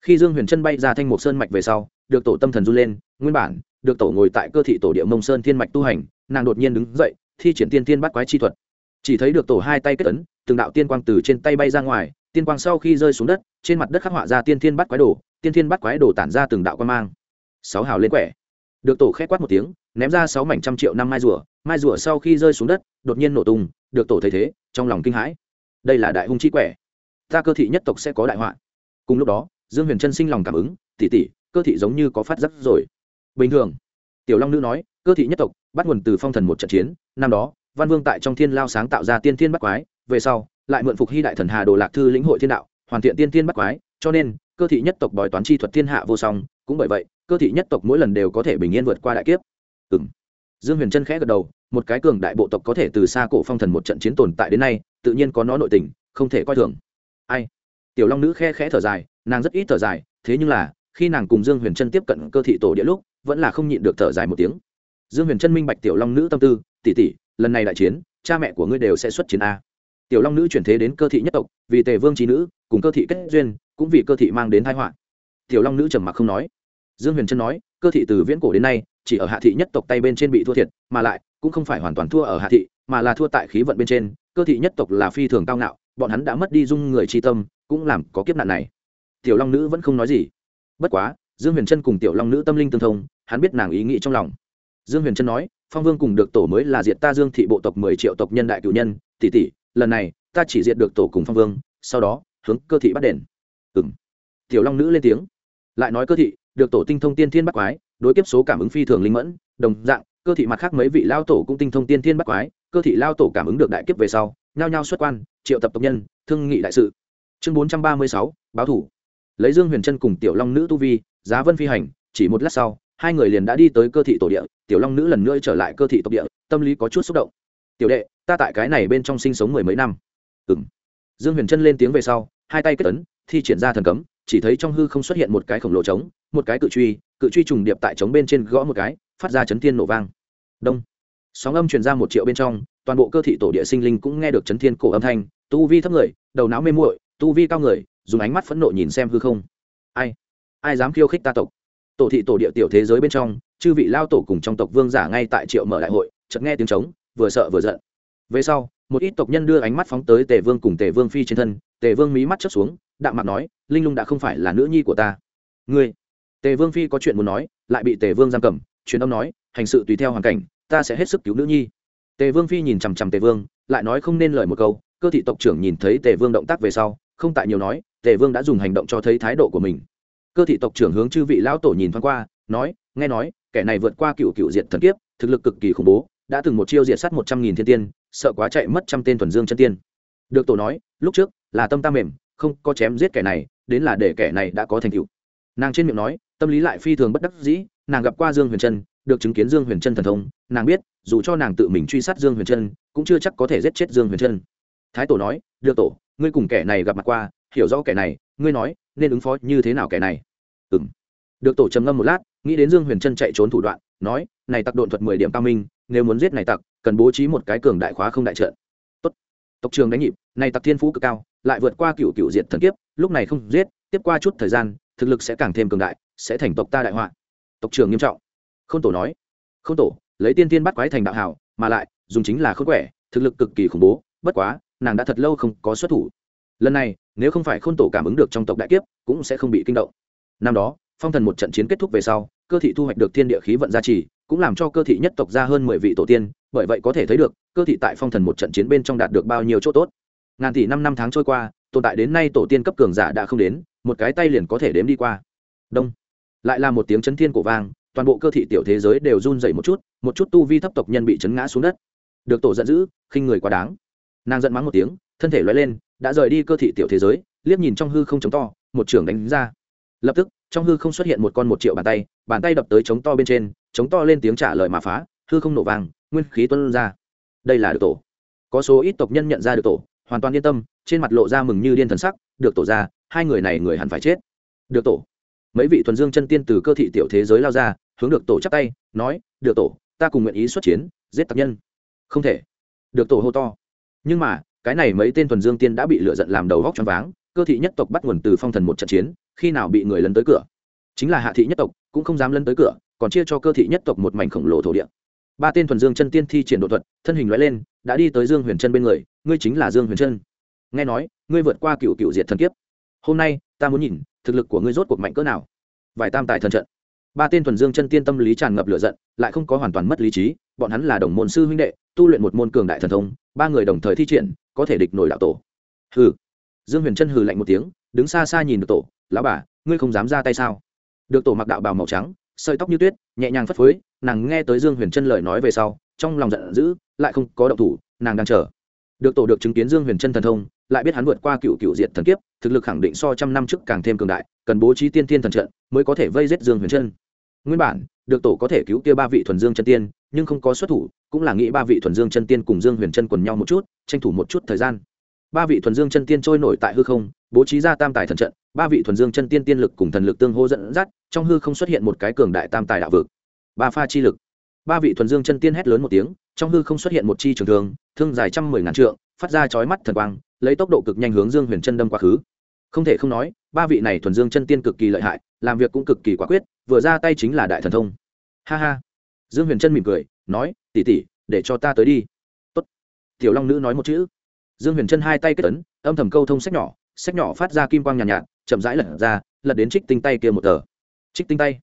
Khi dương huyền trân bay ra thanh một sơn mạch về sau, được tổ tâm thần run lên, nguyên bản, được tổ ngồi tại cơ thị tổ địa mông sơn thiên mạch tu hành, nàng đột nhiên đứng dậy, thi triển tiên tiên bắt quái chi thuật. Chỉ thấy được tổ hai tay kết ấn, từng đạo tiên quang từ trên tay bay ra ngoài tiên quang sau khi rơi xuống đất, trên mặt đất khắc họa ra tiên thiên bắt quái đồ, tiên thiên bắt quái đồ tản ra từng đạo quan mang. Sáu hào lên quẻ. Được tổ khét quát một tiếng, ném ra sáu mảnh trăm triệu năm mai rùa mai rùa sau khi rơi xuống đất, đột nhiên nổ tung, được tổ thấy thế, trong lòng kinh hãi. Đây là đại hung chi quẻ. Ta cơ thị nhất tộc sẽ có đại họa. Cùng lúc đó, dương huyền trân sinh lòng cảm ứng tỉ tỉ cơ thị giống như có phát giác rồi. Bình thường, tiểu long nữ nói, cơ thị nhất tộc bắt nguồn từ phong thần một trận chiến, năm đó, văn vương tại trong thiên lao sáng tạo ra tiên thiên bắt quái, về sau lại mượn phục hy đại thần hà đồ lạc thư lĩnh hội thiên đạo, hoàn thiện tiên thiên bắt quái, cho nên, cơ thị nhất tộc bói toán chi thuật thiên hạ vô song, cũng bởi vậy, cơ thị nhất tộc mỗi lần đều có thể bình yên vượt qua đại kiếp. Ừ m dương huyền trân khẽ gật đầu, một cái cường đại bộ tộc có thể từ xa cổ phong thần một trận chiến tồn tại đến nay, tự nhiên có nó nội tình, không thể coi thường. Ai? Tiểu long nữ khe khẽ thở dài, nàng rất ít thở dài, thế nhưng là, khi nàng cùng dương huyền trân tiếp cận cơ thị tổ địa lúc, vẫn là không nhịn được thở dài một tiếng. Dương huyền trân minh bạch tiểu long nữ tâm tư tỉ tỉ lần này đại chiến, cha mẹ của ngươi đều sẽ xuất chiến a tiểu long nữ chuyển thế đến cơ thị nhất tộc, vì tề vương trí nữ, cùng cơ thị kết duyên, cũng vì cơ thị mang đến thái họa. Tiểu long nữ trầm mặc không nói. Dương huyền trân nói, cơ thị từ viễn cổ đến nay, chỉ ở hạ thị nhất tộc tay bên trên bị thua thiệt, mà lại, cũng không phải hoàn toàn thua ở hạ thị, mà là thua tại khí vận bên trên. Cơ thị nhất tộc là phi thường cao ngạo, bọn hắn đã mất đi dung người tri tâm, cũng làm có kiếp nạn này. Tiểu long nữ vẫn không nói gì. Bất quá, dương huyền trân cùng tiểu long nữ tâm linh tương thông, hắn biết nàng ý nghĩ trong lòng. Dương huyền trân nói, phong vương cùng được tổ mới là diệt ta dương thị bộ tộc mười triệu tộc nhân đại cử nhân, tỷ tỷ lần này, ta chỉ diệt được tổ cùng phong vương, sau đó, hướng cơ thị bắt đền. Ừng tiểu long nữ lên tiếng. Lại nói cơ thị, được tổ tinh thông tiên thiên bắt quái, đối kiếp số cảm ứng phi thường linh mẫn, đồng dạng, cơ thị mặt khác mấy vị lao tổ cũng tinh thông tiên thiên bắt quái, cơ thị lao tổ cảm ứng được đại kiếp về sau, nhao nhao xuất quan, triệu tập tộc nhân, thương nghị đại sự. Chương bốn trăm ba mươi sáu, báo thủ. Lấy dương huyền trân cùng tiểu long nữ tu vi, giá vân phi hành, chỉ một lát sau, hai người liền đã đi tới cơ thị tổ địa, tiểu long nữ lần nữa trở lại cơ thị tộc địa, tâm lý có chút xúc động. Tiểu đệ ta tại cái này bên trong sinh sống mười mấy năm. Ừ m dương huyền trân lên tiếng về sau, hai tay kết ấn, thi triển ra thần cấm, chỉ thấy trong hư không xuất hiện một cái khổng lồ trống, một cái cự truy cự truy trùng điệp tại trống bên trên gõ một cái, phát ra chấn thiên nổ vang. Đông. Sóng âm truyền ra một triệu bên trong, toàn bộ cơ thị tổ địa sinh linh cũng nghe được chấn thiên cổ âm thanh, tu vi thấp người, đầu não mê muội, tu vi cao người, dùng ánh mắt phẫn nộ nhìn xem hư không. Ai? Ai dám khiêu khích ta tộc? Tổ thị tổ địa tiểu thế giới bên trong, chư vị lao tổ cùng trong tộc vương giả ngay tại triệu mở đại hội, chợt nghe tiếng trống, vừa sợ vừa giận về sau, một ít tộc nhân đưa ánh mắt phóng tới tề vương cùng tề vương phi trên thân, tề vương mí mắt chớp xuống, đạm mặt nói, linh lung đã không phải là nữ nhi của ta. Ngươi? Tề vương phi có chuyện muốn nói, lại bị tề vương giam cầm, truyền âm nói, hành sự tùy theo hoàn cảnh, ta sẽ hết sức cứu nữ nhi. Tề vương phi nhìn chằm chằm tề vương, lại nói không nên lời một câu, cơ thị tộc trưởng nhìn thấy tề vương động tác về sau, không tại nhiều nói, tề vương đã dùng hành động cho thấy thái độ của mình. Cơ thị tộc trưởng hướng chư vị lão tổ nhìn thoáng qua, nói, nghe nói, kẻ này vượt qua cựu cựu diệt thần kiếp, thực lực cực kỳ khủng bố đã từng một chiêu diệt sát một trăm nghìn thiên tiên, sợ quá chạy mất trăm tên thuần dương chân tiên. Được tổ nói, lúc trước, là tâm ta mềm, không có chém giết kẻ này, đến là để kẻ này đã có thành tựu. Nàng trên miệng nói, tâm lý lại phi thường bất đắc dĩ, nàng gặp qua dương huyền trân, được chứng kiến dương huyền trân thần thông, nàng biết, dù cho nàng tự mình truy sát dương huyền trân, cũng chưa chắc có thể giết chết dương huyền trân. Thái tổ nói, được tổ, ngươi cùng kẻ này gặp mặt qua, hiểu rõ kẻ này, ngươi nói, nên ứng phó như thế nào kẻ này? Ừ m được tổ trầm ngâm một lát, nghĩ đến dương huyền trân chạy trốn thủ đoạn, nói, này tặc độn thuật mười điểm cao minh nếu muốn giết này tặc, cần bố trí một cái cường đại khóa không đại trận. Tốt. Tộc trường đánh nhịp, này tặc thiên phú cực cao, lại vượt qua cựu cựu diệt thần kiếp, lúc này không giết, tiếp qua chút thời gian, thực lực sẽ càng thêm cường đại, sẽ thành tộc ta đại họa. Tộc trường nghiêm trọng. K h ô n tổ nói. K h ô n tổ, lấy tiên tiên bắt quái thành đạo hảo, mà lại, dùng chính là khớp quẻ, thực lực cực kỳ khủng bố, bất quá, nàng đã thật lâu không có xuất thủ. Lần này, nếu không phải k h ô n tổ cảm ứng được trong tộc đại kiếp, cũng sẽ không bị kinh động. Năm đó, phong thần một trận chiến kết thúc về sau, cơ thị thu hoạch được thiên địa khí vận gia trì cũng làm cho cơ thị nhất tộc ra hơn mười vị tổ tiên, bởi vậy có thể thấy được, cơ thị tại phong thần một trận chiến bên trong đạt được bao nhiêu chỗ tốt. Ngàn tỷ năm năm tháng trôi qua, tồn tại đến nay tổ tiên cấp cường giả đã không đến, một cái tay liền có thể đếm đi qua. Đông. Lại là một tiếng chấn thiên cổ vang, toàn bộ cơ thị tiểu thế giới đều run dậy một chút một chút tu vi thấp tộc nhân bị chấn ngã xuống đất. Được tổ giận dữ, khinh người quá đáng. Nàng giận mắng một tiếng, thân thể loay lên, đã rời đi cơ thị tiểu thế giới, liếc nhìn trong hư không chống to, một trưởng đánh ra. Lập tức, trong hư không xuất hiện một con một triệu bàn tay bàn tay đập tới chống to bên trên chống to lên tiếng trả lời mà phá, hư không nổ vàng nguyên khí tuân ra. Đây là được tổ. Có số ít tộc nhân nhận ra được tổ, hoàn toàn yên tâm, trên mặt lộ ra mừng như điên thần sắc, được tổ ra, hai người này người hẳn phải chết. Được tổ. Mấy vị thuần dương chân tiên từ cơ thị tiểu thế giới lao ra, hướng được tổ chắp tay, nói, được tổ, ta cùng nguyện ý xuất chiến, giết tặc nhân. Không thể. Được tổ hô to. Nhưng mà, cái này mấy tên thuần dương tiên đã bị lựa giận làm đầu góc choáng váng, cơ thị nhất tộc bắt nguồn từ phong thần một trận chiến, khi nào bị người lấn tới cửa? Chính là hạ thị nhất tộc, cũng không dám lấn tới cửa còn chia cho cơ thị nhất tộc một mảnh khổng lồ thổ địa. Ba tên thuần dương chân tiên thi triển độ thuật, thân hình loại lên, đã đi tới dương huyền chân bên người, ngươi chính là dương huyền chân. Nghe nói, ngươi vượt qua cựu cựu diệt thần kiếp. Hôm nay, ta muốn nhìn, thực lực của ngươi rốt cuộc mạnh cỡ nào. Vài tam tài thần trận. Ba tên thuần dương chân tiên tâm lý tràn ngập lửa giận, lại không có hoàn toàn mất lý trí, bọn hắn là đồng môn sư huynh đệ, tu luyện một môn cường đại thần thông, ba người đồng thời thi triển, có thể địch nổi đạo tổ. Hừ. Dương huyền chân hừ lạnh một tiếng, đứng xa xa nhìn được tổ, lão bà, ngươi không dám ra tay sao? Được tổ mặc đạo bào màu trắng sợi tóc như tuyết, nhẹ nhàng phất phới, nàng nghe tới dương huyền chân lời nói về sau, trong lòng giận dữ, lại không có động thủ, nàng đang chờ. Được tổ được chứng kiến dương huyền chân thần thông, lại biết hắn vượt qua cựu cựu diệt thần kiếp, thực lực khẳng định so trăm năm trước càng thêm cường đại, cần bố trí tiên tiên thần trận mới có thể vây giết dương huyền chân nguyên bản, được tổ có thể cứu kia ba vị thuần dương chân tiên, nhưng không có xuất thủ, cũng là nghĩ ba vị thuần dương chân tiên cùng dương huyền chân quần nhau một chút, tranh thủ một chút thời gian ba vị thuần dương chân tiên trôi nổi tại hư không, bố trí ra tam tài thần trận, ba vị thuần dương chân tiên tiên lực cùng thần lực tương hô dẫn dắt, trong hư không xuất hiện một cái cường đại tam tài đạo vực. Ba pha chi lực. Ba vị thuần dương chân tiên hét lớn một tiếng, trong hư không xuất hiện một chi trường thương thương dài trăm mười ngàn trượng, phát ra chói mắt thần quang, lấy tốc độ cực nhanh hướng dương huyền chân đâm quá khứ. Không thể không nói, ba vị này thuần dương chân tiên cực kỳ lợi hại, làm việc cũng cực kỳ quả quyết, vừa ra tay chính là đại thần thông. Ha ha. Dương huyền chân mỉm cười, nói tỉ tỉ để cho ta tới đi. Tốt. tiểu long nữ nói một chữ dương huyền chân hai tay kết ấn, âm thầm câu thông sách nhỏ sách nhỏ phát ra kim quang nhàn nhạt, nhạt chậm rãi lật ra lật đến trích tinh tay kia một tờ. Trích tinh tay.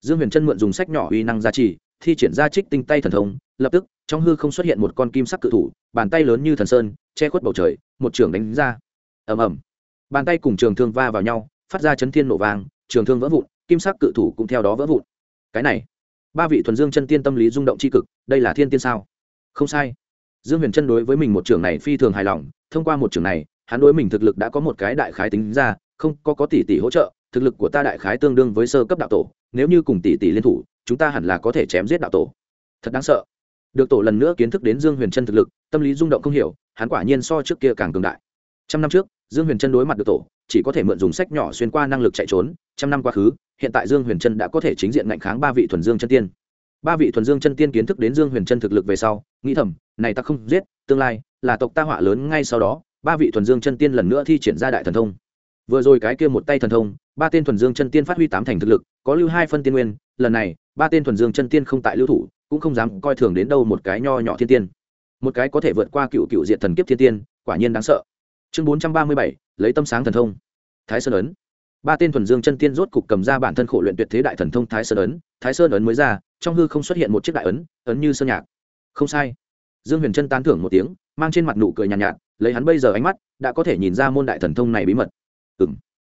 Dương huyền chân mượn dùng sách nhỏ uy năng gia trì thi triển ra trích tinh tay thần thông lập tức trong hư không xuất hiện một con kim sắc cự thủ bàn tay lớn như thần sơn che khuất bầu trời một trường đánh ra. Ầm ầm. Bàn tay cùng trường thương va vào nhau phát ra chấn thiên nổ vàng trường thương vỡ vụn kim sắc cự thủ cũng theo đó vỡ vụn. Cái này ba vị thuần dương chân tiên tâm lý rung động c h i cực đây là thiên tiên sao? Không sai dương huyền chân đối với mình một trường này phi thường hài lòng, thông qua một trường này, hắn đối mình thực lực đã có một cái đại khái tính ra, không, có có tỷ tỷ hỗ trợ, thực lực của ta đại khái tương đương với sơ cấp đạo tổ, nếu như cùng tỷ tỷ liên thủ, chúng ta hẳn là có thể chém giết đạo tổ. Thật đáng sợ. Được tổ lần nữa kiến thức đến dương huyền trân thực lực, tâm lý rung động không hiểu, hắn quả nhiên so trước kia càng cường đại. Trăm năm trước, dương huyền trân đối mặt được tổ, chỉ có thể mượn dùng sách nhỏ xuyên qua năng lực chạy trốn, trăm năm quá khứ, hiện tại dương huyền trân đã có thể chính diện ngạnh kháng ba vị thuần dương chân tiên ba vị thuần dương chân tiên kiến thức đến dương huyền chân thực lực về sau, nghĩ thầm, này ta không giết, tương lai là tộc ta họa lớn ngay sau đó, ba vị thuần dương chân tiên lần nữa thi triển ra đại thần thông. Vừa rồi cái kia một tay thần thông, ba tên thuần dương chân tiên phát huy tám thành thực lực, có lưu hai phân tiên nguyên, lần này, ba tên thuần dương chân tiên không tại lưu thủ, cũng không dám coi thường đến đâu một cái nho nhỏ thiên tiên. Một cái có thể vượt qua cựu cựu diện thần kiếp thiên tiên, quả nhiên đáng sợ. Chương bốn trăm ba mươi bảy, lấy tâm sáng thần thông. Thái sơn ấn. Ba tên thuần dương chân tiên rốt cục cầm ra bản thân khổ luyện tuyệt thế đại thần thông thái sơn ấn. Thái sơn ấn mới ra trong hư không xuất hiện một chiếc đại ấn ấn như sơn nhạc. Không sai. Dương huyền trân tán thưởng một tiếng mang trên mặt nụ cười nhàn nhạt, nhạt lấy hắn bây giờ ánh mắt đã có thể nhìn ra môn đại thần thông này bí mật. Ừ m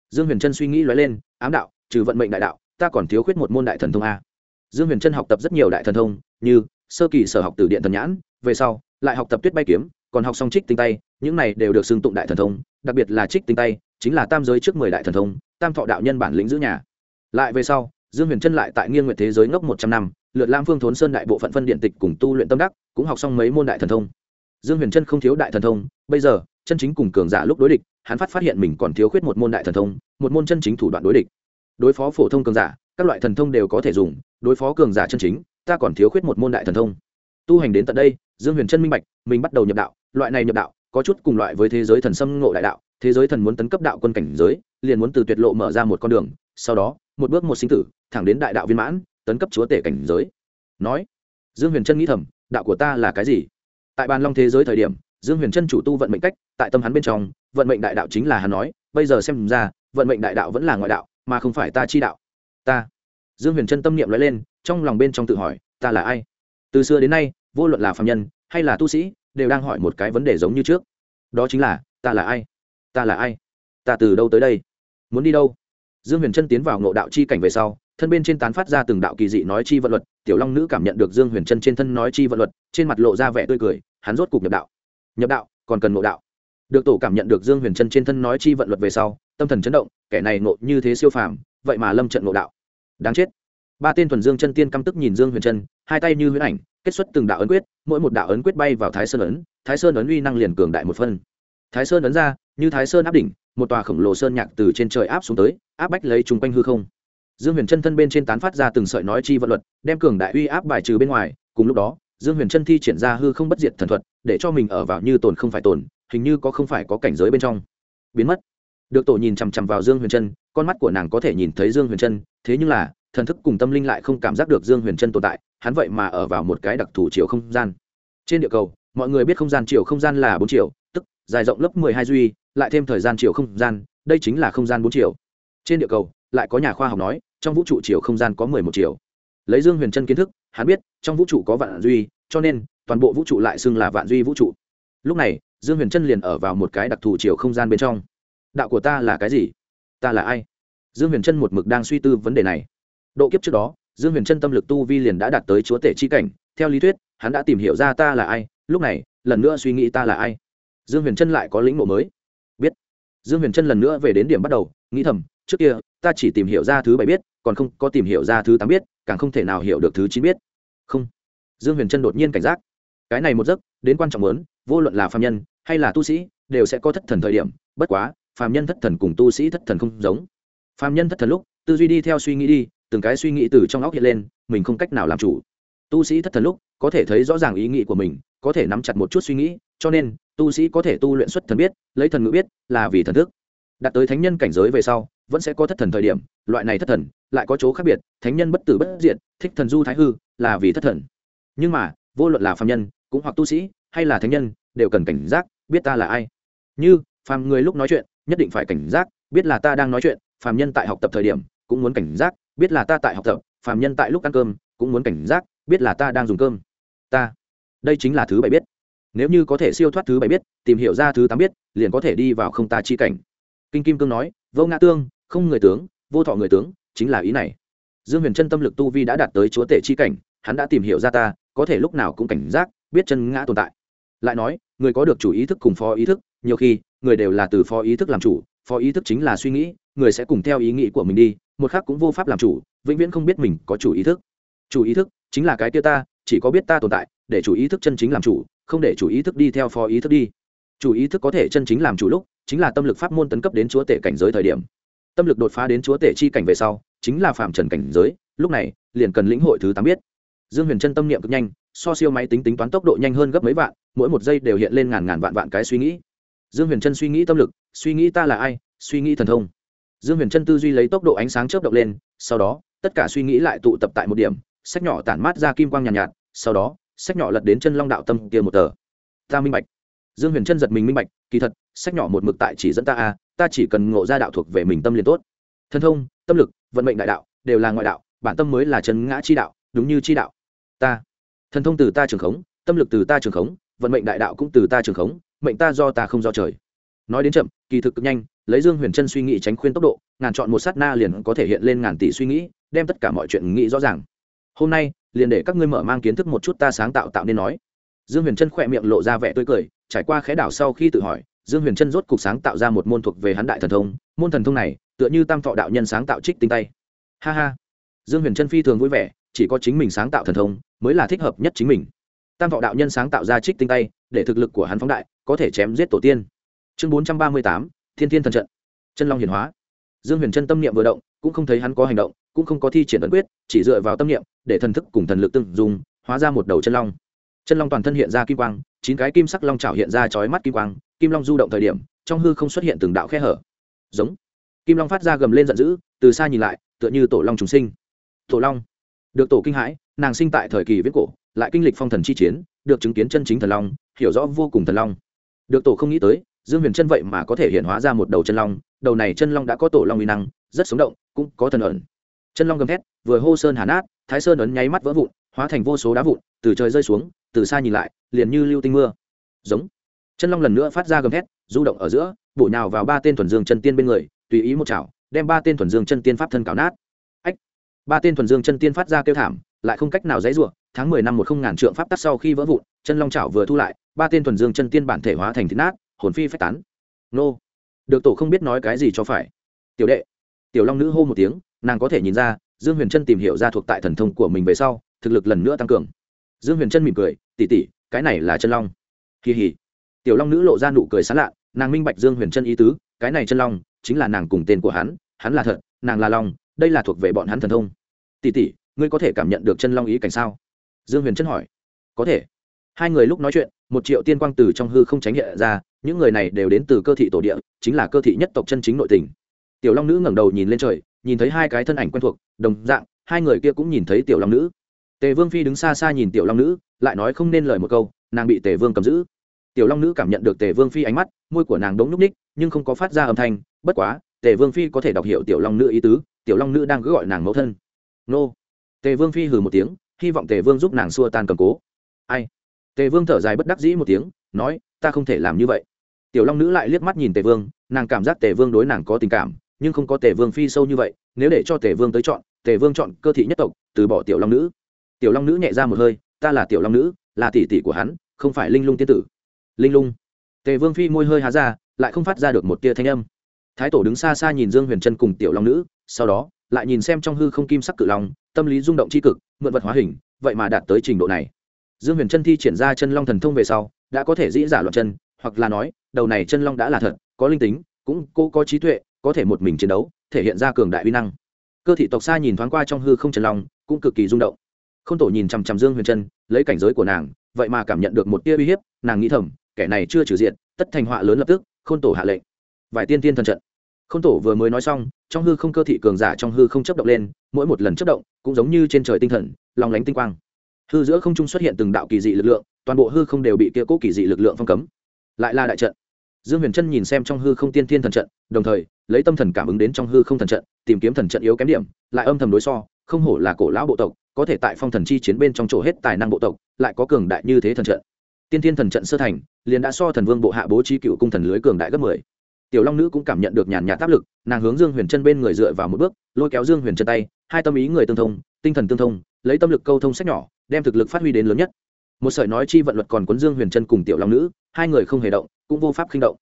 dương huyền trân suy nghĩ lóe lên ám đạo trừ vận mệnh đại đạo ta còn thiếu khuyết một môn đại thần thông a. Dương huyền trân học tập rất nhiều đại thần thông như sơ kỳ sở học từ điện thần nhãn về sau lại học tập tuyết bay kiếm còn học xong trích tinh tay những này đều được xưng tụng đại thần thông đặc biệt là trích tinh tay chính là tam giới trước mười đại thần thông tam thọ đạo nhân bản lĩnh giữ nhà. Lại về sau dương huyền trân lại tại nghiên nguyện thế giới ngốc một trăm năm, lượt lam phương thốn sơn đại bộ phận phân điện tịch cùng tu luyện tâm đắc, cũng học xong mấy môn đại thần thông. Dương huyền trân không thiếu đại thần thông, bây giờ, chân chính cùng cường giả lúc đối địch, hắn phát phát hiện mình còn thiếu khuyết một môn đại thần thông, một môn chân chính thủ đoạn đối địch. Đối phó phổ thông cường giả, các loại thần thông đều có thể dùng, đối phó cường giả chân chính, ta còn thiếu khuyết một môn đại thần thông. Tu hành đến tận đây, dương huyền trân minh bạch, mình bắt đầu nhập đạo, loại này nhập đạo, có chút cùng loại với thế giới thần xâm ngộ đại đạo, thế giới thần muốn tấn cấp đạo quân cảnh giới, liền muốn từ tuyệt lộ mở ra một con đường, sau đó, một bước một sinh tử thẳng đến đại đạo viên mãn, tấn cấp chúa tể cảnh giới. Nói, dương huyền trân nghĩ thầm, đạo của ta là cái gì? Tại bàn long thế giới thời điểm, dương huyền trân chủ tu vận mệnh cách, tại tâm hắn bên trong, vận mệnh đại đạo chính là hắn nói, bây giờ xem ra, vận mệnh đại đạo vẫn là ngoại đạo, mà không phải ta chi đạo. Ta. Dương huyền trân tâm niệm nói lên, trong lòng bên trong tự hỏi, ta là ai? Từ xưa đến nay, vô luận là phạm nhân, hay là tu sĩ, đều đang hỏi một cái vấn đề giống như trước. Đó chính là, ta là ai? Ta là ai? Ta từ đâu tới đây? Muốn đi đâu? Dương huyền trân tiến vào ngộ đạo chi cảnh về sau thân bên trên tán phát ra từng đạo kỳ dị nói chi vận luật tiểu long nữ cảm nhận được dương huyền chân trên thân nói chi vận luật trên mặt lộ ra vẻ tươi cười hắn rốt cục nhập đạo. Nhập đạo còn cần ngộ đạo. Được tổ cảm nhận được dương huyền chân trên thân nói chi vận luật về sau tâm thần chấn động kẻ này ngộ như thế siêu phàm vậy mà lâm trận ngộ đạo. Đáng chết. Ba tên thuần dương chân tiên căm tức nhìn dương huyền chân, hai tay như huyễn ảnh kết xuất từng đạo ấn quyết mỗi một đạo ấn quyết bay vào thái sơn ấn thái sơn ấn uy năng liền cường đại một phân thái sơn ấn ra như thái sơn áp đỉnh một tòa khổng lồ sơn nhạc từ trên trời áp xuống tới áp bách lấy chung quanh hư không dương huyền chân thân bên trên tán phát ra từng sợi nói chi vận luật, đem cường đại uy áp bài trừ bên ngoài, cùng lúc đó, dương huyền chân thi triển ra hư không bất diệt thần thuật, để cho mình ở vào như tồn không phải tồn, hình như có không phải có cảnh giới bên trong. Biến mất. Được tổ nhìn chằm chằm vào dương huyền chân, con mắt của nàng có thể nhìn thấy dương huyền chân, thế nhưng là, thần thức cùng tâm linh lại không cảm giác được dương huyền chân tồn tại, hắn vậy mà ở vào một cái đặc thù chiều không gian. Trên địa cầu, mọi người biết không gian chiều không gian là bốn chiều, tức, dài rộng lớp mười hai duy, lại thêm thời gian chiều không gian, đây chính là không gian bốn chiều. Trên địa cầu lại có nhà khoa học nói, trong vũ trụ chiều không gian có mười một chiều. Lấy dương huyền chân kiến thức, hắn biết, trong vũ trụ có vạn duy, cho nên, toàn bộ vũ trụ lại xưng là vạn duy vũ trụ. Lúc này, dương huyền chân liền ở vào một cái đặc thù chiều không gian bên trong. Đạo của ta là cái gì? Ta là ai? Dương huyền chân một mực đang suy tư vấn đề này. Độ kiếp trước đó, dương huyền chân tâm lực tu vi liền đã đạt tới chúa tể chi cảnh. Theo lý thuyết, hắn đã tìm hiểu ra ta là ai, lúc này, lần nữa suy nghĩ ta là ai. Dương huyền chân lại có lĩnh ngộ mới. Biết. Dương huyền chân lần nữa về đến điểm bắt đầu, nghĩ thầm trước kia, ta chỉ tìm hiểu ra thứ bảy biết, còn không có tìm hiểu ra thứ tám biết, càng không thể nào hiểu được thứ chín biết. Không. Dương huyền trân đột nhiên cảnh giác. Cái này một giấc, đến quan trọng lớn vô luận là phạm nhân, hay là tu sĩ, đều sẽ có thất thần thời điểm, bất quá phạm nhân thất thần cùng tu sĩ thất thần không giống. Phạm nhân thất thần lúc, tư duy đi theo suy nghĩ đi, từng cái suy nghĩ từ trong óc hiện lên, mình không cách nào làm chủ. Tu sĩ thất thần lúc, có thể thấy rõ ràng ý nghĩ của mình, có thể nắm chặt một chút suy nghĩ, cho nên, tu sĩ có thể tu luyện xuất thần biết, lấy thần ngữ biết, là vì thần thức. Đạt tới thánh nhân cảnh giới về sau vẫn sẽ có thất thần thời điểm, loại này thất thần lại có chỗ khác biệt, thánh nhân bất tử bất diệt, thích thần du thái hư là vì thất thần. Nhưng mà, vô luận là phạm nhân, cũng hoặc tu sĩ, hay là thánh nhân, đều cần cảnh giác, biết ta là ai. Như, phàm người lúc nói chuyện, nhất định phải cảnh giác, biết là ta đang nói chuyện, phàm nhân tại học tập thời điểm, cũng muốn cảnh giác, biết là ta tại học tập, phàm nhân tại lúc ăn cơm, cũng muốn cảnh giác, biết là ta đang dùng cơm. Ta, đây chính là thứ bảy biết. Nếu như có thể siêu thoát thứ bảy biết, tìm hiểu ra thứ tám biết, liền có thể đi vào không ta chi cảnh. Kinh kim cương nói, vô ngã tương không người tướng, vô thọ người tướng, chính là ý này. Dương huyền chân tâm lực tu vi đã đạt tới chúa tể chi cảnh, hắn đã tìm hiểu ra ta, có thể lúc nào cũng cảnh giác, biết chân ngã tồn tại. Lại nói, người có được chủ ý thức cùng phó ý thức, nhiều khi, người đều là từ phó ý thức làm chủ, phó ý thức chính là suy nghĩ, người sẽ cùng theo ý nghĩ của mình đi, một khác cũng vô pháp làm chủ, vĩnh viễn không biết mình có chủ ý thức. Chủ ý thức chính là cái tia ta, chỉ có biết ta tồn tại, để chủ ý thức chân chính làm chủ, không để chủ ý thức đi theo phó ý thức đi. Chủ ý thức có thể chân chính làm chủ lúc, chính là tâm lực pháp môn tấn cấp đến chúa tể cảnh giới thời điểm tâm lực đột phá đến chúa tể chi cảnh về sau chính là phạm trần cảnh giới lúc này liền cần lĩnh hội thứ tám biết. Dương huyền chân tâm niệm cực nhanh so siêu máy tính tính toán tốc độ nhanh hơn gấp mấy vạn mỗi một giây đều hiện lên ngàn ngàn vạn vạn cái suy nghĩ. Dương huyền chân suy nghĩ tâm lực suy nghĩ ta là ai suy nghĩ thần thông. Dương huyền chân tư duy lấy tốc độ ánh sáng chớp động lên sau đó tất cả suy nghĩ lại tụ tập tại một điểm sách nhỏ tản mát ra kim quang nhàn nhạt, nhạt sau đó sách nhỏ lật đến chân long đạo tâm kia một tờ. Ta minh bạch. Dương huyền chân giật mình minh bạch kỳ thật sách nhỏ một mực tại chỉ dẫn ta a ta chỉ cần ngộ ra đạo thuộc về mình tâm liền tốt. Thân thông, tâm lực, vận mệnh đại đạo đều là ngoại đạo, bản tâm mới là chân ngã chi đạo, đúng như chi đạo. Ta, thần thông từ ta trường khống, tâm lực từ ta trường khống, vận mệnh đại đạo cũng từ ta trường khống, mệnh ta do ta không do trời. Nói đến chậm, kỳ thực cực nhanh, lấy dương huyền chân suy nghĩ tránh khuyên tốc độ, ngàn chọn một sát na liền có thể hiện lên ngàn tỷ suy nghĩ, đem tất cả mọi chuyện nghĩ rõ ràng. Hôm nay, liền để các ngươi mở mang kiến thức một chút ta sáng tạo tạo nên nói. Dương huyền chân khỏe miệng lộ ra vẻ tươi cười, trải qua khẽ đảo sau khi tự hỏi dương huyền chân rốt cục sáng tạo ra một môn thuộc về hắn đại thần thông, môn thần thông này, tựa như tam thọ đạo nhân sáng tạo trích tinh tay. Ha ha. Dương huyền chân phi thường vui vẻ, chỉ có chính mình sáng tạo thần thông, mới là thích hợp nhất chính mình. Tam thọ đạo nhân sáng tạo ra trích tinh tay, để thực lực của hắn phóng đại, có thể chém giết tổ tiên. Chương bốn trăm ba mươi tám, thiên thiên thần trận. Chân long hiển hóa. Dương huyền chân tâm niệm vừa động, cũng không thấy hắn có hành động, cũng không có thi triển ấn quyết, chỉ dựa vào tâm niệm, để thần thức cùng thần lực tương dùng, hóa ra một đầu chân long. Chân long toàn thân hiện ra kim quang chín cái kim sắc long trào hiện ra chói mắt kim quang, kim long du động thời điểm, trong hư không xuất hiện từng đạo khe hở. Giống. Kim long phát ra gầm lên giận dữ, từ xa nhìn lại, tựa như tổ long trùng sinh. Tổ long. Được tổ kinh hãi, nàng sinh tại thời kỳ viết cổ, lại kinh lịch phong thần chi chiến, được chứng kiến chân chính thần long, hiểu rõ vô cùng thần long. Được tổ không nghĩ tới, dương huyền chân vậy mà có thể hiện hóa ra một đầu chân long, đầu này chân long đã có tổ long uy năng, rất sống động, cũng có thần ẩn. Chân long gầm thét, vừa hô sơn hà nát, thái sơn ấn nháy mắt vỡ vụn, hóa thành vô số đá vụn, từ trời rơi xuống, từ xa nhìn lại liền như lưu tinh mưa. Giống. Chân long lần nữa phát ra gầm thét, du động ở giữa, bổ nhào vào ba tên thuần dương chân tiên bên người, tùy ý một chảo, đem ba tên thuần dương chân tiên pháp thân cào nát. Ách. Ba tên thuần dương chân tiên phát ra kêu thảm, lại không cách nào dãy ruộng tháng mười năm một không ngàn trượng pháp tắc sau khi vỡ vụn, chân long chảo vừa thu lại, ba tên thuần dương chân tiên bản thể hóa thành thịt nát, hồn phi phách tán. Nô. Được tổ không biết nói cái gì cho phải. Tiểu đệ. Tiểu long nữ hô một tiếng, nàng có thể nhìn ra, dương huyền trân tìm hiểu ra thuộc tại thần thông của mình về sau, thực lực lần nữa tăng cường. Dương huyền trân mỉm cười tỉ tỉ cái này là chân long. Kỳ hỉ. Tiểu long nữ lộ ra nụ cười sán lạ, nàng minh bạch dương huyền chân ý tứ, cái này chân long chính là nàng cùng tên của hắn hắn là thật, nàng là long, đây là thuộc về bọn hắn thần thông. Tỉ tỉ ngươi có thể cảm nhận được chân long ý cảnh sao? Dương huyền chân hỏi. Có thể. Hai người lúc nói chuyện, một triệu tiên quang từ trong hư không tránh hiện ra, những người này đều đến từ cơ thị tổ địa, chính là cơ thị nhất tộc chân chính nội tình. Tiểu long nữ ngẩng đầu nhìn lên trời, nhìn thấy hai cái thân ảnh quen thuộc, đồng dạng, hai người kia cũng nhìn thấy tiểu long nữ. Tề vương phi đứng xa xa nhìn tiểu long nữ lại nói không nên lời một câu nàng bị tề vương cầm giữ tiểu long nữ cảm nhận được tề vương phi ánh mắt môi của nàng đống núp ních nhưng không có phát ra âm thanh bất quá tề vương phi có thể đọc hiểu tiểu long nữ ý tứ tiểu long nữ đang cứ gọi nàng mẫu thân nô tề vương phi hừ một tiếng hy vọng tề vương giúp nàng xua tan cầm cố ai tề vương thở dài bất đắc dĩ một tiếng nói ta không thể làm như vậy tiểu long nữ lại liếc mắt nhìn tề vương nàng cảm giác tề vương đối nàng có tình cảm nhưng không có tề vương phi sâu như vậy nếu để cho tề vương tới chọn tề vương chọn cơ thị nhất tộc từ bỏ tiểu long nữ tiểu long nữ nhẹ ra một hơi ta là tiểu long nữ, là tỷ tỷ của hắn, không phải linh lung tiên tử. Linh lung? Tề vương phi môi hơi há ra, lại không phát ra được một tia thanh âm. Thái tổ đứng xa xa nhìn dương huyền trân cùng tiểu long nữ, sau đó, lại nhìn xem trong hư không kim sắc cự long, tâm lý rung động c h i cực, mượn vật hóa hình, vậy mà đạt tới trình độ này. Dương huyền trân thi triển ra chân long thần thông về sau, đã có thể dĩ giả loạn chân, hoặc là nói, đầu này chân long đã là thật, có linh tính, cũng cô có trí tuệ, có thể một mình chiến đấu, thể hiện ra cường đại uy năng. Cơ thị tộc xa nhìn thoáng qua trong hư không chân long, cũng cực kỳ rung động. Khôn tổ nhìn chằm chằm dương huyền trân, lấy cảnh giới của nàng, vậy mà cảm nhận được một tia uy hiếp, nàng nghĩ thầm, kẻ này chưa trừ diện tất thành họa lớn lập tức, Khôn tổ hạ lệnh. Vài tiên tiên thần trận. Khôn tổ vừa mới nói xong, trong hư không cơ thị cường giả trong hư không chấp động lên, mỗi một lần chấp động, cũng giống như trên trời tinh thần lòng lánh tinh quang. Hư giữa không trung xuất hiện từng đạo kỳ dị lực lượng, toàn bộ hư không đều bị kia cố kỳ dị lực lượng phong cấm. Lại là đại trận. Dương huyền trân nhìn xem trong hư không tiên thiên thần trận, đồng thời, lấy tâm thần cảm ứng đến trong hư không thần trận, tìm kiếm thần trận yếu kém điểm, lại âm thầm đối so, không hổ là cổ lão bộ tộc có thể tại phong thần chi chiến bên trong chỗ hết tài năng bộ tộc, lại có cường đại như thế thần trận. Tiên thiên thần trận sơ thành, liền đã so thần vương bộ hạ bố trí cựu cung thần lưới cường đại gấp mười. Tiểu long nữ cũng cảm nhận được nhàn nhạt áp lực, nàng hướng dương huyền chân bên người dựa vào một bước, lôi kéo dương huyền chân tay, hai tâm ý người tương thông, tinh thần tương thông, lấy tâm lực câu thông sách nhỏ, đem thực lực phát huy đến lớn nhất. Một sợi nói chi vận luật còn quấn dương huyền chân cùng tiểu long nữ, hai người không hề động, cũng vô pháp khinh động.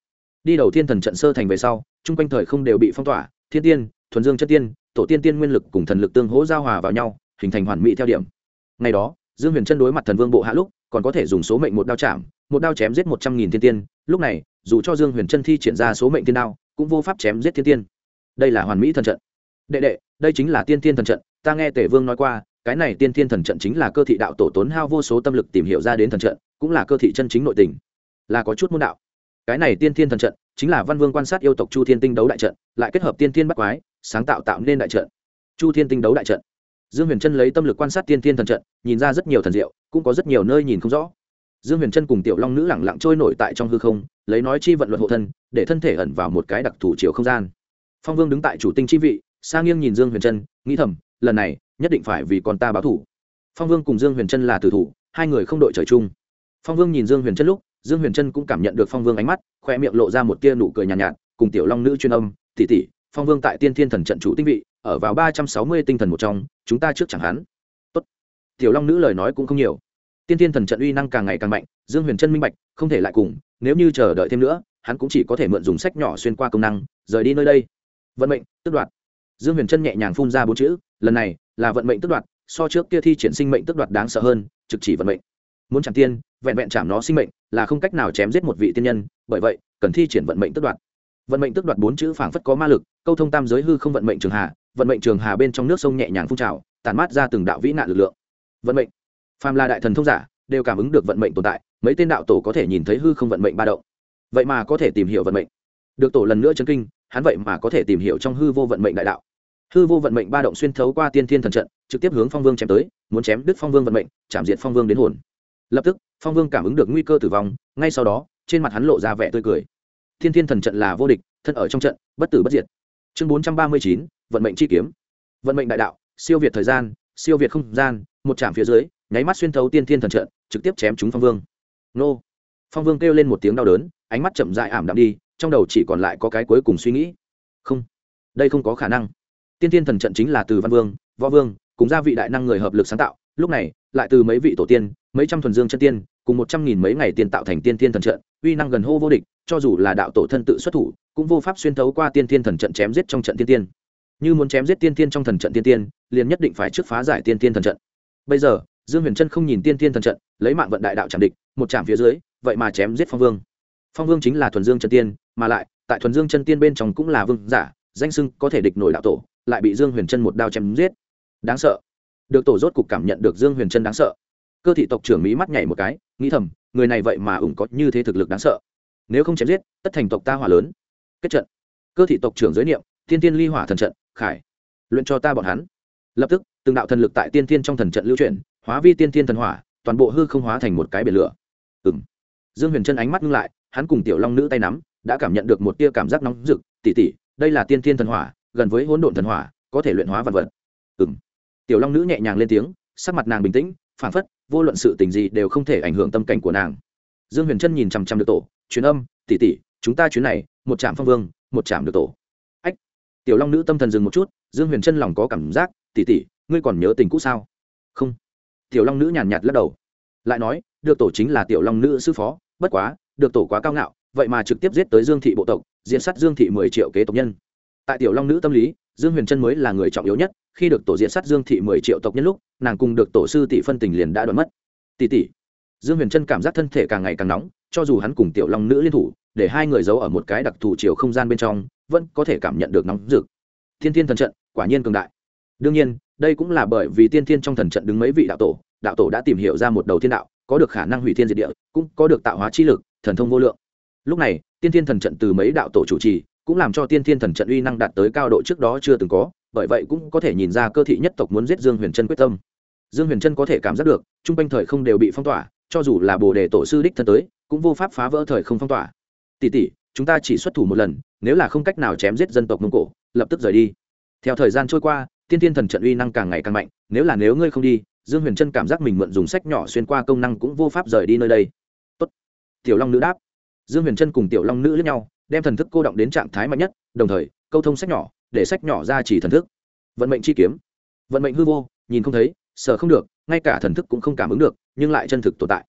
Đi đầu thiên thần trận sơ thành về sau, chung quanh thời không đều bị phong tỏa, thiên tiên, thuần dương chất tiên, tổ tiên tiên nguyên lực cùng thần lực tương hỗ giao hòa vào nhau hình thành hoàn mỹ theo điểm. Ngày đó, dương huyền chân đối mặt thần vương bộ hạ lúc, còn có thể dùng số mệnh một đao chạm, một đao chém giết một trăm nghìn thiên tiên. Lúc này, dù cho dương huyền chân thi triển ra số mệnh tiên đao, cũng vô pháp chém giết thiên tiên. Đây là hoàn mỹ thần trận. Đệ đệ, đây chính là tiên tiên thần trận. Ta nghe tể vương nói qua, cái này tiên tiên thần trận chính là cơ thị đạo tổ tốn hao vô số tâm lực tìm hiểu ra đến thần trận, cũng là cơ thị chân chính nội tình. Là có chút môn đạo. Cái này tiên tiên thần trận chính là văn vương quan sát yêu tộc chu thiên tinh đấu đại trận, lại kết hợp tiên tiên bắt quái, sáng tạo tạo nên đại trận. Chu thiên tinh đấu đại trận dương huyền trân lấy tâm lực quan sát tiên thiên thần trận nhìn ra rất nhiều thần diệu cũng có rất nhiều nơi nhìn không rõ. Dương huyền trân cùng tiểu long nữ lẳng lặng trôi nổi tại trong hư không lấy nói chi vận luật hộ thân để thân thể ẩn vào một cái đặc thủ chiều không gian. Phong vương đứng tại chủ tinh chi vị xa nghiêng nhìn dương huyền trân nghĩ thầm lần này nhất định phải vì con ta báo thủ phong vương cùng dương huyền trân là tử thủ hai người không đội trời chung. Phong vương nhìn dương huyền trân lúc dương huyền trân cũng cảm nhận được phong vương ánh mắt khoe miệng lộ ra một tia nụ cười nhàn nhạt, nhạt cùng tiểu long nữ chuyên âm tỷ tỷ phong vương tại tiên thiên thần trận chủ tinh vị, ở vào ba trăm sáu mươi tinh thần một trong, chúng ta trước chẳng hắn. Tốt. tiểu long nữ lời nói cũng không nhiều. Tiên thiên thần trận uy năng càng ngày càng mạnh, dương huyền chân minh bạch, không thể lại cùng, nếu như chờ đợi thêm nữa, hắn cũng chỉ có thể mượn dùng sách nhỏ xuyên qua công năng, rời đi nơi đây. Vận mệnh, tức đoạt. Dương huyền chân nhẹ nhàng phun ra bốn chữ, lần này là vận mệnh tức đoạt, so trước kia thi triển sinh mệnh tức đoạt đáng sợ hơn, trực chỉ vận mệnh. Muốn chạm tiên, vẹn vẹn chạm nó sinh mệnh, là không cách nào chém giết một vị tiên nhân, bởi vậy, cần thi triển vận mệnh tức đoạt. Vận mệnh tức đoạt bốn chữ phảng phất có ma lực câu thông tam giới hư không vận mệnh trường hà, vận mệnh trường hà bên trong nước sông nhẹ nhàng phun trào tàn mát ra từng đạo vĩ nạn lực lượng. Vận mệnh. Phàm là đại thần thông giả, đều cảm ứng được vận mệnh tồn tại, mấy tên đạo tổ có thể nhìn thấy hư không vận mệnh ba động. Vậy mà có thể tìm hiểu vận mệnh. Được tổ lần nữa chấn kinh, hắn vậy mà có thể tìm hiểu trong hư vô vận mệnh đại đạo. Hư vô vận mệnh ba động xuyên thấu qua tiên thiên thần trận, trực tiếp hướng phong vương chém tới, muốn chém đứt phong vương vận mệnh, chạm diệt phong vương đến hồn. Lập tức, phong vương cảm ứng được nguy cơ tử vong, ngay sau đó, trên mặt hắn lộ ra vẻ tươi cười. Thiên thiên thần trận là vô địch, thân ở trong trận, bất tử bất diệt chương bốn trăm ba mươi chín, vận mệnh chi kiếm. Vận mệnh đại đạo, siêu việt thời gian, siêu việt không gian, một chạm phía dưới, nháy mắt xuyên thấu tiên thiên thần trận, trực tiếp chém chúng phong vương. Nô. Phong vương kêu lên một tiếng đau đớn, ánh mắt chậm dại ảm đạm đi, trong đầu chỉ còn lại có cái cuối cùng suy nghĩ. Không. Đây không có khả năng. Tiên thiên thần trận chính là từ văn vương, võ vương, cùng gia vị đại năng người hợp lực sáng tạo, lúc này, lại từ mấy vị tổ tiên, mấy trăm thuần dương chân tiên, cùng một trăm nghìn mấy ngày tiền tạo thành tiên thiên thần trận, uy năng gần hô vô địch, cho dù là đạo tổ thân tự xuất thủ cũng vô pháp xuyên thấu qua tiên thiên thần trận chém giết trong trận tiên tiên. Như muốn chém giết tiên tiên trong thần trận tiên tiên, liền nhất định phải trước phá giải tiên tiên thần trận. Bây giờ, dương huyền trân không nhìn tiên tiên thần trận, lấy mạng vận đại đạo trảm địch, một trạm phía dưới, vậy mà chém giết phong vương. Phong vương chính là thuần dương chân tiên, mà lại, tại thuần dương chân tiên bên trong cũng là vương giả, danh sưng có thể địch nổi đạo tổ, lại bị dương huyền trân một đao chém giết. Đáng sợ. Được tổ rốt cục cảm nhận được dương huyền trân đáng sợ. Cơ thị tộc trưởng mỹ mắt nhảy một cái, nghĩ thầm, người này vậy mà ủng có như thế thực lực đáng sợ. Nếu không chém giết, tất thành tộc ta hỏa lớn kết trận. Cơ thị tộc trưởng giới niệm tiên tiên ly hỏa thần trận, khải. Luyện cho ta bọn hắn. Lập tức, từng đạo thần lực tại tiên tiên trong thần trận lưu chuyển, hóa vi tiên tiên thần hỏa, toàn bộ hư không hóa thành một cái biển lửa. Ừng dương huyền chân ánh mắt ngưng lại, hắn cùng tiểu long nữ tay nắm, đã cảm nhận được một tia cảm giác nóng rực. Tỉ tỉ đây là tiên tiên thần hỏa, gần với hỗn độn thần hỏa, có thể luyện hóa vật vật. Ừng tiểu long nữ nhẹ nhàng lên tiếng, sắc mặt nàng bình tĩnh phản phất, vô luận sự tình gì đều không thể ảnh hưởng tâm cảnh của nàng. Dương huyền trân nhìn chằm chằm được tổ, truyền âm tỉ tỉ chúng ta chuyến này, một trạm phong vương, một trạm được tổ. Ách, tiểu long nữ tâm thần dừng một chút, dương huyền chân lòng có cảm giác tỉ tỉ ngươi còn nhớ tình cũ sao? Không. Tiểu long nữ nhàn nhạt lắc đầu. Lại nói, được tổ chính là tiểu long nữ sư phó, bất quá, được tổ quá cao ngạo, vậy mà trực tiếp giết tới dương thị bộ tộc diện sát dương thị mười triệu kế tộc nhân. Tại tiểu long nữ tâm lý, dương huyền trân mới là người trọng yếu nhất, khi được tổ diện sát dương thị mười triệu tộc nhân lúc, nàng cùng được tổ sư tỷ phân tình liền đã đoán mất. Tỷ tỷ. Dương huyền trân cảm giác thân thể càng ngày càng nóng, cho dù hắn cùng tiểu long nữ liên thủ để hai người giấu ở một cái đặc thù chiều không gian bên trong, vẫn có thể cảm nhận được nóng rực. Thiên thiên thần trận, quả nhiên cường đại. Đương nhiên, đây cũng là bởi vì tiên thiên trong thần trận đứng mấy vị đạo tổ đạo tổ đã tìm hiểu ra một đầu thiên đạo, có được khả năng hủy thiên diệt địa, cũng có được tạo hóa chi lực, thần thông vô lượng. Lúc này tiên thiên thần trận từ mấy đạo tổ chủ trì, cũng làm cho tiên thiên thần trận uy năng đạt tới cao độ trước đó chưa từng có, bởi vậy cũng có thể nhìn ra cơ thị nhất tộc muốn giết dương huyền trân quyết tâm. Dương huyền trân có thể cảm giác được t r u n g quanh thời không đều bị phong tỏa, cho dù là bồ đề tổ sư đích thân tới, cũng vô pháp phá vỡ thời không phong tỏa tỷ tỷ chúng ta chỉ xuất thủ một lần, nếu là không cách nào chém giết dân tộc mông cổ, lập tức rời đi. Theo thời gian trôi qua, tiên thiên thần trận uy năng càng ngày càng mạnh, nếu là nếu ngươi không đi, dương huyền trân cảm giác mình mượn dùng sách nhỏ xuyên qua công năng cũng vô pháp rời đi nơi đây. Tốt. tiểu long nữ đáp. Dương huyền trân cùng tiểu long nữ lẫn nhau, đem thần thức cô động đến trạng thái mạnh nhất, đồng thời, câu thông sách nhỏ, để sách nhỏ ra chỉ thần thức. Vận mệnh chi kiếm. Vận mệnh hư vô, nhìn không thấy, sợ không được, ngay cả thần thức cũng không cảm ứng được, nhưng lại chân thực tồn tại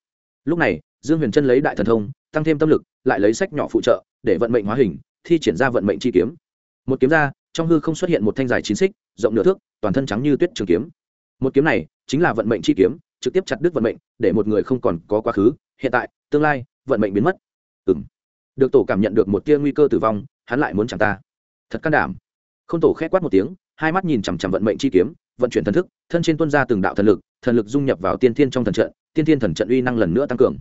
lúc này, dương huyền trân lấy đại thần thông, tăng thêm tâm lực, lại lấy sách nhỏ phụ trợ, để vận mệnh hóa hình, thi triển ra vận mệnh chi kiếm. Một kiếm ra, trong hư không xuất hiện một thanh dài chín xích, rộng nửa thước, toàn thân trắng như tuyết trường kiếm. Một kiếm này chính là vận mệnh chi kiếm, trực tiếp chặt đứt vận mệnh, để một người không còn có quá khứ, hiện tại, tương lai, vận mệnh biến mất. Ừ m được tổ cảm nhận được một tia nguy cơ tử vong, hắn lại muốn chẳng ta. Thật can đảm. Không tổ khét quát một tiếng, hai mắt nhìn chằm chằm vận mệnh chi kiếm vận chuyển thần thức, thân trên tuân ra từng đạo thần lực thần lực dung nhập vào tiên thiên trong thần trận, tiên thiên thần trận uy năng lần nữa tăng cường.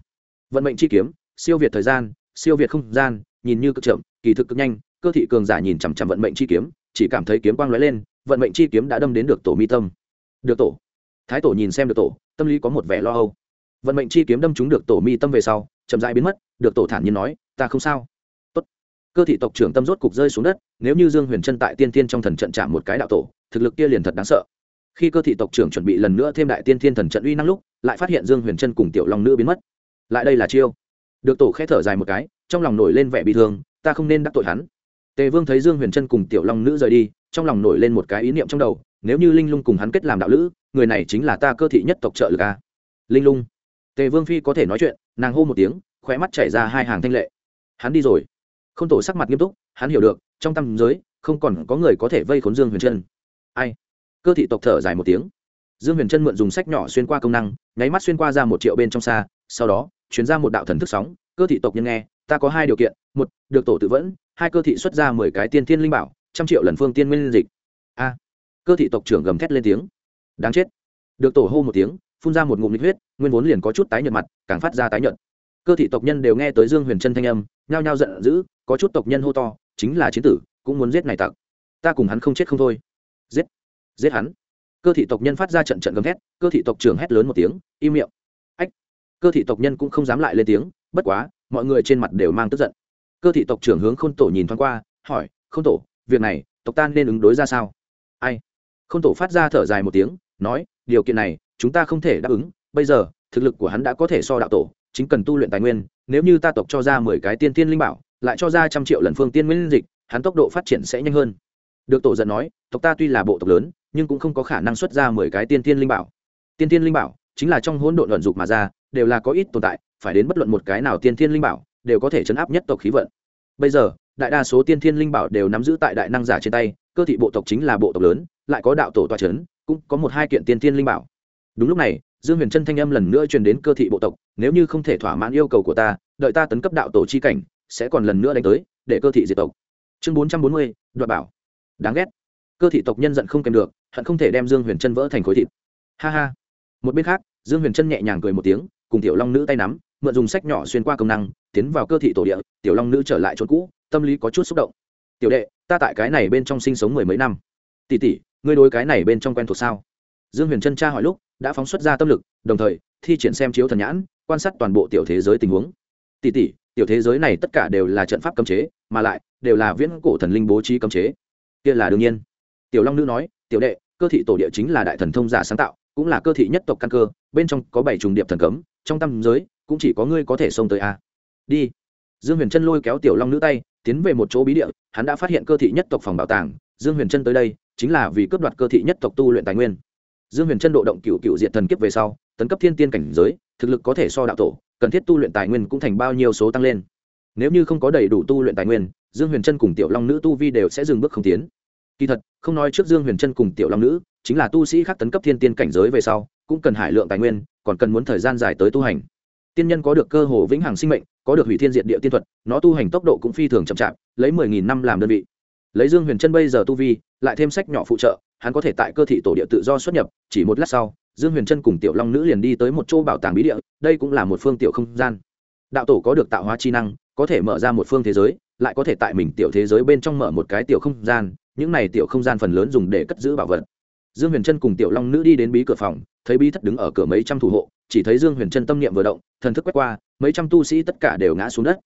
Vận mệnh chi kiếm, siêu việt thời gian, siêu việt không gian, nhìn như cực chậm, kỳ thực cực nhanh, cơ thị cường giả nhìn chằm chằm vận mệnh chi kiếm, chỉ cảm thấy kiếm quang lóe lên, vận mệnh chi kiếm đã đâm đến được tổ mi tâm. Được tổ. Thái tổ nhìn xem được tổ, tâm lý có một vẻ lo âu. Vận mệnh chi kiếm đâm trúng được tổ mi tâm về sau, chậm rãi biến mất, được tổ thản nhiên nói, ta không sao. Cơ thị tộc trưởng tâm rốt cục rơi xuống đất, nếu như dương huyền chân tại tiên tiên trong thần trận chạm một cái đạo tổ, thực lực kia liền thật đáng sợ khi cơ thị tộc trưởng chuẩn bị lần nữa thêm đại tiên thiên thần trận uy năng lúc, lại phát hiện dương huyền trân cùng tiểu long nữ biến mất. Lại đây là chiêu. Được tổ khẽ thở dài một cái, trong lòng nổi lên vẻ bị thương, ta không nên đắc tội hắn. Tề vương thấy dương huyền trân cùng tiểu long nữ rời đi, trong lòng nổi lên một cái ý niệm trong đầu, nếu như linh lung cùng hắn kết làm đạo lữ, người này chính là ta cơ thị nhất tộc trợ lực a. Linh lung. Tề vương phi có thể nói chuyện, nàng hô một tiếng, khóe mắt chảy ra hai hàng thanh lệ. Hắn đi rồi. Không tổ sắc mặt nghiêm túc, hắn hiểu được, trong tâm giới, không còn có người có thể vây khốn dương huyền trân ai? Cơ thị tộc thở dài một tiếng. Dương huyền trân mượn dùng sách nhỏ xuyên qua công năng, nháy mắt xuyên qua ra một triệu bên trong xa, sau đó, chuyển ra một đạo thần thức sóng. Cơ thị tộc nhân nghe, ta có hai điều kiện, một, được tổ tự vẫn, hai, cơ thị xuất ra mười cái tiên thiên linh bảo, trăm triệu lần phương tiên nguyên dịch. A. Cơ thị tộc trưởng gầm thét lên tiếng. Đáng chết. Được tổ hô một tiếng, phun ra một ngụm nhiệt huyết, nguyên vốn liền có chút tái nhợt mặt, càng phát ra tái nhợt. Cơ thị tộc nhân đều nghe tới dương huyền trân thanh âm, nhao nhao giận dữ, có chút tộc nhân hô to, chính là chiến tử, cũng muốn giết này tặc. Ta cùng hắn không chết không thôi. Giết giết hắn. Cơ thị tộc nhân phát ra trận trận gầm thét, cơ thị tộc trưởng hét lớn một tiếng, im miệng. Ách, cơ thị tộc nhân cũng không dám lại lên tiếng, bất quá, mọi người trên mặt đều mang tức giận. Cơ thị tộc trưởng hướng khôn tổ nhìn thoáng qua, hỏi, khôn tổ, việc này, tộc ta nên ứng đối ra sao? Ai? Khôn tổ phát ra thở dài một tiếng, nói, điều kiện này, chúng ta không thể đáp ứng. Bây giờ, thực lực của hắn đã có thể so đạo tổ, chính cần tu luyện tài nguyên. Nếu như ta tộc cho ra mười cái tiên tiên linh bảo, lại cho ra trăm triệu lần phương tiên nguyên dịch, hắn tốc độ phát triển sẽ nhanh hơn. Được tổ giận nói, tộc ta tuy là bộ tộc lớn nhưng cũng không có khả năng xuất ra mười cái tiên tiên linh bảo. Tiên tiên linh bảo chính là trong hỗn độn luận dục mà ra, đều là có ít tồn tại, phải đến bất luận một cái nào tiên tiên linh bảo, đều có thể chấn áp nhất tộc khí vận. Bây giờ, đại đa số tiên thiên linh bảo đều nắm giữ tại đại năng giả trên tay, cơ thị bộ tộc chính là bộ tộc lớn, lại có đạo tổ toa c h ấ n cũng có một hai kiện tiên thiên linh bảo. Đúng lúc này, dương huyền trân thanh âm lần nữa truyền đến cơ thị bộ tộc, nếu như không thể thỏa mãn yêu cầu của ta, đợi ta tấn cấp đạo tổ chi cảnh, sẽ còn lần nữa đánh tới, để cơ thị diệt tộc. Chương bốn trăm bốn mươi đoạn bảo. Đáng ghét. Cơ thị tộc nhân giận không kèm được hận không thể đem dương huyền trân vỡ thành khối thịt. Ha ha. Một bên khác, dương huyền trân nhẹ nhàng cười một tiếng, cùng tiểu long nữ tay nắm, mượn dùng sách nhỏ xuyên qua công năng, tiến vào cơ thị tổ địa, tiểu long nữ trở lại chỗ cũ, tâm lý có chút xúc động. Tiểu đệ, ta tại cái này bên trong sinh sống mười mấy năm. Tỷ tỷ, ngươi đối cái này bên trong quen thuộc sao? Dương huyền trân tra hỏi lúc, đã phóng xuất ra tâm lực, đồng thời, thi triển xem chiếu thần nhãn, quan sát toàn bộ tiểu thế giới tình huống. Tỷ tỷ, tiểu thế giới này tất cả đều là trận pháp cấm chế, mà lại, đều là viễn cổ thần linh bố trí cấm chế. Kia là đương nhiên. Tiểu long nữ nói, tiểu đệ cơ thị tổ địa chính là đại thần thông giả sáng tạo, cũng là cơ thị nhất tộc căn cơ, bên trong có bảy trùng điệp thần cấm, trong tâm giới, cũng chỉ có ngươi có thể xông tới a. Đi. Dương huyền trân lôi kéo tiểu long nữ tay, tiến về một chỗ bí địa, hắn đã phát hiện cơ thị nhất tộc phòng bảo tàng, dương huyền trân tới đây, chính là vì cướp đoạt cơ thị nhất tộc tu luyện tài nguyên. Dương huyền trân độ động cựu cựu diện thần kiếp về sau, tấn cấp thiên tiên cảnh giới, thực lực có thể so đạo tổ, cần thiết tu luyện tài nguyên cũng thành bao nhiêu số tăng lên. Nếu như không có đầy đủ tu luyện tài nguyên, dương huyền trân cùng tiểu long nữ tu vi đều sẽ dừng bước không tiến kỳ thật, không nói trước dương huyền trân cùng tiểu long nữ, chính là tu sĩ khác tấn cấp thiên tiên cảnh giới về sau, cũng cần hải lượng tài nguyên, còn cần muốn thời gian dài tới tu hành. Tiên nhân có được cơ hồ vĩnh hằng sinh mệnh, có được hủy thiên diệt địa tiên thuật, nó tu hành tốc độ cũng phi thường chậm chạp, lấy mười nghìn năm làm đơn vị. Lấy dương huyền chân bây giờ tu vi, lại thêm sách nhỏ phụ trợ, hắn có thể tại cơ thị tổ địa tự do xuất nhập, chỉ một lát sau, dương huyền chân cùng tiểu long nữ liền đi tới một chỗ bảo tàng bí địa, đây cũng là một phương tiểu không gian. Đạo tổ có được tạo hóa chi năng, có thể mở ra một phương thế giới, lại có thể tại mình tiểu thế giới bên trong mở một cái tiểu không gian những này tiểu không gian phần lớn dùng để cất giữ bảo vật. Dương huyền trân cùng tiểu long nữ đi đến bí cửa phòng, thấy bí thất đứng ở cửa mấy trăm thủ hộ, chỉ thấy dương huyền trân tâm niệm vừa động, thần thức quét qua, mấy trăm tu sĩ tất cả đều ngã xuống đất.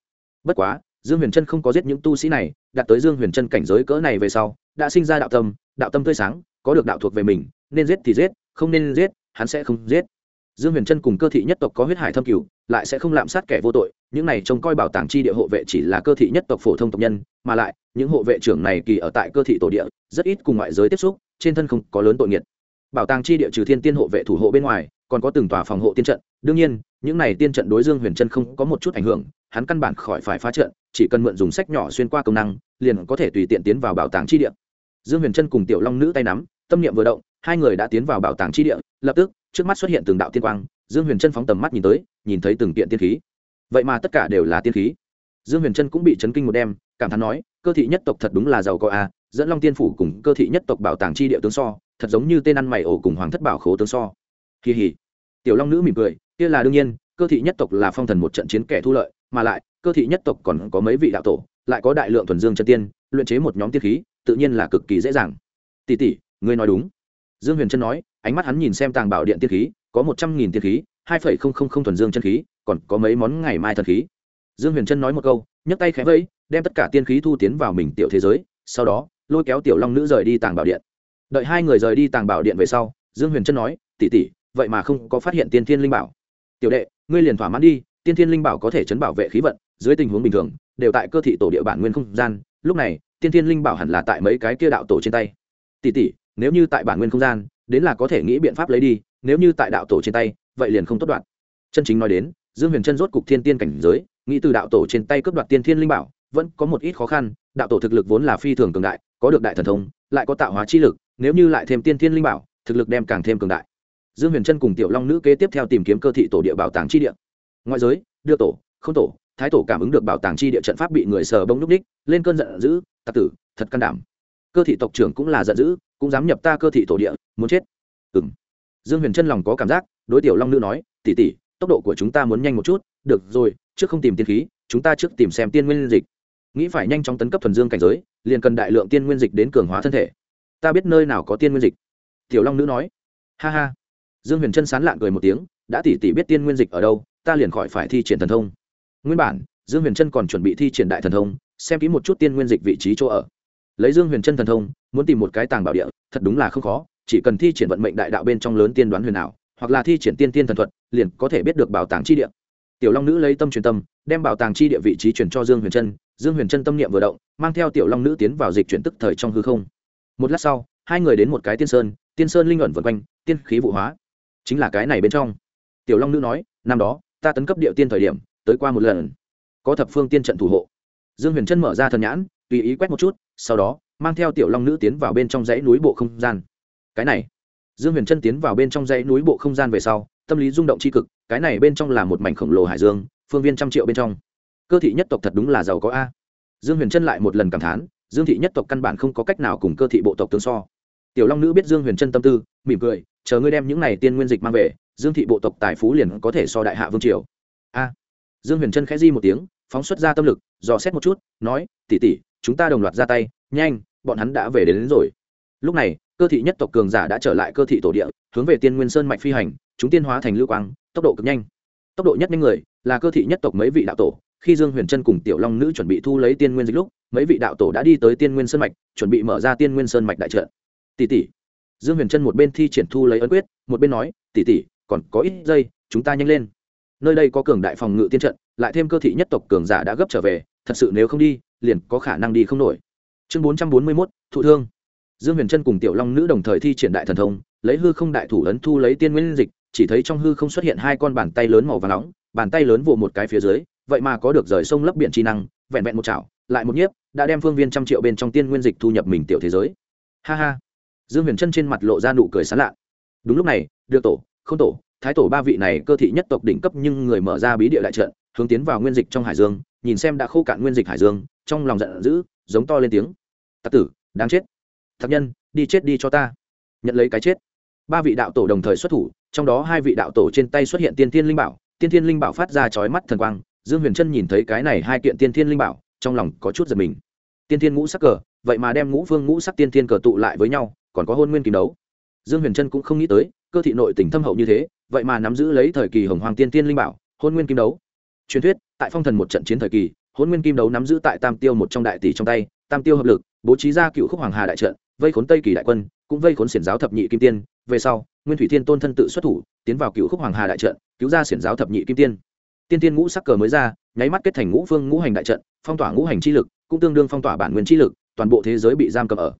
Bất quá, dương huyền trân không có giết những tu sĩ này, đạt tới dương huyền trân cảnh giới cỡ này về sau, đã sinh ra đạo tâm đạo tâm tươi sáng, có được đạo thuộc về mình, nên giết thì giết, không nên giết, hắn sẽ không giết dương huyền trân cùng cơ thị nhất tộc có huyết hải thâm cửu, lại sẽ không lạm sát kẻ vô tội, những này trông coi bảo tàng chi địa hộ vệ chỉ là cơ thị nhất tộc phổ thông tộc nhân, mà lại, những hộ vệ trưởng này kỳ ở tại cơ thị tổ địa, rất ít cùng ngoại giới tiếp xúc, trên thân không có lớn tội nghiệt. Bảo tàng chi địa trừ thiên tiên hộ vệ thủ hộ bên ngoài, còn có từng tòa phòng hộ tiên trận, đương nhiên, những này tiên trận đối dương huyền trân không có một chút ảnh hưởng, hắn căn bản khỏi phải phá trận, chỉ cần mượn dùng sách nhỏ xuyên qua công năng, liền có thể tùy tiện tiến vào bảo tàng chi địa. Dương huyền trân cùng tiểu long nữ tay nắm, tâm niệm vừa động hai người đã tiến vào bảo tàng chi địa, lập tức, trước mắt xuất hiện từng đạo tiên quang, dương huyền trân phóng tầm mắt nhìn tới, nhìn thấy từng kiện tiên khí. Vậy mà tất cả đều là tiên khí. Dương huyền trân cũng bị chấn kinh một đêm, cảm thán nói, cơ thị nhất tộc thật đúng là giàu có a dẫn long tiên phủ cùng cơ thị nhất tộc bảo tàng chi địa tướng so, thật giống như tên ăn mày ổ cùng hoàng thất bảo khố tướng so. Kỳ hỉ tiểu long nữ mỉm cười, kia là đương nhiên, cơ thị nhất tộc là phong thần một trận chiến kẻ thu lợi, mà lại, cơ thị nhất tộc còn có mấy vị đạo tổ, lại có đại lượng thuần dương chân tiên, luyện chế một nhóm tiên khí, tự nhiên là cực kỳ dễ dàng. Tỷ tỷ, ngươi nói đúng dương huyền trân nói, ánh mắt hắn nhìn xem tàng bảo điện tiên khí, có một trăm nghìn tiên khí, hai phẩy không không không thuần dương chân khí, còn có mấy món ngày mai thần khí. Dương huyền trân nói một câu, nhấc tay khẽ vẫy đem tất cả tiên khí thu tiến vào mình tiểu thế giới, sau đó, lôi kéo tiểu long nữ rời đi tàng bảo điện. Đợi hai người rời đi tàng bảo điện về sau, dương huyền trân nói tỉ tỉ vậy mà không có phát hiện tiên thiên linh bảo. Tiểu đệ, ngươi liền thỏa mãn đi, tiên thiên linh bảo có thể chấn bảo vệ khí vận, dưới tình huống bình thường, đều tại cơ thị tổ địa bản nguyên không gian, lúc này, tiên thiên linh bảo hẳn là tại mấy cái kia đạo tổ trên tay. Tỷ tỷ nếu như tại bản nguyên không gian, đến là có thể nghĩ biện pháp lấy đi, nếu như tại đạo tổ trên tay, vậy liền không tốt đoạn. Chân chính nói đến, dương huyền chân rốt cục thiên tiên cảnh giới, nghĩ từ đạo tổ trên tay cướp đoạt tiên thiên linh bảo, vẫn có một ít khó khăn, đạo tổ thực lực vốn là phi thường cường đại, có được đại thần thông, lại có tạo hóa chi lực, nếu như lại thêm tiên thiên linh bảo, thực lực đem càng thêm cường đại. Dương huyền trân cùng tiểu long nữ kế tiếp theo tìm kiếm cơ thị tổ địa bảo tàng chi địa. Ngoại giới, đưa tổ, không tổ, thái tổ cảm ứng được bảo tàng chi địa trận pháp bị người sờ bông núp đích lên cơn giận dữ, tặc tử, thật can đảm. Cơ thị tộc trưởng cũng là giận dữ cũng dám nhập ta cơ thị tổ địa, muốn chết. Ừ m dương huyền trân lòng có cảm giác, đối tiểu long nữ nói tỉ tỉ tốc độ của chúng ta muốn nhanh một chút, được rồi, trước không tìm tiên khí, chúng ta trước tìm xem tiên nguyên dịch. Nghĩ phải nhanh chóng tấn cấp thuần dương cảnh giới, liền cần đại lượng tiên nguyên dịch đến cường hóa thân thể. Ta biết nơi nào có tiên nguyên dịch. Tiểu long nữ nói. Ha ha. Dương huyền trân sán lạng cười một tiếng, đã tỉ tỉ biết tiên nguyên dịch ở đâu, ta liền khỏi phải thi triển thần thông. Nguyên bản, dương huyền trân còn chuẩn bị thi triển đại thần thông, xem kỹ một chút tiên nguyên dịch vị trí chỗ ở. Lấy dương huyền trân thần thông muốn tìm một cái tàng bảo địa, thật đúng là không khó, chỉ cần thi triển vận mệnh đại đạo bên trong lớn tiên đoán huyền ảo, hoặc là thi triển tiên tiên thần thuật, liền có thể biết được bảo tàng chi địa. Tiểu long nữ lấy tâm truyền tâm, đem bảo tàng chi địa vị trí truyền cho dương huyền trân, dương huyền trân tâm niệm vừa động, mang theo tiểu long nữ tiến vào dịch chuyển tức thời trong hư không. Một lát sau, hai người đến một cái tiên sơn tiên sơn linh ẩn vượt quanh, tiên khí vụ hóa. Chính là cái này bên trong. Tiểu long nữ nói, năm đó, ta tấn cấp địa tiên thời điểm, tới qua một lần. Có thập phương tiên trận thủ hộ. Dương huyền trân mở ra thần nhãn, tùy ý quét một chút, sau đó mang theo tiểu long nữ tiến vào bên trong dãy núi bộ không gian. Cái này, dương huyền trân tiến vào bên trong dãy núi bộ không gian về sau, tâm lý rung động c h i cực, cái này bên trong là một mảnh khổng lồ hải dương, phương viên trăm triệu bên trong. Cơ thị nhất tộc thật đúng là giàu có a. Dương huyền trân lại một lần cảm thán, dương thị nhất tộc căn bản không có cách nào cùng cơ thị bộ tộc tương so. Tiểu long nữ biết dương huyền trân tâm tư, mỉm cười, chờ ngươi đem những này tiên nguyên dịch mang về, dương thị bộ tộc tài phú liền có thể so đại hạ vương triều. A. Dương huyền trân khẽ di một tiếng, phóng xuất ra tâm lực, dò xét một chút, nói tỉ tỉ chúng ta đồng loạt ra tay, nhanh bọn hắn đã về đến, đến rồi. Lúc này cơ thị nhất tộc cường giả đã trở lại cơ thị tổ địa hướng về tiên nguyên sơn mạch phi hành chúng tiên hóa thành lưu quang tốc độ cực nhanh. Tốc độ nhất nhanh người là cơ thị nhất tộc mấy vị đạo tổ. Khi dương huyền trân cùng tiểu long nữ chuẩn bị thu lấy tiên nguyên dịch lúc mấy vị đạo tổ đã đi tới tiên nguyên sơn mạch chuẩn bị mở ra tiên nguyên sơn mạch đại trợ tỷ tỷ. Dương huyền trân một bên thi triển thu lấy ấn quyết một bên nói tỷ tỷ còn có ít giây chúng ta nhanh lên. Nơi đây có cường đại phòng ngự tiên trận lại thêm cơ thị nhất tộc cường giả đã gấp trở về thật sự nếu không đi liền có khả năng đi không nổi chương bốn trăm bốn mươi mốt, thụ thương. Dương huyền trân cùng tiểu long nữ đồng thời thi triển đại thần thông, lấy hư không đại thủ ấn thu lấy tiên nguyên dịch, chỉ thấy trong hư không xuất hiện hai con bàn tay lớn màu và nóng, bàn tay lớn vụ một cái phía dưới, vậy mà có được rời sông lấp biển trí năng, vẹn vẹn một chảo, lại một nhiếp, đã đem phương viên trăm triệu bên trong tiên nguyên dịch thu nhập mình tiểu thế giới. Ha ha. Dương huyền trân trên mặt lộ ra nụ cười sán lạ. Đúng lúc này, được tổ không tổ, thái tổ ba vị này cơ thị nhất tộc đỉnh cấp nhưng người mở ra bí địa đại trận, hướng tiến vào nguyên dịch trong hải dương, nhìn xem đã khô cạn nguyên dịch hải dương, trong lòng giận dữ, giống to lên tiếng tặc tử, đáng chết. Thạc nhân, đi chết đi cho ta. Nhận lấy cái chết. Ba vị đạo tổ đồng thời xuất thủ, trong đó hai vị đạo tổ trên tay xuất hiện tiên thiên linh bảo. Tiên thiên linh bảo phát ra chói mắt thần quang, dương huyền trân nhìn thấy cái này hai kiện tiên thiên linh bảo, trong lòng có chút giật mình. Tiên thiên ngũ sắc cờ, vậy mà đem ngũ phương ngũ sắc tiên thiên cờ tụ lại với nhau, còn có hôn nguyên kim đấu. Dương huyền trân cũng không nghĩ tới, cơ thị nội tỉnh thâm hậu như thế, vậy mà nắm giữ lấy thời kỳ hồng hoàng tiên thiên linh bảo, hôn nguyên kim đấu. Truyền thuyết, tại phong thần một trận chiến thời kỳ hôn nguyên kim đấu nắm giữ tại tam tiêu một trong đại tỷ trong tay, tam tiêu hợp lực, bố trí ra cựu khúc hoàng hà đại trận, vây khốn tây kỳ đại quân, cũng vây khốn xiển giáo thập nhị kim tiên. Về sau, nguyên thủy thiên tôn thân tự xuất thủ, tiến vào cựu khúc hoàng hà đại trận, cứu ra xiển giáo thập nhị kim tiên. Tiên tiên ngũ sắc cờ mới ra, nháy mắt kết thành ngũ phương ngũ hành đại trận, phong tỏa ngũ hành chi lực, cũng tương đương phong tỏa bản nguyên chi lực, toàn bộ thế giới bị giam cầm ở.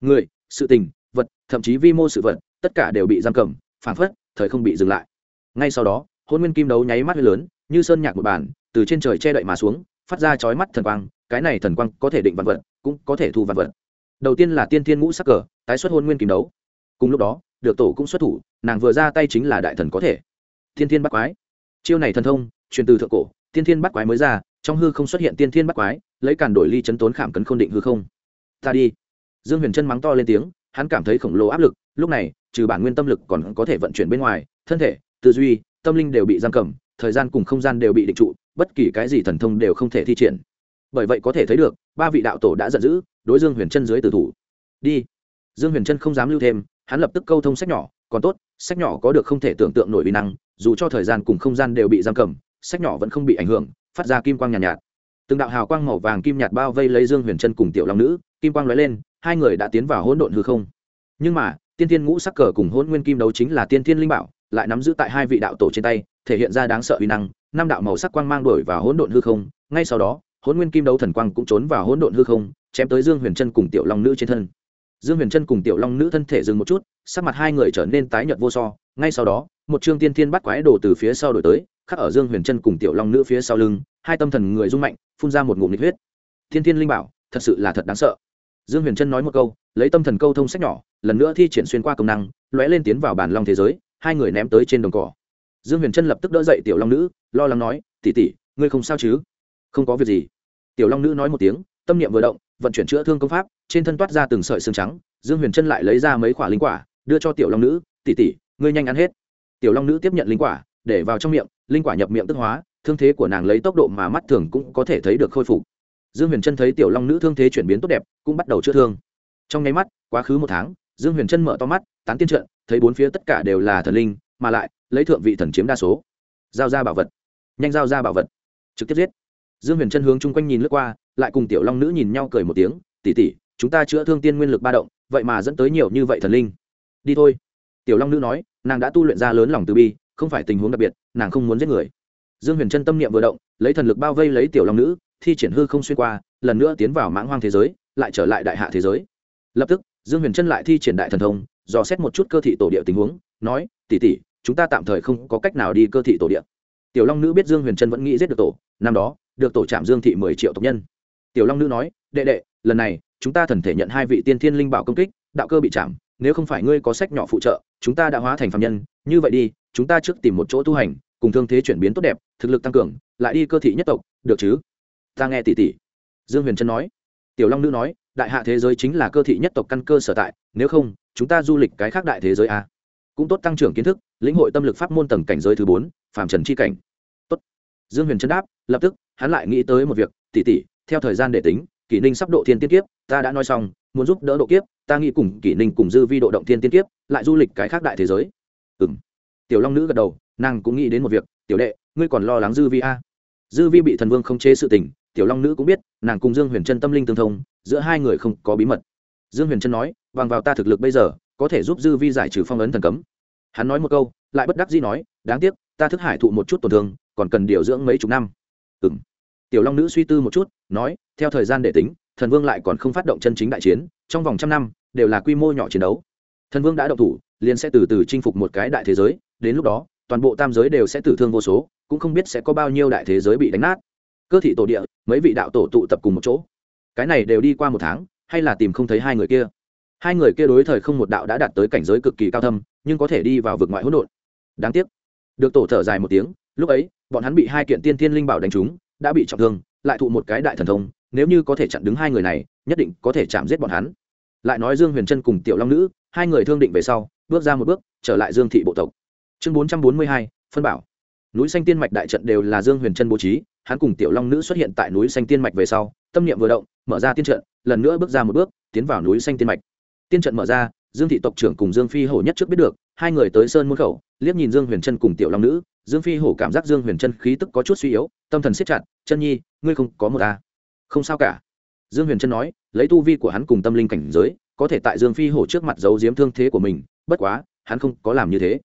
Người, sự tình, vật, thậm chí vi mô sự vật, tất cả đều bị giam cầm, phản phất, thời không bị dừng lại. Ngay sau đó hôn nguyên kim đấu nháy mắt lớn, như sơn nhạc một bản, từ trên trời che đậy mà xuống phát ra chói mắt thần quang, cái này thần quang có thể định vạn vật, cũng có thể thu vạn vật. Đầu tiên là tiên thiên ngũ sắc cờ, tái xuất hôn nguyên kìm đấu. Cùng lúc đó, được tổ cũng xuất thủ, nàng vừa ra tay chính là đại thần có thể. Thiên thiên bắt quái. Chiêu này thần thông, truyền từ thượng cổ, tiên thiên bắt quái mới ra, trong hư không xuất hiện tiên thiên bắt quái, lấy càn đổi ly chấn tốn khảm cấn k h ô n định hư không. Ta đi. Dương huyền chân mắng to lên tiếng, hắn cảm thấy khổng lồ áp lực, lúc này, trừ bản nguyên tâm lực còn có thể vận chuyển bên ngoài, thân thể, tư duy, tâm linh đều bị giam cầm, thời gian cùng không gian đều bị định trụ bất kỳ cái gì thần thông đều không thể thi triển. Bởi vậy có thể thấy được ba vị đạo tổ đã giận dữ đối dương huyền chân dưới tử thủ. Đi. Dương huyền chân không dám lưu thêm hắn lập tức câu thông sách nhỏ còn tốt sách nhỏ có được không thể tưởng tượng nổi vi năng dù cho thời gian cùng không gian đều bị giam cầm sách nhỏ vẫn không bị ảnh hưởng phát ra kim quang nhàn nhạt, nhạt từng đạo hào quang màu vàng kim nhạt bao vây lấy dương huyền chân cùng tiểu long nữ kim quang lóe lên hai người đã tiến vào hỗn độn hư không. Nhưng mà tiên thiên ngũ sắc cờ cùng hôn nguyên kim đấu chính là tiên thiên linh bảo lại nắm giữ tại hai vị đạo tổ trên tay thể hiện ra đáng sợ uy năng năm đạo màu sắc quang mang đổi vào hỗn độn hư không, ngay sau đó, hỗn nguyên kim đấu thần quang cũng trốn vào hỗn độn hư không, chém tới dương huyền chân cùng tiểu long nữ trên thân. Dương huyền chân cùng tiểu long nữ thân thể dừng một chút, sắc mặt hai người trở nên tái nhợt vô so, ngay sau đó, một trương tiên thiên bắt quái đồ từ phía sau đổi tới, khắc ở dương huyền chân cùng tiểu long nữ phía sau lưng, hai tâm thần người rung mạnh, phun ra một ngụm nhiệt huyết. Thiên thiên linh bảo, thật sự là thật đáng sợ. Dương huyền chân nói một câu, lấy tâm thần câu thông sách nhỏ, lần nữa thi triển xuyên qua công năng, lóe lên tiến vào bản long thế giới, hai người ném tới trên đồng cỏ. Dương huyền chân lập tức đỡ dậy tiểu long nữ lo lắng nói tỉ tỉ ngươi không sao chứ? Không có việc gì. Tiểu long nữ nói một tiếng, tâm niệm vừa động, vận chuyển chữa thương công pháp, trên thân toát ra từng sợi xương trắng, dương huyền trân lại lấy ra mấy quả linh quả, đưa cho tiểu long nữ tỉ tỉ ngươi nhanh ăn hết. Tiểu long nữ tiếp nhận linh quả, để vào trong miệng, linh quả nhập miệng tức hóa, thương thế của nàng lấy tốc độ mà mắt thường cũng có thể thấy được khôi phục. Dương huyền trân thấy tiểu long nữ thương thế chuyển biến tốt đẹp, cũng bắt đầu chữa thương. Trong nháy mắt, quá khứ một tháng, dương huyền trân mở to mắt, tán tiên trận, thấy bốn phía tất cả đều là thần linh, mà lại lấy thượng vị thần chiếm đa số. Giao ra bảo vật nhanh giao ra bảo vật. Trực tiếp giết. Dương huyền trân hướng chung quanh nhìn lướt qua, lại cùng tiểu long nữ nhìn nhau cười một tiếng tỉ tỉ chúng ta chữa thương tiên nguyên lực ba động, vậy mà dẫn tới nhiều như vậy thần linh. Đi thôi. Tiểu long nữ nói, nàng đã tu luyện ra lớn lòng từ bi, không phải tình huống đặc biệt, nàng không muốn giết người. Dương huyền trân tâm niệm vừa động, lấy thần lực bao vây lấy tiểu long nữ, thi triển hư không xuyên qua, lần nữa tiến vào mãng hoang thế giới, lại trở lại đại hạ thế giới. Lập tức, dương huyền trân lại thi triển đại thần thông, dò xét một chút cơ thị tổ địa tình huống, nói tỉ tỉ chúng ta tạm thời không có cách nào đi cơ thị tổ địa tiểu long nữ biết dương huyền trân vẫn nghĩ giết được tổ, năm đó, được tổ trạm dương thị mười triệu tộc nhân. Tiểu long nữ nói, đệ đệ, lần này, chúng ta thần thể nhận hai vị tiên thiên linh bảo công kích, đạo cơ bị chạm, nếu không phải ngươi có sách nhỏ phụ trợ, chúng ta đã hóa thành phạm nhân. Như vậy đi, chúng ta trước tìm một chỗ tu hành, cùng thương thế chuyển biến tốt đẹp, thực lực tăng cường, lại đi cơ thị nhất tộc, được chứ? Ta nghe tỷ tỷ. Dương huyền trân nói. Tiểu long nữ nói, đại hạ thế giới chính là cơ thị nhất tộc căn cơ sở tại, nếu không, chúng ta du lịch cái khác đại thế giới a. Cũng tốt tăng trưởng kiến thức, lĩnh hội tâm lực pháp môn tầng cảnh giới thứ bốn phàm trần Chi cảnh. Tốt. Dương huyền trân đáp, lập tức, hắn lại nghĩ tới một việc, tỷ tỷ, theo thời gian để tính, kỷ ninh sắp độ thiên tiên kiếp, ta đã nói xong, muốn giúp đỡ độ kiếp, ta nghĩ cùng kỷ ninh cùng dư vi độ động thiên tiên kiếp, lại du lịch cái khác đại thế giới. Ừ m tiểu long nữ gật đầu, nàng cũng nghĩ đến một việc, tiểu đệ, ngươi còn lo lắng dư vi a dư vi bị thần vương không chế sự tình, tiểu long nữ cũng biết, nàng cùng dương huyền trân tâm linh tương thông, giữa hai người không có bí mật. Dương huyền trân nói, bằng vào ta thực lực bây giờ, có thể giúp dư vi giải trừ phong ấn thần cấm. Hắn nói một câu, lại bất đắc dĩ nói, đáng tiếc ta thức hải thụ một chút tổn thương, còn cần điều dưỡng mấy chục năm. Ừ m tiểu long nữ suy tư một chút, nói, theo thời gian để tính, thần vương lại còn không phát động chân chính đại chiến, trong vòng trăm năm, đều là quy mô nhỏ chiến đấu. Thần vương đã động thủ, liền sẽ từ từ chinh phục một cái đại thế giới, đến lúc đó, toàn bộ tam giới đều sẽ tử thương vô số, cũng không biết sẽ có bao nhiêu đại thế giới bị đánh nát. Cơ thị tổ địa, mấy vị đạo tổ tụ tập cùng một chỗ. Cái này đều đi qua một tháng, hay là tìm không thấy hai người kia. Hai người kia đối thời không một đạo đã đạt tới cảnh giới cực kỳ cao thâm, nhưng có thể đi vào vực ngoại hỗn độn. Đáng tiếc được tổ thở dài một tiếng, lúc ấy, bọn hắn bị hai kiện tiên thiên linh bảo đánh trúng, đã bị trọng thương, lại thụ một cái đại thần thông, nếu như có thể chặn đứng hai người này, nhất định có thể chạm giết bọn hắn. Lại nói dương huyền trân cùng tiểu long nữ, hai người thương định về sau, bước ra một bước, trở lại dương thị bộ tộc. Chương bốn trăm bốn mươi hai, phân bảo. Núi xanh tiên mạch đại trận đều là dương huyền trân bố trí, hắn cùng tiểu long nữ xuất hiện tại núi xanh tiên mạch về sau, tâm niệm vừa động, mở ra tiên trận, lần nữa bước ra một bước, tiến vào núi xanh tiên mạch. Tiên trận mở ra dương thị tộc trưởng cùng dương phi hổ nhất trước biết được, hai người tới sơn môn khẩu, liếc nhìn dương huyền trân cùng tiểu long nữ, dương phi hổ cảm giác dương huyền trân khí tức có chút suy yếu, tâm thần siết chặt, chân nhi, ngươi không có một a? không sao cả. Dương huyền trân nói, lấy tu vi của hắn cùng tâm linh cảnh giới, có thể tại dương phi hổ trước mặt giấu giếm thương thế của mình, bất quá, hắn không có làm như thế.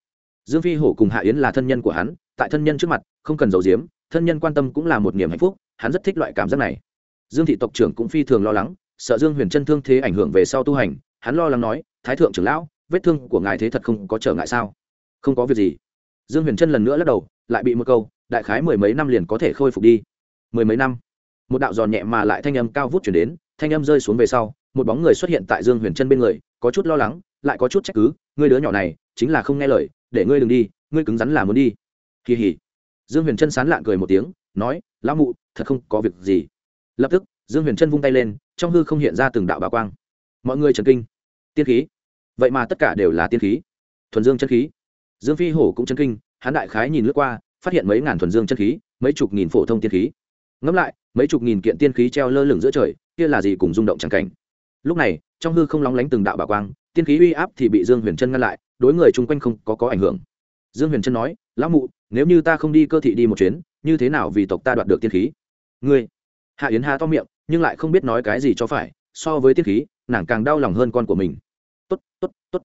Dương phi hổ cùng hạ yến là thân nhân của hắn, tại thân nhân trước mặt, không cần giấu giếm, thân nhân quan tâm cũng là một niềm hạnh phúc, hắn rất thích loại cảm giác này. Dương thị tộc trưởng cũng phi thường lo lắng, sợ dương huyền chân thương thế ảnh hưởng về sau tu hành, hắn lo lắng nói thái thượng trưởng lão, vết thương của ngài thế thật không có trở ngại sao? Không có việc gì. Dương huyền chân lần nữa lắc đầu, lại bị một câu, đại khái mười mấy năm liền có thể khôi phục đi. Mười mấy năm. Một đạo giòn nhẹ mà lại thanh âm cao vút chuyển đến, thanh âm rơi xuống về sau, một bóng người xuất hiện tại dương huyền chân bên người, có chút lo lắng, lại có chút trách cứ, ngươi đứa nhỏ này, chính là không nghe lời, để ngươi đừng đi, ngươi cứng rắn là muốn đi. Kỳ hỉ. Dương huyền trân sán lạng cười một tiếng, nói, lão mụ, thật không có việc gì. Lập tức, dương huyền trân vung tay lên, trong hư không hiện ra từng đạo bà quang. Mọi người trần kinh tiên khí. Vậy mà tất cả đều là tiên khí. Thuần dương chân khí. Dương phi hổ cũng chân kinh hán đại khái nhìn lướt qua, phát hiện mấy ngàn thuần dương chân khí, mấy chục nghìn phổ thông tiên khí. Ngẫm lại, mấy chục nghìn kiện tiên khí treo lơ lửng giữa trời, kia là gì cùng rung động trắng cảnh. Lúc này, trong hư không lóng lánh từng đạo bà quang, tiên khí uy áp thì bị dương huyền trân ngăn lại, đối người chung quanh không có có ảnh hưởng. Dương huyền trân nói, lão mụ, nếu như ta không đi cơ thị đi một chuyến, như thế nào vì tộc ta đoạt được tiên khí? Ngươi. Hạ yến hà to miệng, nhưng lại không biết nói cái gì cho phải, so với tiên khí nàng càng đau lòng hơn con của mình. Tốt tốt tốt.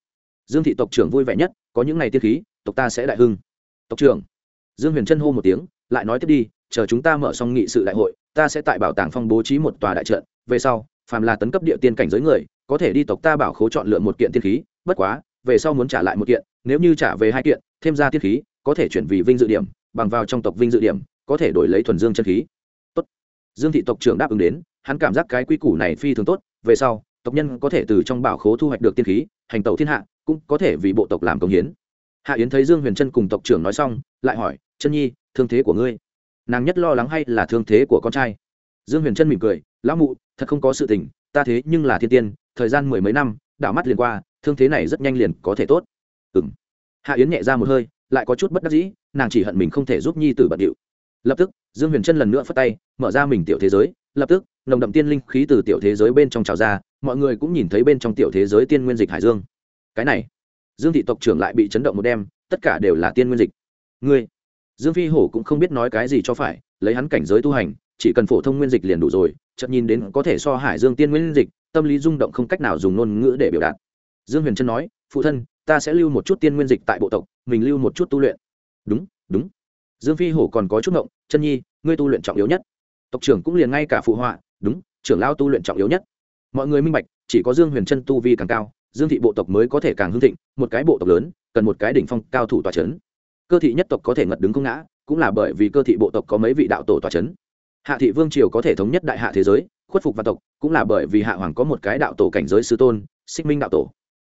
Dương thị tộc trưởng vui vẻ nhất, có những ngày tiên khí, tộc ta sẽ đại hưng. Tộc trưởng. Dương huyền trân hô một tiếng, lại nói tiếp đi, chờ chúng ta mở xong nghị sự đại hội, ta sẽ tại bảo tàng phong bố trí một tòa đại trận, về sau, phàm là tấn cấp địa tiên cảnh giới người, có thể đi tộc ta bảo khố chọn lựa một kiện tiên khí, bất quá, về sau muốn trả lại một kiện, nếu như trả về hai kiện, thêm ra tiên khí, có thể chuyển vì vinh dự điểm, bằng vào trong tộc vinh dự điểm, có thể đổi lấy thuần dương chân khí. Tốt. dương thị tộc trưởng đáp ứng đến, hắn cảm giác cái quy củ này phi thường tốt, về sau tộc nhân có thể từ trong bảo khố thu hoạch được tiên khí, hành tẩu thiên hạ, cũng có thể vì bộ tộc làm công hiến. Hạ yến thấy dương huyền trân cùng tộc trưởng nói xong, lại hỏi, chân nhi, thương thế của ngươi? Nàng nhất lo lắng hay là thương thế của con trai? Dương huyền trân mỉm cười, lão mụ, thật không có sự tình, ta thế nhưng là thiên tiên, thời gian mười mấy năm, đảo mắt liền qua, thương thế này rất nhanh liền có thể tốt. Ừ m hạ yến nhẹ ra một hơi, lại có chút bất đắc dĩ, nàng chỉ hận mình không thể giúp nhi tử bận điệu. Lập tức, dương huyền trân lần nữa phất tay, mở ra mình tiểu thế giới, lập tức, nồng đậm tiên linh khí từ tiểu thế giới bên trong trào ra mọi người cũng nhìn thấy bên trong tiểu thế giới tiên nguyên dịch hải dương. Cái này, dương thị tộc trưởng lại bị chấn động một đêm, tất cả đều là tiên nguyên dịch. Ngươi, dương phi hổ cũng không biết nói cái gì cho phải, lấy hắn cảnh giới tu hành, chỉ cần phổ thông nguyên dịch liền đủ rồi, chợt nhìn đến có thể so hải dương tiên nguyên dịch, tâm lý rung động không cách nào dùng ngôn ngữ để biểu đạt. Dương huyền trân nói, phụ thân, ta sẽ lưu một chút tiên nguyên dịch tại bộ tộc, mình lưu một chút tu luyện. Đúng đúng. Dương phi hổ còn có chút ngộng, chân nhi, ngươi tu luyện trọng yếu nhất. Tộc trưởng cũng liền ngay cả phụ họa, đúng, trưởng lao tu luyện trọng yếu nhất mọi người minh bạch, chỉ có dương huyền chân tu vi càng cao, dương thị bộ tộc mới có thể càng hưng thịnh, một cái bộ tộc lớn, cần một cái đỉnh phong cao thủ tòa c h ấ n cơ thị nhất tộc có thể ngật đứng không ngã, cũng là bởi vì cơ thị bộ tộc có mấy vị đạo tổ tòa c h ấ n hạ thị vương triều có thể thống nhất đại hạ thế giới, khuất phục văn tộc, cũng là bởi vì hạ hoàng có một cái đạo tổ cảnh giới sư tôn, xích minh đạo tổ.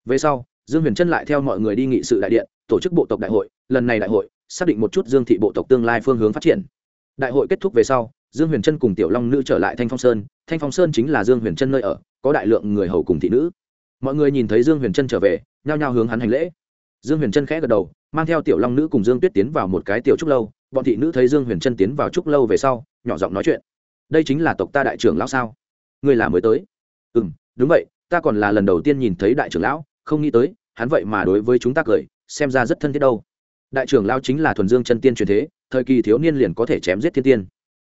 Về sau, dương huyền trân lại theo mọi người đi nghị sự đại điện, tổ chức bộ tộc đại hội, lần này đại hội, xác định một chút dương thị bộ tộc tương lai phương hướng phát triển. Đại hội kết thúc về sau, dương huyền trân cùng tiểu long nữ trở lại thanh phong sơn, thanh phong sơn chính là dương huyền trân nơi ở có đại lượng người hầu cùng thị nữ. Mọi người nhìn thấy dương huyền trân trở về, nhao nhao hướng hắn hành lễ. Dương huyền trân khẽ gật đầu, mang theo tiểu long nữ cùng dương tuyết tiến vào một cái tiểu trúc lâu. Bọn thị nữ thấy dương huyền trân tiến vào trúc lâu về sau, nhỏ giọng nói chuyện. Đây chính là tộc ta đại trưởng lão sao? Người là mới tới. Ừ m đúng vậy, ta còn là lần đầu tiên nhìn thấy đại trưởng lão, không nghĩ tới, hắn vậy mà đối với chúng ta cười, xem ra rất thân thiết đâu. Đại trưởng lão chính là thuần dương chân tiên truyền thế, thời kỳ thiếu niên liền có thể chém giết thiên tiên.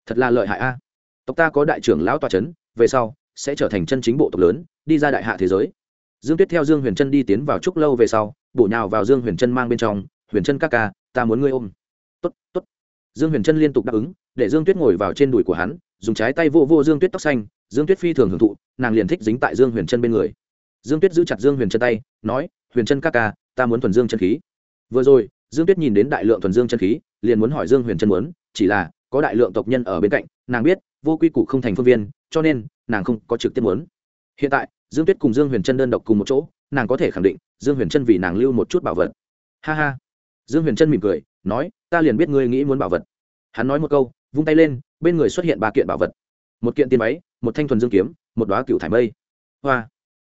Thật là lợi hại a. Tộc ta có đại trưởng lão toa c h ấ n về sau sẽ trở thành chân chính bộ tộc lớn, đi ra đại hạ thế giới. Dương tuyết theo dương huyền trân đi tiến vào trúc lâu về sau, bổ nhào vào dương huyền trân mang bên trong, huyền trân các ca, ta muốn ngươi ôm. Tốt tốt. Dương huyền trân liên tục đáp ứng, để dương tuyết ngồi vào trên đùi của hắn, dùng trái tay vô vô dương tuyết tóc xanh, dương tuyết phi thường hưởng thụ, nàng liền thích dính tại dương huyền trân bên người. Dương tuyết giữ chặt dương huyền trân tay, nói, huyền trân các ca, ta muốn thuần dương chân khí. Vừa rồi, dương tuyết nhìn đến đại lượng thuần dương chân khí, liền muốn hỏi dương huyền trân muốn, chỉ là, có đại lượng tộc nhân ở bên cạnh, nàng biết vô quy củ không thành phương viên, cho nên, nàng không có trực tiếp muốn. Hiện tại, dương tuyết cùng dương huyền trân đơn độc cùng một chỗ, nàng có thể khẳng định, dương huyền trân vì nàng lưu một chút bảo vật. Ha ha. Dương huyền trân mỉm cười, nói, ta liền biết ngươi nghĩ muốn bảo vật. Hắn nói một câu, vung tay lên, bên người xuất hiện ba kiện bảo vật. Một kiện tiền máy một thanh thuần dương kiếm, một đoá cựu thải mây. Hoa.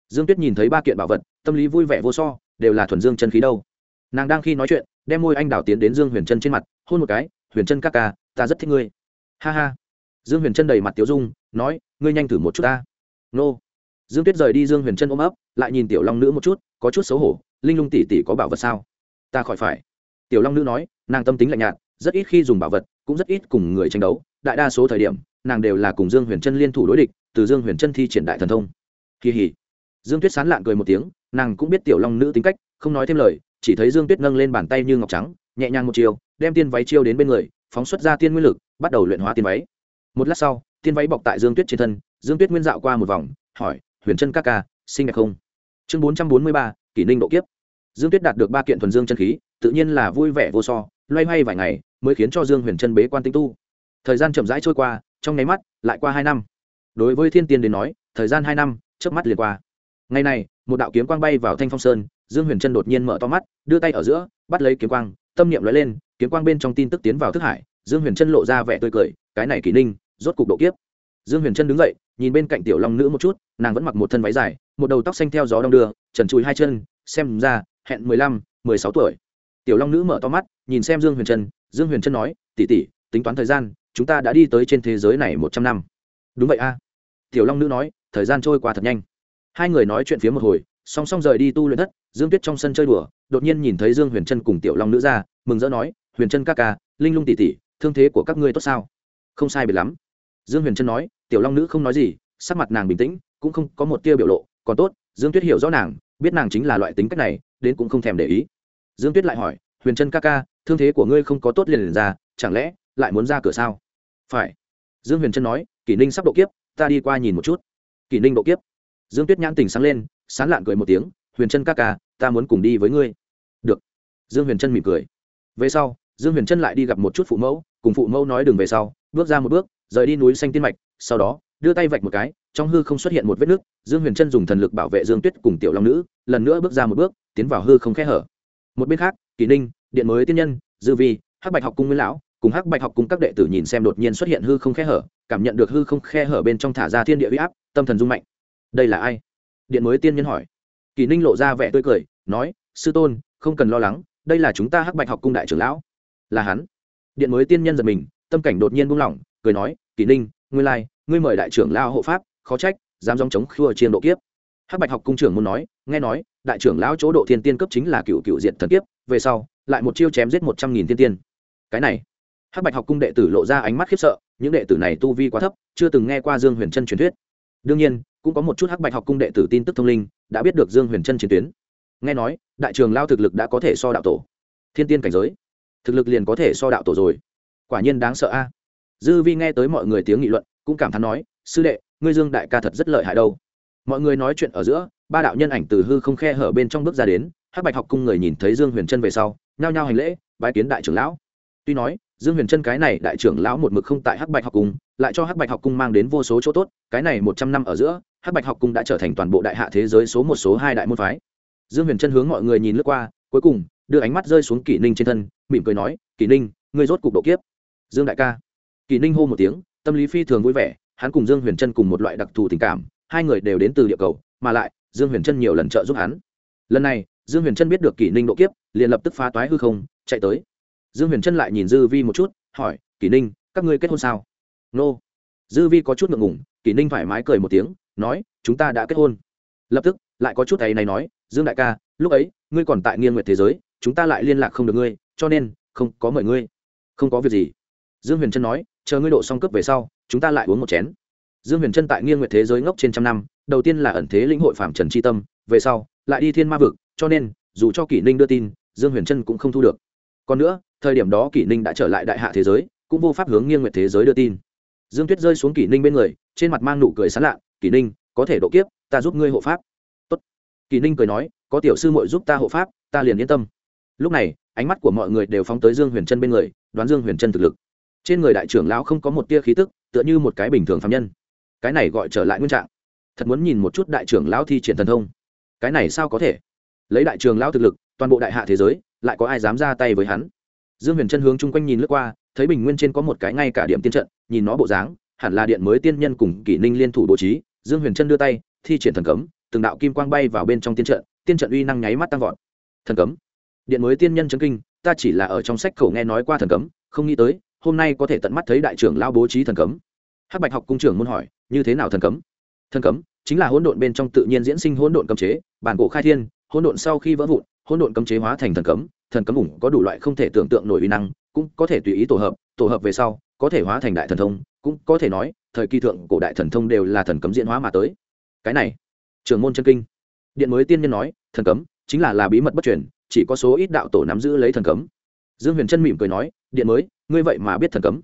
Dương tuyết nhìn thấy ba kiện bảo vật, tâm lý vui vẻ vô so, đều là thuần dương chân khí đâu. Nàng đang khi nói chuyện, đem môi anh đào tiến đến dương huyền trân trên mặt, hôn một cái, huyền trân ca ca, ta rất thích ngươi. Ha ha dương huyền trân đầy mặt tiếu dung, nói, ngươi nhanh thử một chút ta. Nô. Dương tuyết rời đi dương huyền trân ôm ấp, lại nhìn tiểu long nữ một chút, có chút xấu hổ, linh lung tỷ tỷ có bảo vật sao? Ta khỏi phải. Tiểu long nữ nói, nàng tâm tính lạnh nhạt, rất ít khi dùng bảo vật, cũng rất ít cùng người tranh đấu, đại đa số thời điểm, nàng đều là cùng dương huyền trân liên thủ đối địch, từ dương huyền trân thi triển đại thần thông. Kỳ hỉ. Dương tuyết sán lạng cười một tiếng, nàng cũng biết tiểu long nữ tính cách, không nói thêm lời, chỉ thấy dương tuyết nâng lên bàn tay như ngọc trắng, nhẹ nhàng một chiều, đem tiên váy chiêu đến bên người, phóng xuất ra tiên nguyên lực, bắt đầu luyện hóa tiên váy một lát sau, tiên váy bọc tại dương tuyết trên thân, dương tuyết nguyên dạo qua một vòng, hỏi, huyền chân các ca, xinh đẹp không? Chương bốn trăm bốn mươi ba, kỷ ninh độ kiếp. Dương tuyết đạt được ba kiện thuần dương chân khí, tự nhiên là vui vẻ vô so, loay hoay vài ngày mới khiến cho dương huyền chân bế quan tinh tu. Thời gian chậm rãi trôi qua, trong nháy mắt, lại qua hai năm. Đối với thiên tiên đến nói, thời gian hai năm trước mắt liền qua. Ngày này, một đạo kiếm quang bay vào thanh phong sơn, dương huyền chân đột nhiên mở to mắt, đưa tay ở giữa, bắt lấy kiếm quang, tâm niệm lóe lên, kiếm quang bên trong tin tức tiến vào thức hải, dương huyền chân lộ ra vẻ tươi cười, cái này kỷ ninh rốt cục độ kiếp. Dương huyền chân đứng dậy, nhìn bên cạnh tiểu long nữ một chút, nàng vẫn mặc một thân váy dài, một đầu tóc xanh theo gió đong đưa, trần chùi hai chân, xem ra, hẹn mười lăm, mười sáu tuổi. Tiểu long nữ mở to mắt, nhìn xem dương huyền trân dương huyền trân nói tỉ tỉ tính toán thời gian, chúng ta đã đi tới trên thế giới này một trăm năm. Đúng vậy a. Tiểu long nữ nói, thời gian trôi qua thật nhanh. Hai người nói chuyện phía một hồi, song song rời đi tu luyện thất dương tuyết trong sân chơi đùa, đột nhiên nhìn thấy dương huyền trân cùng tiểu long nữ ra, mừng rỡ nói, huyền trân ca ca, linh lung tỉ tỉ thương thế của các ngươi tốt sao? Không sai biệt lắm dương huyền trân nói tiểu long nữ không nói gì sắc mặt nàng bình tĩnh cũng không có một tia biểu lộ. Còn tốt dương tuyết hiểu rõ nàng biết nàng chính là loại tính cách này đến cũng không thèm để ý. Dương tuyết lại hỏi huyền trân ca ca thương thế của ngươi không có tốt liền, liền ra chẳng lẽ lại muốn ra cửa sao? Phải. Dương huyền trân nói kỷ ninh sắp độ kiếp ta đi qua nhìn một chút. Kỷ ninh độ kiếp? Dương tuyết nhãn tình sáng lên sán lạn cười một tiếng huyền trân ca ca ta muốn cùng đi với ngươi. Được. Dương huyền trân mỉm cười. Về sau dương huyền trân lại đi gặp một chút phụ mẫu cùng phụ mẫu nói đường về sau, bước ra một bước, rời đi núi xanh tiên mạch, sau đó, đưa tay vạch một cái, trong hư không xuất hiện một vết nước. dương huyền trân dùng thần lực bảo vệ dương tuyết cùng tiểu long nữ, lần nữa bước ra một bước, tiến vào hư không khe hở. Một bên khác, kỳ ninh, điện mới tiên nhân, dư vi, hắc bạch học cung nguyên lão, cùng hắc bạch học cung các đệ tử nhìn xem đột nhiên xuất hiện hư không khe hở, cảm nhận được hư không khe hở bên trong thả ra thiên địa huy áp, tâm thần dung mạnh. Đây là ai? Điện mới tiên nhân hỏi. Kỳ ninh lộ ra vẻ tươi cười, nói, sư tôn, không cần lo lắng, đây là chúng ta hắc bạch học cung đại trưởng lão. Là hắn điện mới tiên nhân giật mình tâm cảnh đột nhiên buông lỏng cười nói kỳ ninh ngươi lai、like, ngươi mời đại trưởng lao hộ pháp khó trách dám dòng chống khua chiên độ kiếp. Hắc bạch học cung trưởng muốn nói nghe nói đại trưởng lão chỗ độ thiên tiên cấp chính là cựu cựu diện thần kiếp về sau lại một chiêu chém giết một trăm nghìn thiên tiên. Cái này hắc bạch học cung đệ tử lộ ra ánh mắt khiếp sợ những đệ tử này tu vi quá thấp chưa từng nghe qua dương huyền trân truyền thuyết. Đương nhiên cũng có một chút hắc bạch học cung đệ tử tin tức thông linh đã biết được dương huyền trân chiến tuyến. Nghe nói đại trường lao thực lực đã có thể so đạo tổ. Thiên tiên cảnh giới thực lực liền có thể so đạo tổ rồi. Quả nhiên đáng sợ a. Dư vi nghe tới mọi người tiếng nghị luận, cũng cảm thán nói, sư đệ, ngươi dương đại ca thật rất lợi hại đâu. Mọi người nói chuyện ở giữa, ba đạo nhân ảnh từ hư không khe hở bên trong bước ra đến, hắc bạch học cung người nhìn thấy dương huyền trân về sau, nhao nhao hành lễ, bái kiến đại trưởng lão. Tuy nói, dương huyền trân cái này đại trưởng lão một mực không tại hắc bạch học cung, lại cho hắc bạch học cung mang đến vô số chỗ tốt, cái này một trăm năm ở giữa, hắc bạch học cung đã trở thành toàn bộ đại hạ thế giới số một số hai đại môn phái. Dương huyền trân hướng mọi người nhìn lướt qua, cuối cùng đưa ánh mắt rơi xuống kỷ ninh trên thân, mỉm cười nói, kỷ ninh, ngươi rốt cục độ kiếp. Dương đại ca. Kỷ ninh hô một tiếng, tâm lý phi thường vui vẻ, hắn cùng dương huyền trân cùng một loại đặc thù tình cảm, hai người đều đến từ địa cầu, mà lại, dương huyền trân nhiều lần trợ giúp hắn. Lần này, dương huyền trân biết được kỷ ninh độ kiếp, liền lập tức phá toái hư không, chạy tới. Dương huyền trân lại nhìn dư vi một chút, hỏi, kỷ ninh, các ngươi kết hôn sao? Nô. Dư vi có chút ngượng ngủng kỷ ninh thoải mái cười một tiếng, nói, chúng ta đã kết hôn. Lập tức, lại có chút ấy này nói, dương đại ca, lúc ấy, ngươi còn tại nghiên nguyệt thế giới chúng ta lại liên lạc không được ngươi, cho nên, không có mời ngươi. Không có việc gì. Dương huyền trân nói, chờ ngươi độ xong cướp về sau, chúng ta lại uống một chén. Dương huyền trân tại nghiêng nguyệt thế giới ngốc trên trăm năm, đầu tiên là ẩn thế lĩnh hội phạm trần tri tâm, về sau, lại đi thiên ma vực, cho nên, dù cho kỷ ninh đưa tin, dương huyền trân cũng không thu được. Còn nữa, thời điểm đó kỷ ninh đã trở lại đại hạ thế giới, cũng vô pháp hướng nghiêng nguyệt thế giới đưa tin. Dương tuyết rơi xuống kỷ ninh bên người, trên mặt mang nụ cười sán lạ, kỷ ninh, có thể độ kiếp, ta giúp ngươi hộ pháp. Tốt. kỷ ninh cười nói, có tiểu sư mội giúp ta hộ pháp, ta liền yên tâm lúc này, ánh mắt của mọi người đều phóng tới dương huyền trân bên người, đoán dương huyền trân thực lực. Trên người đại trưởng lão không có một tia khí tức, tựa như một cái bình thường phạm nhân. Cái này gọi trở lại nguyên trạng. Thật muốn nhìn một chút đại trưởng lão thi triển thần thông. Cái này sao có thể? Lấy đại trường lão thực lực, toàn bộ đại hạ thế giới, lại có ai dám ra tay với hắn? Dương huyền chân hướng chung quanh nhìn lướt qua, thấy bình nguyên trên có một cái ngay cả điểm tiên trận, nhìn nó bộ dáng, hẳn là điện mới tiên nhân cùng kỷ ninh liên thủ bố trí. Dương huyền chân đưa tay, thi triển thần cấm, từng đạo kim quang bay vào bên trong tiên trận tiên trận uy năng nháy mắt tăng vọt. Thần cấm điện mới tiên nhân chấn kinh, ta chỉ là ở trong sách khẩu nghe nói qua thần cấm, không nghĩ tới, hôm nay có thể tận mắt thấy đại trưởng lao bố trí thần cấm. Hắc bạch học cung trưởng muốn hỏi, như thế nào thần cấm? Thần cấm chính là hỗn độn bên trong tự nhiên diễn sinh hỗn độn cấm chế, bản cổ khai thiên, hỗn độn sau khi vỡ vụn, hỗn độn cấm chế hóa thành thần cấm thần cấm ủng có đủ loại không thể tưởng tượng nổi uy năng, cũng có thể tùy ý tổ hợp tổ hợp về sau, có thể hóa thành đại thần thông, cũng có thể nói, thời kỳ thượng cổ đại thần thông đều là thần cấm diễn hóa mà tới. Cái này, trưởng môn chân kinh. Điện mới tiên nhân nói, thần cấm chính là là bí mật bất truyền chỉ có số ít đạo tổ nắm giữ lấy thần cấm. Dương huyền trân mỉm cười nói, điện mới, ngươi vậy mà biết thần cấm.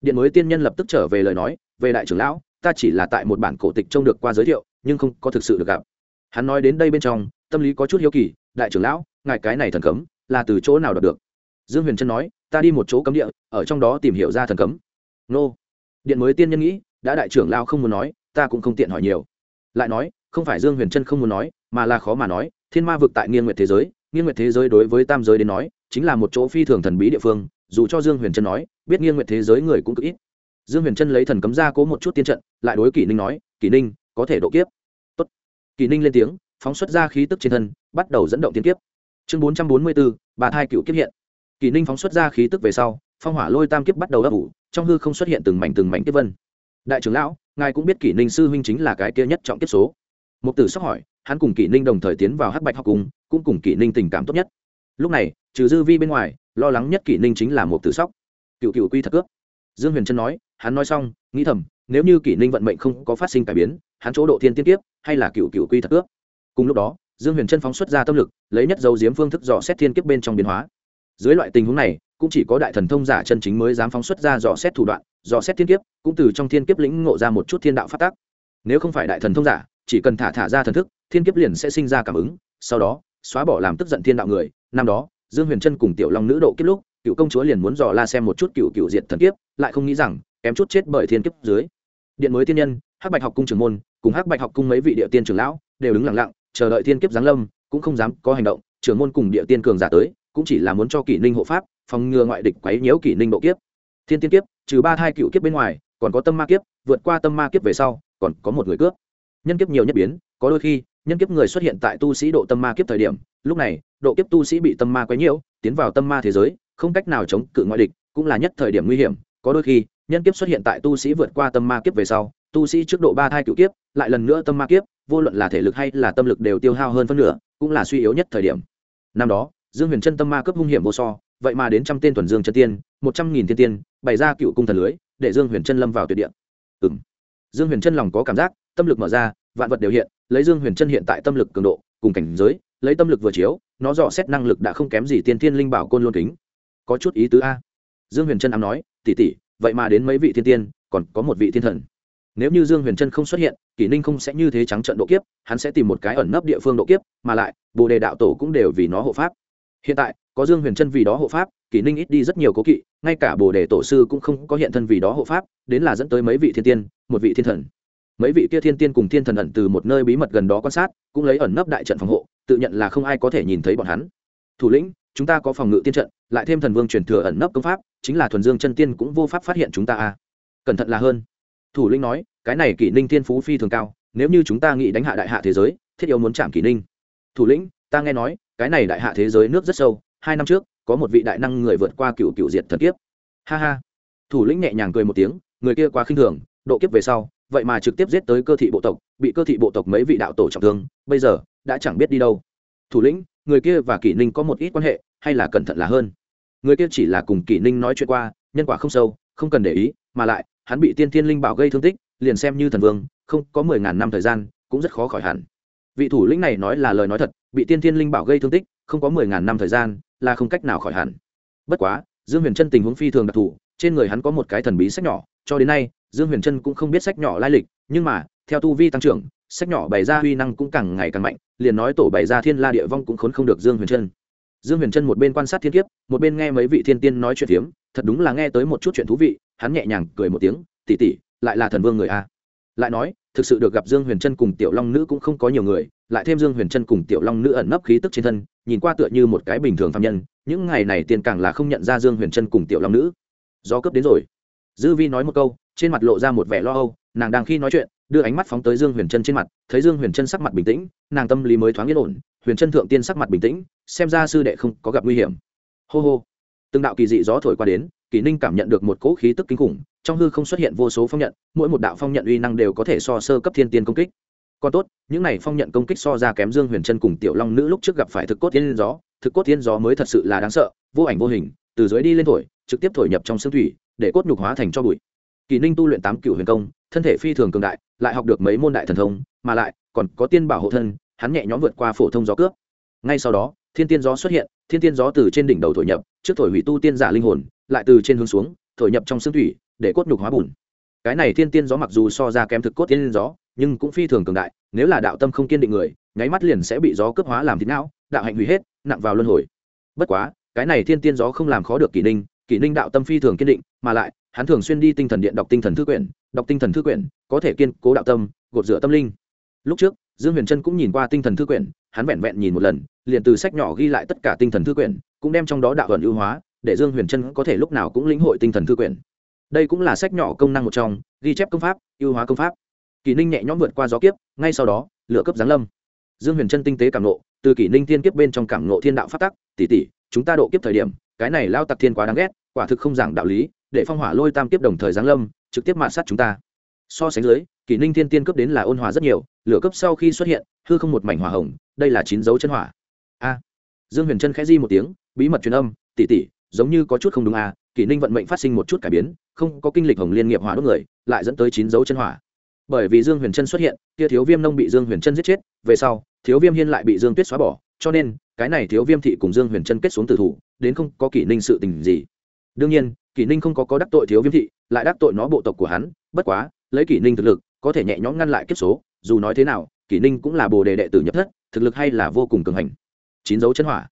Điện mới tiên nhân lập tức trở về lời nói, về đại trưởng lão, ta chỉ là tại một bản cổ tịch trông được qua giới thiệu, nhưng không có thực sự được gặp. Hắn nói đến đây bên trong, tâm lý có chút hiếu kỳ, đại trưởng lão, ngài cái này thần cấm, là từ chỗ nào đọc được? Dương huyền trân nói, ta đi một chỗ cấm địa, ở trong đó tìm hiểu ra thần cấm. Nô. Điện mới tiên nhân nghĩ, đã đại trưởng lão không muốn nói, ta cũng không tiện hỏi nhiều. Lại nói, không phải dương huyền trân không muốn nói, mà là khó mà nói, thiên ma vực tại nghiên nguyệt thế giới nghiên nguyệt thế giới đối với tam giới đến nói, chính là một chỗ phi thường thần bí địa phương, dù cho dương huyền trân nói, biết nghiên nguyệt thế giới người cũng cực ít. Dương huyền trân lấy thần cấm ra cố một chút tiên trận, lại đối kỷ ninh nói, kỷ ninh, có thể độ kiếp. Tốt. kỷ ninh lên tiếng, phóng xuất ra khí tức trên thân, bắt đầu dẫn động tiên kiếp. Chương bốn trăm bốn mươi bốn, bà thai cựu kiếp hiện. Kỷ ninh phóng xuất ra khí tức về sau, phong hỏa lôi tam kiếp bắt đầu ấp ủ, trong hư không xuất hiện từng mảnh từng mảnh kiếp vân. Đại trưởng lão, ngài cũng biết kỷ ninh sư huynh chính là cái kia nhất trọng kiếp số. Mục tử sóc hỏi hắn cùng kỷ ninh đồng thời tiến vào hắc bạch học cùng cũng cùng kỷ ninh tình cảm tốt nhất. Lúc này, trừ dư vi bên ngoài, lo lắng nhất kỷ ninh chính là một tử sóc. Cựu cựu quy thật cướp. Dương huyền trân nói, hắn nói xong, nghĩ thầm, nếu như kỷ ninh vận mệnh không có phát sinh cải biến, hắn chỗ độ thiên tiên kiếp, hay là cựu cựu quy thật cướp. Cùng lúc đó, dương huyền trân phóng xuất ra tâm lực, lấy nhất dấu diếm phương thức dò xét thiên kiếp bên trong biến hóa. Dưới loại tình huống này, cũng chỉ có đại thần thông giả chân chính mới dám phóng xuất ra dò xét thủ đoạn, dò xét thiên kiếp, cũng từ trong thiên kiếp lĩnh ngộ ra một chút thiên đạo phát tác. Nếu không phải đại thần thông giả chỉ cần thả thả ra thần thức, thiên kiếp liền sẽ sinh ra cảm ứng, sau đó, xóa bỏ làm tức giận thiên đạo người. Năm đó, dương huyền trân cùng tiểu long nữ độ kiếp lúc, cựu công chúa liền muốn dò la xem một chút cựu cựu diệt thần kiếp, lại không nghĩ rằng, kém chút chết bởi thiên kiếp dưới. Điện mới tiên nhân, hắc bạch học cung trưởng môn, cùng hắc bạch học cung mấy vị địa tiên trưởng lão, đều đứng lặng lặng, chờ đợi thiên kiếp giáng lâm, cũng không dám có hành động. Trưởng môn cùng địa tiên cường giả tới, cũng chỉ là muốn cho kỷ ninh hộ pháp, phòng ngừa ngoại địch quấy nhiễu kỷ ninh độ kiếp. Thiên tiên kiếp, trừ ba thai cựu kiếp bên ngoài, còn có tâm ma kiếp, vượt qua tâm ma kiếp về sau, còn có một người cướp nhân kiếp nhiều nhất biến, có đôi khi, nhân kiếp người xuất hiện tại tu sĩ độ tâm ma kiếp thời điểm, lúc này, độ kiếp tu sĩ bị tâm ma quấy nhiễu, tiến vào tâm ma thế giới, không cách nào chống cự ngoại địch, cũng là nhất thời điểm nguy hiểm. Có đôi khi, nhân kiếp xuất hiện tại tu sĩ vượt qua tâm ma kiếp về sau, tu sĩ trước độ ba thai cựu kiếp, lại lần nữa tâm ma kiếp, vô luận là thể lực hay là tâm lực đều tiêu hao hơn phân nửa, cũng là suy yếu nhất thời điểm. Năm đó, dương huyền chân tâm ma cấp hung hiểm vô so, vậy mà đến trăm tên thuần dương chân tiên, một trăm nghìn thiên tiên, bày ra cựu cung thần lưới, để dương huyền chân lâm vào tuyệt địa. Ừ dương huyền chân lòng có cảm giác, tâm lực mở ra, vạn vật đều hiện, lấy dương huyền chân hiện tại tâm lực cường độ, cùng cảnh giới, lấy tâm lực vừa chiếu, nó dò xét năng lực đã không kém gì tiên thiên linh bảo côn lôn kính. Có chút ý tứ a. Dương huyền trân ám nói tỉ tỉ vậy mà đến mấy vị thiên tiên, còn có một vị thiên thần. Nếu như dương huyền trân không xuất hiện, kỷ ninh không sẽ như thế trắng trận độ kiếp, hắn sẽ tìm một cái ẩn nấp địa phương độ kiếp, mà lại, bồ đề đạo tổ cũng đều vì nó hộ pháp. Hiện tại có dương huyền chân vì đó hộ pháp, kỷ ninh ít đi rất nhiều cố kỵ, ngay cả bồ đề tổ sư cũng không có hiện thân vì đó hộ pháp, đến là dẫn tới mấy vị thiên tiên, một vị thiên thần. Mấy vị kia thiên tiên cùng thiên thần ẩn từ một nơi bí mật gần đó quan sát, cũng lấy ẩn nấp đại trận phòng hộ, tự nhận là không ai có thể nhìn thấy bọn hắn. Thủ lĩnh, chúng ta có phòng ngự tiên trận, lại thêm thần vương truyền thừa ẩn nấp công pháp, chính là thuần dương chân tiên cũng vô pháp phát hiện chúng ta a. À. cẩn thận là hơn. Thủ lĩnh nói, cái này kỷ ninh tiên phú phi thường cao, nếu như chúng ta nghĩ đánh hạ đại hạ thế giới, thiết yếu muốn chạm kỷ ninh. Thủ lĩnh, ta nghe nói, cái này đại hạ thế giới nước rất sâu hai năm trước, có một vị đại năng người vượt qua cựu cựu diệt thần kiếp. Ha ha. Thủ lĩnh nhẹ nhàng cười một tiếng, người kia quá khinh thường, độ kiếp về sau, vậy mà trực tiếp giết tới cơ thị bộ tộc, bị cơ thị bộ tộc mấy vị đạo tổ trọng thương, bây giờ, đã chẳng biết đi đâu. Thủ lĩnh, người kia và kỷ ninh có một ít quan hệ, hay là cẩn thận là hơn? Người kia chỉ là cùng kỷ ninh nói chuyện qua, nhân quả không sâu, không cần để ý, mà lại, hắn bị tiên thiên linh bảo gây thương tích, liền xem như thần vương, không có mười ngàn năm thời gian, cũng rất khó khỏi hẳn. Vị thủ lĩnh này nói là lời nói thật, bị tiên thiên linh bảo gây thương tích, không có mười ngàn năm thời gian là không cách nào khỏi hẳn. Bất quá, dương huyền trân tình huống phi thường đặc thù, trên người hắn có một cái thần bí sách nhỏ, cho đến nay, dương huyền trân cũng không biết sách nhỏ lai lịch, nhưng mà, theo tu vi tăng trưởng, sách nhỏ bày ra huy năng cũng càng ngày càng mạnh, liền nói tổ bày ra thiên la địa vong cũng khốn không được dương huyền trân dương huyền trân một bên quan sát thiên kiếp, một bên nghe mấy vị thiên tiên nói chuyện phiếm, thật đúng là nghe tới một chút chuyện thú vị, hắn nhẹ nhàng cười một tiếng tỉ tỉ lại là thần vương người a. Lại nói, thực sự được gặp dương huyền trân cùng tiểu long nữ cũng không có nhiều người, lại thêm dương huyền trân cùng tiểu long nữ ẩn nấp khí tức trên thân nhìn qua tựa như một cái bình thường phạm nhân, những ngày này tiền càng là không nhận ra dương huyền trân cùng tiểu long nữ. Do cấp đến rồi. Dư vi nói một câu, trên mặt lộ ra một vẻ lo âu, nàng đang khi nói chuyện, đưa ánh mắt phóng tới dương huyền trân trên mặt, thấy dương huyền trân sắc mặt bình tĩnh, nàng tâm lý mới thoáng yên ổn, huyền trân thượng tiên sắc mặt bình tĩnh, xem ra sư đệ không có gặp nguy hiểm. Hô hô. Từng đạo kỳ dị gió thổi qua đến, kỳ ninh cảm nhận được một cỗ khí tức kinh khủng, trong hư không xuất hiện vô số phong nhận, mỗi một đạo phong nhận uy năng đều có thể so sơ cấp thiên tiên công kích còn tốt, những này phong nhận công kích so ra kém dương huyền trân cùng tiểu long nữ lúc trước gặp phải thực cốt thiên gió, thực cốt thiên gió mới thật sự là đáng sợ, vô ảnh vô hình, từ dưới đi lên thổi, trực tiếp thổi nhập trong xương thủy, để cốt nhục hóa thành cho bụi. Kỳ ninh tu luyện tám cựu huyền công, thân thể phi thường cường đại, lại học được mấy môn đại thần thông, mà lại còn có tiên bảo hộ thân, hắn nhẹ nhõm vượt qua phổ thông gió cướp. Ngay sau đó, thiên tiên gió xuất hiện, thiên tiên gió từ trên đỉnh đầu thổi nhập, trước thổi hủy tu tiên giả linh hồn, lại từ trên hướng xuống, thổi nhập trong xương thủy, để cốt nhục hóa bùn. Cái này thiên tiên gió mặc dù so ra kém thực cốt tiên gió nhưng cũng phi thường cường đại, nếu là đạo tâm không kiên định người, nháy mắt liền sẽ bị gió cướp hóa làm thịt não, đạo hạnh hủy hết, nặng vào luân hồi. Bất quá, cái này thiên tiên gió không làm khó được kỷ ninh kỷ ninh đạo tâm phi thường kiên định, mà lại, hắn thường xuyên đi tinh thần điện đọc tinh thần thư quyển, đọc tinh thần thư quyển, có thể kiên cố đạo tâm, gột rửa tâm linh. Lúc trước, dương huyền trân cũng nhìn qua tinh thần thư quyển, hắn vẹn vẹn nhìn một lần, liền từ sách nhỏ ghi lại tất cả tinh thần thư quyển, cũng đem trong đó đạo ẩn ưu hóa, để dương huyền trân có thể lúc nào cũng lĩnh hội tinh thần thư quyển. Đây cũng là sách nhỏ công năng một trong, ghi chép công pháp, ưu hóa công pháp kỷ ninh nhẹ nhõm vượt qua gió kiếp, ngay sau đó lựa cấp giáng lâm. Dương huyền trân tinh tế cảm nộ từ kỷ ninh thiên kiếp bên trong cảm nộ thiên đạo phát tắc, tỷ tỷ, chúng ta độ kiếp thời điểm, cái này lao tặc thiên quá đáng ghét, quả thực không giảng đạo lý, để phong hỏa lôi tam kiếp đồng thời giáng lâm, trực tiếp mạt sát chúng ta. So sánh dưới, kỷ ninh thiên tiên cấp đến là ôn hòa rất nhiều, lửa cấp sau khi xuất hiện, hư không một mảnh hỏa hồng, đây là chín dấu chân hỏa. A. Dương huyền trân khẽ di một tiếng, bí mật truyền âm tỉ tỉ giống như có chút không đúng a kỷ ninh vận mệnh phát sinh một chút cải biến, không có kinh lịch hồng liên nghiệp hỏa đốt người, lại dẫn tới chín dấu chân hỏa bởi vì dương huyền trân xuất hiện, kia thiếu viêm nông bị dương huyền trân giết chết, về sau, thiếu viêm hiên lại bị dương tuyết xóa bỏ, cho nên, cái này thiếu viêm thị cùng dương huyền trân kết xuống tử thủ, đến không có kỷ ninh sự tình gì. Đương nhiên, kỷ ninh không có có đắc tội thiếu viêm thị, lại đắc tội nó bộ tộc của hắn, bất quá, lấy kỷ ninh thực lực, có thể nhẹ nhõm ngăn lại kiếp số, dù nói thế nào, kỷ ninh cũng là bồ đề đệ tử nhập thất, thực lực hay là vô cùng cường hành. Chín dấu chân hỏa.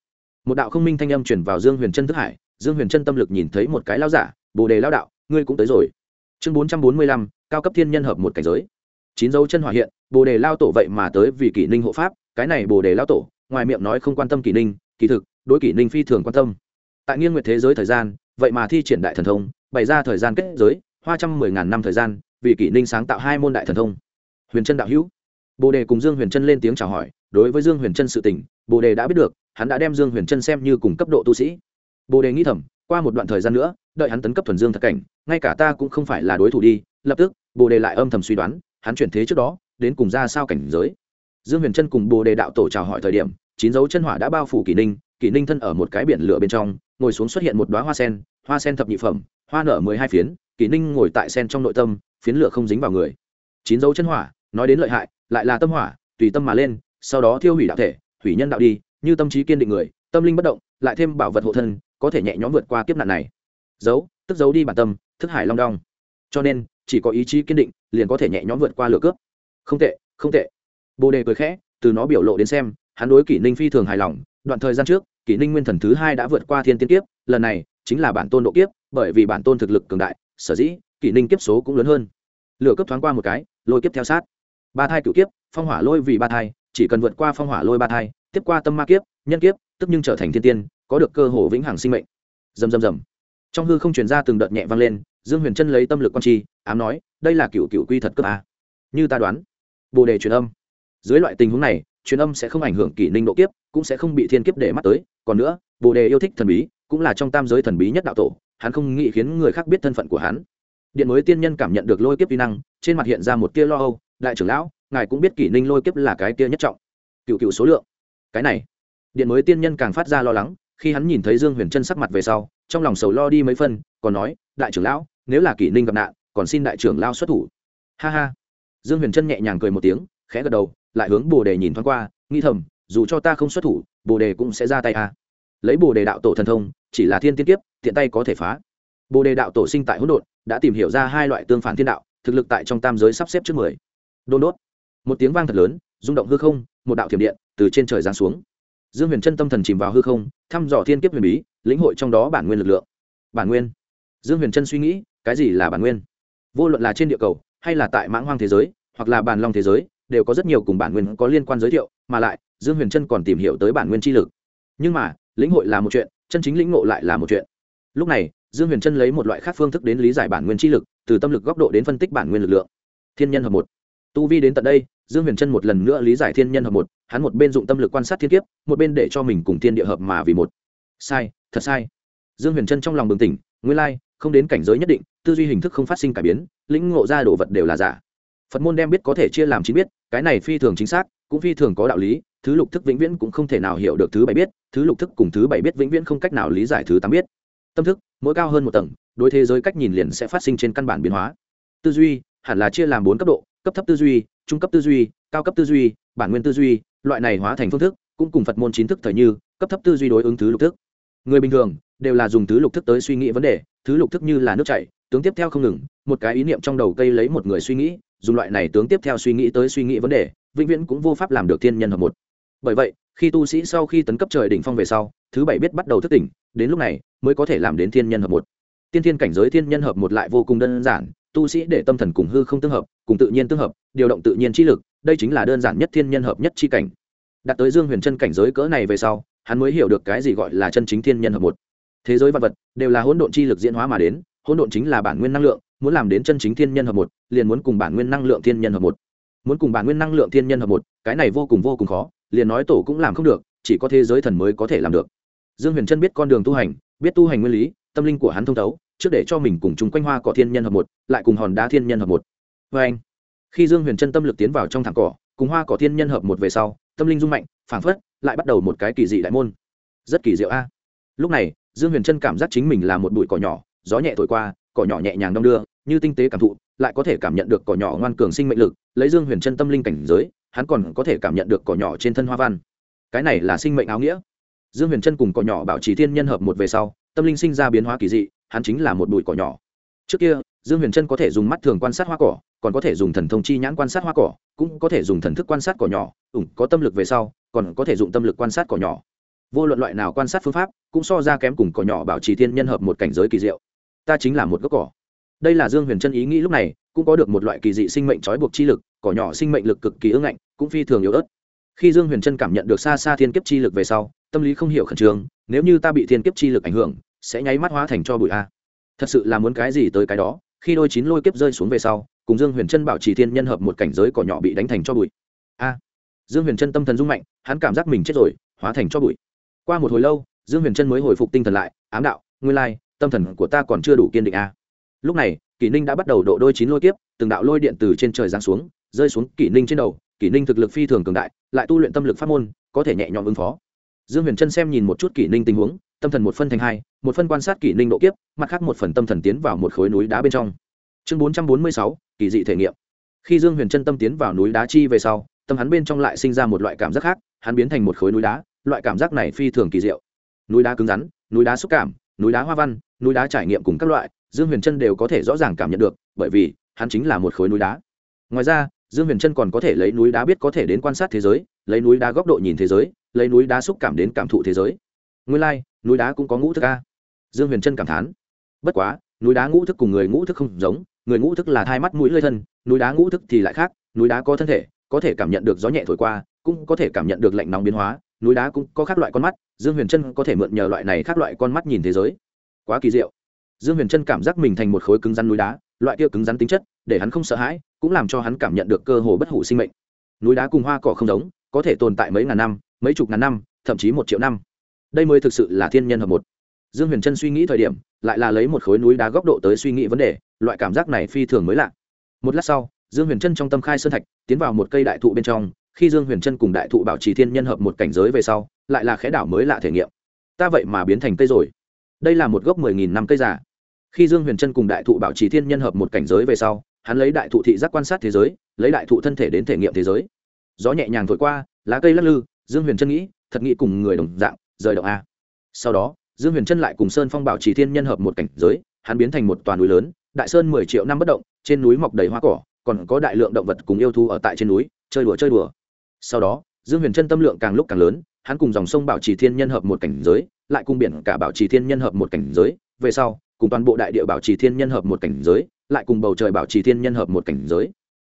Một đạo không minh thanh âm chuyển vào dương huyền trân thức hải, dương huyền trân tâm lực nhìn thấy một cái lao giả, bồ đề lao đạo, ngươi cũng tới rồi chương bốn trăm bốn mươi lăm, cao cấp thiên nhân hợp một cảnh giới. Chín dấu chân hỏa hiện, bồ đề lao tổ vậy mà tới vì kỷ ninh hộ pháp, cái này bồ đề lao tổ, ngoài miệng nói không quan tâm kỷ ninh, kỳ thực, đối kỷ ninh phi thường quan tâm. Tại nghiêng nguyệt thế giới thời gian, vậy mà thi triển đại thần thông, bày ra thời gian kết giới, hoa trăm mười ngàn năm thời gian, vì kỷ ninh sáng tạo hai môn đại thần thông. Huyền trân đạo hữu. Bồ đề cùng dương huyền trân lên tiếng chào hỏi, đối với dương huyền trân sự tình, bồ đề đã biết được, hắn đã đem dương huyền trân xem như cùng cấp độ tu sĩ. Bồ đề nghĩ thầm, qua một đoạn thời gian nữa đợi hắn tấn cấp thuần dương thật cảnh, ngay cả ta cũng không phải là đối thủ đi, lập tức, bồ đề lại âm thầm suy đoán, hắn chuyển thế trước đó, đến cùng ra sao cảnh giới. Dương huyền trân cùng bồ đề đạo tổ chào hỏi thời điểm, chín dấu chân hỏa đã bao phủ kỷ ninh kỷ ninh thân ở một cái biển lửa bên trong, ngồi xuống xuất hiện một đoá hoa sen hoa sen thập nhị phẩm, hoa nở mười hai phiến, kỷ ninh ngồi tại sen trong nội tâm, phiến lửa không dính vào người. Chín dấu chân hỏa, nói đến lợi hại, lại là tâm hỏa, tùy tâm mà lên, sau đó thiêu hủy đạo thể, hủy nhân đạo đi, như tâm trí kiên định người, tâm linh bất động, lại thêm bảo vật hộ thân, có thể nhẹ nhõm vượt qua kiếp nạn này giấu, tức giấu đi bản tâm, thức hải long đong. Cho nên, chỉ có ý chí kiên định, liền có thể nhẹ nhõm vượt qua lửa cướp. Không tệ không tệ. Bồ đề cười khẽ, từ nó biểu lộ đến xem, hắn đối kỷ ninh phi thường hài lòng. Đoạn thời gian trước, kỷ ninh nguyên thần thứ hai đã vượt qua thiên tiên kiếp, lần này, chính là bản tôn độ kiếp, bởi vì bản tôn thực lực cường đại, sở dĩ, kỷ ninh kiếp số cũng lớn hơn. Lửa cấp thoáng qua một cái, lôi kiếp theo sát. Ba thai cựu kiếp, phong hỏa lôi vì ba thai, chỉ cần vượt qua phong hỏa lôi ba thai, tiếp qua tâm ma kiếp, nhân kiếp, tức nhưng trở thành thiên tiên, có được cơ hồ vĩnh hằng sinh mệnh. Dầm dầm dầm trong hư không truyền ra từng đợt nhẹ vang lên, dương huyền chân lấy tâm lực quan chi ám nói, đây là cựu cựu quy thật cấp a à? như ta đoán, bồ đề truyền âm. Dưới loại tình huống này, truyền âm sẽ không ảnh hưởng kỷ ninh độ kiếp, cũng sẽ không bị thiên kiếp để mắt tới. Còn nữa, bồ đề yêu thích thần bí, cũng là trong tam giới thần bí nhất đạo tổ, hắn không nghĩ khiến người khác biết thân phận của hắn. Điện mới tiên nhân cảm nhận được lôi kiếp vi năng, trên mặt hiện ra một tia lo âu, đại trưởng lão, ngài cũng biết kỷ ninh lôi kiếp là cái tia nhất trọng. Cựu cựu số lượng. Cái này, điện mới tiên nhân càng phát ra lo lắng, khi hắn nhìn thấy dương huyền chân sắc mặt về sau trong lòng sầu lo đi mấy phân, còn nói, đại trưởng lão, nếu là kỷ ninh gặp nạn, còn xin đại trưởng lao xuất thủ. Ha ha. Dương huyền chân nhẹ nhàng cười một tiếng, khẽ gật đầu, lại hướng bồ đề nhìn thoáng qua, nghĩ thầm, dù cho ta không xuất thủ, bồ đề cũng sẽ ra tay a. Lấy bồ đề đạo tổ thần thông, chỉ là thiên tiên kiếp, tiện tay có thể phá. Bồ đề đạo tổ sinh tại hỗn độn, đã tìm hiểu ra hai loại tương phản thiên đạo, thực lực tại trong tam giới sắp xếp trước mười. Đôn đốt. Một tiếng vang thật lớn, rung động hư không, một đạo thiểm điện từ trên trời giáng xuống. Dương huyền chân tâm thần chìm vào hư không, thăm dò thiên kiếp huyền bí lĩnh hội trong đó bản nguyên lực lượng. Bản nguyên? Dương huyền chân suy nghĩ, cái gì là bản nguyên? Vô luận là trên địa cầu, hay là tại mãng hoang thế giới, hoặc là bản long thế giới, đều có rất nhiều cùng bản nguyên có liên quan giới thiệu, mà lại, dương huyền trân còn tìm hiểu tới bản nguyên chi lực. Nhưng mà, lĩnh hội là một chuyện, chân chính lĩnh ngộ lại là một chuyện. Lúc này, dương huyền trân lấy một loại khác phương thức đến lý giải bản nguyên chi lực, từ tâm lực góc độ đến phân tích bản nguyên lực lượng. Thiên nhân hợp một. Tu vi đến tận đây, dương huyền trân một lần nữa lý giải thiên nhân hợp một, hắn một bên dụng tâm lực quan sát thiên kiếp, một bên để cho mình cùng thiên địa hợp mà vì một sai, thật sai. Dương huyền trân trong lòng bừng tỉnh, nguyên lai, không đến cảnh giới nhất định, tư duy hình thức không phát sinh cải biến, lĩnh ngộ ra đồ vật đều là giả. Phật môn đem biết có thể chia làm chín biết, cái này phi thường chính xác, cũng phi thường có đạo lý, thứ lục thức vĩnh viễn cũng không thể nào hiểu được thứ bảy biết, thứ lục thức cùng thứ bảy biết vĩnh viễn không cách nào lý giải thứ tám biết. Tâm thức, mỗi cao hơn một tầng, đối thế giới cách nhìn liền sẽ phát sinh trên căn bản biến hóa. Tư duy, hẳn là chia làm bốn cấp độ, cấp thấp tư duy, trung cấp tư duy, cao cấp tư duy, bản nguyên tư duy, loại này hóa thành phương thức, cũng cùng phật môn chính thức thời như, cấp thấp tư duy đối ứng thứ lục thức người bình thường đều là dùng thứ lục thức tới suy nghĩ vấn đề, thứ lục thức như là nước chảy, tướng tiếp theo không ngừng, một cái ý niệm trong đầu cây lấy một người suy nghĩ, dùng loại này tướng tiếp theo suy nghĩ tới suy nghĩ vấn đề, vĩnh viễn cũng vô pháp làm được thiên nhân hợp một. Bởi vậy, khi tu sĩ sau khi tấn cấp trời đỉnh phong về sau, thứ bảy biết bắt đầu thức tỉnh, đến lúc này mới có thể làm đến thiên nhân hợp một. Tiên thiên cảnh giới thiên nhân hợp một lại vô cùng đơn giản, tu sĩ để tâm thần cùng hư không tương hợp, cùng tự nhiên tương hợp, điều động tự nhiên chi lực, đây chính là đơn giản nhất thiên nhân hợp nhất chi cảnh. Đạt tới dương huyền chân cảnh giới cỡ này về sau hắn mới hiểu được cái gì gọi là chân chính thiên nhân hợp một. Thế giới vật vật đều là hỗn độn chi lực diễn hóa mà đến, hỗn độn chính là bản nguyên năng lượng, muốn làm đến chân chính thiên nhân hợp một, liền muốn cùng bản nguyên năng lượng thiên nhân hợp một. Muốn cùng bản nguyên năng lượng thiên nhân hợp một, cái này vô cùng vô cùng khó, liền nói tổ cũng làm không được, chỉ có thế giới thần mới có thể làm được. Dương huyền trân biết con đường tu hành, biết tu hành nguyên lý, tâm linh của hắn thông thấu, trước để cho mình cùng chúng quanh hoa cỏ thiên nhân hợp một, lại cùng hòn đá thiên nhân hợp một. Vê anh khi dương huyền trân tâm lực tiến vào trong thẳng cỏ, cùng hoa cỏ thiên nhân hợp một về sau, tâm linh rung mạnh phảng phất lại bắt đầu một cái kỳ dị đại môn. Rất kỳ diệu a. Lúc này, dương huyền trân cảm giác chính mình là một bụi cỏ nhỏ, gió nhẹ thổi qua, cỏ nhỏ nhẹ nhàng đong đưa, như tinh tế cảm thụ, lại có thể cảm nhận được cỏ nhỏ ngoan cường sinh mệnh lực, lấy dương huyền Trân tâm linh cảnh giới, hắn còn có thể cảm nhận được cỏ nhỏ trên thân hoa văn. Cái này là sinh mệnh áo nghĩa. Dương huyền trân cùng cỏ nhỏ bảo trì thiên nhân hợp một về sau, tâm linh sinh ra biến hóa kỳ dị, hắn chính là một bụi cỏ nhỏ. Trước kia, dương huyền trân có thể dùng mắt thường quan sát hoa cỏ còn có thể dùng thần thông chi nhãn quan sát hoa cỏ, cũng có thể dùng thần thức quan sát cỏ nhỏ, ủng có tâm lực về sau, còn có thể dùng tâm lực quan sát cỏ nhỏ. Vô luận loại nào quan sát phương pháp, cũng so ra kém cùng cỏ nhỏ bảo trì thiên nhân hợp một cảnh giới kỳ diệu. Ta chính là một gốc cỏ. Đây là dương huyền chân ý nghĩ lúc này, cũng có được một loại kỳ dị sinh mệnh trói buộc chi lực, cỏ nhỏ sinh mệnh lực cực kỳ ưng ngạnh, cũng phi thường yếu ớt. Khi dương huyền chân cảm nhận được xa xa thiên kiếp chi lực về sau, tâm lý không hiểu khẩn trương, nếu như ta bị thiên kiếp chi lực ảnh hưởng, sẽ nháy mắt hóa thành cho bụi a. Thật sự là muốn cái gì tới cái đó, khi đôi chín lôi kiếp rơi xuống về sau cùng dương huyền trân bảo trì thiên nhân hợp một cảnh giới cỏ nhỏ bị đánh thành cho bụi. A, dương huyền trân tâm thần rung mạnh, hắn cảm giác mình chết rồi, hóa thành cho bụi. Qua một hồi lâu, dương huyền trân mới hồi phục tinh thần lại, ám đạo, nguyên lai, tâm thần của ta còn chưa đủ kiên định a. Lúc này, kỷ ninh đã bắt đầu độ đôi chín lôi kiếp, từng đạo lôi điện từ trên trời giáng xuống, rơi xuống kỷ ninh trên đầu, kỷ ninh thực lực phi thường cường đại, lại tu luyện tâm lực pháp môn, có thể nhẹ nhõm ứng phó. Dương huyền trân xem nhìn một chút kỷ ninh tình huống, tâm thần một phân thành hai, một phân quan sát kỷ ninh độ kiếp, mặt khác một phần tâm thần tiến vào một khối núi đá bên trong chương bốn trăm bốn mươi sáu kỳ dị thể nghiệm. Khi dương huyền chân tâm tiến vào núi đá chi về sau tâm hắn bên trong lại sinh ra một loại cảm giác khác hắn biến thành một khối núi đá loại cảm giác này phi thường kỳ diệu. Núi đá cứng rắn núi đá xúc cảm núi đá hoa văn núi đá trải nghiệm cùng các loại dương huyền chân đều có thể rõ ràng cảm nhận được bởi vì hắn chính là một khối núi đá. Ngoài ra dương huyền chân còn có thể lấy núi đá biết có thể đến quan sát thế giới lấy núi đá góc độ nhìn thế giới lấy núi đá xúc cảm đến cảm thụ thế giới. Nguyên lai、like, núi đá cũng có ngũ thức a. Dương huyền chân cảm thán. Bất quá núi đá ngũ thức cùng người ngũ thức không giống người ngũ thức là hai mắt mũi lơi thân, núi đá ngũ thức thì lại khác, núi đá có thân thể, có thể cảm nhận được gió nhẹ thổi qua, cũng có thể cảm nhận được lạnh nóng biến hóa, núi đá cũng có các loại con mắt, dương huyền trân có thể mượn nhờ loại này các loại con mắt nhìn thế giới. Quá kỳ diệu. Dương huyền trân cảm giác mình thành một khối cứng rắn núi đá, loại kia cứng rắn tính chất, để hắn không sợ hãi, cũng làm cho hắn cảm nhận được cơ hồ bất hủ sinh mệnh. Núi đá cùng hoa cỏ không giống, có thể tồn tại mấy ngàn năm, mấy chục ngàn năm, thậm chí một triệu năm. Đây mới thực sự là thiên nhân hợp một. Dương huyền trân suy nghĩ thời điểm, lại là lấy một khối núi đá góc độ tới suy nghĩ vấn đề loại cảm giác này phi thường mới lạ. Một lát sau, dương huyền trân trong tâm khai sơn thạch, tiến vào một cây đại thụ bên trong. Khi dương huyền trân cùng đại thụ bảo trì thiên nhân hợp một cảnh giới về sau, lại là khẽ đảo mới lạ thể nghiệm. Ta vậy mà biến thành cây rồi. Đây là một gốc mười nghìn năm cây già. Khi dương huyền trân cùng đại thụ bảo trì thiên nhân hợp một cảnh giới về sau, hắn lấy đại thụ thị giác quan sát thế giới, lấy đại thụ thân thể đến thể nghiệm thế giới. Gió nhẹ nhàng thổi qua, lá cây lắc lư, dương huyền trân nghĩ, thật nghĩ cùng người đồng dạng, rời động a. Sau đó, dương huyền trân lại cùng sơn phong bảo trì thiên nhân hợp một cảnh giới, hắn biến thành một toàn núi lớn đại sơn mười triệu năm bất động, trên núi mọc đầy hoa cỏ, còn có đại lượng động vật cùng yêu thú ở tại trên núi, chơi đùa chơi đùa. Sau đó, dương huyền trân tâm lượng càng lúc càng lớn, hắn cùng dòng sông bảo trì thiên nhân hợp một cảnh giới, lại cùng biển cả bảo trì thiên nhân hợp một cảnh giới, về sau, cùng toàn bộ đại địa bảo trì thiên nhân hợp một cảnh giới, lại cùng bầu trời bảo trì thiên nhân hợp một cảnh giới.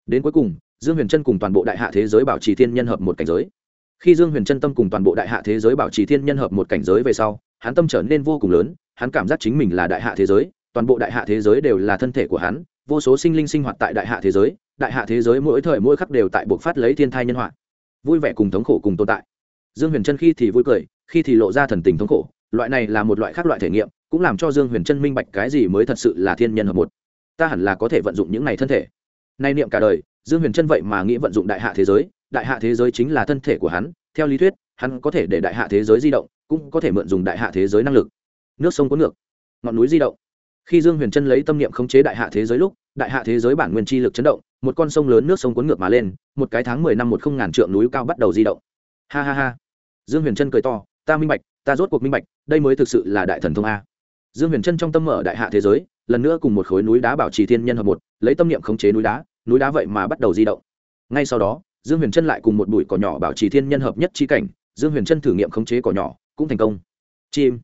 Đến cuối cùng, dương huyền trân cùng toàn bộ đại hạ thế giới bảo trì thiên nhân hợp một cảnh giới. Khi dương huyền trân tâm cùng toàn bộ đại hạ thế giới bảo trì thiên nhân hợp một cảnh giới về sau, hắn tâm trở nên vô cùng lớn, hắn cảm giác chính mình là đại hạ thế giới toàn bộ đại hạ thế giới đều là thân thể của hắn, vô số sinh linh sinh hoạt tại đại hạ thế giới, đại hạ thế giới mỗi thời mỗi khắc đều tại buộc phát lấy thiên thai nhân họa. Vui vẻ cùng thống khổ cùng tồn tại. Dương huyền trân khi thì vui cười, khi thì lộ ra thần tình thống khổ, loại này là một loại khác loại thể nghiệm, cũng làm cho dương huyền trân minh bạch cái gì mới thật sự là thiên nhân hợp một. Ta hẳn là có thể vận dụng những này thân thể. Nay niệm cả đời, dương huyền trân vậy mà nghĩ vận dụng đại hạ thế giới, đại hạ thế giới chính là thân thể của hắn, theo lý thuyết, hắn có thể để đại hạ thế giới di động, cũng có thể mượn dùng đại hạ thế giới năng lực. Nước sông có ngược, ngọn núi di động khi dương huyền trân lấy tâm niệm khống chế đại hạ thế giới lúc, đại hạ thế giới bản nguyên chi lực chấn động, một con sông lớn nước sông cuốn ngược mà lên, một cái tháng mười năm một không ngàn trượng núi cao bắt đầu di động. Ha ha ha. Dương huyền trân cười to, ta minh bạch, ta rốt cuộc minh bạch, đây mới thực sự là đại thần thông a. Dương huyền trân trong tâm mở đại hạ thế giới, lần nữa cùng một khối núi đá bảo trì thiên nhân hợp một, lấy tâm niệm khống chế núi đá núi đá vậy mà bắt đầu di động. Ngay sau đó, dương huyền trân lại cùng một bụi cỏ nhỏ bảo trì thiên nhân hợp nhất trí cảnh, dương huyền trân thử nghiệm khống chế cỏ nhỏ, cũng thành công. Chim.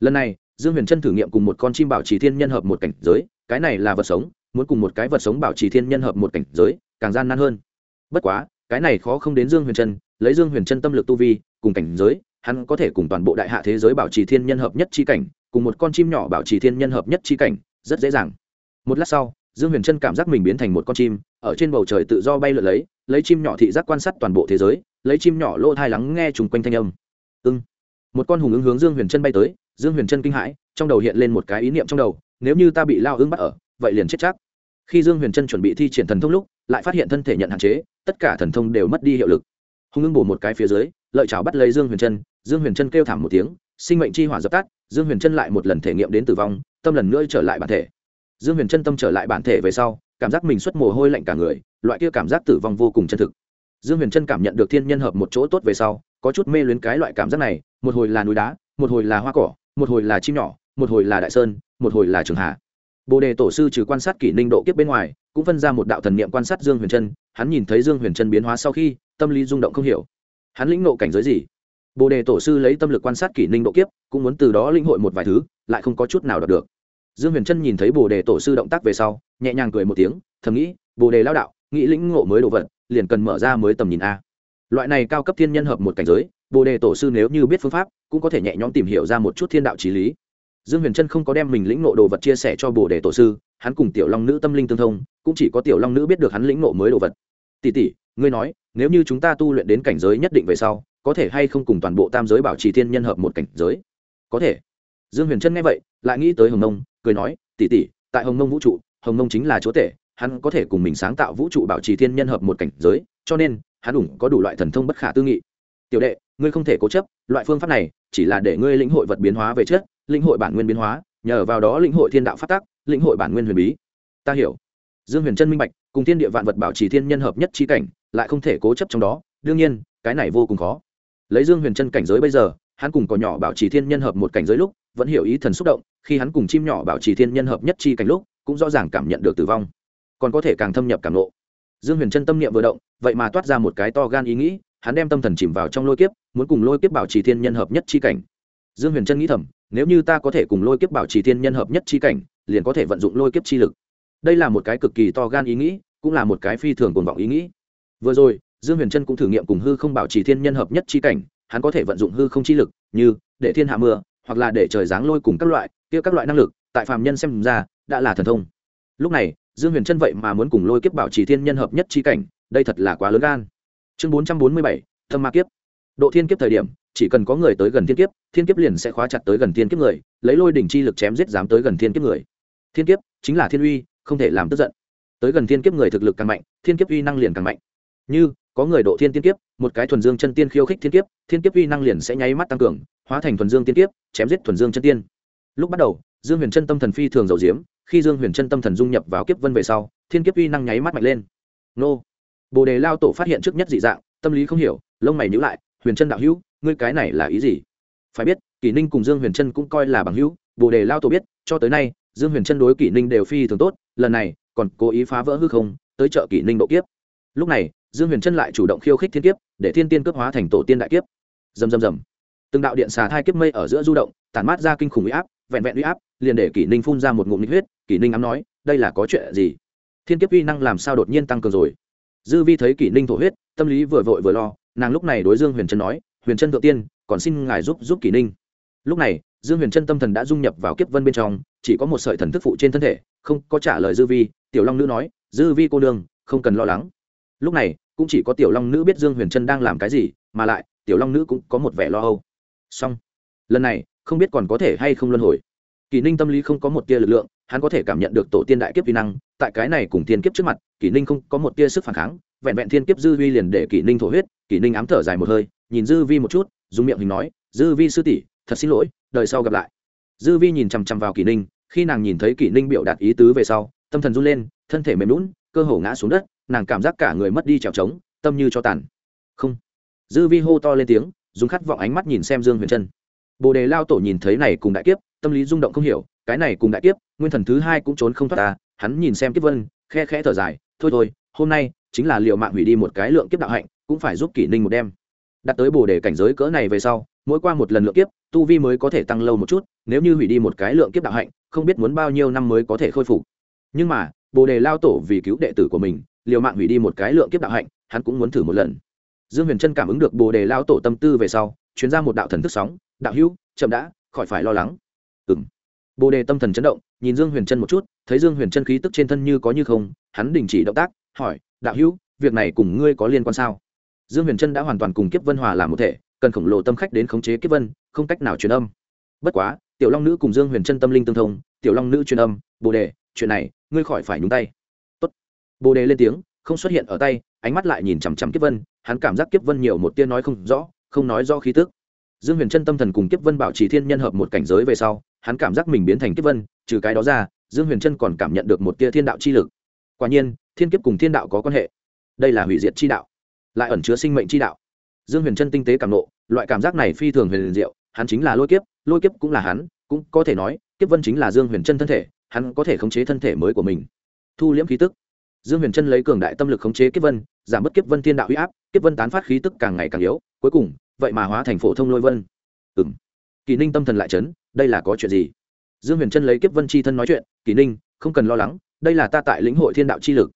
Lần này dương huyền trân thử nghiệm cùng một con chim bảo trì thiên nhân hợp một cảnh giới, cái này là vật sống, muốn cùng một cái vật sống bảo trì thiên nhân hợp một cảnh giới, càng gian nan hơn. Bất quá, cái này khó không đến dương huyền trân lấy dương huyền trân tâm lực tu vi, cùng cảnh giới, hắn có thể cùng toàn bộ đại hạ thế giới bảo trì thiên nhân hợp nhất chi cảnh, cùng một con chim nhỏ bảo trì thiên nhân hợp nhất chi cảnh, rất dễ dàng. Một lát sau, dương huyền trân cảm giác mình biến thành một con chim, ở trên bầu trời tự do bay lượn lấy lấy chim nhỏ thị giác quan sát toàn bộ thế giới, lấy chim nhỏ lỗ thai lắng nghe chung quanh thanh âm. Ưng. Một con hùng ứng hướng dương huyền trân bay tới dương huyền trân kinh hãi, trong đầu hiện lên một cái ý niệm trong đầu, nếu như ta bị lao ứng bắt ở, vậy liền chết chắc. Khi dương huyền trân chuẩn bị thi triển thần thông lúc, lại phát hiện thân thể nhận hạn chế, tất cả thần thông đều mất đi hiệu lực. Hùng ưng bổ một cái phía dưới, lợi chảo bắt lấy dương huyền trân dương huyền trân kêu thảm một tiếng, sinh mệnh chi hỏa dập tắt, dương huyền trân lại một lần thể nghiệm đến tử vong, tâm lần nữa trở lại bản thể. Dương huyền trân tâm trở lại bản thể về sau, cảm giác mình xuất mồ hôi lạnh cả người, loại kia cảm giác tử vong vô cùng chân thực. Dương huyền trân cảm nhận được thiên nhân hợp một chỗ tốt về sau, có chút mê luyến cái loại cảm giác này, một hồi là núi đá, một hồi là hoa cỏ một hồi là chim nhỏ, một hồi là đại sơn, một hồi là trường hạ. Bồ đề tổ sư trừ quan sát kỷ ninh độ kiếp bên ngoài, cũng phân ra một đạo thần niệm quan sát dương huyền trân, hắn nhìn thấy dương huyền trân biến hóa sau khi, tâm lý rung động không hiểu. Hắn lĩnh nộ cảnh giới gì? Bồ đề tổ sư lấy tâm lực quan sát kỷ ninh độ kiếp, cũng muốn từ đó lĩnh hội một vài thứ, lại không có chút nào đạt được. Dương huyền trân nhìn thấy bồ đề tổ sư động tác về sau, nhẹ nhàng cười một tiếng, thầm nghĩ, bồ đề lao đạo, nghĩ lĩnh ngộ mới đồ vật, liền cần mở ra mới tầm nhìn a. Loại này cao cấp thiên nhân hợp một cảnh giới bồ đề tổ sư nếu như biết phương pháp, cũng có thể nhẹ nhõm tìm hiểu ra một chút thiên đạo trí lý. Dương huyền trân không có đem mình lĩnh ngộ đồ vật chia sẻ cho bồ đề tổ sư, hắn cùng tiểu long nữ tâm linh tương thông, cũng chỉ có tiểu long nữ biết được hắn lĩnh ngộ mới đồ vật. Tỷ tỷ, ngươi nói, nếu như chúng ta tu luyện đến cảnh giới nhất định về sau, có thể hay không cùng toàn bộ tam giới bảo trì thiên nhân hợp một cảnh giới? Có thể. Dương huyền trân nghe vậy, lại nghĩ tới hồng nông cười nói, tỷ tỷ, tại hồng nông vũ trụ, hồng nông chính là chúa tể, hắn có thể cùng mình sáng tạo vũ trụ bảo trì thiên nhân hợp một cảnh giới, cho nên, hắn đủ có đủ loại thần thông bất khả tư nghị tiểu đệ, ngươi không thể cố chấp, loại phương pháp này chỉ là để ngươi lĩnh hội vật biến hóa về chất, lĩnh hội bản nguyên biến hóa, nhờ vào đó lĩnh hội thiên đạo phát tác lĩnh hội bản nguyên huyền bí. Ta hiểu. Dương huyền trân minh bạch, cùng thiên địa vạn vật bảo trì thiên nhân hợp nhất trí cảnh, lại không thể cố chấp trong đó, đương nhiên, cái này vô cùng khó. Lấy dương huyền trân cảnh giới bây giờ, hắn cùng có nhỏ bảo trì thiên nhân hợp một cảnh giới lúc, vẫn hiểu ý thần xúc động, khi hắn cùng chim nhỏ bảo trì thiên nhân hợp nhất chi cảnh lúc, cũng rõ ràng cảm nhận được tử vong. Còn có thể càng thâm nhập cảm lộ. Dương huyền trân tâm niệm vừa động, vậy mà toát ra một cái to gan ý nghĩ hắn đem tâm thần chìm vào trong lôi kiếp, muốn cùng lôi kiếp bảo trì thiên nhân hợp nhất chi cảnh. Dương huyền trân nghĩ thầm, nếu như ta có thể cùng lôi kiếp bảo trì thiên nhân hợp nhất chi cảnh, liền có thể vận dụng lôi kiếp chi lực. Đây là một cái cực kỳ to gan ý nghĩ, cũng là một cái phi thường cuồng vọng ý nghĩ. Vừa rồi, dương huyền trân cũng thử nghiệm cùng hư không bảo trì thiên nhân hợp nhất chi cảnh, hắn có thể vận dụng hư không chi lực như để thiên hạ mưa, hoặc là để trời giáng lôi cùng các loại, kia các loại năng lực, tại phàm nhân xem ra, đã là thần thông. Lúc này, dương huyền trân vậy mà muốn cùng lôi kiếp bảo trì thiên nhân hợp nhất chi cảnh, đây thật là quá lớn gan chương bốn trăm bốn mươi bảy, thâm ma kiếp. Độ thiên kiếp thời điểm, chỉ cần có người tới gần thiên kiếp thiên kiếp liền sẽ khóa chặt tới gần thiên kiếp người, lấy lôi đỉnh chi lực chém giết dám tới gần thiên kiếp người. Thiên kiếp chính là thiên uy, không thể làm tức giận. Tới gần thiên kiếp người thực lực càng mạnh, thiên kiếp uy năng liền càng mạnh. Như, có người độ thiên tiên kiếp, một cái thuần dương chân tiên khiêu khích thiên kiếp thiên kiếp uy năng liền sẽ nháy mắt tăng cường, hóa thành thuần dương tiên kiếp, chém giết thuần dương chân tiên. Lúc bắt đầu, dương huyền chân tâm thần phi thường dầu diếm, khi dương huyền chân tâm thần dung nhập vào kiếp vân về sau, thiên kiếp uy năng nháy mắt mạnh lên. Nô! Bồ đề lao tổ phát hiện trước nhất dị dạng, tâm lý không hiểu, lông mày nhữ lại, huyền chân đạo hữu, ngươi cái này là ý gì? Phải biết, kỷ ninh cùng dương huyền trân cũng coi là bằng hữu, bồ đề lao tổ biết, cho tới nay, dương huyền trân đối kỷ ninh đều phi thường tốt, lần này, còn cố ý phá vỡ hư không, tới chợ kỷ ninh độ kiếp. Lúc này, dương huyền trân lại chủ động khiêu khích thiên kiếp, để thiên tiên cướp hóa thành tổ tiên đại kiếp. Dầm dầm dầm từng đạo điện xà thai kiếp mây ở giữa du động, tản mát ra kinh khủng uy áp, vẹn vẹn uy áp, liền để kỷ ninh phun ra một ngụm nhiệt huyết, kỷ ninh ám nói, đây là có chuyện gì? Thiên kiếp uy năng làm sao đột nhiên tăng cường rồi? Dư vi thấy kỷ ninh thổ huyết, tâm lý vừa vội vừa lo, nàng lúc này đối dương huyền trân nói, huyền trân thượng tiên, còn xin ngài giúp giúp kỷ ninh. Lúc này, dương huyền trân tâm thần đã dung nhập vào kiếp vân bên trong, chỉ có một sợi thần thức phụ trên thân thể, không có trả lời dư vi. Tiểu long nữ nói, dư vi cô đương không cần lo lắng. Lúc này, cũng chỉ có tiểu long nữ biết dương huyền trân đang làm cái gì, mà lại, tiểu long nữ cũng có một vẻ lo âu. Song lần này, không biết còn có thể hay không luân hồi. Kỷ ninh tâm lý không có một tia lực lượng hắn có thể cảm nhận được tổ tiên đại kiếp vi năng, tại cái này cùng thiên kiếp trước mặt, kỷ ninh không có một tia sức phản kháng, vẹn vẹn thiên kiếp dư vi liền để kỷ ninh thổ huyết, kỷ ninh ám thở dài một hơi, nhìn dư vi một chút, dùng miệng hình nói, dư vi sư tỷ, thật xin lỗi, đời sau gặp lại. Dư vi nhìn chằm chằm vào kỷ ninh, khi nàng nhìn thấy kỷ ninh biểu đạt ý tứ về sau, tâm thần run lên, thân thể mềm lún cơ hồ ngã xuống đất, nàng cảm giác cả người mất đi trèo trống, tâm như cho tàn. Không. Dư vi hô to lên tiếng, dùng khát vọng ánh mắt nhìn xem dương huyền trân. Bồ đề lao tổ nhìn thấy này cùng đại kiếp, tâm lý rung động không hiểu cái này cùng đại kiếp, nguyên thần thứ hai cũng trốn không thoát ta, hắn nhìn xem kiếp vân, khe khẽ thở dài, thôi thôi, hôm nay chính là liệu mạng hủy đi một cái lượng kiếp đạo hạnh, cũng phải giúp kỷ ninh một đêm. Đặt tới bồ đề cảnh giới cỡ này về sau, mỗi qua một lần lượng kiếp, tu vi mới có thể tăng lâu một chút, nếu như hủy đi một cái lượng kiếp đạo hạnh, không biết muốn bao nhiêu năm mới có thể khôi phục. Nhưng mà, bồ đề lao tổ vì cứu đệ tử của mình, liều mạng hủy đi một cái lượng kiếp đạo hạnh, hắn cũng muốn thử một lần. Dương huyền trân cảm ứng được bồ đề lao tổ tâm tư về sau chuyến ra một đạo thần thức sóng, đạo hữu, chậm đã, khỏi phải lo lắng. Ừ m bồ đề tâm thần chấn động, nhìn dương huyền trân một chút, thấy dương huyền trân khí tức trên thân như có như không, hắn đình chỉ động tác, hỏi, đạo hữu, việc này cùng ngươi có liên quan sao? Dương huyền trân đã hoàn toàn cùng kiếp vân hòa làm một thể, cần khổng lồ tâm khách đến khống chế kiếp vân, không cách nào truyền âm. Bất quá, tiểu long nữ cùng dương huyền trân tâm linh tương thông, tiểu long nữ truyền âm, bồ đề, chuyện này, ngươi khỏi phải nhúng tay. Tốt. bồ đề lên tiếng, không xuất hiện ở tay, ánh mắt lại nhìn chằm chằm kiếp vân, hắn cảm giác kiếp vân nhiều một tia nói không rõ, không nói do khí tức. Dương huyền trân tâm thần cùng kiếp vân bảo trì thiên nhân hợp một cảnh giới về sau hắn cảm giác mình biến thành kiếp vân, trừ cái đó ra, dương huyền trân còn cảm nhận được một tia thiên đạo chi lực. Quả nhiên, thiên kiếp cùng thiên đạo có quan hệ. Đây là hủy diệt chi đạo, lại ẩn chứa sinh mệnh chi đạo. Dương huyền trân tinh tế cảm nộ, loại cảm giác này phi thường huyền diệu, hắn chính là lôi kiếp lôi kiếp cũng là hắn, cũng có thể nói, kiếp vân chính là dương huyền trân thân thể, hắn có thể khống chế thân thể mới của mình. Thu liễm khí tức. Dương huyền trân lấy cường đại tâm lực khống chế kiếp vân, giảm bớt kiếp vân thiên đạo huy áp, kiếp vân tán phát khí tức càng ngày càng yếu, cuối cùng, vậy mà hóa thành phổ thông lôi vân. Ừ m kỳ ninh tâm thần lại chấn đây là có chuyện gì? Dương huyền trân lấy kiếp vân chi thân nói chuyện, kỷ ninh, không cần lo lắng, đây là ta tại lĩnh hội thiên đạo chi lực.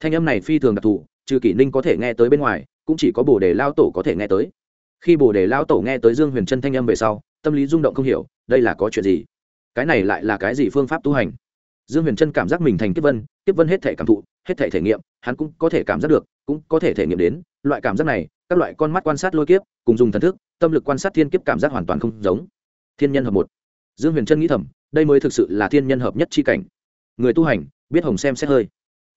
Thanh âm này phi thường đặc thù, trừ kỷ ninh có thể nghe tới bên ngoài, cũng chỉ có bồ đề lao tổ có thể nghe tới. Khi bồ đề lao tổ nghe tới dương huyền trân thanh âm về sau, tâm lý rung động không hiểu, đây là có chuyện gì? Cái này lại là cái gì phương pháp tu hành? Dương huyền trân cảm giác mình thành kiếp vân kiếp vân hết thể cảm thụ, hết thể thể nghiệm, hắn cũng có thể cảm giác được, cũng có thể thể nghiệm đến, loại cảm giác này, các loại con mắt quan sát lôi kiếp, cùng dùng thần thức, tâm lực quan sát thiên kiếp cảm giác hoàn toàn không giống. Thiên nhân hợp một dương huyền trân nghĩ thầm, đây mới thực sự là thiên nhân hợp nhất chi cảnh. Người tu hành, biết hồng xem xét hơi.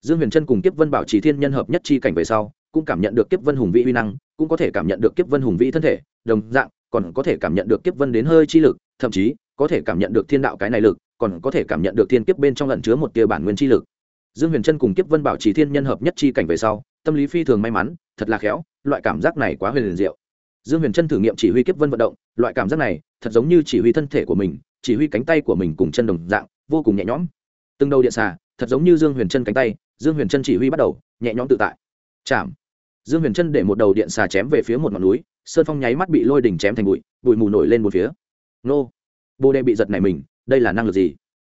Dương huyền trân cùng kiếp vân bảo trì thiên nhân hợp nhất chi cảnh về sau, cũng cảm nhận được kiếp vân hùng vĩ uy năng, cũng có thể cảm nhận được kiếp vân hùng vĩ thân thể, đồng dạng, còn có thể cảm nhận được kiếp vân đến hơi chi lực, thậm chí, có thể cảm nhận được thiên đạo cái này lực, còn có thể cảm nhận được thiên kiếp bên trong lẩn chứa một tia bản nguyên chi lực. Dương huyền trân cùng kiếp vân bảo trì thiên nhân hợp nhất chi cảnh về sau, tâm lý phi thường may mắn, thật là khéo, loại cảm giác này quá huyền liền diệu. Dương huyền trân thử nghiệm chỉ huy kiếp vân vận động, loại cảm giác này, thật giống như chỉ huy thân thể của mình chỉ huy cánh tay của mình cùng chân đồng dạng, vô cùng nhẹ nhõm. Từng đầu điện xà, thật giống như dương huyền chân cánh tay, dương huyền chân chỉ huy bắt đầu, nhẹ nhõm tự tại. Chạm. Dương huyền chân để một đầu điện xà chém về phía một ngọn núi, sơn phong nháy mắt bị lôi đỉnh chém thành bụi bụi mù nổi lên một phía. Nô. Bồ đệ bị giật này mình, đây là năng lực gì?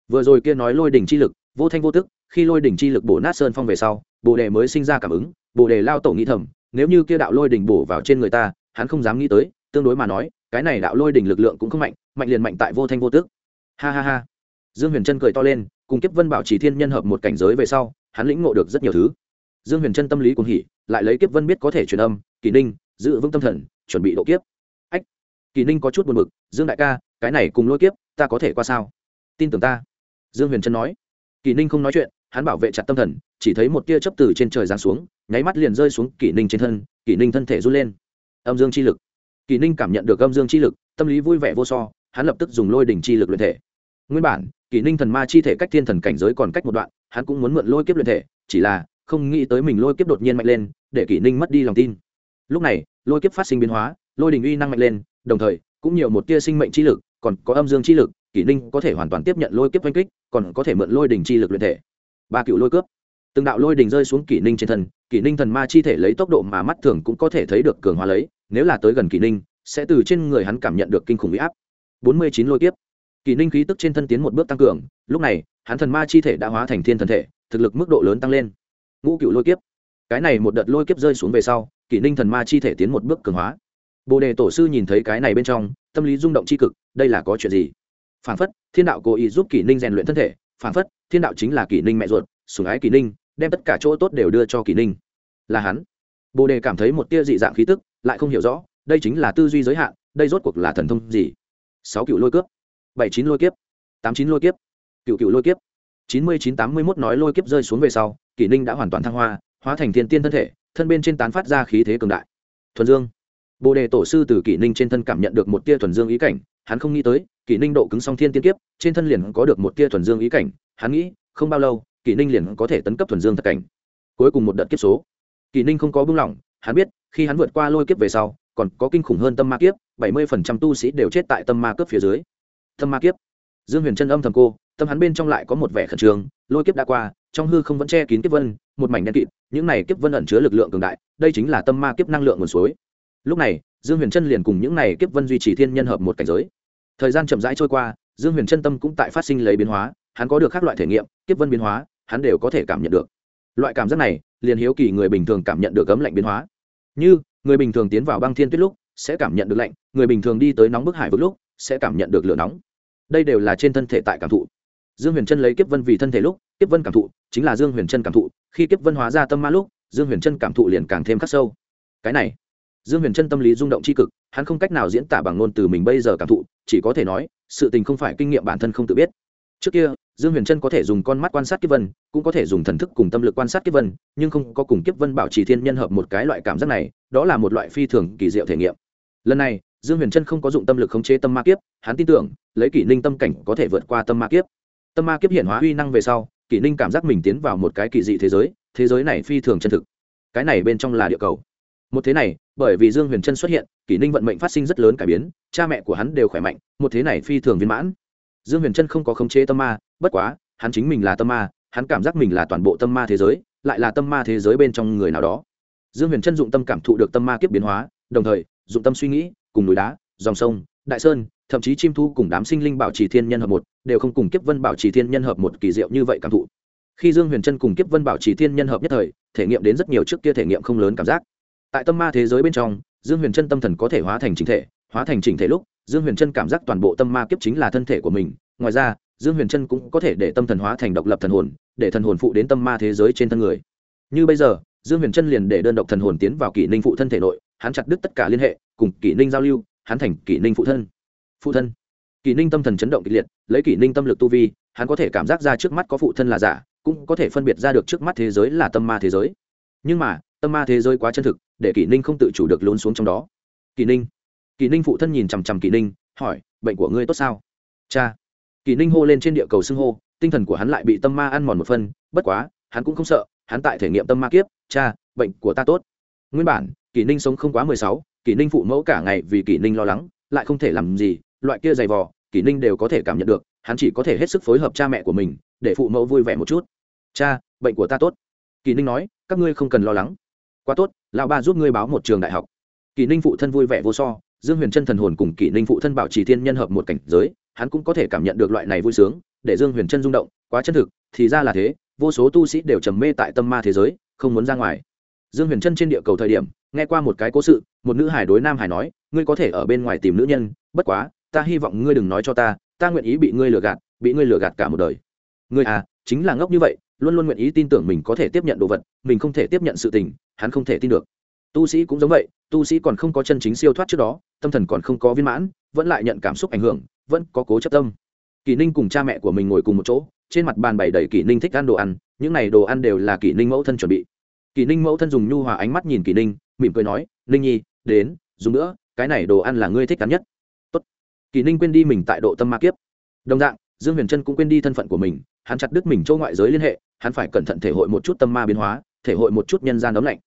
Vừa rồi kia nói lôi đỉnh chi lực, vô thanh vô tức, khi lôi đỉnh chi lực bổ nát sơn phong về sau, bồ đề mới sinh ra cảm ứng, bồ đề lao tổ nghĩ thầm, nếu như kia đạo lôi đỉnh bổ vào trên người ta, hắn không dám nghĩ tới, tương đối mà nói, cái này đạo lôi đỉnh lực lượng cũng không mạnh mạnh liền mạnh tại vô thanh vô tức ha ha ha. Dương huyền trân cười to lên, cùng kiếp vân bảo chỉ thiên nhân hợp một cảnh giới về sau, hắn lĩnh ngộ được rất nhiều thứ. Dương huyền trân tâm lý cũng hỉ, lại lấy kiếp vân biết có thể truyền âm, kỳ ninh, giữ vững tâm thần, chuẩn bị độ kiếp. Ách, kỳ ninh có chút buồn b ự c dương đại ca, cái này cùng lôi kiếp, ta có thể qua sao? Tin tưởng ta. Dương huyền trân nói. Kỳ ninh không nói chuyện, hắn bảo vệ chặt tâm thần, chỉ thấy một tia chấp từ trên trời giáng xuống, nháy mắt liền rơi xuống kỳ ninh trên thân, kỳ ninh thân thể run lên. Âm dương chi lực. Kỳ ninh cảm nhận được âm dương chi lực, tâm lý vui vẻ vô so hắn lập tức dùng lôi đỉnh chi lực luyện thể. Nguyên bản, kỷ ninh thần ma chi thể cách thiên thần cảnh giới còn cách một đoạn, hắn cũng muốn mượn lôi kiếp luyện thể, chỉ là không nghĩ tới mình lôi kiếp đột nhiên mạnh lên, để kỷ ninh mất đi lòng tin. Lúc này, lôi kiếp phát sinh biến hóa, lôi đình uy năng mạnh lên, đồng thời, cũng nhiều một tia sinh mệnh chi lực, còn có âm dương chi lực, kỷ ninh có thể hoàn toàn tiếp nhận lôi kiếp oanh kích, còn có thể mượn lôi đình chi lực luyện thể. Ba cựu lôi cướp. Từng đạo lôi đình rơi xuống kỷ ninh trên thân, kỷ ninh thần ma chi thể lấy tốc độ mà mắt thường cũng có thể thấy được cường hóa lấy, nếu là tới gần kỷ ninh, sẽ từ trên người hắn cảm nhận được kinh khủng huy áp bốn mươi chín lôi kiếp. Kỷ ninh khí tức trên thân tiến một bước tăng cường, lúc này, hắn thần ma chi thể đã hóa thành thiên thần thể, thực lực mức độ lớn tăng lên. Ngũ cựu lôi kiếp. Cái này một đợt lôi kiếp rơi xuống về sau kỷ ninh thần ma chi thể tiến một bước cường hóa. Bồ đề tổ sư nhìn thấy cái này bên trong, tâm lý rung động c h i cực, đây là có chuyện gì? Phản phất, thiên đạo cố ý giúp kỷ ninh rèn luyện thân thể, phản phất, thiên đạo chính là kỷ ninh mẹ ruột sùng ái kỷ ninh, đem tất cả chỗ tốt đều đưa cho kỷ ninh. Là hắn. Bồ đề cảm thấy một tia dị dạng khí tức, lại không hiểu rõ, đây chính là tư duy giới hạn, đây rốt cuộc là thần thông gì? Sáu cựu lôi cướp bảy chín lôi kiếp. Tám chín lôi kiếp. Cựu cựu lôi kiếp. Chín mươi chín tám mươi mốt nói lôi kiếp rơi xuống về sau, kỷ ninh đã hoàn toàn thăng hoa, hóa thành thiên tiên thân thể, thân bên trên tán phát ra khí thế cường đại. Thuần dương. Bồ đề tổ sư từ kỷ ninh trên thân cảm nhận được một tia thuần dương ý cảnh, hắn không nghĩ tới, kỷ ninh độ cứng song thiên tiên kiếp, trên thân liền có được một tia thuần dương ý cảnh, hắn nghĩ, không bao lâu, kỷ ninh liền có thể tấn cấp thuần dương thật cảnh. Cuối cùng một đợt kiếp số. Kỷ ninh không có buông lỏng, hắn biết, khi hắn vượt qua lôi kiếp về sau, còn có kinh khủng hơn tâm ma kiếp bảy mươi phần trăm tu sĩ đều chết tại tâm ma cướp phía dưới. Tâm ma kiếp. Dương huyền chân âm thầm cô, tâm hắn bên trong lại có một vẻ khẩn trương, lôi kiếp đã qua, trong hư không vẫn che kín kiếp vân, một mảnh đen kịt, những này kiếp vân ẩn chứa lực lượng cường đại, đây chính là tâm ma kiếp năng lượng nguồn suối. Lúc này, dương huyền trân liền cùng những này kiếp vân duy trì thiên nhân hợp một cảnh giới. Thời gian chậm rãi trôi qua, dương huyền trân tâm cũng tại phát sinh lấy biến hóa, hắn có được các loại thể nghiệm, kiếp vân biến hóa, hắn đều có thể cảm nhận được. Loại cảm giác này, liền hiếu kỳ người bình thường cảm nhận được ấm lạnh biến hóa. Như, người bình thường tiến vào băng thiên tuyết lúc sẽ cảm nhận được lạnh, người bình thường đi tới nóng bức hải vực lúc, sẽ cảm nhận được lửa nóng. Đây đều là trên thân thể tại cảm thụ. Dương huyền trân lấy kiếp vân vì thân thể lúc, kiếp vân cảm thụ, chính là dương huyền trân cảm thụ. Khi kiếp vân hóa ra tâm ma lúc, dương huyền trân cảm thụ liền càng thêm khắc sâu. Cái này, dương huyền trân tâm lý rung động c h i cực, hắn không cách nào diễn tả bằng ngôn từ mình bây giờ cảm thụ, chỉ có thể nói, sự tình không phải kinh nghiệm bản thân không tự biết. Trước kia, dương huyền trân có thể dùng con mắt quan sát kiếp vân, cũng có thể dùng thần thức cùng tâm lực quan sát kiếp vân, nhưng không có cùng kiếp vân bảo trì thiên nhân hợp một cái loại cảm giác này, đó là một loại phi thường kỳ diệu thể nghiệm lần này, dương huyền trân không có dụng tâm lực khống chế tâm ma kiếp, hắn tin tưởng, lấy kỷ ninh tâm cảnh có thể vượt qua tâm ma kiếp. Tâm ma kiếp hiện hóa uy năng về sau, kỷ ninh cảm giác mình tiến vào một cái kỳ dị thế giới thế giới này phi thường chân thực. Cái này bên trong là địa cầu. Một thế này, bởi vì dương huyền trân xuất hiện, kỷ ninh vận mệnh phát sinh rất lớn cải biến, cha mẹ của hắn đều khỏe mạnh, một thế này phi thường viên mãn. Dương huyền trân không có khống chế tâm ma, bất quá, hắn chính mình là tâm ma, hắn cảm giác mình là toàn bộ tâm ma thế giới, lại là tâm ma thế giới bên trong người nào đó. Dương huyền trân dụng tâm cảm thụ được tâm ma kiếp biến hóa, đồng thời dụng tâm suy nghĩ, cùng núi đá, dòng sông, đại sơn, thậm chí chim thu cùng đám sinh linh bảo trì thiên nhân hợp một, đều không cùng kiếp vân bảo trì thiên nhân hợp một kỳ diệu như vậy cảm thụ. Khi dương huyền trân cùng kiếp vân bảo trì thiên nhân hợp nhất thời, thể nghiệm đến rất nhiều trước kia thể nghiệm không lớn cảm giác. Tại tâm ma thế giới bên trong, dương huyền trân tâm thần có thể hóa thành chính thể, hóa thành chỉnh thể lúc, dương huyền trân cảm giác toàn bộ tâm ma kiếp chính là thân thể của mình. Ngoài ra, dương huyền trân cũng có thể để tâm thần hóa thành độc lập thần hồn, để thần hồn phụ đến tâm ma thế giới trên thân người. Như bây giờ, dương huyền trân liền để đơn độc thần hồn tiến vào kỷ ninh phụ thân thể nội hắn chặt đứt tất cả liên hệ, cùng kỷ ninh giao lưu, hắn thành kỷ ninh phụ thân. Phụ thân. Kỷ ninh tâm thần chấn động kịch liệt, lấy kỷ ninh tâm lực tu vi, hắn có thể cảm giác ra trước mắt có phụ thân là giả, cũng có thể phân biệt ra được trước mắt thế giới là tâm ma thế giới. Nhưng mà, tâm ma thế giới quá chân thực, để kỷ ninh không tự chủ được lún xuống trong đó. Kỷ ninh. Kỷ ninh phụ thân nhìn chằm chằm kỷ ninh, hỏi, bệnh của ngươi tốt sao? Cha. Kỷ ninh hô lên trên địa cầu xưng hô, tinh thần của hắn lại bị tâm ma ăn mòn một phân bất quá, hắn cũng không sợ, hắn tại thể nghiệm tâm ma kiếp, cha, bệnh của ta tốt. Nguyên bản kỷ ninh sống không quá mười sáu, kỷ ninh phụ mẫu cả ngày vì kỷ ninh lo lắng, lại không thể làm gì, loại kia dày vò, kỷ ninh đều có thể cảm nhận được, hắn chỉ có thể hết sức phối hợp cha mẹ của mình, để phụ mẫu vui vẻ một chút. Cha, bệnh của ta tốt. Kỷ ninh nói, các ngươi không cần lo lắng. Quá tốt, lão ba giúp ngươi báo một trường đại học. Kỷ ninh phụ thân vui vẻ vô so, dương huyền chân thần hồn cùng kỷ ninh phụ thân bảo trì thiên nhân hợp một cảnh giới, hắn cũng có thể cảm nhận được loại này vui sướng, để dương huyền chân rung động, quá chân thực, thì ra là thế, vô số tu sĩ đều trầm mê tại tâm ma thế giới, không muốn ra ngoài dương huyền Trân trên địa cầu thời điểm, nghe qua một cái cố sự, một nữ hải đối nam hải nói, ngươi có thể ở bên ngoài tìm nữ nhân, bất quá, ta hy vọng ngươi đừng nói cho ta ta nguyện ý bị ngươi lừa gạt, bị ngươi lừa gạt cả một đời. Ngươi à chính là ngốc như vậy, luôn luôn nguyện ý tin tưởng mình có thể tiếp nhận đồ vật, mình không thể tiếp nhận sự tình, hắn không thể tin được. Tu sĩ cũng giống vậy, tu sĩ còn không có chân chính siêu thoát trước đó, tâm thần còn không có viên mãn, vẫn lại nhận cảm xúc ảnh hưởng, vẫn có cố chấp tâm. Kỷ ninh cùng cha mẹ của mình ngồi cùng một chỗ, trên mặt bàn bày đầy kỷ ninh thích ăn đồ ăn, những này đồ ăn đều là kỷ ninh mẫu thân chuẩn bị kỷ ninh mẫu thân dùng nhu hòa ánh mắt nhìn kỷ ninh, mỉm cười nói, ninh nhi, đến, dùng nữa, cái này đồ ăn là ngươi thích cắn nhất. Tốt. kỷ ninh quên đi mình tại độ tâm ma kiếp. Đồng dạng, dương huyền trân cũng quên đi thân phận của mình, hắn chặt đứt mình châu ngoại giới liên hệ, hắn phải cẩn thận thể hội một chút tâm ma biến hóa, thể hội một chút nhân gian ấm lạnh.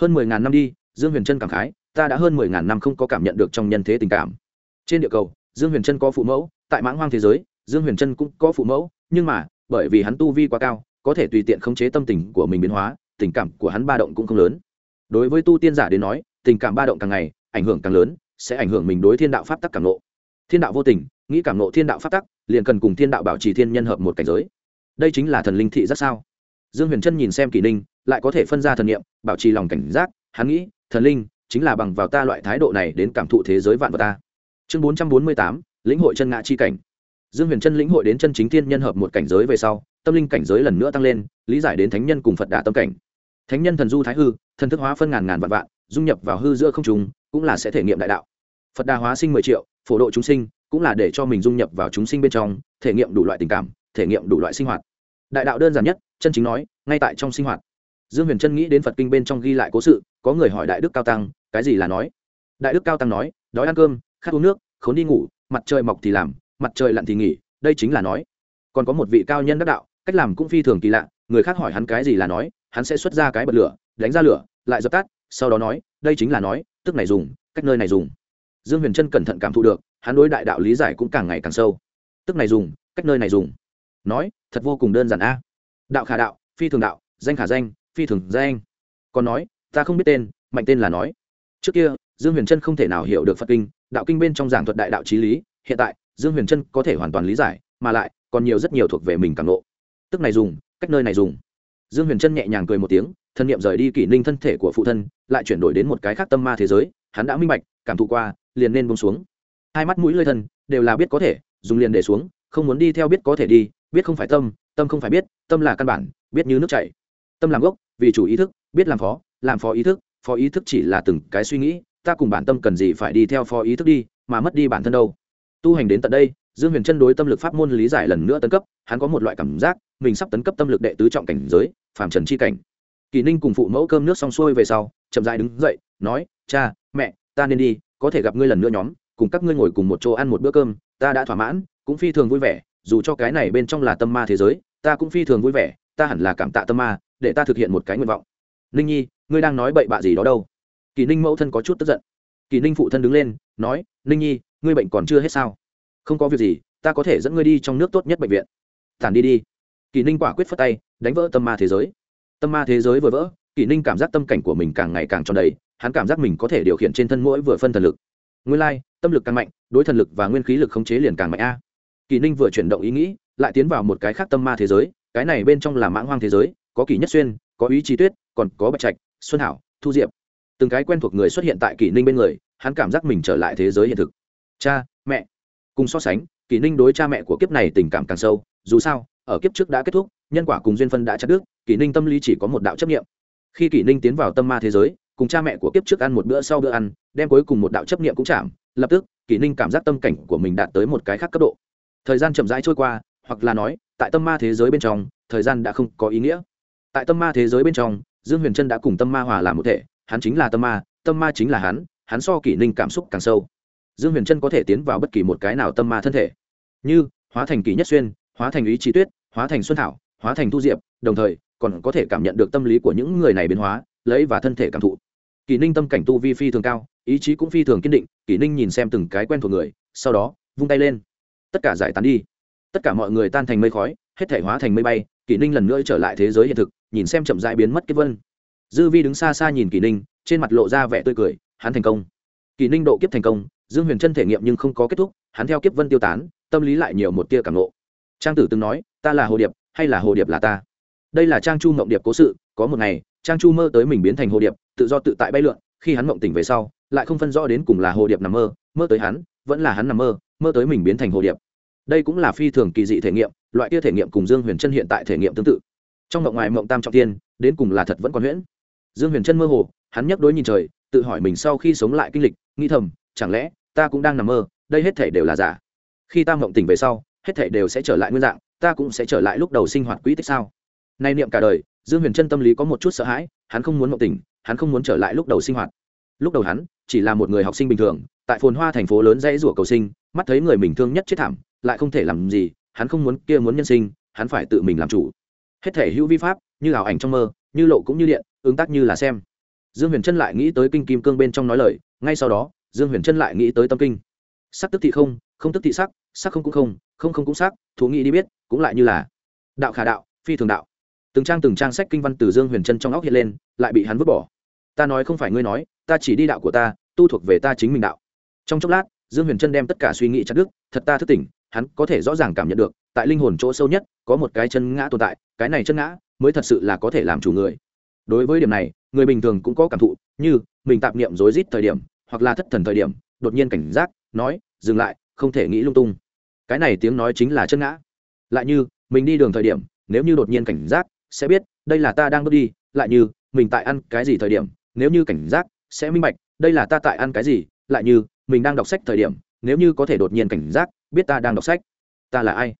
Hơn mười ngàn năm đi, dương huyền trân cảm khái, ta đã hơn mười ngàn năm không có cảm nhận được trong nhân thế tình cảm. Trên địa cầu, dương huyền trân có phụ mẫu, tại mãng hoang thế giới, dương huyền trân cũng có phụ mẫu, nhưng mà, bởi vì hắn tu vi quá cao, có thể tùy tiện khống chế tâm tình của mình biến hóa tình cảm của hắn ba động cũng không lớn. Đối với tu tiên giả đến nói, tình cảm ba động càng ngày, ảnh hưởng càng lớn, sẽ ảnh hưởng mình đối thiên đạo pháp tắc càng nộ thiên đạo vô tình, nghĩ cảm nộ thiên đạo pháp tắc, liền cần cùng thiên đạo bảo trì thiên nhân hợp một cảnh giới. Đây chính là thần linh thị rất sao? Dương huyền trân nhìn xem kỷ ninh, lại có thể phân ra thần nghiệm bảo trì lòng cảnh giác, hắn nghĩ, thần linh chính là bằng vào ta loại thái độ này đến cảm thụ thế giới vạn vật ta. Chương bốn trăm bốn mươi tám, lĩnh hội chân ngã chi cảnh dương huyền trân lĩnh hội đến chân chính thiên nhân hợp một cảnh giới về sau, tâm linh cảnh giới lần nữa tăng lên, lý giải đến thánh nhân cùng phật đà tâm cảnh. Thánh nhân thần du thái hư, thần thức hóa phân ngàn ngàn vạn vạn, dung nhập vào hư giữa không trùng cũng là sẽ thể nghiệm đại đạo. Phật đà hóa sinh mười triệu, phổ độ chúng sinh, cũng là để cho mình dung nhập vào chúng sinh bên trong, thể nghiệm đủ loại tình cảm, thể nghiệm đủ loại sinh hoạt. Đại đạo đơn giản nhất, chân chính nói, ngay tại trong sinh hoạt. Dương huyền trân nghĩ đến phật kinh bên trong ghi lại cố sự, có người hỏi đại đức cao tăng, cái gì là nói? Đại đức cao tăng nói, đói ăn cơm, khát uống nước, khốn đi ngủ, mặt trời mọc thì làm mặt trời lặn thì nghỉ, đây chính là nói. Còn có một vị cao nhân đắc đạo, cách làm cũng phi thường kỳ lạ, người khác hỏi hắn cái gì là nói, hắn sẽ xuất ra cái bật lửa, đánh ra lửa, lại dập tắt, sau đó nói, đây chính là nói, tức này dùng, cách nơi này dùng. Dương huyền trân cẩn thận cảm thụ được, hắn đối đại đạo lý giải cũng càng ngày càng sâu. Tức này dùng, cách nơi này dùng. Nói, thật vô cùng đơn giản a. Đạo khả đạo, phi thường đạo, danh khả danh, phi thường danh. Còn nói, ta không biết tên, mạnh tên là nói. Trước kia, dương huyền trân không thể nào hiểu được phật kinh, đạo kinh bên trong giảng thuật đại đạo trí lý, hiện tại dương huyền trân có thể hoàn toàn lý giải, mà lại, còn nhiều rất nhiều thuộc về mình càng lộ tức này dùng, cách nơi này dùng. Dương huyền trân nhẹ nhàng cười một tiếng, thân nhiệm rời đi kỷ ninh thân thể của phụ thân, lại chuyển đổi đến một cái khác tâm ma thế giới, hắn đã minh bạch, cảm thụ qua, liền nên bông xuống. Hai mắt mũi lơi thân, đều là biết có thể, dùng liền để xuống, không muốn đi theo biết có thể đi, biết không phải tâm tâm không phải biết, tâm là căn bản, biết như nước chảy. Tâm làm gốc, vì chủ ý thức, biết làm phó làm phó ý thức, phó ý thức chỉ là từng cái suy nghĩ, ta cùng bản tâm cần gì phải đi theo phó ý thức đi, mà mất đi bản thân đâu tu hành đến tận đây, dương huyền chân đối tâm lực pháp môn lý giải lần nữa tấn cấp, hắn có một loại cảm giác, mình sắp tấn cấp tâm lực đệ tứ trọng cảnh giới, phàm trần chi cảnh. Kỳ ninh cùng phụ mẫu cơm nước xong xuôi về sau, chậm dại đứng dậy, nói, cha, mẹ, ta nên đi, có thể gặp ngươi lần nữa nhóm, cùng các ngươi ngồi cùng một chỗ ăn một bữa cơm, ta đã thỏa mãn, cũng phi thường vui vẻ, dù cho cái này bên trong là tâm ma thế giới, ta cũng phi thường vui vẻ, ta hẳn là cảm tạ tâm ma, để ta thực hiện một cái nguyện vọng. Ninh nhi, ngươi đang nói bậy bạ gì đó đâu? Kỳ ninh mẫu thân có chút tức giận. Kỳ ninh phụ thân đứng lên, nói, ninh nhi ngươi bệnh còn chưa hết sao? Không có việc gì, ta có thể dẫn ngươi đi trong nước tốt nhất bệnh viện. Tản đi đi. Kỳ ninh quả quyết phất tay, đánh vỡ tâm ma thế giới. Tâm ma thế giới vừa vỡ, kỳ ninh cảm giác tâm cảnh của mình càng ngày càng tròn đầy, hắn cảm giác mình có thể điều khiển trên thân mỗi vừa phân thần lực. Nguyên lai, tâm lực càng mạnh, đối thần lực và nguyên khí lực khống chế liền càng mạnh a. Kỳ ninh vừa chuyển động ý nghĩ, lại tiến vào một cái khác tâm ma thế giới, cái này bên trong là mãng hoang thế giới, có kỳ nhất xuyên, có ý chi tuyết, còn có bạch trạch, xuân hảo, thu diệp. Từng cái quen thuộc người xuất hiện tại kỷ ninh bên người, hắn cảm giác mình trở lại thế giới hiện thực cha, mẹ. Cùng so sánh, kỷ ninh đối cha mẹ của kiếp này tình cảm càng sâu. Dù sao, ở kiếp trước đã kết thúc, nhân quả cùng duyên phân đã chặt đứt, kỷ ninh tâm lý chỉ có một đạo chấp nghiệm khi kỷ ninh tiến vào tâm ma thế giới, cùng cha mẹ của kiếp trước ăn một bữa sau bữa ăn, đem cuối cùng một đạo chấp nghiệm cũng chạm. Lập tức, kỷ ninh cảm giác tâm cảnh của mình đạt tới một cái khác cấp độ. Thời gian chậm rãi trôi qua, hoặc là nói, tại tâm ma thế giới bên trong, thời gian đã không có ý nghĩa. Tại tâm ma thế giới bên trong, dương huyền trân đã cùng tâm ma hòa làm một thể. Hắn chính là tâm ma tâm ma chính là hắn. Hắn so kỷ ninh cảm xúc càng sâu dương huyền trân có thể tiến vào bất kỳ một cái nào tâm ma thân thể. Như, hóa thành kỳ nhất xuyên, hóa thành ý trí tuyết, hóa thành xuân thảo, hóa thành thu diệp, đồng thời, còn có thể cảm nhận được tâm lý của những người này biến hóa, lấy và thân thể cảm thụ. Kỷ ninh tâm cảnh tu vi phi thường cao, ý chí cũng phi thường kiên định, kỷ ninh nhìn xem từng cái quen thuộc người, sau đó, vung tay lên. Tất cả giải tán đi. Tất cả mọi người tan thành mây khói, hết thể hóa thành mây bay, kỷ ninh lần nữa trở lại thế giới hiện thực, nhìn xem chậm dại biến mất kiếp vân. Dư vi đứng xa xa nhìn kỷ ninh, trên mặt lộ ra vẻ tươi cười, hắn thành công. Kỷ ninh độ kiếp thành công dương huyền trân thể nghiệm nhưng không có kết thúc, hắn theo kiếp vân tiêu tán, tâm lý lại nhiều một tia cảm nộ trang tử từng nói, ta là hồ điệp, hay là hồ điệp là ta? Đây là trang chu mộng điệp cố sự, có một ngày, trang chu mơ tới mình biến thành hồ điệp, tự do tự tại bay lượn, khi hắn mộng tỉnh về sau, lại không phân rõ đến cùng là hồ điệp nằm mơ mơ tới hắn, vẫn là hắn nằm mơ mơ tới mình biến thành hồ điệp. Đây cũng là phi thường kỳ dị thể nghiệm, loại kia thể nghiệm cùng dương huyền trân hiện tại thể nghiệm tương tự. Trong mộng ngoài mộng tam trọng tiên, đến cùng là thật vẫn còn huyễn. Dương huyền trân mơ hồ, hắn nhắc đối nhìn trời, tự hỏi mình sau khi sống lại kinh lịch, nghĩ thầm, chẳng lẽ ta cũng đang nằm mơ, đây hết thể đều là giả. Khi ta mộng tỉnh về sau, hết thể đều sẽ trở lại nguyên dạng, ta cũng sẽ trở lại lúc đầu sinh hoạt quỹ tích sao? Nay niệm cả đời, dương huyền trân tâm lý có một chút sợ hãi, hắn không muốn mộng tỉnh, hắn không muốn trở lại lúc đầu sinh hoạt. Lúc đầu hắn chỉ là một người học sinh bình thường, tại phồn hoa thành phố lớn dãy rủa cầu sinh, mắt thấy người mình thương nhất chết thảm, lại không thể làm gì, hắn không muốn kia muốn nhân sinh, hắn phải tự mình làm chủ. Hết thể hữu vi pháp, như ảo ảnh trong mơ, như lộ cũng như điện, ứng tác như là xem. Dương huyền trân lại nghĩ tới kinh kim cương bên trong nói lời, ngay sau đó dương huyền trân lại nghĩ tới tâm kinh. Sắc tức thị không không tức thị sắc sắc không cũng không không không cũng sắc, thú nghĩ đi biết, cũng lại như là đạo khả đạo, phi thường đạo. Từng trang từng trang sách kinh văn từ dương huyền trân trong óc hiện lên, lại bị hắn vứt bỏ. Ta nói không phải ngươi nói, ta chỉ đi đạo của ta, tu thuộc về ta chính mình đạo. Trong chốc lát, dương huyền trân đem tất cả suy nghĩ chặt đức thật ta thức tỉnh, hắn có thể rõ ràng cảm nhận được, tại linh hồn chỗ sâu nhất, có một cái chân ngã tồn tại, cái này chân ngã mới thật sự là có thể làm chủ người. Đối với điểm này, người bình thường cũng có cảm thụ, như mình tạp niệm rối rít thời điểm hoặc là thất thần thời điểm, đột nhiên cảnh giác, nói, dừng lại, không thể nghĩ lung tung. Cái này tiếng nói chính là chân ngã. Lại như, mình đi đường thời điểm, nếu như đột nhiên cảnh giác, sẽ biết, đây là ta đang bước đi. Lại như, mình tại ăn cái gì thời điểm, nếu như cảnh giác, sẽ minh bạch, đây là ta tại ăn cái gì. Lại như, mình đang đọc sách thời điểm, nếu như có thể đột nhiên cảnh giác, biết ta đang đọc sách. Ta là ai?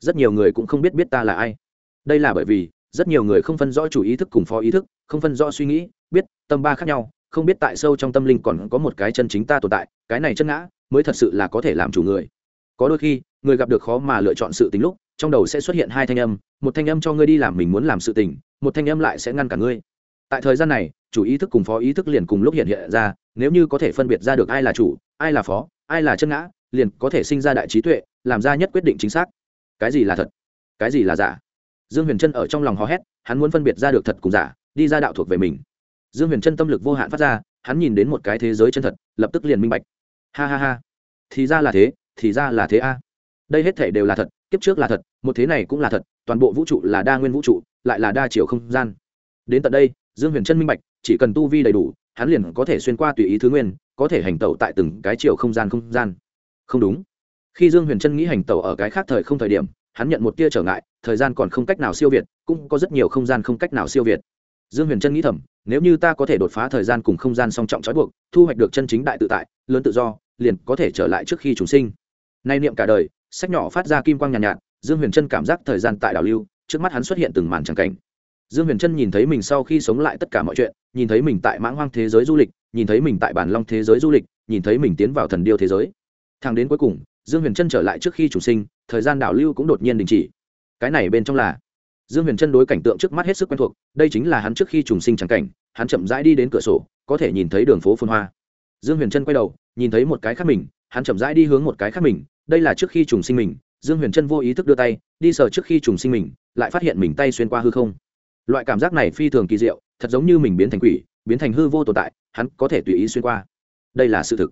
Rất nhiều người cũng không biết biết ta là ai. Đây là bởi vì, rất nhiều người không phân rõ chủ ý thức cùng phó ý thức, không phân rõ suy nghĩ, biết tâm ba khác nhau không biết tại sâu trong tâm linh còn có một cái chân chính ta tồn tại, cái này chân ngã mới thật sự là có thể làm chủ người. Có đôi khi, người gặp được khó mà lựa chọn sự tính lúc, trong đầu sẽ xuất hiện hai thanh âm, một thanh âm cho ngươi đi làm mình muốn làm sự tình, một thanh âm lại sẽ ngăn cả ngươi. Tại thời gian này, chủ ý thức cùng phó ý thức liền cùng lúc hiện hiện ra, nếu như có thể phân biệt ra được ai là chủ, ai là phó, ai là chân ngã, liền có thể sinh ra đại trí tuệ, làm ra nhất quyết định chính xác. Cái gì là thật? Cái gì là giả? Dương huyền trân ở trong lòng hò hét, hắn muốn phân biệt ra được thật cùng giả, đi ra đạo thuộc về mình dương huyền trân tâm lực vô hạn phát ra, hắn nhìn đến một cái thế giới chân thật, lập tức liền minh bạch. Ha ha ha. Thì ra là thế, thì ra là thế a. Đây hết thể đều là thật, kiếp trước là thật, một thế này cũng là thật, toàn bộ vũ trụ là đa nguyên vũ trụ, lại là đa chiều không gian. Đến tận đây, dương huyền trân minh bạch, chỉ cần tu vi đầy đủ, hắn liền có thể xuyên qua tùy ý thứ nguyên, có thể hành tẩu tại từng cái chiều không gian không gian. Không đúng. Khi dương huyền trân nghĩ hành tẩu ở cái khác thời không thời điểm, hắn nhận một tia trở ngại, thời gian còn không cách nào siêu việt, cũng có rất nhiều không gian không cách nào siêu việt dương huyền trân nghĩ thầm nếu như ta có thể đột phá thời gian cùng không gian song trọng trói buộc thu hoạch được chân chính đại tự tại lớn tự do liền có thể trở lại trước khi chúng sinh. Nay niệm cả đời sách nhỏ phát ra kim quang nhàn nhạt, nhạt dương huyền trân cảm giác thời gian tại đảo lưu trước mắt hắn xuất hiện từng màn tràng cảnh. Dương huyền trân nhìn thấy mình sau khi sống lại tất cả mọi chuyện nhìn thấy mình tại mãng hoang thế giới du lịch nhìn thấy mình tại bản long thế giới du lịch nhìn thấy mình tiến vào thần điêu thế giới. Thang đến cuối cùng dương huyền trân trở lại trước khi chủ sinh thời gian đảo lưu cũng đột nhiên đình chỉ. Cái này bên trong là dương huyền Chân đối cảnh tượng trước mắt hết sức quen thuộc, đây chính là hắn trước khi trùng sinh trắng cảnh, hắn chậm rãi đi đến cửa sổ, có thể nhìn thấy đường phố phun hoa. Dương huyền Chân quay đầu, nhìn thấy một cái khác mình, hắn chậm rãi đi hướng một cái khác mình, đây là trước khi trùng sinh mình. Dương huyền Chân vô ý thức đưa tay, đi sờ trước khi trùng sinh mình, lại phát hiện mình tay xuyên qua hư không. Loại cảm giác này phi thường kỳ diệu, thật giống như mình biến thành quỷ, biến thành hư vô tồn tại, hắn có thể tùy ý xuyên qua. Đây là sự thực.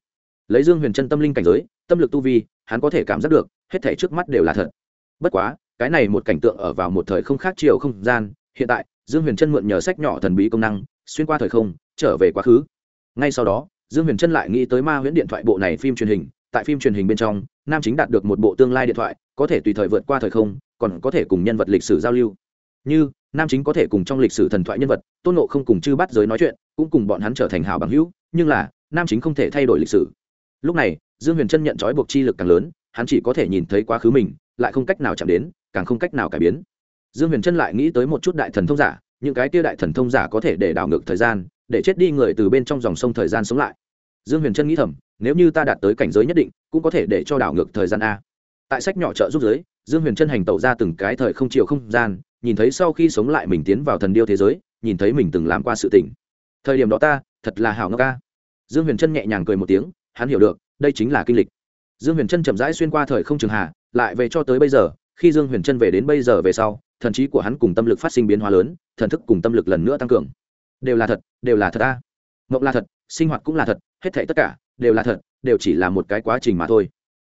Lấy dương huyền Chân tâm linh cảnh giới, tâm lực tu vi, hắn có thể cảm giác được, hết thể trước mắt đều là thật. Bất quá cái này một cảnh tượng ở vào một thời không khác chiều không gian, hiện tại, dương huyền trân mượn nhờ sách nhỏ thần bí công năng, xuyên qua thời không, trở về quá khứ. Ngay sau đó, dương huyền trân lại nghĩ tới ma huyễn điện thoại bộ này phim truyền hình, tại phim truyền hình bên trong, nam chính đạt được một bộ tương lai điện thoại, có thể tùy thời vượt qua thời không, còn có thể cùng nhân vật lịch sử giao lưu. Như, nam chính có thể cùng trong lịch sử thần thoại nhân vật, tôn nộ không cùng chư bắt giới nói chuyện, cũng cùng bọn hắn trở thành hảo bằng hữu, nhưng là, nam chính không thể thay đổi lịch sử. Lúc này, dương huyền trân nhận trói buộc chi lực càng lớn, hắn chỉ có thể nhìn thấy quá khứ mình, lại không cách nào chạm đến càng không cách nào cải biến. Dương huyền trân lại nghĩ tới một chút đại thần thông giả, những cái kia đại thần thông giả có thể để đảo ngược thời gian, để chết đi người từ bên trong dòng sông thời gian sống lại. Dương huyền trân nghĩ thầm, nếu như ta đạt tới cảnh giới nhất định, cũng có thể để cho đảo ngược thời gian a. Tại sách nhỏ trợ giúp giới dương huyền trân hành tẩu ra từng cái thời không chiều không gian, nhìn thấy sau khi sống lại mình tiến vào thần điêu thế giới, nhìn thấy mình từng làm qua sự tình. Thời điểm đó ta, thật là hảo ngốc ca dương huyền trân nhẹ nhàng cười một tiếng, hắn hiểu được, đây chính là kinh lịch. Dương huyền trân chậm rãi xuyên qua thời không trường hạ lại về cho tới bây giờ khi dương huyền trân về đến bây giờ về sau, thần trí của hắn cùng tâm lực phát sinh biến hóa lớn, thần thức cùng tâm lực lần nữa tăng cường. Đều là thật, đều là thật a. Mộng là thật, sinh hoạt cũng là thật, hết thảy tất cả đều là thật, đều chỉ là một cái quá trình mà thôi.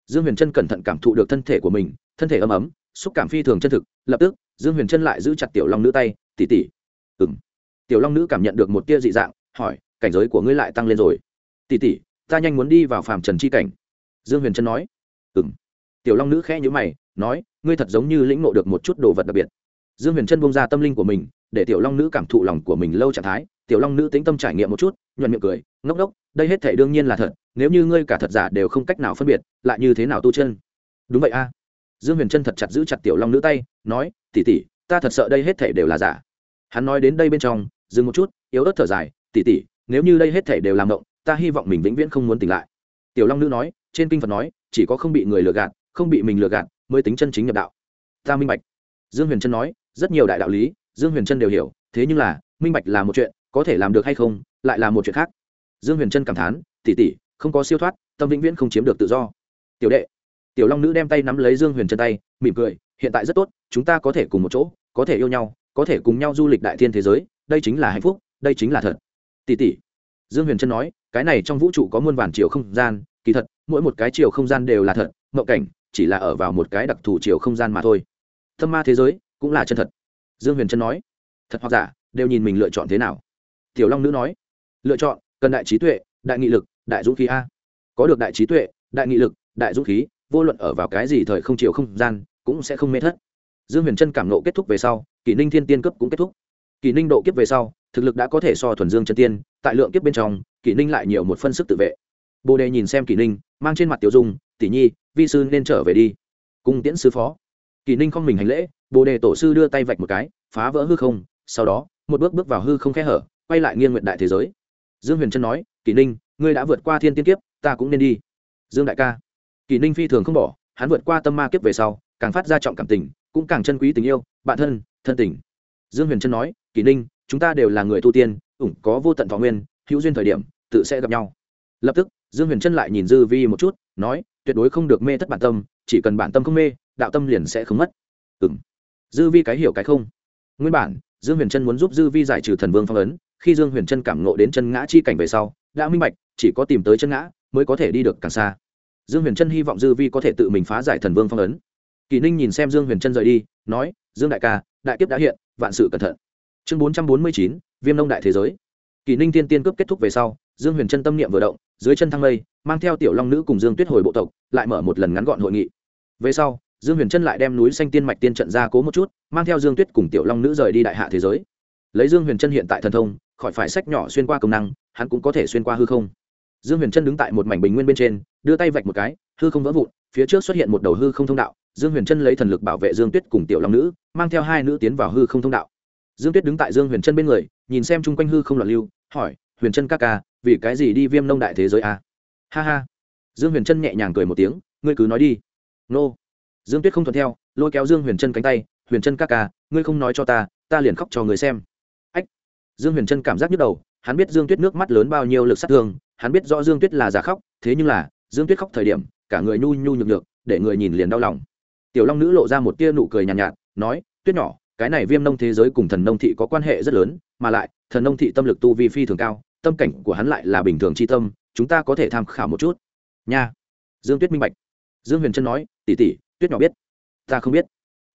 Dương huyền trân cẩn thận cảm thụ được thân thể của mình, thân thể ấm ấm, xúc cảm phi thường chân thực, lập tức, dương huyền trân lại giữ chặt tiểu long nữ tay tỉ tỉ ừ m tiểu long nữ cảm nhận được một tia dị dạng, hỏi, cảnh giới của ngươi lại tăng lên rồi. Tỉ tỉ ta nhanh muốn đi vào phàm trần c h i cảnh. Dương huyền trân nói. Ừ m tiểu long nữ khẽ nhữ mày, nói ngươi thật giống như lĩnh ngộ được một chút đồ vật đặc biệt. Dương huyền trân bông ra tâm linh của mình, để tiểu long nữ cảm thụ lòng của mình lâu trạng thái. Tiểu long nữ tính tâm trải nghiệm một chút, nhuận miệng cười, ngốc ngốc, đây hết thể đương nhiên là thật, nếu như ngươi cả thật giả đều không cách nào phân biệt, lại như thế nào tu chân? Đúng vậy a. Dương huyền trân thật chặt giữ chặt tiểu long nữ tay, nói tỉ tỉ ta thật sợ đây hết thể đều là giả. Hắn nói đến đây bên trong, dừng một chút, yếu ớt thở dài tỉ tỉ nếu như đây hết thể đều làm động ta hy vọng mình vĩnh viễn không muốn tỉnh lại. Tiểu long nữ nói, trên kinh phật nói, chỉ có không bị người lừa gạt, không bị mình lừa gạt mới tính chân chính nhập đạo. Ta minh bạch. Dương huyền trân nói, rất nhiều đại đạo lý, dương huyền trân đều hiểu, thế nhưng là, minh bạch là một chuyện, có thể làm được hay không, lại là một chuyện khác. Dương huyền trân cảm thán tỉ tỉ không có siêu thoát, tâm vĩnh viễn không chiếm được tự do. Tiểu đệ. Tiểu long nữ đem tay nắm lấy dương huyền trân tay, mỉm cười, hiện tại rất tốt, chúng ta có thể cùng một chỗ, có thể yêu nhau, có thể cùng nhau du lịch đại thiên thế giới, đây chính là hạnh phúc, đây chính là thật. Tỷ tỷ. Dương huyền trân nói, cái này trong vũ trụ có muôn vàn chiều không gian, kỳ thật, mỗi một cái chiều không gian đều là thật, mộng cảnh chỉ là ở vào một cái đặc thù chiều không gian mà thôi. Thâm ma thế giới cũng là chân thật. Dương huyền trân nói, thật hoặc giả, đều nhìn mình lựa chọn thế nào? Tiểu long nữ nói, lựa chọn, cần đại trí tuệ, đại nghị lực, đại dũng khí a. Có được đại trí tuệ, đại nghị lực, đại dũng khí, vô luận ở vào cái gì thời không chiều không gian, cũng sẽ không mê thất. Dương huyền trân cảm nộ kết thúc về sau, kỷ ninh thiên tiên cấp cũng kết thúc. Kỷ ninh độ kiếp về sau, thực lực đã có thể so thuần dương chân tiên, tại lượng kiếp bên trong, kỷ ninh lại nhiều một phân sức tự vệ bồ đề nhìn xem kỷ ninh, mang trên mặt tiểu dung, tỷ nhi, vi sư nên trở về đi. Cung tiễn sư phó. Kỷ ninh không mình hành lễ, bồ đề tổ sư đưa tay vạch một cái, phá vỡ hư không, sau đó, một bước bước vào hư không khe hở, quay lại nghiêng nguyện đại thế giới. Dương huyền trân nói, kỷ ninh, ngươi đã vượt qua thiên tiên kiếp, ta cũng nên đi. Dương đại ca. Kỷ ninh phi thường không bỏ, hắn vượt qua tâm ma kiếp về sau, càng phát ra trọng cảm tình, cũng càng chân quý tình yêu, bạn thân thân tình. Dương huyền trân nói, kỷ ninh, chúng ta đều là người tu tiên, ủng có vô tận thọ nguyên, hữu duyên thời điểm, tự sẽ gặp nhau. Lập tức dương huyền trân lại nhìn dư vi một chút, nói, tuyệt đối không được mê thất bản tâm, chỉ cần bản tâm không mê, đạo tâm liền sẽ không mất. Ừ m dư vi cái hiểu cái không. Nguyên bản, dương huyền trân muốn giúp dư vi giải trừ thần vương phong ấn, khi dương huyền trân cảm nộ đến chân ngã chi cảnh về sau, đã minh bạch, chỉ có tìm tới chân ngã mới có thể đi được càng xa. Dương huyền trân hy vọng dư vi có thể tự mình phá giải thần vương phong ấn. Kỳ ninh nhìn xem dương huyền trân rời đi, nói, dương đại ca, đại kiếp đã hiện, vạn sự cẩn thận. Chương bốn trăm bốn mươi chín, viêm nông đại thế giới. Kỳ ninh tiên tiên cướp kết thúc về sau, dương huyền trân tâm niệm vừa động dưới chân thăng lây mang theo tiểu long nữ cùng dương tuyết hồi bộ tộc, lại mở một lần ngắn gọn hội nghị. Về sau, dương huyền trân lại đem núi xanh tiên mạch tiên trận ra cố một chút, mang theo dương tuyết cùng tiểu long nữ rời đi đại hạ thế giới. Lấy dương huyền trân hiện tại thần thông, khỏi phải sách nhỏ xuyên qua công năng, hắn cũng có thể xuyên qua hư không. Dương huyền trân đứng tại một mảnh bình nguyên bên trên, đưa tay vạch một cái, hư không vỡ vụn, phía trước xuất hiện một đầu hư không thông đạo. Dương huyền trân lấy thần lực bảo vệ dương tuyết cùng tiểu long nữ, mang theo hai nữ tiến vào hư không thông đạo. Dương tuyết đứng tại dương huyền trân bên người, nhìn xem chung quanh hư không loạn lưu, hỏi huyền trân ca ca vì cái gì đi viêm nông đại thế giới à? ha ha. Dương huyền trân nhẹ nhàng cười một tiếng ngươi cứ nói đi. Nô. Dương tuyết không thuận theo lôi kéo dương huyền trân cánh tay huyền trân ca ca ngươi không nói cho ta ta liền khóc cho người xem. Ách. Dương huyền trân cảm giác nhức đầu hắn biết dương tuyết nước mắt lớn bao nhiêu lực sát thương hắn biết rõ dương tuyết là giả khóc thế nhưng là dương tuyết khóc thời điểm cả người nhu nhu nhược nhược để người nhìn liền đau lòng. Tiểu long nữ lộ ra một tia nụ cười nhàn nhạt, nhạt nói tuyết nhỏ cái này viêm nông thế giới cùng thần nông thị có quan hệ rất lớn mà lại thần nông thị tâm lực tu vi phi thường cao, tâm cảnh của hắn lại là bình thường c h i tâm, chúng ta có thể tham khảo một chút. Nha. Dương tuyết minh bạch. Dương huyền trân nói tỉ tỉ tuyết nhỏ biết. Ta không biết.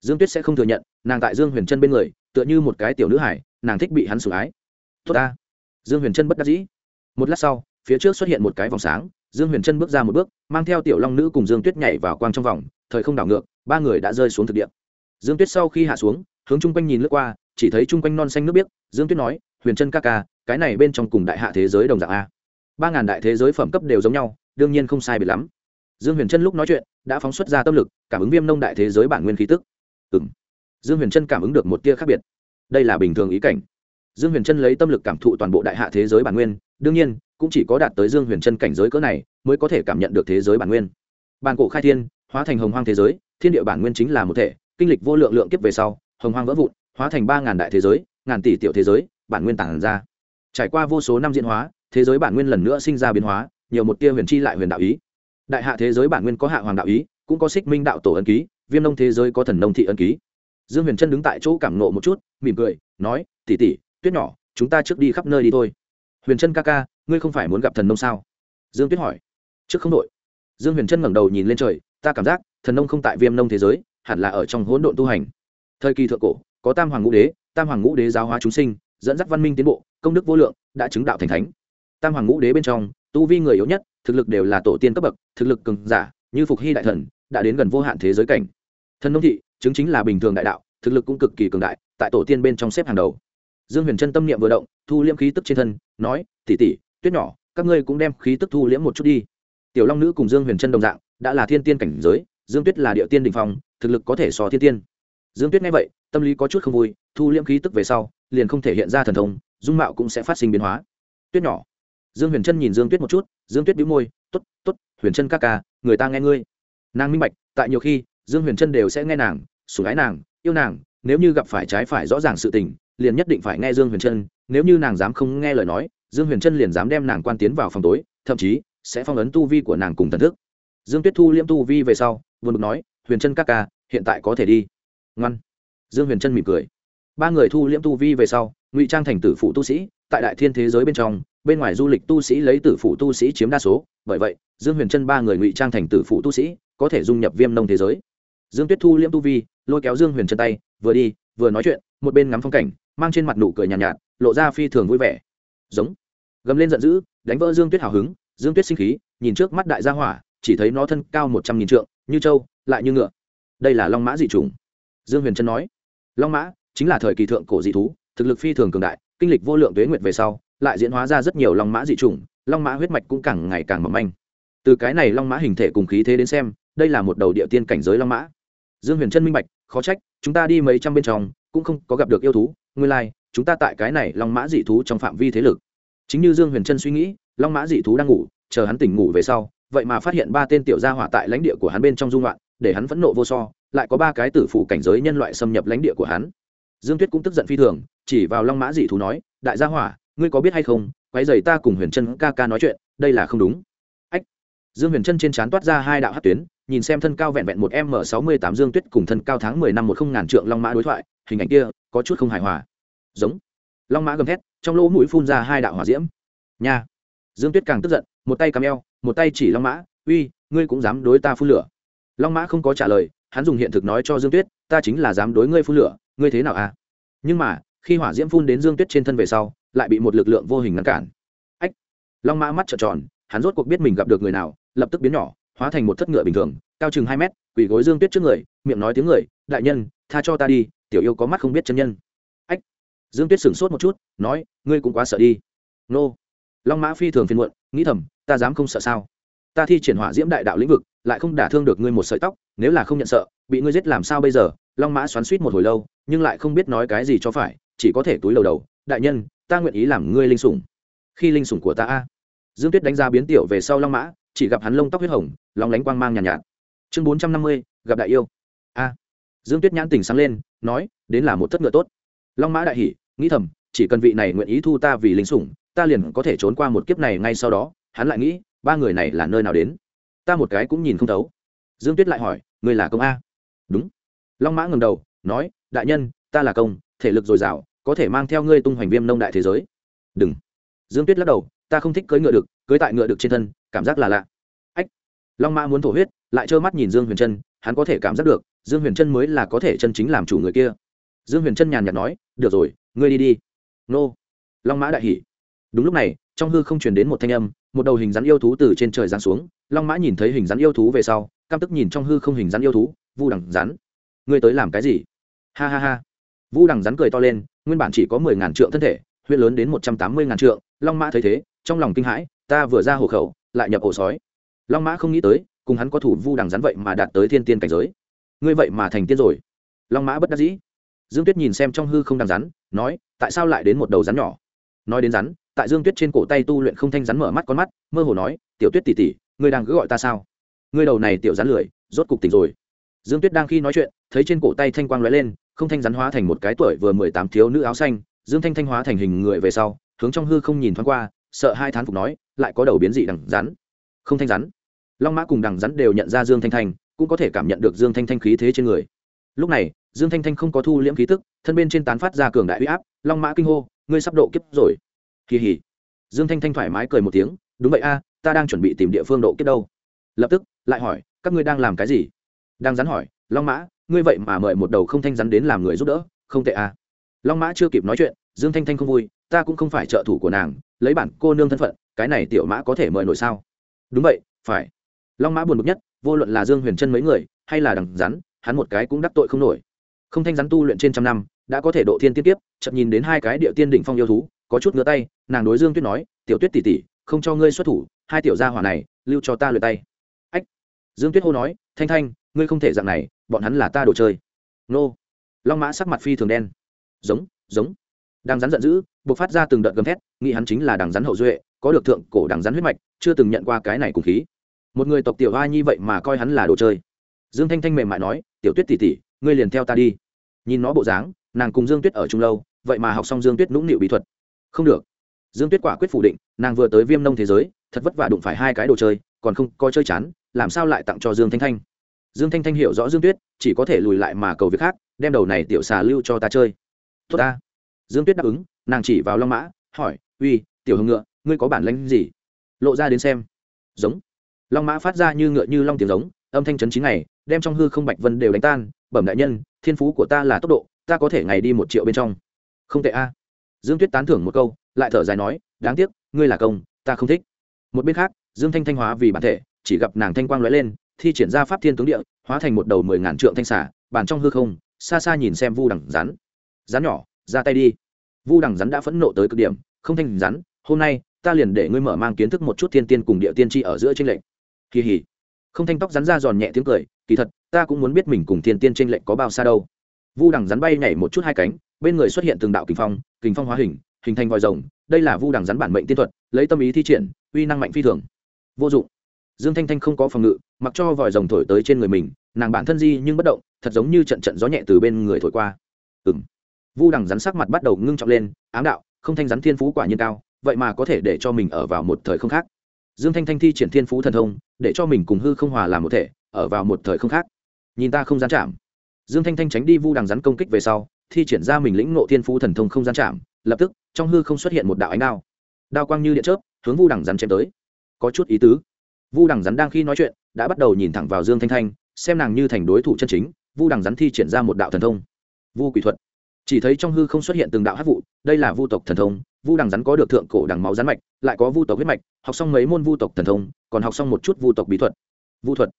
Dương tuyết sẽ không thừa nhận, nàng tại dương huyền trân bên người, tựa như một cái tiểu nữ hải, nàng thích bị hắn sủng ái. Tốt ta. Dương huyền trân bất đắc dĩ. Một lát sau, phía trước xuất hiện một cái vòng sáng, dương huyền trân bước ra một bước, mang theo tiểu long nữ cùng dương tuyết nhảy vào quang trong vòng, thời không đảo ngược, ba người đã rơi xuống thực địa. Dương tuyết sau khi hạ xuống, hướng chung quanh nhìn lướt qua, chỉ thấy chung quanh non xanh nước biếc. Dương tuyết nói huyền trân ca ca, cái này bên trong cùng đại hạ thế giới đồng dạng a. Ba ngàn đại thế giới phẩm cấp đều giống nhau, đương nhiên không sai biệt lắm. Dương huyền trân lúc nói chuyện, đã phóng xuất ra tâm lực, cảm ứng viêm nông đại thế giới bản nguyên khí tức. Ừ m dương huyền trân cảm ứng được một tia khác biệt. Đây là bình thường ý cảnh. Dương huyền trân lấy tâm lực cảm thụ toàn bộ đại hạ thế giới bản nguyên, đương nhiên, cũng chỉ có đạt tới dương huyền trân cảnh giới cỡ này, mới có thể cảm nhận được thế giới bản nguyên. Bản cổ khai thiên, hóa thành hồng hoang thế giới, thiên địa bản nguyên chính là một thể, kinh lịch vô lượng lượng kiếp về sau, hồng hoang vỡ vụn, hóa thành ba ngàn đại thế giới, ngàn tỷ tiểu thế giới bản nguyên tản ra. Trải qua vô số năm diễn hóa, thế giới bản nguyên lần nữa sinh ra biến hóa, nhiều một tia huyền chi lại huyền đạo ý. Đại hạ thế giới bản nguyên có hạ hoàng đạo ý, cũng có xích minh đạo tổ ân ký, viêm nông thế giới có thần nông thị ân ký. Dương huyền trân đứng tại chỗ cảm nộ một chút, mỉm cười, nói tỉ tỉ tuyết nhỏ, chúng ta trước đi khắp nơi đi thôi. Huyền trân ca ca, ngươi không phải muốn gặp thần nông sao? Dương tuyết hỏi. Trước không đội. Dương huyền trân ngẩng đầu nhìn lên trời, ta cảm giác, thần nông không tại viêm nông thế giới, hẳn là ở trong hỗn độn tu hành. Thời kỳ thượng cổ, có tam hoàng ngũ đế, tam hoàng ngũ đế giáo hóa chúng sinh dẫn dắt văn minh tiến bộ, công đức vô lượng, đã chứng đạo thành thánh. Tam hoàng ngũ đế bên trong, tu vi người yếu nhất, thực lực đều là tổ tiên cấp bậc, thực lực cường giả, như phục hy đại thần, đã đến gần vô hạn thế giới cảnh. Thần nông thị, chứng chính là bình thường đại đạo, thực lực cũng cực kỳ cường đại, tại tổ tiên bên trong xếp hàng đầu. Dương huyền trân tâm niệm vừa động, thu liễm khí tức trên thân, nói tỉ tỉ tuyết nhỏ, các ngươi cũng đem khí tức thu liễm một chút đi. Tiểu long nữ cùng dương huyền trân đồng dạng, đã là thiên tiên cảnh giới, dương tuyết là địa tiên đình phong, thực lực có thể so thiên tiên. Dương tuyết nghe vậy, tâm lý có chút không vui, thu liễm khí tức về sau liền không thể hiện ra thần thông, dung mạo cũng sẽ phát sinh biến hóa. Tuyết nhỏ. Dương huyền trân nhìn dương tuyết một chút, dương tuyết đĩu môi t ố t t ố t huyền trân ca ca, người ta nghe ngươi. Nàng minh bạch, tại nhiều khi, dương huyền trân đều sẽ nghe nàng, sủng ái nàng, yêu nàng, nếu như gặp phải trái phải rõ ràng sự tình, liền nhất định phải nghe dương huyền trân nếu như nàng dám không nghe lời nói, dương huyền trân liền dám đem nàng quan tiến vào phòng tối, thậm chí sẽ phong ấn tu vi của nàng cùng thần thức. Dương tuyết thu liễm tu vi về sau vừa được nói, huyền trân các ca, hiện tại có thể đi. Ngoan. Dương huyền trân mỉm cười ba người thu liễm tu vi về sau ngụy trang thành tử phụ tu sĩ tại đại thiên thế giới bên trong bên ngoài du lịch tu sĩ lấy tử phụ tu sĩ chiếm đa số. Bởi vậy dương huyền trân ba người ngụy trang thành tử phụ tu sĩ có thể dung nhập viêm nông thế giới. Dương tuyết thu liễm tu vi lôi kéo dương huyền chân tay vừa đi vừa nói chuyện một bên ngắm phong cảnh mang trên mặt nụ cười nhàn nhạt, nhạt lộ ra phi thường vui vẻ. Giống. Gầm lên giận dữ đánh vỡ dương tuyết hào hứng dương tuyết sinh khí nhìn trước mắt đại gia hỏa chỉ thấy nó thân cao một trăm nghìn trượng như trâu lại như ngựa. Đây là long mã dị trùng dương huyền trân nói. Long mã chính là thời kỳ thượng cổ dị thú thực lực phi thường cường đại kinh lịch vô lượng tuế nguyệt về sau lại diễn hóa ra rất nhiều long mã dị trùng long mã huyết mạch cũng càng ngày càng mỏng manh. Từ cái này long mã hình thể cùng khí thế đến xem đây là một đầu địa tiên cảnh giới long mã. Dương huyền trân minh bạch khó trách chúng ta đi mấy trăm bên trong cũng không có gặp được yêu thú nguyên lai、like, chúng ta tại cái này long mã dị thú trong phạm vi thế lực. Chính như dương huyền trân suy nghĩ long mã dị thú đang ngủ chờ hắn tỉnh ngủ về sau vậy mà phát hiện ba tên tiểu gia hỏa tại lãnh địa của hắn bên trong dung loạn để hắn phẫn nộ vô so lại có ba cái tử phủ cảnh giới nhân loại xâm nhập lãnh địa của hắn dương tuyết cũng tức giận phi thường, chỉ vào long mã dị thú nói, đại gia hỏa, ngươi có biết hay không, quái dày ta cùng huyền trân ca ca nói chuyện, đây là không đúng. Ách. Dương huyền trân trên trán toát ra hai đạo hát tuyến, nhìn xem thân cao vẹn vẹn một m sáu mươi tám dương tuyết cùng thân cao tháng mười năm một không ngàn trượng long mã đối thoại, hình ảnh kia có chút không hài hòa. Giống. Long mã gầm thét, trong lỗ mũi phun ra hai đạo hỏa diễm. Nha. Dương tuyết càng tức giận, một tay cầm eo, một tay chỉ long mã, uy, ngươi cũng dám đối ta phun lửa. Long mã không có trả lời, hắn dùng hiện thực nói cho dương tuyết, ta chính là dám đối ngươi phun lửa ngươi thế nào à? Nhưng mà, khi hỏa diễm phun đến dương tuyết trên thân về sau, lại bị một lực lượng vô hình ngăn cản. Ách! Long mã mắt trợn tròn, hắn rốt cuộc biết mình gặp được người nào, lập tức biến nhỏ, hóa thành một thất ngựa bình thường, cao chừng hai mét, quỳ gối dương tuyết trước người, miệng nói tiếng người, đại nhân, tha cho ta đi, tiểu yêu có mắt không biết chân nhân. Ách! Dương tuyết sửng sốt một chút, nói, ngươi cũng quá sợ đi. Nô! Long mã phi thường phiền muộn, nghĩ thầm, ta dám không sợ sao? Ta thi triển hỏa diễm đại đạo lĩnh vực, lại không đả thương được ngươi một sợi tóc, nếu là không nhận sợ, bị ngươi giết làm sao bây giờ? Long mã xoắn suýt một hồi lâu nhưng lại không biết nói cái gì cho phải chỉ có thể túi lầu đầu đại nhân ta nguyện ý làm ngươi linh sủng. Khi linh sủng của ta a. Dương tuyết đánh giá biến tiểu về sau long mã chỉ gặp hắn lông tóc huyết hồng lóng lánh quang mang nhàn nhạt, nhạt chương bốn trăm năm mươi gặp đại yêu. A. Dương tuyết nhãn tỉnh sáng lên nói đến là một thất ngựa tốt. Long mã đại hỉ nghĩ thầm chỉ cần vị này nguyện ý thu ta vì lính sủng ta liền có thể trốn qua một kiếp này ngay sau đó. Hắn lại nghĩ ba người này là nơi nào đến? Ta một cái cũng nhìn không thấu. Dương tuyết lại hỏi người là công a? Đúng long mã ngầm đầu, nói, đại nhân, ta là công, thể lực dồi dào, có thể mang theo ngươi tung hoành viêm nông đại thế giới. Đừng. Dương tuyết lắc đầu, ta không thích cưỡi ngựa được, cưỡi tại ngựa được trên thân, cảm giác là lạ. Ách. Long mã muốn thổ huyết, lại trơ mắt nhìn dương huyền trân, hắn có thể cảm giác được, dương huyền trân mới là có thể chân chính làm chủ người kia. Dương huyền trân nhàn nhạt nói, được rồi, ngươi đi đi. Nô. Long mã đại hỉ. Đúng lúc này, trong hư không truyền đến một thanh âm, một đầu hình rắn yêu thú từ trên trời giáng xuống. Long mã nhìn thấy hình rắn yêu thú về sau, căm tức nhìn trong hư không hình rắn yêu thú, vu đằng rắn ngươi tới làm cái gì? Ha ha ha. Vu đằng rắn cười to lên, nguyên bản chỉ có mười ngàn trượng thân thể, huyện lớn đến một trăm tám mươi ngàn trượng, long mã thấy thế, trong lòng kinh hãi, ta vừa ra hộ khẩu, lại nhập ổ sói. Long mã không nghĩ tới, cùng hắn có thủ vu đằng rắn vậy mà đạt tới thiên tiên cảnh giới. Ngươi vậy mà thành tiên rồi. Long mã bất đắc dĩ. Dương tuyết nhìn xem trong hư không đằng rắn, nói, tại sao lại đến một đầu rắn nhỏ? Nói đến rắn, tại dương tuyết trên cổ tay tu luyện không thanh rắn mở mắt con mắt, mơ hồ nói, tiểu tuyết tỉ tỉ ngươi đang cứ gọi ta sao? Ngươi đầu này tiểu rắn lười, rốt cục tỉnh rồi. Dương tuyết đang khi nói chuyện thấy trên cổ tay thanh quang lóe lên, không thanh rắn hóa thành một cái tuổi vừa mười tám thiếu nữ áo xanh, dương thanh thanh hóa thành hình người về sau, hướng trong hư không nhìn thoáng qua, sợ hai thán phục nói, lại có đầu biến dị đằng rắn. Không thanh rắn. Long mã cùng đằng rắn đều nhận ra dương thanh thanh, cũng có thể cảm nhận được dương thanh thanh khí thế trên người. Lúc này, dương thanh thanh không có thu liễm khí tức, thân bên trên tán phát ra cường đại huy áp, long mã kinh hô, ngươi sắp độ kiếp rồi. Kỳ hỉ. Dương thanh thanh thoải mái cười một tiếng, đúng vậy a, ta đang chuẩn bị tìm địa phương độ kiếp đâu. Lập tức, lại hỏi, các ngươi đang làm cái gì? Đang rắn hỏi, long mã ngươi vậy mà mời một đầu không thanh rắn đến làm người giúp đỡ, không tệ à? long mã chưa kịp nói chuyện, dương thanh thanh không vui, ta cũng không phải trợ thủ của nàng, lấy bản cô nương thân phận, cái này tiểu mã có thể mời nổi sao? Đúng vậy, phải. Long mã buồn bực nhất, vô luận là dương huyền trân mấy người, hay là đằng rắn, hắn một cái cũng đắc tội không nổi. Không thanh rắn tu luyện trên trăm năm, đã có thể độ thiên tiên tiếp chậm nhìn đến hai cái địa tiên đỉnh phong yêu thú, có chút ngứa tay, nàng đối dương tuyết nói, tiểu tuyết tỉ tỉ không cho ngươi xuất thủ, hai tiểu gia hỏa này, lưu cho ta luyện tay. Ách. Dương tuyết hô nói, thanh thanh, ngươi không thể dạng này bọn hắn là ta đồ chơi. Nô. Long mã sắc mặt phi thường đen. Giống giống. Đang rắn giận dữ buộc phát ra từng đợt gầm thét, nghĩ hắn chính là đằng rắn hậu duệ, có được thượng cổ đằng rắn huyết mạch, chưa từng nhận qua cái này cùng khí. Một người tộc tiểu hoa nhi vậy mà coi hắn là đồ chơi. Dương thanh thanh mềm mại nói, tiểu tuyết tỉ tỉ ngươi liền theo ta đi. Nhìn nó bộ dáng, nàng cùng dương tuyết ở chung lâu, vậy mà học xong dương tuyết nũng nịu bí thuật. Không được. Dương tuyết quả quyết phủ định, nàng vừa tới viêm nông thế giới, thật vất vả đụng phải hai cái đồ chơi, còn không coi chơi chán, làm sao lại tặng cho dương thanh thanh? Dương thanh thanh hiểu rõ dương tuyết, chỉ có thể lùi lại mà cầu việc khác, đem đầu này tiểu xà lưu cho ta chơi. Tốt ta. Dương tuyết đáp ứng, nàng chỉ vào long mã, hỏi, uy, tiểu hồng ngựa, ngươi có bản lánh gì? Lộ ra đến xem. Giống. Long mã phát ra như ngựa như long tiếng giống, âm thanh chấn chín ngày, đem trong hư không bạch vân đều đánh tan. Bẩm đại nhân, thiên phú của ta là tốc độ, ta có thể ngày đi một triệu bên trong. Không tệ a. Dương tuyết tán thưởng một câu, lại thở dài nói, đáng tiếc, ngươi là công, ta không thích. Một bên khác, dương thanh thanh hóa vì bản thể, chỉ gặp nàng thanh quang lóe lên thi triển ra pháp thiên tướng địa, hóa thành một đầu mười ngàn trượng thanh xả bàn trong hư không, xa xa nhìn xem vu đằng rắn. Rắn nhỏ, ra tay đi. Vu đằng rắn đã phẫn nộ tới cực điểm, không thanh rắn, hôm nay, ta liền để ngươi mở mang kiến thức một chút thiên tiên cùng địa tiên tri ở giữa tranh lệnh kỳ hỉ. Không thanh tóc rắn ra giòn nhẹ tiếng cười, kỳ thật, ta cũng muốn biết mình cùng thiên tiên tranh lệnh có bao xa đâu. Vu đằng rắn bay nhảy một chút hai cánh, bên người xuất hiện từng đạo kình phong kình phong hóa hình hình thành vòi rồng, đây là vu đằng rắn bản mệnh tiên thuật, lấy tâm ý thi triển, uy năng mạnh phi thường. Vô dụng dương thanh thanh không có phòng ngự, mặc cho vòi rồng thổi tới trên người mình, nàng bản thân di nhưng bất động, thật giống như trận trận gió nhẹ từ bên người thổi qua. Ừ m vu đằng rắn sắc mặt bắt đầu ngưng trọng lên, ám đạo, không thanh rắn thiên phú quả nhiên cao, vậy mà có thể để cho mình ở vào một thời không khác. Dương thanh thanh thi triển thiên phú thần thông, để cho mình cùng hư không hòa làm một thể, ở vào một thời không khác. Nhìn ta không gian chạm. Dương thanh thanh tránh đi vu đằng rắn công kích về sau, thi triển ra mình lĩnh nộ thiên phú thần thông không gian chạm, lập tức, trong hư không xuất hiện một đạo ánh đao. Đao quang như điện chớp, hướng vu đằng rắn chém tới. Có chút ý tứ vu đằng rắn đang khi nói chuyện, đã bắt đầu nhìn thẳng vào dương thanh thanh, xem nàng như thành đối thủ chân chính, vu đằng rắn thi triển ra một đạo thần thông. Vu quỷ thuật. Chỉ thấy trong hư không xuất hiện từng đạo hát vụ, đây là vu tộc thần thông, vu đằng rắn có được thượng cổ đằng máu rắn mạch, lại có vu tộc huyết mạch, học xong mấy môn vu tộc thần thông, còn học xong một chút vu tộc bí thuật. Vu thuật.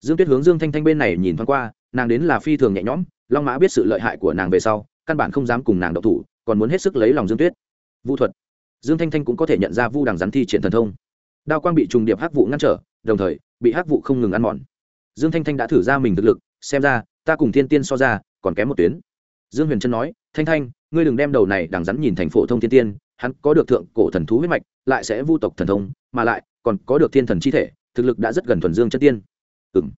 Dương tuyết hướng dương thanh thanh bên này nhìn thoáng qua, nàng đến là phi thường nhẹ nhõm, long mã biết sự lợi hại của nàng về sau, căn bản không dám cùng nàng độc thủ, còn muốn hết sức lấy lòng dương tuyết. Vu thuật. Dương thanh thanh cũng có thể nhận ra vu đằng rắn thi triển thần thông đao quang bị trùng điệp hắc vụ ngăn trở, đồng thời, bị hắc vụ không ngừng ăn mòn. Dương thanh thanh đã thử ra mình thực lực, xem ra, ta cùng thiên tiên so ra, còn kém một tuyến. Dương huyền trân nói, thanh thanh, ngươi đừng đem đầu này đằng rắn nhìn thành phổ thông thiên tiên, hắn có được thượng cổ thần thú huyết mạch, lại sẽ vu tộc thần thông, mà lại, còn có được thiên thần chi thể, thực lực đã rất gần thuần dương chân tiên. Ừ m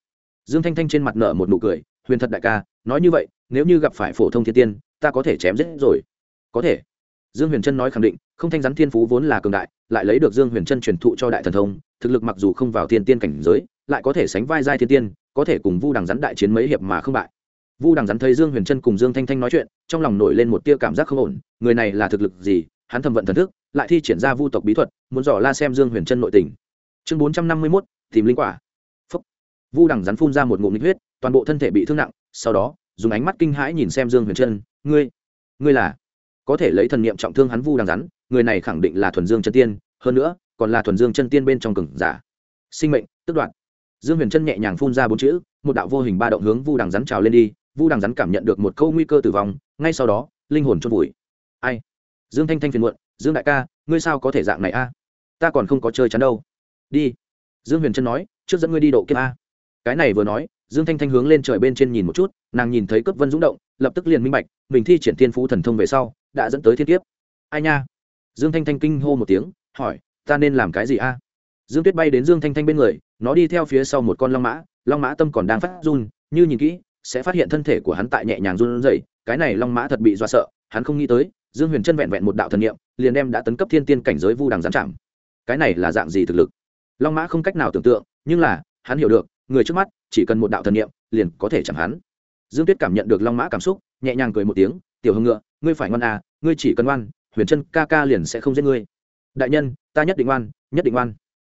dương thanh thanh trên mặt nở một nụ cười, huyền thật đại ca, nói như vậy, nếu như gặp phải phổ thông thiên tiên, ta có thể chém giết rồi. Có thể dương huyền trân nói khẳng định, không thanh rắn thiên phú vốn là cường đại, lại lấy được dương huyền trân truyền thụ cho đại thần thông, thực lực mặc dù không vào thiên tiên cảnh giới, lại có thể sánh vai giai thiên tiên, có thể cùng vu đằng rắn đại chiến mấy hiệp mà không bại. Vu đằng rắn thấy dương huyền trân cùng dương thanh thanh nói chuyện, trong lòng nổi lên một tia cảm giác không ổn, người này là thực lực gì, hắn thầm vận thần thức, lại thi triển ra vu tộc bí thuật, muốn dò la xem dương huyền trân nội tình. Chương bốn trăm năm mươi mốt, tìm linh quả. Phúc. Vu đằng rắn phun ra một ngụm nhiệt huyết, toàn bộ thân thể bị thương nặng, sau đó, dùng ánh mắt kinh hãi nhìn xem dương huyền trân ngươi ngươi là có thể lấy thần niệm trọng thương hắn vu đằng rắn, người này khẳng định là thuần dương chân tiên, hơn nữa, còn là thuần dương chân tiên bên trong cừng giả. Sinh mệnh, tức đoạn dương huyền trân nhẹ nhàng phun ra bốn chữ, một đạo vô hình ba động hướng vu đằng rắn trào lên đi, vu đằng rắn cảm nhận được một câu nguy cơ tử vong, ngay sau đó, linh hồn chôn vùi. Ai? Dương thanh thanh phiền muộn, dương đại ca, ngươi sao có thể dạng này a? Ta còn không có chơi chắn đâu. Đi. Dương huyền trân nói, trước dẫn ngươi đi độ kiếp a. Cái này vừa nói, dương thanh thanh hướng lên trời bên trên nhìn một chút, nàng nhìn thấy cấp vân rúng động, lập tức liền minh bạch, mình thi triển thiên phú thần thông về sau đã dẫn tới thiên kiếp. Ai nha? Dương thanh thanh kinh hô một tiếng, hỏi, ta nên làm cái gì a? Dương tuyết bay đến dương thanh thanh bên người, nó đi theo phía sau một con long mã long mã tâm còn đang phát run, như nhìn kỹ, sẽ phát hiện thân thể của hắn tại nhẹ nhàng run rẩy, cái này long mã thật bị do sợ, hắn không nghĩ tới, dương huyền chân vẹn vẹn một đạo thần niệm, liền đem đã tấn cấp thiên tiên cảnh giới vu đằng gián chạm cái này là dạng gì thực lực? Long mã không cách nào tưởng tượng, nhưng là, hắn hiểu được, người trước mắt, chỉ cần một đạo thần niệm, liền có thể chẳng hắn. Dương tuyết cảm nhận được long mã cảm xúc, nhẹ nhàng cười một tiếng tiểu Hồng ngựa, ngươi phải ngoan à ngươi chỉ cần ngoan, huyền chân ca ca liền sẽ không giết ngươi. Đại nhân, ta nhất định ngoan, nhất định ngoan.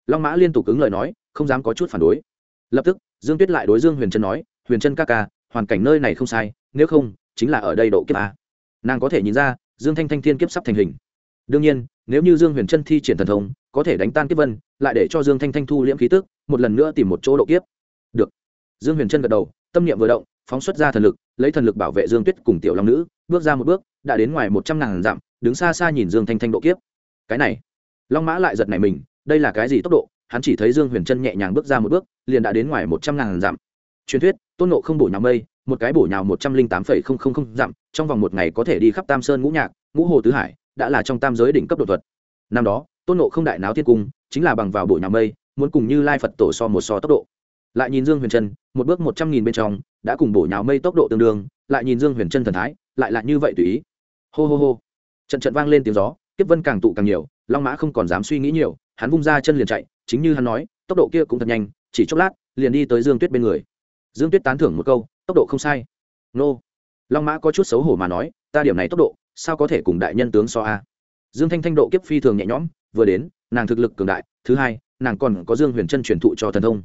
Long mã liên tục cứng lời nói, không dám có chút phản đối. Lập tức, dương tuyết lại đối dương huyền trân nói, huyền trân ca ca, hoàn cảnh nơi này không sai, nếu không, chính là ở đây độ kiếp a. Nàng có thể nhìn ra, dương thanh thanh thiên kiếp sắp thành hình. Đương nhiên, nếu như dương huyền trân thi triển thần thông, có thể đánh tan kiếp vân, lại để cho dương thanh thanh thu liễm khí tức, một lần nữa tìm một chỗ độ kiếp. Được. Dương huyền trân gật đầu, tâm niệm vừa động phóng xuất ra thần lực, lấy thần lực bảo vệ dương tuyết cùng tiểu long nữ, bước ra một bước, đã đến ngoài một trăm ngàn dặm, đứng xa xa nhìn dương thanh thanh độ kiếp. Cái này, long mã lại giật này mình, đây là cái gì tốc độ? Hắn chỉ thấy dương huyền trân nhẹ nhàng bước ra một bước, liền đã đến ngoài một trăm ngàn dặm. Truyền thuyết, tôn nộ không bổ nhào mây, một cái bổ nhào một trăm linh tám phẩy không không không dặm, trong vòng một ngày có thể đi khắp tam sơn ngũ nhạc, ngũ hồ tứ hải, đã là trong tam giới đỉnh cấp độ thuật. Năm đó, tôn nộ không đại náo thiên cung, chính là bằng vào bổ nhào mây, muốn cùng như lai phật tổ so một so tốc độ lại nhìn dương huyền trân, một bước một trăm nghìn bên trong, đã cùng bổ nhào mây tốc độ tương đương, lại nhìn dương huyền trân thần thái, lại là như vậy tùy ý. Hô hô hô. Trận trận vang lên tiếng gió, kiếp vân càng tụ càng nhiều, long mã không còn dám suy nghĩ nhiều, hắn vung ra chân liền chạy, chính như hắn nói, tốc độ kia cũng thật nhanh, chỉ chốc lát, liền đi tới dương tuyết bên người. Dương tuyết tán thưởng một câu, tốc độ không sai. Nô. Long mã có chút xấu hổ mà nói, ta điểm này tốc độ, sao có thể cùng đại nhân tướng so a? Dương thanh thanh độ kiếp phi thường nhẹ nhõm, vừa đến, nàng thực lực cường đại, thứ hai, nàng còn có dương huyền chân truyền thụ cho thần thông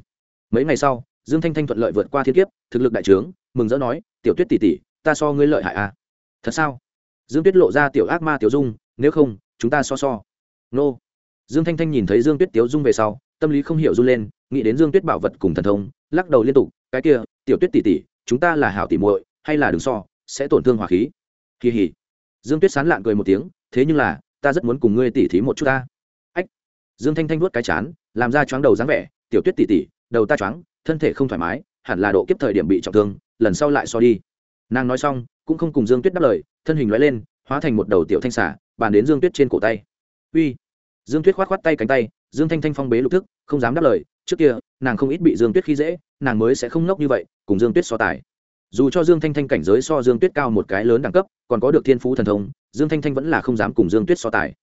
mấy ngày sau, dương thanh thanh thuận lợi vượt qua thiên kiếp, thực lực đại trướng, mừng rỡ nói, tiểu tuyết tỷ tỷ, ta so ngươi lợi hại a thật sao? Dương tuyết lộ ra tiểu ác ma tiểu dung, nếu không, chúng ta so so. Nô. Dương thanh thanh nhìn thấy dương tuyết Tiểu dung về sau, tâm lý không hiểu run lên, nghĩ đến dương tuyết bảo vật cùng thần thông, lắc đầu liên tục, cái kia, tiểu tuyết tỷ tỷ, chúng ta là hảo tỷ muội, hay là đừng so, sẽ tổn thương hỏa khí. Kỳ hỉ. Dương tuyết sán lạng cười một tiếng, thế nhưng là, ta rất muốn cùng ngươi tỷ thí một chút ta. Ách. Dương thanh thanh vuốt cái chán, làm ra choáng đầu dáng vẻ, tiểu tuyết tỷ tỷ đầu ta choáng, thân thể không thoải mái, hẳn là độ kiếp thời điểm bị trọng thương, lần sau lại so đi. Nàng nói xong, cũng không cùng dương tuyết đáp lời, thân hình loại lên, hóa thành một đầu tiểu thanh xả bàn đến dương tuyết trên cổ tay. Uy. Dương tuyết khoát khoát tay cánh tay, dương thanh thanh phong bế lục thức, không dám đáp lời. Trước kia, nàng không ít bị dương tuyết khi dễ, nàng mới sẽ không nốc như vậy, cùng dương tuyết so tài. Dù cho dương thanh thanh cảnh giới so dương tuyết cao một cái lớn đẳng cấp, còn có được thiên phú thần thông, dương thanh thanh vẫn là không dám cùng dương tuyết so tài.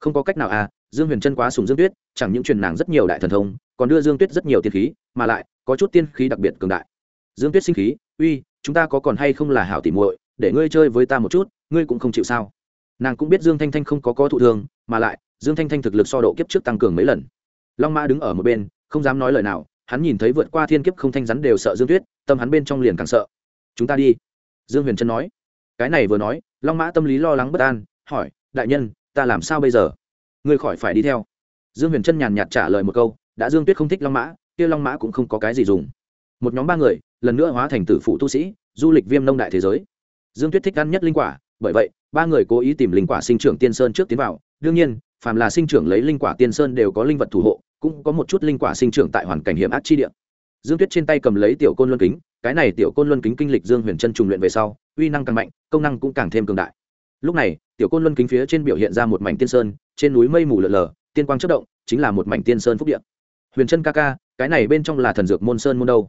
Không có cách nào à dương huyền trân quá sùng dương tuyết, chẳng những truyền nàng rất nhiều đại thần thông còn đưa dương tuyết rất nhiều tiên khí, mà lại, có chút tiên khí đặc biệt cường đại. Dương tuyết sinh khí, uy, chúng ta có còn hay không là hảo tỉ muội, để ngươi chơi với ta một chút, ngươi cũng không chịu sao? Nàng cũng biết dương thanh thanh không có có thụ thương, mà lại, dương thanh thanh thực lực so độ kiếp trước tăng cường mấy lần. Long mã đứng ở một bên, không dám nói lời nào, hắn nhìn thấy vượt qua thiên kiếp không thanh rắn đều sợ dương tuyết, tâm hắn bên trong liền càng sợ. Chúng ta đi. Dương huyền trân nói. Cái này vừa nói, long mã tâm lý lo lắng bất an, hỏi, đại nhân, ta làm sao bây giờ? Ngươi khỏi phải đi theo. Dương huyền trân nhàn nhạt trả lời một câu đã dương tuyết không thích long mã, kia long mã cũng không có cái gì dùng. Một nhóm ba người, lần nữa hóa thành tử phụ tu sĩ, du lịch viêm nông đại thế giới. Dương tuyết thích ăn nhất linh quả, bởi vậy, ba người cố ý tìm linh quả sinh trưởng tiên sơn trước tiến vào. Đương nhiên, phàm là sinh trưởng lấy linh quả tiên sơn đều có linh vật thủ hộ, cũng có một chút linh quả sinh trưởng tại hoàn cảnh hiểm ác chi địa. Dương tuyết trên tay cầm lấy tiểu côn luân kính, cái này tiểu côn luân kính kinh lịch dương huyền chân trùng luyện về sau, uy năng càng mạnh, công năng cũng càng thêm cường đại. Lúc này, tiểu côn luân kính phía trên biểu hiện ra một mảnh tiên sơn, trên núi mây mù lở lở, tiên quang chất động, chính là một mảnh tiên sơn phúc điện huyền chân ca ca, cái này bên trong là thần dược môn sơn môn đâu?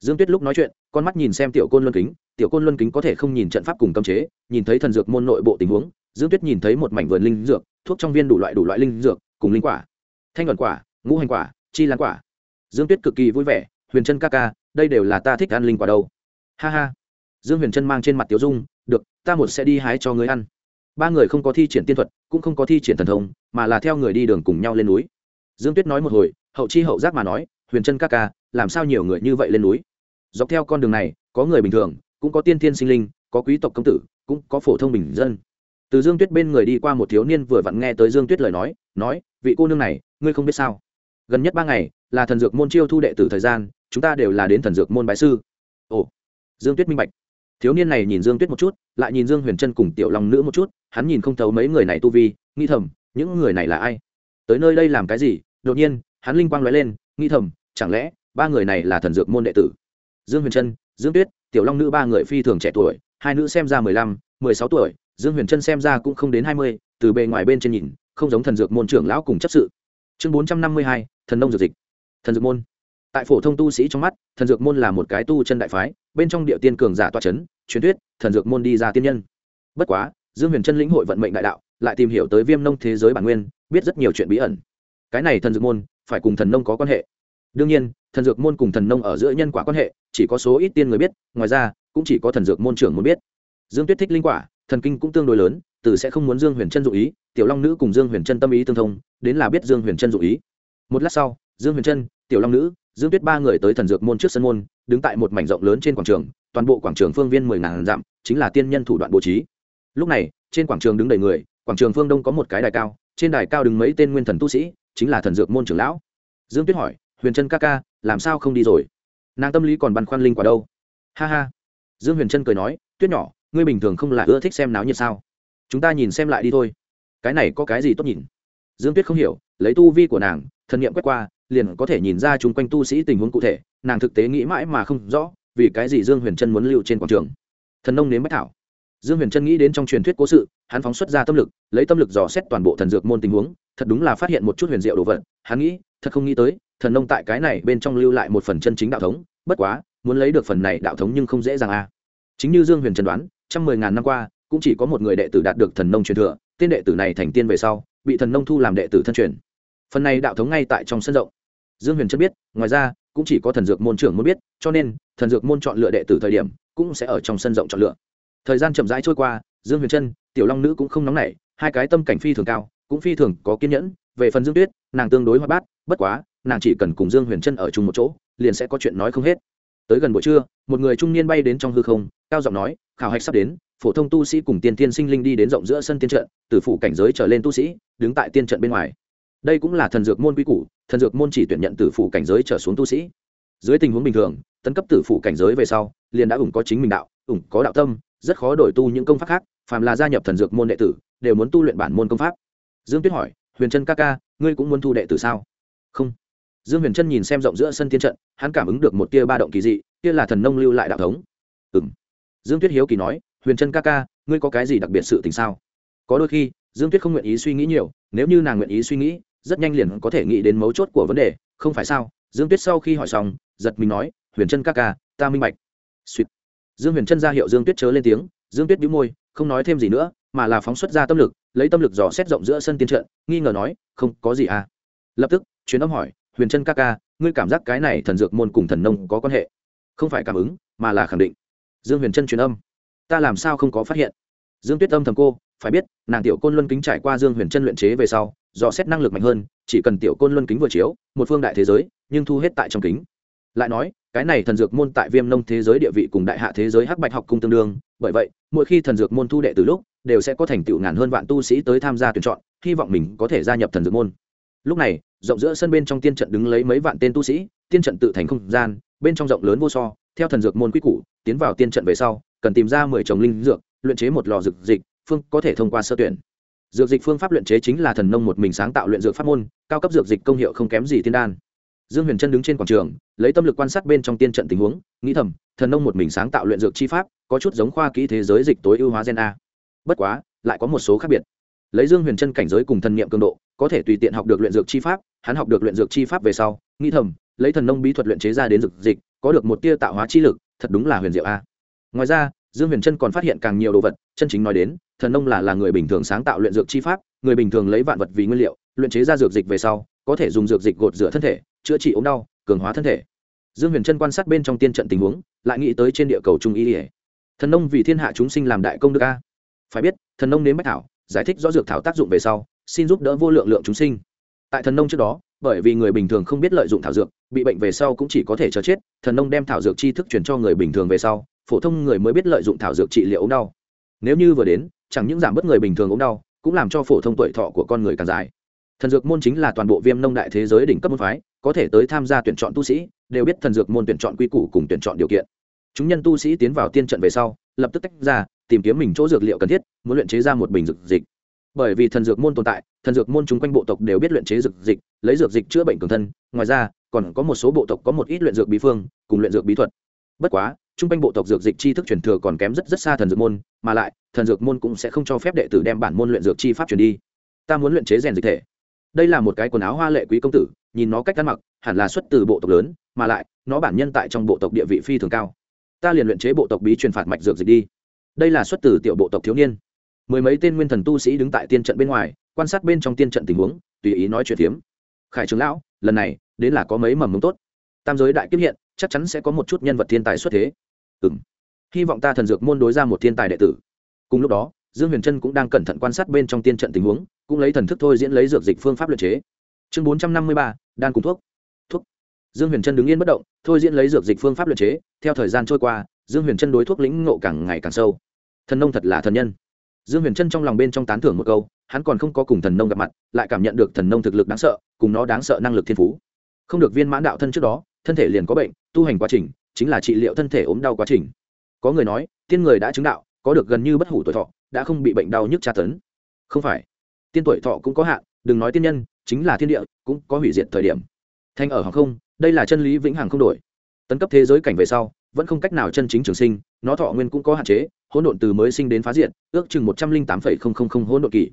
Dương tuyết lúc nói chuyện, con mắt nhìn xem tiểu côn luân kính, tiểu côn luân kính có thể không nhìn trận pháp cùng cấm chế, nhìn thấy thần dược môn nội bộ tình huống, dương tuyết nhìn thấy một mảnh vườn linh dược, thuốc trong viên đủ loại đủ loại linh dược, cùng linh quả, thanh luận quả, ngũ hành quả, chi lan quả. Dương tuyết cực kỳ vui vẻ, huyền chân ca ca, đây đều là ta thích ăn linh quả đâu. Ha ha. Dương huyền chân mang trên mặt tiểu dung, được, ta một sẽ đi hái cho người ăn. Ba người không có thi triển tiên thuật, cũng không có thi triển thần thông, mà là theo người đi đường cùng nhau lên núi. Dương tuyết nói một hồi hậu chi hậu giác mà nói, huyền trân ca ca, làm sao nhiều người như vậy lên núi? Dọc theo con đường này, có người bình thường, cũng có tiên thiên sinh linh, có quý tộc công tử, cũng có phổ thông bình dân. Từ dương tuyết bên người đi qua một thiếu niên vừa vặn nghe tới dương tuyết lời nói nói, vị cô nương này, ngươi không biết sao? Gần nhất ba ngày, là thần dược môn chiêu thu đệ tử thời gian, chúng ta đều là đến thần dược môn bái sư. Ồ. Dương tuyết minh bạch. Thiếu niên này nhìn dương tuyết một chút, lại nhìn dương huyền trân cùng tiểu long nữ một chút, hắn nhìn không thấu mấy người này tu vi, nghĩ thầm, những người này là ai? Tới nơi đây làm cái gì? Đột nhiên hắn linh quang nói lên, nghĩ thầm, chẳng lẽ ba người này là thần dược môn đệ tử? Dương huyền trân dương tuyết, tiểu long nữ ba người phi thường trẻ tuổi, hai nữ xem ra mười lăm, mười sáu tuổi, dương huyền trân xem ra cũng không đến hai mươi, từ bề ngoài bên trên nhìn, không giống thần dược môn trưởng lão cùng chấp sự. Chương bốn trăm năm mươi hai, thần nông dược dịch. Thần dược môn. Tại phổ thông tu sĩ trong mắt, thần dược môn là một cái tu chân đại phái, bên trong địa tiên cường giả toa c h ấ n truyền thuyết, thần dược môn đi ra tiên nhân. Bất quá, dương huyền trân lĩnh hội vận mệnh đại đạo, lại tìm hiểu tới viêm nông thế giới bản nguyên, biết rất nhiều chuyện bí ẩn. Cái này thần dược môn phải cùng thần nông có quan hệ. Đương nhiên, thần dược môn cùng thần nông ở giữa nhân quả quan hệ, chỉ có số ít tiên người biết, ngoài ra, cũng chỉ có thần dược môn trưởng muốn biết. Dương tuyết thích linh quả, thần kinh cũng tương đối lớn, từ sẽ không muốn dương huyền trân dụ ý, tiểu long nữ cùng dương huyền trân tâm ý tương thông, đến là biết dương huyền trân dụ ý. Một lát sau, dương huyền trân tiểu long nữ, dương tuyết ba người tới thần dược môn trước sân môn, đứng tại một mảnh rộng lớn trên quảng trường, toàn bộ quảng trường phương viên mười ngàn dặm, chính là tiên nhân thủ đoạn bố trí. Lúc này, trên quảng trường đứng đầy người, quảng trường phương đông có một cái đài cao, trên đài cao đứng mấy tên nguyên thần tu sĩ chính là thần dược môn trưởng lão. Dương tuyết hỏi, huyền trân ca ca, làm sao không đi rồi? Nàng tâm lý còn băn khoăn linh quả đâu. Ha ha. Dương huyền trân cười nói, tuyết nhỏ, ngươi bình thường không là ưa thích xem náo nhiệt sao? Chúng ta nhìn xem lại đi thôi. Cái này có cái gì tốt nhìn? Dương tuyết không hiểu, lấy tu vi của nàng, thần nghiệm quét qua, liền có thể nhìn ra chung quanh tu sĩ tình huống cụ thể, nàng thực tế nghĩ mãi mà không rõ, vì cái gì dương huyền trân muốn lưu trên quảng trường. Thần nông nếm bách thảo dương huyền trân nghĩ đến trong truyền thuyết cố sự, hắn phóng xuất ra tâm lực, lấy tâm lực dò xét toàn bộ thần dược môn tình huống, thật đúng là phát hiện một chút huyền diệu đồ vật, hắn nghĩ, thật không nghĩ tới, thần nông tại cái này bên trong lưu lại một phần chân chính đạo thống, bất quá, muốn lấy được phần này đạo thống nhưng không dễ dàng a à. chính như dương huyền trần đoán, trăm mười ngàn năm qua, cũng chỉ có một người đệ tử đạt được thần nông truyền thừa, tên đệ tử này thành tiên về sau, bị thần nông thu làm đệ tử thân truyền. Phần này đạo thống ngay tại trong sân rộng. Dương huyền Trân biết, ngoài ra, cũng chỉ có thần dược môn trưởng muốn biết, cho nên, thần dược môn chọn lựa đệ tử thời điểm, cũng sẽ ở trong sân rộng chọn lựa thời gian chậm rãi trôi qua, dương huyền trân, tiểu long nữ cũng không nóng nảy, hai cái tâm cảnh phi thường cao, cũng phi thường có kiên nhẫn, về phần dương tuyết, nàng tương đối hoa bát, bất quá, nàng chỉ cần cùng dương huyền trân ở chung một chỗ, liền sẽ có chuyện nói không hết. Tới gần buổi trưa, một người trung niên bay đến trong hư không, cao giọng nói, khảo hạch sắp đến, phổ thông tu sĩ cùng tiên tiên sinh linh đi đến rộng giữa sân tiên trận, từ phủ cảnh giới trở lên tu sĩ, đứng tại tiên trận bên ngoài. Đây cũng là thần dược môn quy củ, thần dược môn chỉ tuyển nhận tử phủ cảnh giới trở xuống tu sĩ. Dưới tình huống bình thường, tấn cấp tử phủ cảnh giới về sau, liền đã ủng có chính mình đạo, ủng có đạo tâm rất khó đổi tu những công pháp khác, phàm là gia nhập thần dược môn đệ tử, đều muốn tu luyện bản môn công pháp. Dương tuyết hỏi, huyền trân ca ca, ngươi cũng muốn thu đệ tử sao? Không. Dương huyền trân nhìn xem rộng giữa sân thiên trận, hắn cảm ứng được một tia ba động kỳ dị, kia là thần nông lưu lại đạo thống. Ừ m dương tuyết hiếu kỳ nói, huyền trân ca ca, ngươi có cái gì đặc biệt sự tình sao? Có đôi khi, dương tuyết không nguyện ý suy nghĩ nhiều, nếu như nàng nguyện ý suy nghĩ, rất nhanh liền có thể nghĩ đến mấu chốt của vấn đề, không phải sao? Dương tuyết sau khi hỏi xong, giật mình nói, huyền trân ca ca, ta minh bạch. Suýt dương huyền trân ra hiệu dương tuyết chớ lên tiếng, dương tuyết bĩu môi, không nói thêm gì nữa, mà là phóng xuất ra tâm lực, lấy tâm lực dò xét rộng giữa sân tiên trận, nghi ngờ nói, không, có gì à? Lập tức chuyến âm hỏi, huyền trân ca ca, ngươi cảm giác cái này thần dược môn cùng thần nông có quan hệ? Không phải cảm ứng, mà là khẳng định. Dương huyền trân truyền âm, ta làm sao không có phát hiện? Dương tuyết âm thầm cô, phải biết, nàng tiểu côn luân kính trải qua dương huyền trân luyện chế về sau, dò xét năng lực mạnh hơn, chỉ cần tiểu côn luân kính vừa chiếu, một phương đại thế giới, nhưng thu hết tại trong kính. Lại nói cái này thần dược môn tại viêm nông thế giới địa vị cùng đại hạ thế giới hắc bạch học cung tương đương, bởi vậy, mỗi khi thần dược môn thu đệ từ lúc, đều sẽ có thành tựu ngàn hơn vạn tu sĩ tới tham gia tuyển chọn, hy vọng mình có thể gia nhập thần dược môn. Lúc này, rộng giữa sân bên trong tiên trận đứng lấy mấy vạn tên tu sĩ, tiên trận tự thành không gian, bên trong rộng lớn vô so, theo thần dược môn quy củ, tiến vào tiên trận về sau, cần tìm ra mười chồng linh dược, luyện chế một lò dược dịch, phương có thể thông qua sơ tuyển. Dược dịch phương pháp luyện chế chính là thần nông một mình sáng tạo luyện dược pháp môn, cao cấp dược dịch công hiệu không kém gì tiên đan dương huyền trân đứng trên quảng trường, lấy tâm lực quan sát bên trong tiên trận tình huống, nghĩ thầm, thần nông một mình sáng tạo luyện dược chi pháp, có chút giống khoa kỹ thế giới dịch tối ưu hóa gen a. Bất quá, lại có một số khác biệt. Lấy dương huyền trân cảnh giới cùng thần niệm cường độ, có thể tùy tiện học được luyện dược chi pháp, hắn học được luyện dược chi pháp về sau, nghĩ thầm, lấy thần nông bí thuật luyện chế ra đến dược dịch, có được một tia tạo hóa chi lực, thật đúng là huyền diệu a. Ngoài ra, dương huyền trân còn phát hiện càng nhiều đồ vật, chân chính nói đến, thần nông là là người bình thường sáng tạo luyện dược chi pháp, người bình thường lấy vạn vật vì nguyên liệu, luyện chế ra dược dịch về sau, có thể dùng dược dịch gột rửa thân thể chữa trị ốm đau, cường hóa thân thể. Dương huyền trân quan sát bên trong tiên trận tình huống, lại nghĩ tới trên địa cầu trung y ỉa thần nông vì thiên hạ chúng sinh làm đại công đức a. Phải biết, thần nông nếm bách thảo, giải thích rõ dược thảo tác dụng về sau, xin giúp đỡ vô lượng lượng chúng sinh. Tại thần nông trước đó, bởi vì người bình thường không biết lợi dụng thảo dược, bị bệnh về sau cũng chỉ có thể chờ chết, thần nông đem thảo dược tri thức truyền cho người bình thường về sau, phổ thông người mới biết lợi dụng thảo dược trị liệu ốm đau. Nếu như vừa đến, chẳng những giảm bớt người bình thường ốm đau, cũng làm cho phổ thông tuổi thọ của con người càng dài thần dược môn chính là toàn bộ viêm nông đại thế giới đỉnh cấp môn phái, có thể tới tham gia tuyển chọn tu sĩ, đều biết thần dược môn tuyển chọn quy củ cùng tuyển chọn điều kiện. Chúng nhân tu sĩ tiến vào tiên trận về sau, lập tức tách ra, tìm kiếm mình chỗ dược liệu cần thiết, muốn luyện chế ra một bình dược dịch. Bởi vì thần dược môn tồn tại, thần dược môn chúng quanh bộ tộc đều biết luyện chế dược dịch, lấy dược dịch chữa bệnh cường thân, ngoài ra, còn có một số bộ tộc có một ít luyện dược bí phương, cùng luyện dược bí thuật. Bất quá, chung quanh bộ tộc dược dịch tri thức truyền thừa còn kém rất rất xa thần dược môn, mà lại, thần dược môn cũng sẽ không cho phép đệ tử đem bản môn luyện dược chi pháp truyền đi. Ta muốn luyện chế rèn dịch thể đây là một cái quần áo hoa lệ quý công tử, nhìn nó cách ăn mặc, hẳn là xuất từ bộ tộc lớn, mà lại, nó bản nhân tại trong bộ tộc địa vị phi thường cao. Ta liền luyện chế bộ tộc bí truyền phạt mạch dược dịch đi. Đây là xuất từ tiểu bộ tộc thiếu niên. Mười mấy tên nguyên thần tu sĩ đứng tại tiên trận bên ngoài, quan sát bên trong tiên trận tình huống, tùy ý nói chuyện phiếm. Khải trưởng lão, lần này, đến là có mấy mầm mống tốt. Tam giới đại kiếp hiện, chắc chắn sẽ có một chút nhân vật thiên tài xuất thế. Ừ m hy vọng ta thần dược môn đối ra một thiên tài đệ tử. Cùng lúc đó dương huyền trân cũng đang cẩn thận quan sát bên trong tiên trận tình huống, cũng lấy thần thức thôi diễn lấy dược dịch phương pháp luật chế. Chương bốn trăm năm mươi ba đan cùng thuốc. Thuốc. Dương huyền trân đứng yên bất động, thôi diễn lấy dược dịch phương pháp luật chế, theo thời gian trôi qua, dương huyền trân đối thuốc lĩnh ngộ càng ngày càng sâu. Thần nông thật là thần nhân. Dương huyền trân trong lòng bên trong tán thưởng một câu, hắn còn không có cùng thần nông gặp mặt, lại cảm nhận được thần nông thực lực đáng sợ, cùng nó đáng sợ năng lực thiên phú. Không được viên mãn đạo thân trước đó, thân thể liền có bệnh, tu hành quá trình, chính là trị liệu thân thể ốm đau quá trình. Có người nói, tiên người đã chứng đạo có được gần như bất hủ tuổi thọ, đã không bị bệnh đau nhức tra tấn. Không phải. Tiên tuổi thọ cũng có hạn, đừng nói tiên nhân, chính là thiên địa, cũng có hủy diệt thời điểm. Thanh ở hàng không, đây là chân lý vĩnh hằng không đổi. Tấn cấp thế giới cảnh về sau, vẫn không cách nào chân chính trường sinh, nó thọ nguyên cũng có hạn chế, hỗn độn từ mới sinh đến phá diện ước chừng một trăm linh tám phẩy không không không hỗn độn kỳ.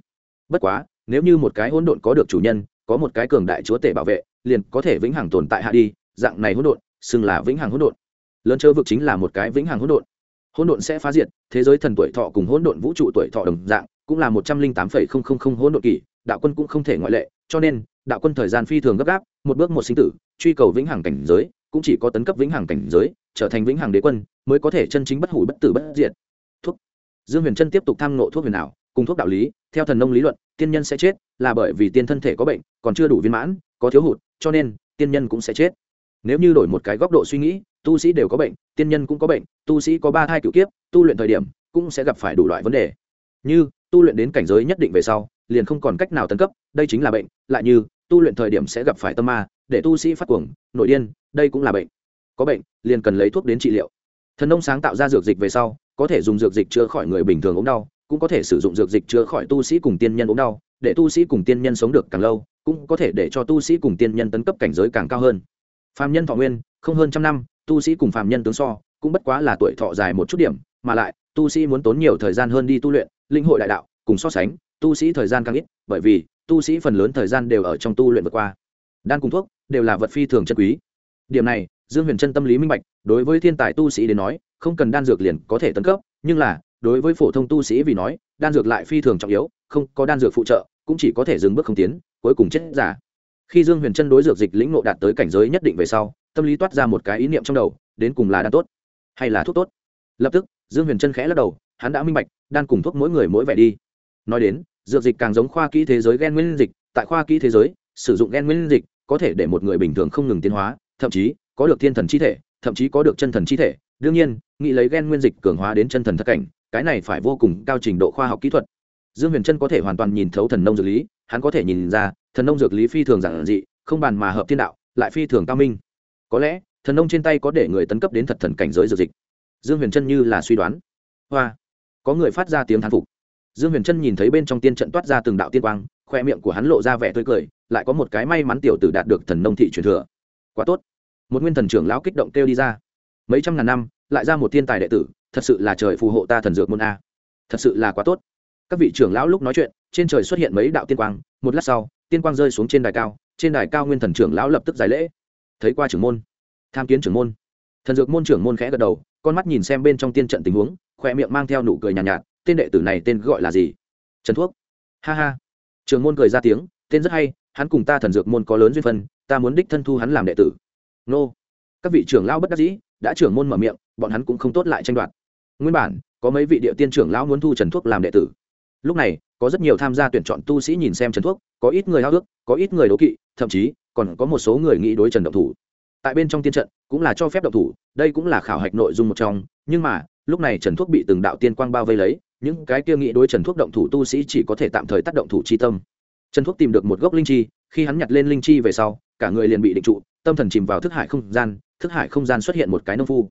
Bất quá, nếu như một cái hỗn độn có được chủ nhân, có một cái cường đại chúa tể bảo vệ, liền có thể vĩnh hằng tồn tại hạ đi, dạng này hỗn độn, xưng là vĩnh hằng hỗn độn. Lớn chớ vực chính là một cái vĩnh hằng hỗn độn hỗn độn sẽ phá diệt, thế giới thần tuổi thọ cùng hỗn độn vũ trụ tuổi thọ đồng dạng, cũng là một trăm linh tám phẩy không không không hỗn độn kỳ đạo quân cũng không thể ngoại lệ, cho nên, đạo quân thời gian phi thường gấp gáp, một bước một sinh tử, truy cầu vĩnh hằng cảnh giới, cũng chỉ có tấn cấp vĩnh hằng cảnh giới, trở thành vĩnh hằng đế quân, mới có thể chân chính bất hủ bất tử bất diệt. Thuốc. Dương huyền trân tiếp tục tham nộ thuốc huyền ảo, cùng thuốc đạo lý, theo thần nông lý luận, tiên nhân sẽ chết, là bởi vì tiên thân thể có bệnh, còn chưa đủ viên mãn, có thiếu hụt, cho nên, tiên nhân cũng sẽ chết nếu như đổi một cái góc độ suy nghĩ, tu sĩ đều có bệnh, tiên nhân cũng có bệnh, tu sĩ có ba thai cựu kiếp, tu luyện thời điểm cũng sẽ gặp phải đủ loại vấn đề. Như, tu luyện đến cảnh giới nhất định về sau, liền không còn cách nào tấn cấp, đây chính là bệnh, lại như, tu luyện thời điểm sẽ gặp phải tâm ma, để tu sĩ phát cuồng, nội điên, đây cũng là bệnh. Có bệnh, liền cần lấy thuốc đến trị liệu. Thần nông sáng tạo ra dược dịch về sau, có thể dùng dược dịch chữa khỏi người bình thường ốm đau, cũng có thể sử dụng dược dịch chữa khỏi tu sĩ cùng tiên nhân ốm đau, để tu sĩ cùng tiên nhân sống được càng lâu, cũng có thể để cho tu sĩ cùng tiên nhân tấn cấp cảnh giới càng cao hơn. Phàm nhân thọ nguyên, không hơn trăm năm, tu sĩ cùng phàm nhân tướng so, cũng bất quá là tuổi thọ dài một chút điểm, mà lại, tu sĩ muốn tốn nhiều thời gian hơn đi tu luyện, linh hội đại đạo, cùng so sánh, tu sĩ thời gian càng ít, bởi vì, tu sĩ phần lớn thời gian đều ở trong tu luyện vượt qua. Đan cùng thuốc, đều là vật phi thường chân quý. Điểm này, dương huyền trân tâm lý minh bạch, đối với thiên tài tu sĩ đến nói, không cần đan dược liền có thể tấn cấp, nhưng là, đối với phổ thông tu sĩ vì nói, đan dược lại phi thường trọng yếu, không có đan dược phụ trợ, cũng chỉ có thể dừng bước không tiến, cuối cùng chết giả khi dương huyền trân đối dược dịch lĩnh ngộ đạt tới cảnh giới nhất định về sau, tâm lý toát ra một cái ý niệm trong đầu, đến cùng là đan tốt hay là thuốc tốt. Lập tức, dương huyền trân khẽ lắc đầu, hắn đã minh bạch, đan cùng thuốc mỗi người mỗi vẻ đi. Nói đến, dược dịch càng giống khoa kỹ thế giới gen nguyên dịch, tại khoa kỹ thế giới, sử dụng gen nguyên dịch có thể để một người bình thường không ngừng tiến hóa, thậm chí có được thiên thần chi thể, thậm chí có được chân thần chi thể. Đương nhiên, nghĩ lấy gen nguyên dịch cường hóa đến chân thần thất cảnh, cái này phải vô cùng cao trình độ khoa học kỹ thuật. Dương huyền trân có thể hoàn toàn nhìn thấu thần nông dược lý, hắn có thể nhìn ra thần nông dược lý phi thường giản dị, không bàn mà hợp thiên đạo, lại phi thường cao minh. Có lẽ, thần nông trên tay có để người tấn cấp đến thật thần cảnh giới dược dịch. Dương huyền trân như là suy đoán. Hoa! Có người phát ra tiếng thán phục. Dương huyền trân nhìn thấy bên trong tiên trận toát ra từng đạo tiên quang, khoe miệng của hắn lộ ra vẻ tươi cười, lại có một cái may mắn tiểu tử đạt được thần nông thị truyền thừa. Quá tốt! Một nguyên thần trưởng lão kích động kêu đi ra. Mấy trăm ngàn năm, lại ra một thiên tài đệ tử, thật sự là trời phù hộ ta thần dược môn a. Thật sự là quá tốt! Các vị trưởng lão lúc nói chuyện, trên trời xuất hiện mấy đạo tiên quang, một lát sau tiên quang rơi xuống trên đài cao trên đài cao nguyên thần trưởng lão lập tức giải lễ. Thấy qua trưởng môn tham kiến trưởng môn. Thần dược môn trưởng môn khẽ gật đầu con mắt nhìn xem bên trong tiên trận tình huống khoe miệng mang theo nụ cười nhàn nhạt, nhạt tên đệ tử này tên gọi là gì? Trần thuốc. Ha ha. Trưởng môn cười ra tiếng tên rất hay hắn cùng ta thần dược môn có lớn duyên phân ta muốn đích thân thu hắn làm đệ tử. Nô. Các vị trưởng lão bất đắc dĩ đã trưởng môn mở miệng bọn hắn cũng không tốt lại tranh đoạt. Nguyên bản có mấy vị địa tiên trưởng lão muốn thu trần thuốc làm đệ tử lúc này, có rất nhiều tham gia tuyển chọn tu sĩ nhìn xem trần thuốc, có ít người hao ước có ít người đố kỵ, thậm chí còn có một số người nghĩ đối trần động thủ. Tại bên trong tiên trận, cũng là cho phép động thủ, đây cũng là khảo hạch nội dung một trong, nhưng mà, lúc này trần thuốc bị từng đạo tiên quang bao vây lấy, những cái kia nghĩ đối trần thuốc động thủ tu sĩ chỉ có thể tạm thời tác động thủ chi tâm. Trần thuốc tìm được một gốc linh chi, khi hắn nhặt lên linh chi về sau, cả người liền bị định trụ, tâm thần chìm vào thức hải không gian, thức hải không gian xuất hiện một cái nông phu.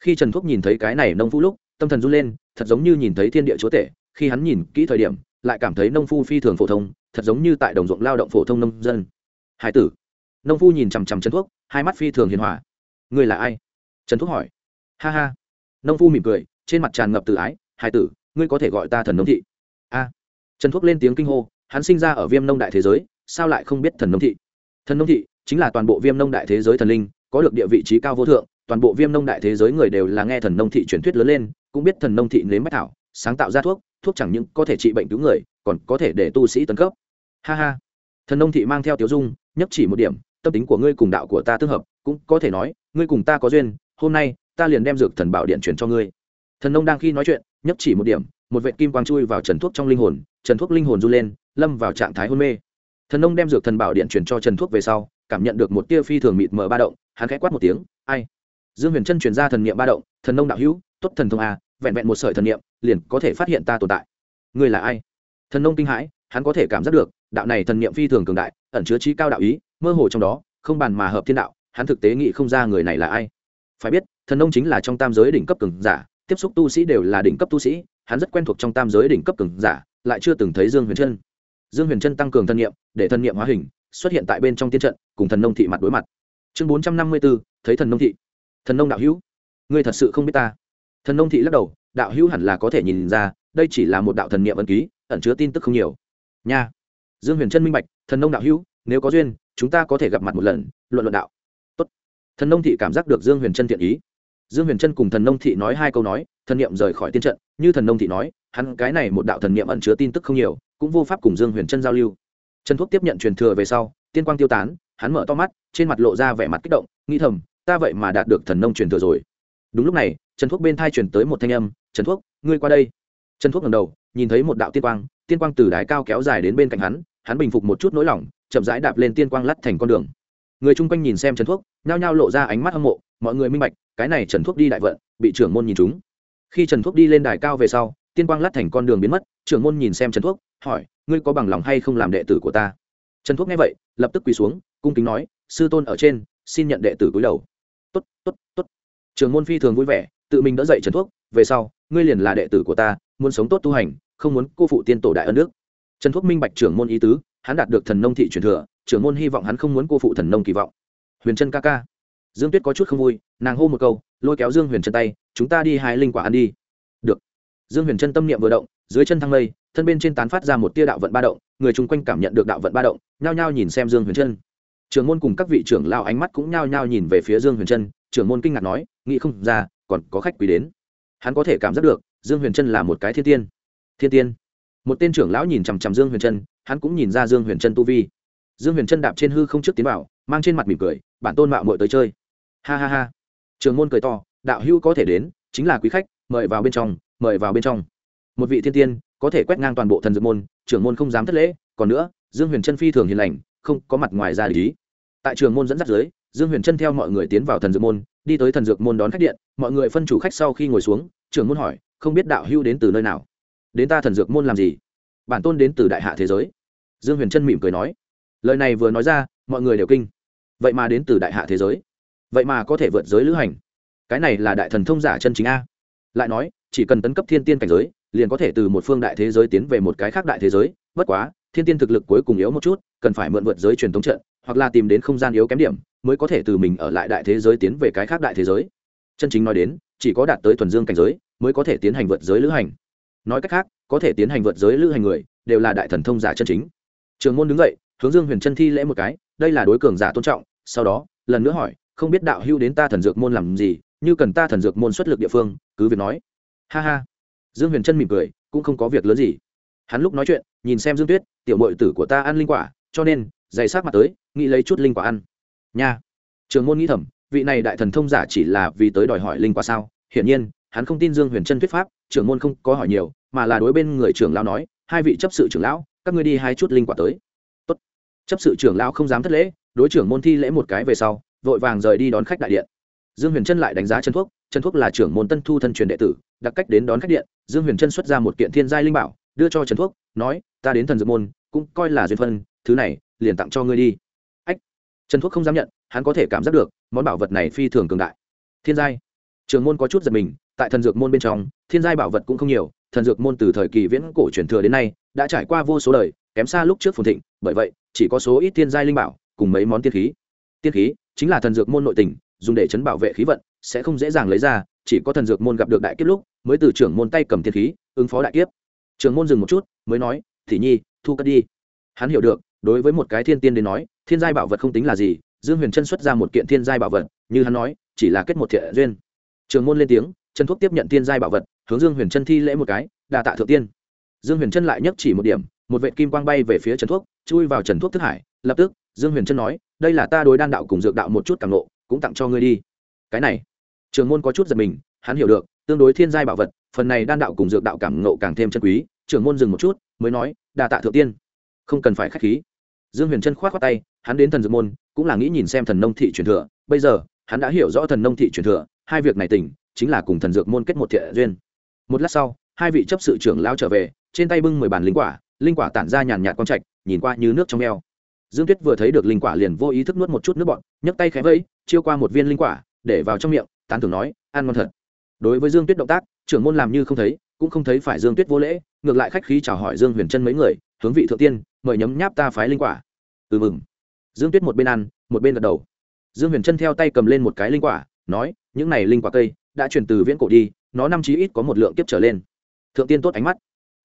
Khi trần thuốc nhìn thấy cái này nông phu lúc, tâm thần run lên, thật giống như nhìn thấy thiên địa chúa tể khi hắn nhìn kỹ thời điểm, lại cảm thấy nông phu phi thường phổ thông, thật giống như tại đồng ruộng lao động phổ thông nông dân. Hải tử. Nông phu nhìn chằm chằm trần thuốc, hai mắt phi thường hiền hòa. Người là ai? Trần thuốc hỏi. Ha ha. Nông phu mỉm cười, trên mặt tràn ngập tự ái, hải tử, ngươi có thể gọi ta thần nông thị. A. Trần thuốc lên tiếng kinh hô, hắn sinh ra ở viêm nông đại thế giới, sao lại không biết thần nông thị? Thần nông thị chính là toàn bộ viêm nông đại thế giới thần linh, có được địa vị trí cao vô thượng, toàn bộ viêm nông đại thế giới người đều là nghe thần nông thị truyền thuyết lớn lên, cũng biết thần nông thị nếm bách thảo sáng tạo ra thuốc thuốc chẳng những có thể trị bệnh cứu người, còn có thể để tu sĩ tấn cấp. Ha ha. Thần nông thị mang theo tiểu dung, nhấp chỉ một điểm, tâm tính của ngươi cùng đạo của ta tương hợp, cũng có thể nói, ngươi cùng ta có duyên, hôm nay, ta liền đem dược thần bảo điện chuyển cho ngươi. Thần nông đang khi nói chuyện, nhấp chỉ một điểm, một vệ kim quang chui vào trần thuốc trong linh hồn, trần thuốc linh hồn run lên, lâm vào trạng thái hôn mê. Thần nông đem dược thần bảo điện chuyển cho trần thuốc về sau, cảm nhận được một tia phi thường mịt mờ ba động, hắn khẽ quát một tiếng, ai? Dương huyền chân chuyển ra thần niệm ba động, thần nông đạo hữu, tốt thần thông a vẹn vẹn một sợi thần niệm, liền có thể phát hiện ta tồn tại. Ngươi là ai? Thần nông kinh hãi, hắn có thể cảm giác được, đạo này thần niệm phi thường cường đại, ẩn chứa trí cao đạo ý, mơ hồ trong đó, không bàn mà hợp thiên đạo, hắn thực tế nghĩ không ra người này là ai. Phải biết, thần nông chính là trong tam giới đỉnh cấp cường giả, tiếp xúc tu sĩ đều là đỉnh cấp tu sĩ, hắn rất quen thuộc trong tam giới đỉnh cấp cường giả, lại chưa từng thấy dương huyền trân. Dương huyền trân tăng cường thân nhiệm để thân nhiệm hóa hình, xuất hiện tại bên trong tiên trận, cùng thần nông thị mặt đối mặt. Chương bốn trăm năm mươi b ố thấy thần nông thị. Thần nông đạo hữu, ngươi thật sự không biết ta thần nông thị lắc đầu, đạo hữu hẳn là có thể nhìn ra, đây chỉ là một đạo thần niệm ẩn ký, ẩn chứa tin tức không nhiều. Nha. Dương huyền trân minh bạch, thần nông đạo hữu, nếu có duyên, chúng ta có thể gặp mặt một lần, luận luận đạo. Tốt. thần nông thị cảm giác được dương huyền trân thiện ý. Dương huyền trân cùng thần nông thị nói hai câu nói, thần niệm rời khỏi tiên trận, như thần nông thị nói, hắn cái này một đạo thần niệm ẩn chứa tin tức không nhiều, cũng vô pháp cùng dương huyền trân giao lưu. Trần thuốc tiếp nhận truyền thừa về sau, tiên quang tiêu tán, hắn mở to mắt, trên mặt lộ ra vẻ mặt kích động, nghĩ thầm, ta vậy mà đạt được thần nông truyền thừa rồi đúng lúc này, trần thuốc bên thai chuyển tới một thanh âm, trần thuốc, ngươi qua đây. Trần thuốc ngầm đầu, nhìn thấy một đạo tiên quang tiên quang từ đái cao kéo dài đến bên cạnh hắn hắn bình phục một chút nỗi lòng, chậm rãi đạp lên tiên quang lắt thành con đường. Người chung quanh nhìn xem trần thuốc, nhao nhao lộ ra ánh mắt hâm mộ, mọi người minh bạch, cái này trần thuốc đi đại vận, bị trưởng môn nhìn chúng khi trần thuốc đi lên đài cao về sau, tiên quang lắt thành con đường biến mất, trưởng môn nhìn xem trần thuốc, hỏi, ngươi có bằng lòng hay không làm đệ tử của ta? Trần thuốc nghe vậy, lập tức quỳ xuống, cung kính nói, sư tôn ở trên, xin nhận đệ tử cúi đầu. Tốt tốt tốt Trường môn phi thường vui vẻ, tự mình đỡ dậy trần thuốc, về sau, ngươi liền là đệ tử của ta, muốn sống tốt tu hành, không muốn cô phụ tiên tổ đại ân đức. Trần thuốc minh bạch trưởng môn ý tứ, hắn đạt được thần nông thị truyền thừa trưởng môn hy vọng hắn không muốn cô phụ thần nông kỳ vọng. Huyền trân ca ca. Dương tuyết có chút không vui, nàng hô một câu, lôi kéo dương huyền trân tay, chúng ta đi hai linh quả ăn đi. Được. Dương huyền trân tâm niệm vừa động, dưới chân thăng lây thân bên trên tán phát ra một tia đạo vận ba động, người chung quanh cảm nhận được đạo vận ba động, nhao nhao nhìn xem dương huyền trân trưởng môn cùng các vị trưởng lao ánh mắt cũng nhao nhao nhìn về phía dương huyền trân trưởng môn kinh ngạc nói, nghĩ không ra, còn có khách quý đến. Hắn có thể cảm giác được, dương huyền trân là một cái thiên tiên. Thiên tiên. Một tên trưởng lão nhìn chằm chằm dương huyền trân, hắn cũng nhìn ra dương huyền trân tu vi. Dương huyền trân đạp trên hư không trước tiến vào, mang trên mặt mỉm cười, bản tôn mạo mội tới chơi. Ha ha ha. Trường môn cười to, đạo hữu có thể đến, chính là quý khách, mời vào bên trong, mời vào bên trong. Một vị thiên tiên, có thể quét ngang toàn bộ thần dược môn, trưởng môn không dám thất lễ, còn nữa, dương huyền trân phi thường hiền lành, không có mặt ngoài ra lý. Tại trường môn dẫn dắt dưới dương huyền trân theo mọi người tiến vào thần dược môn, đi tới thần dược môn đón khách điện, mọi người phân chủ khách sau khi ngồi xuống, trưởng môn hỏi, không biết đạo hưu đến từ nơi nào? Đến ta thần dược môn làm gì? Bản tôn đến từ đại hạ thế giới. Dương huyền trân mỉm cười nói, lời này vừa nói ra, mọi người đều kinh. Vậy mà đến từ đại hạ thế giới? Vậy mà có thể vượt giới lữ hành? Cái này là đại thần thông giả chân chính a. Lại nói, chỉ cần tấn cấp thiên tiên cảnh giới, liền có thể từ một phương đại thế giới tiến về một cái khác đại thế giới. Bất quá, thiên tiên thực lực cuối cùng yếu một chút, cần phải mượn vượt giới truyền thống trận hoặc là tìm đến không gian yếu kém điểm, mới có thể từ mình ở lại đại thế giới tiến về cái khác đại thế giới. Chân chính nói đến, chỉ có đạt tới thuần dương cảnh giới, mới có thể tiến hành vượt giới lữ hành. Nói cách khác, có thể tiến hành vượt giới lữ hành người, đều là đại thần thông giả chân chính. Trường môn đứng dậy, hướng dương huyền chân thi lễ một cái, đây là đối cường giả tôn trọng, sau đó, lần nữa hỏi, không biết đạo hưu đến ta thần dược môn làm gì, như cần ta thần dược môn xuất lực địa phương, cứ việc nói. Ha ha. Dương huyền trân mỉm cười, cũng không có việc lớn gì. Hắn lúc nói chuyện, nhìn xem dương tuyết, tiểu mội tử của ta ăn linh quả, cho nên dày sát mặt tới, nghĩ lấy chút linh quả ăn. Nha. Trường môn nghĩ thầm, vị này đại thần thông giả chỉ là vì tới đòi hỏi linh quả sao? Hiển nhiên, hắn không tin dương huyền trân thuyết pháp, trưởng môn không có hỏi nhiều, mà là đối bên người trưởng lão nói, hai vị chấp sự trưởng lão, các ngươi đi hai chút linh quả tới. Tốt. chấp sự trưởng lão không dám thất lễ, đối trưởng môn thi lễ một cái về sau, vội vàng rời đi đón khách đại điện. Dương huyền trân lại đánh giá chân thuốc chân thuốc là trưởng môn tân thu thân truyền đệ tử, đặc cách đến đón khách điện, dương huyền trân xuất ra một kiện thiên giai linh bảo, đưa cho trần thuốc, nói, ta đến thần dược môn, cũng coi là duyên phân thứ này liền tặng cho ngươi đi. Ách. Trần thuốc không dám nhận, hắn có thể cảm giác được, món bảo vật này phi thường cường đại. Thiên giai. Trường môn có chút giật mình, tại thần dược môn bên trong, thiên giai bảo vật cũng không nhiều, thần dược môn từ thời kỳ viễn cổ truyền thừa đến nay, đã trải qua vô số đời, kém xa lúc trước phồn thịnh, bởi vậy, chỉ có số ít thiên giai linh bảo, cùng mấy món tiên khí. Tiên khí chính là thần dược môn nội tình, dùng để chấn bảo vệ khí vận, sẽ không dễ dàng lấy ra, chỉ có thần dược môn gặp được đại kiếp lúc, mới từ trưởng môn tay cầm tiên khí, ứng phó đại kiếp. Trưởng môn dừng một chút, mới nói Thì nhi, thu cất đi. Hắn hiểu được đối với một cái thiên tiên đến nói, thiên giai bảo vật không tính là gì, dương huyền chân xuất ra một kiện thiên giai bảo vật, như hắn nói, chỉ là kết một thiện duyên. Trường môn lên tiếng, trần thuốc tiếp nhận thiên giai bảo vật, hướng dương huyền chân thi lễ một cái đà tạ thượng tiên. Dương huyền chân lại nhấc chỉ một điểm, một vệ kim quang bay về phía trần thuốc chui vào trần thuốc thức hải, lập tức, dương huyền chân nói, đây là ta đối đan đạo cùng dược đạo một chút càng lộ cũng tặng cho ngươi đi. Cái này, trường môn có chút giật mình, hắn hiểu được, tương đối thiên giai bảo vật, phần này đan đạo cùng dược đạo cảm ngộ càng thêm chân quý trưởng môn dừng một chút, mới nói đà tạ thượng tiên không cần phải k h á c h khí. Dương huyền trân k h o á t khoác tay, hắn đến thần dược môn, cũng là nghĩ nhìn xem thần nông thị truyền thừa. Bây giờ, hắn đã hiểu rõ thần nông thị truyền thừa, hai việc này tỉnh, chính là cùng thần dược môn kết một thiện duyên. Một lát sau, hai vị chấp sự trưởng lao trở về, trên tay bưng mười bàn linh quả linh quả tản ra nhàn nhạt quang trạch, nhìn qua như nước trong e o dương tuyết vừa thấy được linh quả liền vô ý thức nuốt một chút nước bọn nhấc tay khẽ vẫy, chiêu qua một viên linh quả, để vào trong miệng, tán thường nói, ăn ngon thật. Đối với dương tuyết động tác, trưởng môn làm như không thấy cũng không thấy phải dương tuyết vô lễ, ngược lại khách khí chào hỏi dương huyền trân mấy người, hướng vị thượng tiên, mời nhấm nháp ta phái linh quả. Ừ mừng. Dương tuyết một bên ăn, một bên gật đầu. Dương huyền trân theo tay cầm lên một cái linh quả, nói, những này linh quả cây đã truyền từ viễn cổ đi, nó năm chí ít có một lượng kiếp trở lên. Thượng tiên tốt ánh mắt.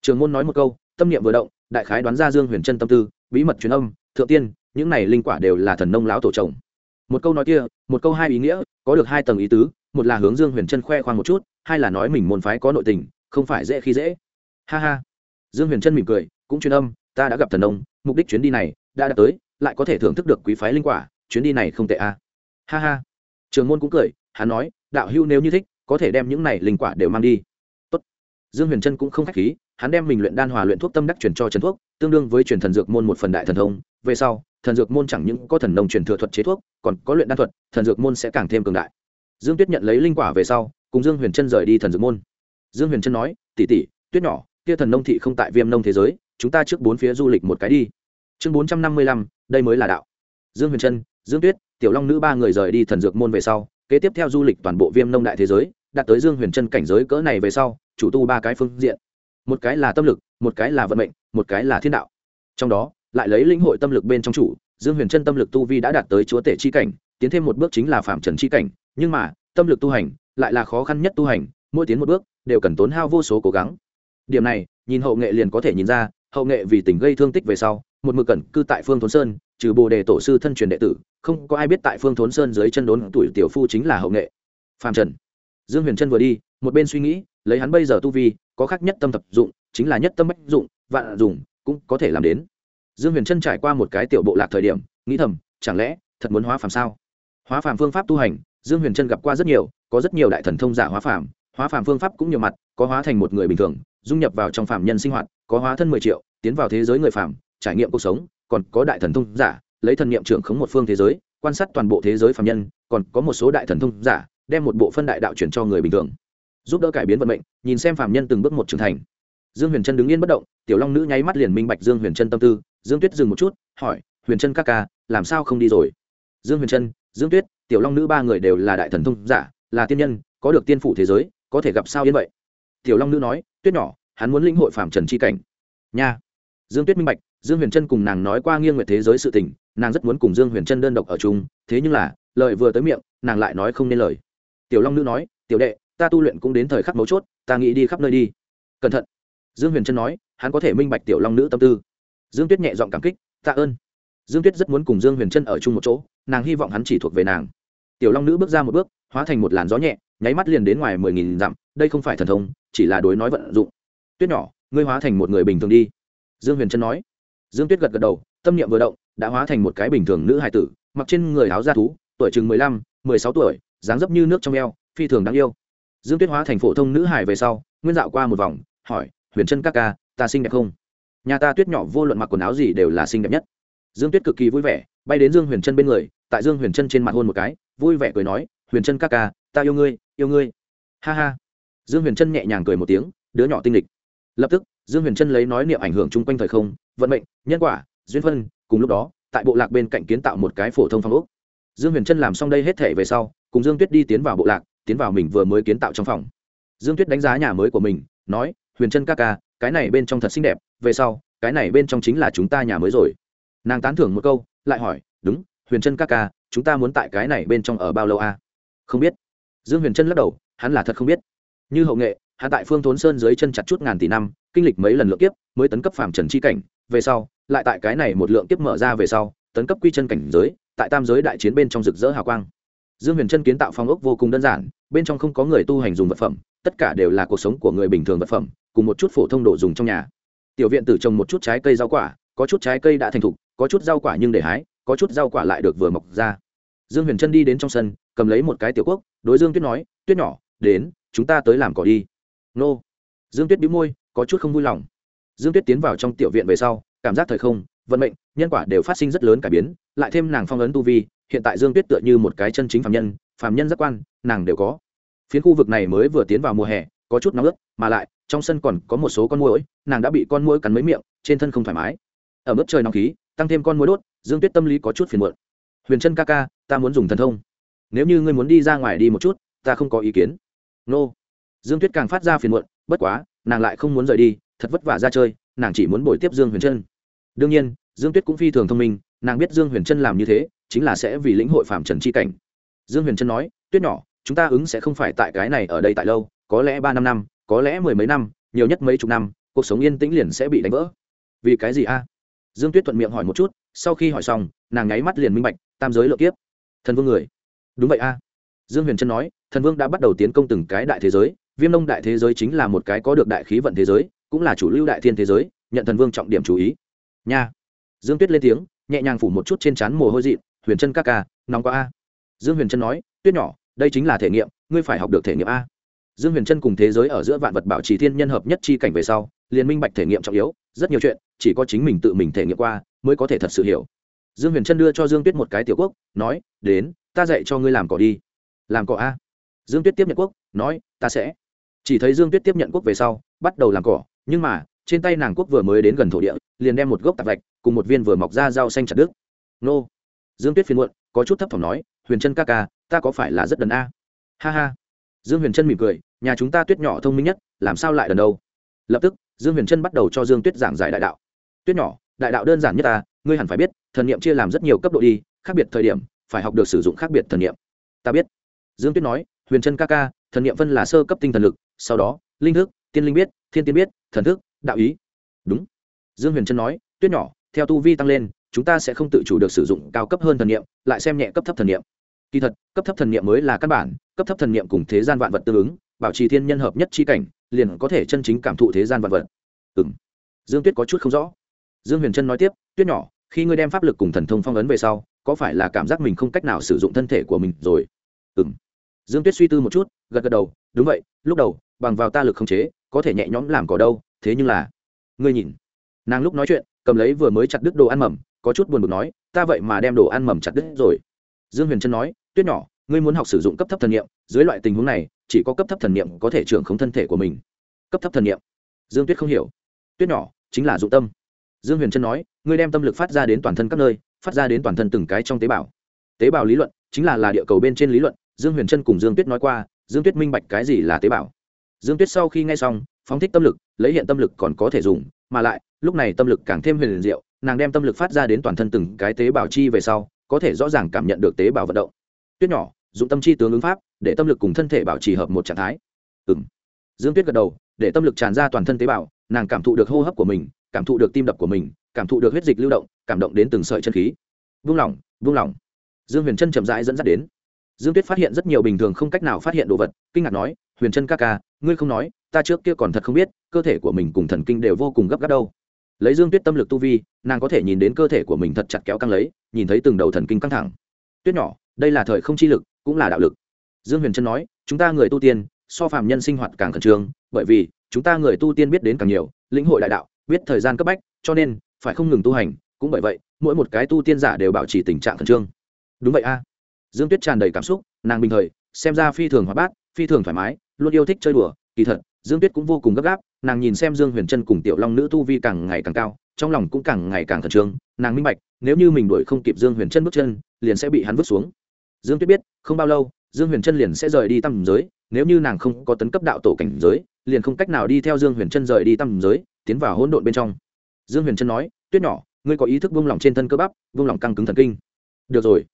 Trường môn nói một câu, tâm niệm vừa động, đại khái đoán ra dương huyền trân tâm tư, bí mật truyền âm, thượng tiên, những này linh quả đều là thần nông lão tổ chồng một câu nói kia, một câu hai ý nghĩa, có được hai tầng ý tứ, một là hướng dương huyền trân khoe khoang một chút, hai là nói mình môn phái có nội tình không phải dễ khi dễ. Ha ha. Dương huyền trân mỉm cười, cũng truyền âm, ta đã gặp thần nông mục đích chuyến đi này đã đạt tới, lại có thể thưởng thức được quý phái linh quả, chuyến đi này không tệ à. ha ha. Trường môn cũng cười, hắn nói, đạo hưu nếu như thích, có thể đem những này linh quả đều mang đi. Tốt. dương huyền trân cũng không khách khí, hắn đem mình luyện đan hòa luyện thuốc tâm đắc truyền cho trần thuốc, tương đương với truyền thần dược môn một phần đại thần thông. Về sau, thần dược môn chẳng những có thần nông truyền thừa thuật chế thuốc, còn có luyện đan thuật, thần dược môn sẽ càng thêm cường đại. Dương tuyết nhận lấy linh quả về sau, cùng dương huyền trân rời đi thần dược môn dương huyền trân nói tỉ tỉ tuyết nhỏ, kia thần nông thị không tại viêm nông thế giới, chúng ta trước bốn phía du lịch một cái đi. Chương bốn trăm năm mươi lăm, đây mới là đạo. Dương huyền trân, dương tuyết, tiểu long nữ ba người rời đi thần dược môn về sau, kế tiếp theo du lịch toàn bộ viêm nông đại thế giới, đạt tới dương huyền trân cảnh giới cỡ này về sau, chủ tu ba cái phương diện. Một cái là tâm lực, một cái là vận mệnh, một cái là thiên đạo. Trong đó, lại lấy lĩnh hội tâm lực bên trong chủ, dương huyền trân tâm lực tu vi đã đạt tới chúa tể chi cảnh, tiến thêm một bước chính là phạm trần chi cảnh, nhưng mà, tâm lực tu hành lại là khó khăn nhất tu hành, mỗi tiến một bước đều cần tốn hao vô số cố gắng. Điểm này, nhìn hậu nghệ liền có thể nhìn ra, hậu nghệ vì tình gây thương tích về sau, một mực cẩn cư tại phương thốn sơn, trừ bồ đề tổ sư thân truyền đệ tử, không có ai biết tại phương thốn sơn dưới chân đốn tuổi tiểu phu chính là hậu nghệ. Phạm trần. Dương huyền trân vừa đi, một bên suy nghĩ, lấy hắn bây giờ tu vi, có khác nhất tâm thập dụng, chính là nhất tâm bách dụng, vạn dùng cũng có thể làm đến. Dương huyền trân trải qua một cái tiểu bộ lạc thời điểm, nghĩ thầm, chẳng lẽ, thật muốn hóa phàm sao? Hóa phàm phương pháp tu hành, dương huyền trân gặp qua rất nhiều, có rất nhiều đại thần thông giả hóa phàm hóa phàm phương pháp cũng nhiều mặt, có hóa thành một người bình thường, dung nhập vào trong phàm nhân sinh hoạt, có hóa thân mười triệu, tiến vào thế giới người phàm, trải nghiệm cuộc sống, còn có đại thần thông giả, lấy thần niệm trưởng khống một phương thế giới, quan sát toàn bộ thế giới phàm nhân, còn có một số đại thần thông giả, đem một bộ phân đại đạo chuyển cho người bình thường. Giúp đỡ cải biến vận mệnh, nhìn xem phàm nhân từng bước một trưởng thành. Dương huyền trân đứng yên bất động, tiểu long nữ nháy mắt liền minh bạch dương huyền trân tâm tư, dương tuyết dừng một chút, hỏi, huyền trân các ca, làm sao không đi rồi? Dương huyền trân, dương tuyết, tiểu long nữ ba người đều là đại thần thông giả, là tiên nhân, có được tiên phủ thế giới có thể gặp sao yên vậy? Tiểu long nữ nói, tuyết nhỏ, hắn muốn linh hội phạm trần c h i cảnh. Nha. Dương tuyết minh bạch, dương huyền trân cùng nàng nói qua nghiêng nguyệt thế giới sự tình, nàng rất muốn cùng dương huyền trân đơn độc ở chung, thế nhưng là, lời vừa tới miệng, nàng lại nói không nên lời. Tiểu long nữ nói, tiểu đệ, ta tu luyện cũng đến thời khắc mấu chốt, ta nghĩ đi khắp nơi đi. Cẩn thận. Dương huyền trân nói, hắn có thể minh bạch tiểu long nữ tâm tư. Dương tuyết nhẹ giọng cảm kích, tạ ơn. Dương tuyết rất muốn cùng dương huyền trân ở chung một chỗ, nàng hy vọng hắn chỉ thuộc về nàng. Tiểu long nữ bước ra một bước, hóa thành một làn gió nhẹ nháy mắt liền đến ngoài mười nghìn dặm, đây không phải thần thông, chỉ là đối nói vận dụng. Tuyết nhỏ, ngươi hóa thành một người bình thường đi. Dương huyền trân nói. Dương tuyết gật gật đầu, tâm niệm vừa động, đã hóa thành một cái bình thường nữ hài tử, mặc trên người áo da thú, tuổi chừng mười lăm, mười sáu tuổi, dáng dấp như nước trong eo, phi thường đáng yêu. Dương tuyết hóa thành phổ thông nữ hài về sau, nguyên dạo qua một vòng, hỏi, huyền trân các ca, ta xinh đẹp không? Nhà ta tuyết nhỏ vô luận mặc quần áo gì đều là xinh đẹp nhất. Dương tuyết cực kỳ vui vẻ, bay đến dương huyền trân bên người, tại dương huyền trân trên mặt hôn một cái, vui vẻ cười nói, huyền trân các ca ta yêu ngươi yêu ngươi. Ha ha. Dương huyền trân nhẹ nhàng cười một tiếng, đứa nhỏ tinh lịch. Lập tức, dương huyền trân lấy nói niệm ảnh hưởng chung quanh thời không, vận mệnh, nhân quả, duyên phân, cùng lúc đó, tại bộ lạc bên cạnh kiến tạo một cái phổ thông phong ốc. Dương huyền trân làm xong đây hết thể về sau, cùng dương tuyết đi tiến vào bộ lạc, tiến vào mình vừa mới kiến tạo trong phòng. Dương tuyết đánh giá nhà mới của mình, nói, huyền trân ca ca, cái này bên trong thật xinh đẹp, về sau, cái này bên trong chính là chúng ta nhà mới rồi. Nàng tán thưởng một câu, lại hỏi, đúng, huyền trân ca ca, chúng ta muốn tại cái này bên trong ở bao lâu a à? không biết dương huyền trân lắc đầu, hắn là thật không biết. Như hậu nghệ, hắn tại phương thốn sơn dưới chân chặt chút ngàn tỷ năm, kinh lịch mấy lần lượng kiếp, mới tấn cấp phạm trần chi cảnh, về sau, lại tại cái này một lượng kiếp mở ra về sau, tấn cấp quy chân cảnh giới, tại tam giới đại chiến bên trong rực rỡ hào quang. Dương huyền chân kiến tạo phong ốc vô cùng đơn giản, bên trong không có người tu hành dùng vật phẩm, tất cả đều là cuộc sống của người bình thường vật phẩm, cùng một chút phổ thông đồ dùng trong nhà. Tiểu viện tử trồng một chút trái cây rau quả, có chút trái cây đã thành thục, có chút rau quả nhưng để hái, có chút rau quả lại được vừa mọc ra. Dương huyền trân đi đến trong sân, cầm lấy một cái tiểu quốc đối dương tuyết nói, tuyết nhỏ, đến, chúng ta tới làm cỏ đi. Nô. Dương tuyết bĩu môi, có chút không vui lòng. Dương tuyết tiến vào trong tiểu viện về sau, cảm giác thời không, vận mệnh, nhân quả đều phát sinh rất lớn cải biến, lại thêm nàng phong ấn tu vi, hiện tại dương tuyết tựa như một cái chân chính phạm nhân phạm nhân giác quan, nàng đều có. Phiến khu vực này mới vừa tiến vào mùa hè, có chút nóng ướt, mà lại, trong sân còn có một số con muỗi, nàng đã bị con muỗi cắn mấy miệng, trên thân không thoải mái. Ở mức trời nóng khí, tăng thêm con muỗi đốt, dương tuyết tâm lý có chút phiền muộn. Huyền chân ca ca, ta muốn dùng thần thông nếu như ngươi muốn đi ra ngoài đi một chút, ta không có ý kiến. Nô. Dương tuyết càng phát ra phiền muộn, bất quá, nàng lại không muốn rời đi, thật vất vả ra chơi, nàng chỉ muốn bồi tiếp dương huyền trân. Đương nhiên, dương tuyết cũng phi thường thông minh, nàng biết dương huyền trân làm như thế, chính là sẽ vì lĩnh hội phạm trần c h i cảnh. Dương huyền trân nói, tuyết nhỏ, chúng ta ứng sẽ không phải tại cái này ở đây tại lâu, có lẽ ba năm năm, có lẽ mười mấy năm, nhiều nhất mấy chục năm, cuộc sống yên tĩnh liền sẽ bị đánh vỡ. Vì cái gì a? Dương tuyết thuận miệng hỏi một chút, sau khi hỏi xong, nàng nháy mắt liền minh bạch, tam giới lựa kiếp. Thần vương người đúng vậy a. Dương huyền trân nói, thần vương đã bắt đầu tiến công từng cái đại thế giới, viêm nông đại thế giới chính là một cái có được đại khí vận thế giới, cũng là chủ lưu đại thiên thế giới, nhận thần vương trọng điểm chú ý. Nha. Dương tuyết lên tiếng, nhẹ nhàng phủ một chút trên trán mồ hôi dị huyền trân các ca, nóng quá a. Dương huyền trân nói, tuyết nhỏ, đây chính là thể nghiệm, ngươi phải học được thể nghiệm a. Dương huyền trân cùng thế giới ở giữa vạn vật bảo trì thiên nhân hợp nhất chi cảnh về sau, liền minh bạch thể nghiệm trọng yếu, rất nhiều chuyện, chỉ có chính mình tự mình thể nghiệm qua, mới có thể thật sự hiểu. Dương huyền trân đưa cho dương tuyết một cái tiểu quốc, nói, đến ta dạy cho ngươi làm cỏ đi. Làm cỏ a? Dương tuyết tiếp nhận quốc, nói, ta sẽ. Chỉ thấy dương tuyết tiếp nhận quốc về sau, bắt đầu làm cỏ, nhưng mà, trên tay nàng quốc vừa mới đến gần thổ địa, liền đem một gốc tạp vạch, cùng một viên vừa mọc ra rau xanh chặt đứt. Nô. Dương tuyết phiền muộn, có chút thấp thỏm nói, huyền trân ca ca, ta có phải là rất đần a? Ha ha. Dương huyền trân mỉm cười, nhà chúng ta tuyết nhỏ thông minh nhất, làm sao lại đần đâu? Lập tức, dương huyền trân bắt đầu cho dương tuyết giảng giải đại đạo. Tuyết nhỏ, đại đạo đơn giản nhất ta, ngươi hẳn phải biết, thần niệm chia làm rất nhiều cấp độ đi, khác biệt thời điểm phải học được sử dụng khác biệt thần niệm. Ta biết. Dương tuyết nói, huyền trân ca ca, thần niệm phân là sơ cấp tinh thần lực, sau đó, linh thức, tiên linh biết, thiên tiên biết, thần thức, đạo ý. Đúng. Dương huyền trân nói, tuyết nhỏ, theo tu vi tăng lên, chúng ta sẽ không tự chủ được sử dụng cao cấp hơn thần niệm, lại xem nhẹ cấp thấp thần niệm. Kỳ thật, cấp thấp thần niệm mới là căn bản, cấp thấp thần niệm cùng thế gian vạn vật tương ứng, bảo trì thiên nhân hợp nhất chi cảnh, liền có thể chân chính cảm thụ thế gian vạn vật. Ừ m dương tuyết có chút không rõ. Dương huyền trân nói tiếp, tuyết nhỏ, khi ngươi đem pháp lực cùng thần thông phong ấn về sau có phải là cảm giác mình không cách nào sử dụng thân thể của mình rồi? Ừ m dương tuyết suy tư một chút, gật gật đầu, đúng vậy, lúc đầu, bằng vào ta lực không chế, có thể nhẹ nhõm làm cỏ đâu, thế nhưng là ngươi nhìn. Nàng lúc nói chuyện, cầm lấy vừa mới chặt đứt đồ ăn mầm, có chút buồn bực nói, ta vậy mà đem đồ ăn mầm chặt đứt rồi. Dương huyền trân nói, tuyết nhỏ, ngươi muốn học sử dụng cấp thấp thần nghiệm dưới loại tình huống này, chỉ có cấp thấp thần nghiệm có thể trưởng khống thân thể của mình. Cấp thấp thần nghiệm dương tuyết không hiểu. Tuyết nhỏ, chính là dụng tâm. Dương huyền trân nói, ngươi đem tâm lực phát ra đến toàn thân các nơi phát ra đến toàn thân từng cái trong tế bào. Tế bào lý luận chính là là địa cầu bên trên lý luận, dương huyền trân cùng dương tuyết nói qua, dương tuyết minh bạch cái gì là tế bào. Dương tuyết sau khi nghe xong, phóng thích tâm lực, lấy hiện tâm lực còn có thể dùng, mà lại, lúc này tâm lực càng thêm huyền diệu, nàng đem tâm lực phát ra đến toàn thân từng cái tế bào chi về sau, có thể rõ ràng cảm nhận được tế bào vận động. Tuyết nhỏ, dụng tâm chi tướng ứng pháp, để tâm lực cùng thân thể bảo trì hợp một trạng thái. Ừ dương tuyết gật đầu, để tâm lực tràn ra toàn thân tế bào, nàng cảm thụ được hô hấp của mình cảm thụ được tim đập của mình, cảm thụ được huyết dịch lưu động, cảm động đến từng sợi chân khí. Vung lỏng vung lỏng dương huyền chân chậm rãi dẫn dắt đến. Dương tuyết phát hiện rất nhiều bình thường không cách nào phát hiện đồ vật, kinh ngạc nói, huyền trân ca ca, ngươi không nói, ta trước kia còn thật không biết, cơ thể của mình cùng thần kinh đều vô cùng gấp gáp đâu. Lấy dương tuyết tâm lực tu vi, nàng có thể nhìn đến cơ thể của mình thật chặt kéo căng lấy, nhìn thấy từng đầu thần kinh căng thẳng. Tuyết nhỏ, đây là thời không chi lực, cũng là đạo lực. Dương huyền trân nói, chúng ta người tu tiên, so phàm nhân sinh hoạt càng khẩn trương, bởi vì chúng ta người tu tiên biết đến càng nhiều, lĩnh hội đại đạo biết thời gian cấp bách, cho nên, phải không ngừng tu hành, cũng bởi vậy, mỗi một cái tu tiên giả đều bảo trì tình trạng khẩn trương. Đúng vậy a. Dương tuyết tràn đầy cảm xúc, nàng bình thời, xem ra phi thường hoạt bát, phi thường thoải mái, luôn yêu thích chơi đùa, kỳ thật, dương tuyết cũng vô cùng gấp gáp, nàng nhìn xem dương huyền trân cùng tiểu long nữ tu vi càng ngày càng cao, trong lòng cũng càng ngày càng khẩn trương, nàng minh bạch, nếu như mình đuổi không kịp dương huyền trân bước chân, liền sẽ bị hắn vứt xuống. Dương tuyết biết, không bao lâu, dương huyền trân liền sẽ rời đi tầng giới, nếu như nàng không có tấn cấp đạo tổ cảnh giới, liền không cách nào đi theo dương huyền trân rời đi tầng giới tiến vào hỗn độn bên trong. Dương huyền trân nói, tuyết nhỏ, ngươi có ý thức vung lòng trên thân cơ bắp vung lòng căng cứng thần kinh. Được rồi.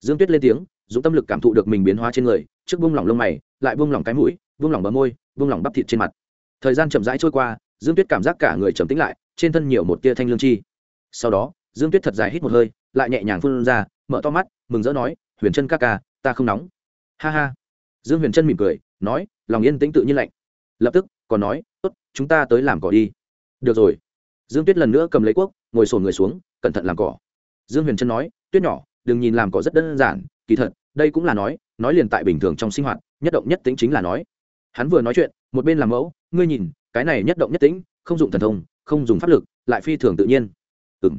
Dương tuyết lên tiếng, dùng tâm lực cảm thụ được mình biến hóa trên người, trước vung lòng lông mày, lại vung lòng cái mũi vung lòng bờ môi vung lòng bắp thịt trên mặt. Thời gian chậm rãi trôi qua, dương tuyết cảm giác cả người trầm tĩnh lại, trên thân nhiều một tia thanh lương chi. Sau đó, dương tuyết thật dài hít một hơi, lại nhẹ nhàng phun ra, mở to mắt, mừng rỡ nói, huyền chân ca ca, ta không nóng. Ha ha. Dương huyền chân mỉm cười, nói, lòng yên tĩnh tự nhiên lạnh. Lập tức, còn nói, tốt, chúng ta tới làm cỏ đi được rồi. Dương tuyết lần nữa cầm lấy cuốc, ngồi sổn người xuống, cẩn thận làm cỏ. Dương huyền trân nói, tuyết nhỏ, đừng nhìn làm cỏ rất đơn giản, kỳ thật, đây cũng là nói nói liền tại bình thường trong sinh hoạt, nhất động nhất tính chính là nói. Hắn vừa nói chuyện, một bên làm mẫu, ngươi nhìn, cái này nhất động nhất tính không dùng thần thông, không dùng pháp lực, lại phi thường tự nhiên. Ừ m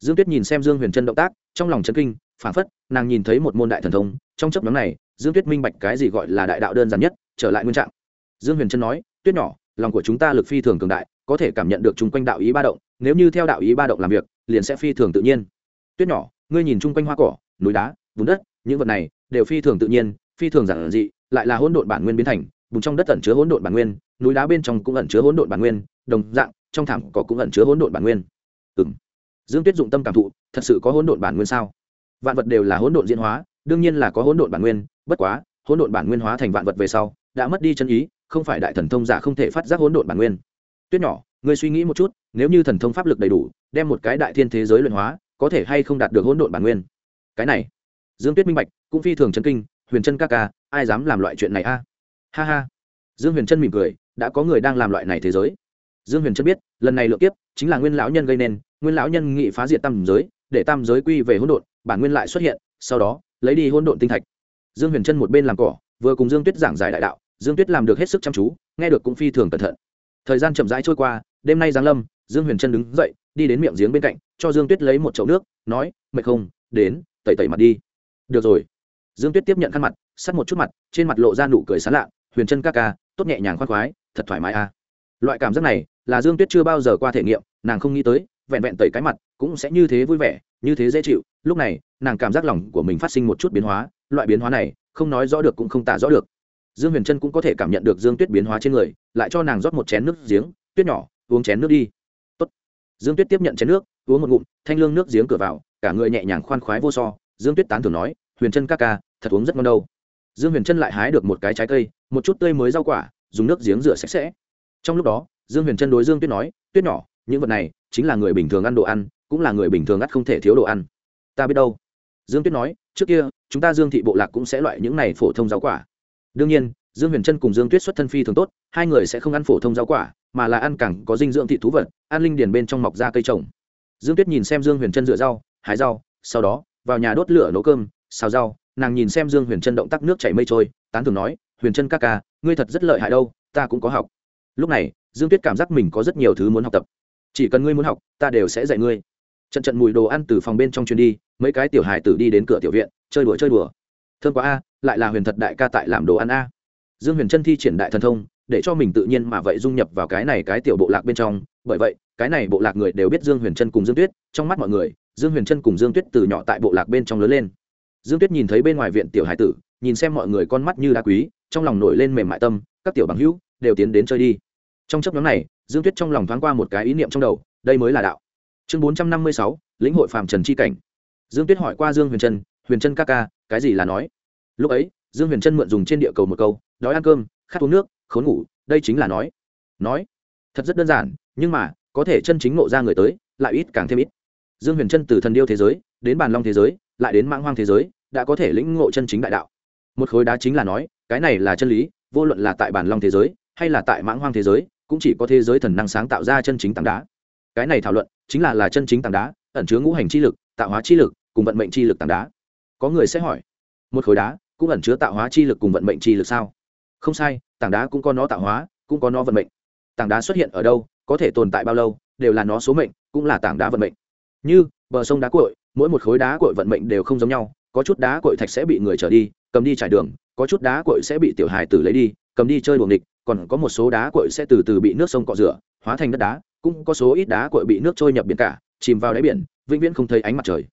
dương tuyết nhìn xem dương huyền trân động tác, trong lòng chân kinh phản phất, nàng nhìn thấy một môn đại thần thông, trong chấp nhóm này, dương tuyết minh bạch cái gì gọi là đại đạo đơn giản nhất, trở lại nguyên trạng. Dương huyền trân nói, tuyết nhỏ, lòng của chúng ta lực phi thường cường đại có thể cảm nhận được chung quanh đạo ý ba động, nếu như theo đạo ý ba động làm việc, liền sẽ phi thường tự nhiên. Tuyết nhỏ, ngươi nhìn chung quanh hoa cỏ, núi đá vùng đất, những vật này đều phi thường tự nhiên, phi thường giản dị, lại là hỗn độn bản nguyên biến thành vùng trong đất ẩn chứa hỗn độn bản nguyên, núi đá bên trong cũng ẩn chứa hỗn độn bản nguyên, đồng dạng, trong thảm cỏ cũng ẩn chứa hỗn độn bản nguyên. Ừng dương tuyết dụng tâm cảm thụ, thật sự có hỗn độn bản nguyên sao? Vạn vật đều là hỗn độn diễn hóa, đương nhiên là có hỗn độn bản nguyên, bất quá, hỗn độn bản nguyên hóa thành vạn vật về sau, đã mất đi chân ý, không phải đại thần thông giả không thể phát giác hỗn độn bản nguyên tuyết nhỏ, ngươi suy nghĩ một chút, nếu như thần thông pháp lực đầy đủ, đem một cái đại thiên thế giới luyện hóa, có thể hay không đạt được hỗn độn bản nguyên? Cái này, dương tuyết minh bạch, cũng phi thường chân kinh, huyền chân ca ca, ai dám làm loại chuyện này a? Ha ha. Dương huyền trân mỉm cười, đã có người đang làm loại này thế giới. Dương huyền trân biết, lần này lượt tiếp chính là nguyên lão nhân gây nên, nguyên lão nhân nghị phá diệt tam giới, để tam giới quy về hỗn độn, bản nguyên lại xuất hiện, sau đó, lấy đi hỗn độn tinh thạch. Dương huyền trân một bên làm cỏ, vừa cùng dương tuyết giảng giải đại đạo, dương tuyết làm được hết sức chăm chú, nghe được cũng phi thường cẩn thận thời gian chậm rãi trôi qua, đêm nay giáng lâm, dương huyền trân đứng dậy, đi đến miệng giếng bên cạnh, cho dương tuyết lấy một chậu nước, nói, mệt không? Đến, tẩy tẩy mặt đi. Được rồi. Dương tuyết tiếp nhận khăn mặt, sắt một chút mặt, trên mặt lộ ra nụ cười sán lạ, huyền chân ca ca, tốt nhẹ nhàng khoan khoái, thật thoải mái à. loại cảm giác này, là dương tuyết chưa bao giờ qua thể nghiệm, nàng không nghĩ tới, vẹn vẹn tẩy cái mặt, cũng sẽ như thế vui vẻ, như thế dễ chịu. Lúc này, nàng cảm giác lòng của mình phát sinh một chút biến hóa, loại biến hóa này, không nói rõ được cũng không tả rõ được dương huyền trân cũng có thể cảm nhận được dương tuyết biến hóa trên người, lại cho nàng rót một chén nước giếng, tuyết nhỏ, uống chén nước đi. Tốt. dương tuyết tiếp nhận chén nước, uống một ngụm, thanh lương nước giếng cửa vào, cả người nhẹ nhàng khoan khoái vô so. Dương tuyết tán thường nói, huyền trân ca ca, thật uống rất ngon đâu. Dương huyền trân lại hái được một cái trái cây, một chút tươi mới rau quả, dùng nước giếng rửa sạch sẽ. Trong lúc đó, dương huyền trân đối dương tuyết nói, tuyết nhỏ, những vật này chính là người bình thường ăn đồ ăn, cũng là người bình thường ắt không thể thiếu đồ ăn. Ta biết đâu. Dương tuyết nói, trước kia, chúng ta dương thị bộ lạc cũng sẽ loại những này phổ thông rau quả đương nhiên, dương huyền trân cùng dương tuyết xuất thân phi thường tốt, hai người sẽ không ăn phổ thông rau quả, mà là ăn cẳng có dinh dưỡng thị thú vật, ăn linh điền bên trong mọc ra cây trồng. Dương tuyết nhìn xem dương huyền trân rửa rau, hái rau, sau đó, vào nhà đốt lửa nấu cơm, xào rau, nàng nhìn xem dương huyền trân động tác nước chảy mây trôi, tán thường nói, huyền trân ca ca, ngươi thật rất lợi hại đâu, ta cũng có học. Lúc này, dương tuyết cảm giác mình có rất nhiều thứ muốn học tập. Chỉ cần ngươi muốn học, ta đều sẽ dạy ngươi. Trận trận mùi đồ ăn từ phòng bên trong chuyến đi, mấy cái tiểu hài tử đi đến cửa tiểu viện, chơi đùa chơi đùa. Thương quá a lại là huyền thật đại ca tại làm đồ ăn a. Dương huyền trân thi triển đại thần thông, để cho mình tự nhiên mà vậy dung nhập vào cái này cái tiểu bộ lạc bên trong. Bởi vậy, cái này bộ lạc người đều biết dương huyền trân cùng dương tuyết, trong mắt mọi người, dương huyền trân cùng dương tuyết từ nhỏ tại bộ lạc bên trong lớn lên. Dương tuyết nhìn thấy bên ngoài viện tiểu hải tử, nhìn xem mọi người con mắt như đá quý, trong lòng nổi lên mềm mại tâm, các tiểu bằng hữu đều tiến đến chơi đi. Trong chấp nhóm này, dương tuyết trong lòng thoáng qua một cái ý niệm trong đầu, đây mới là đạo. Chương bốn trăm năm mươi sáu, lĩnh hội phạm trần c h i cảnh. Dương tuyết hỏi qua dương huyền trân huyền trân ca ca, cái gì là nói? Lúc ấy, dương huyền trân mượn dùng trên địa cầu một câu, đói ăn cơm, khát uống nước, khốn ngủ, đây chính là nói. Nói, thật rất đơn giản, nhưng mà, có thể chân chính ngộ ra người tới, lại ít càng thêm ít. Dương huyền trân từ thần điêu thế giới, đến bàn long thế giới, lại đến mãng hoang thế giới, đã có thể lĩnh ngộ chân chính đại đạo. Một khối đá chính là nói, cái này là chân lý, vô luận là tại bản long thế giới, hay là tại mãng hoang thế giới, cũng chỉ có thế giới thần năng sáng tạo ra chân chính tảng đá. Cái này thảo luận, chính là là chân chính tảng đá, ẩn chứa ngũ hành chi lực, tạo hóa chi lực, cùng vận mệnh chi lực tảng đá. Có người sẽ hỏi, một khối đá cũng ẩn chứa tạo hóa chi lực cùng vận mệnh chi lực sao? Không sai, tảng đá cũng có nó tạo hóa, cũng có nó vận mệnh. Tảng đá xuất hiện ở đâu, có thể tồn tại bao lâu, đều là nó số mệnh, cũng là tảng đá vận mệnh. Như, bờ sông đá cội mỗi một khối đá cội vận mệnh đều không giống nhau, có chút đá cội thạch sẽ bị người trở đi, cầm đi trải đường, có chút đá cội sẽ bị tiểu hài tử lấy đi, cầm đi chơi đuồng địch còn có một số đá cội sẽ từ từ bị nước sông cọ rửa, hóa thành đất đá, cũng có số ít đá cội bị nước trôi nhập biển cả, chìm vào đáy biển, vĩnh viễn không thấy ánh mặt trời.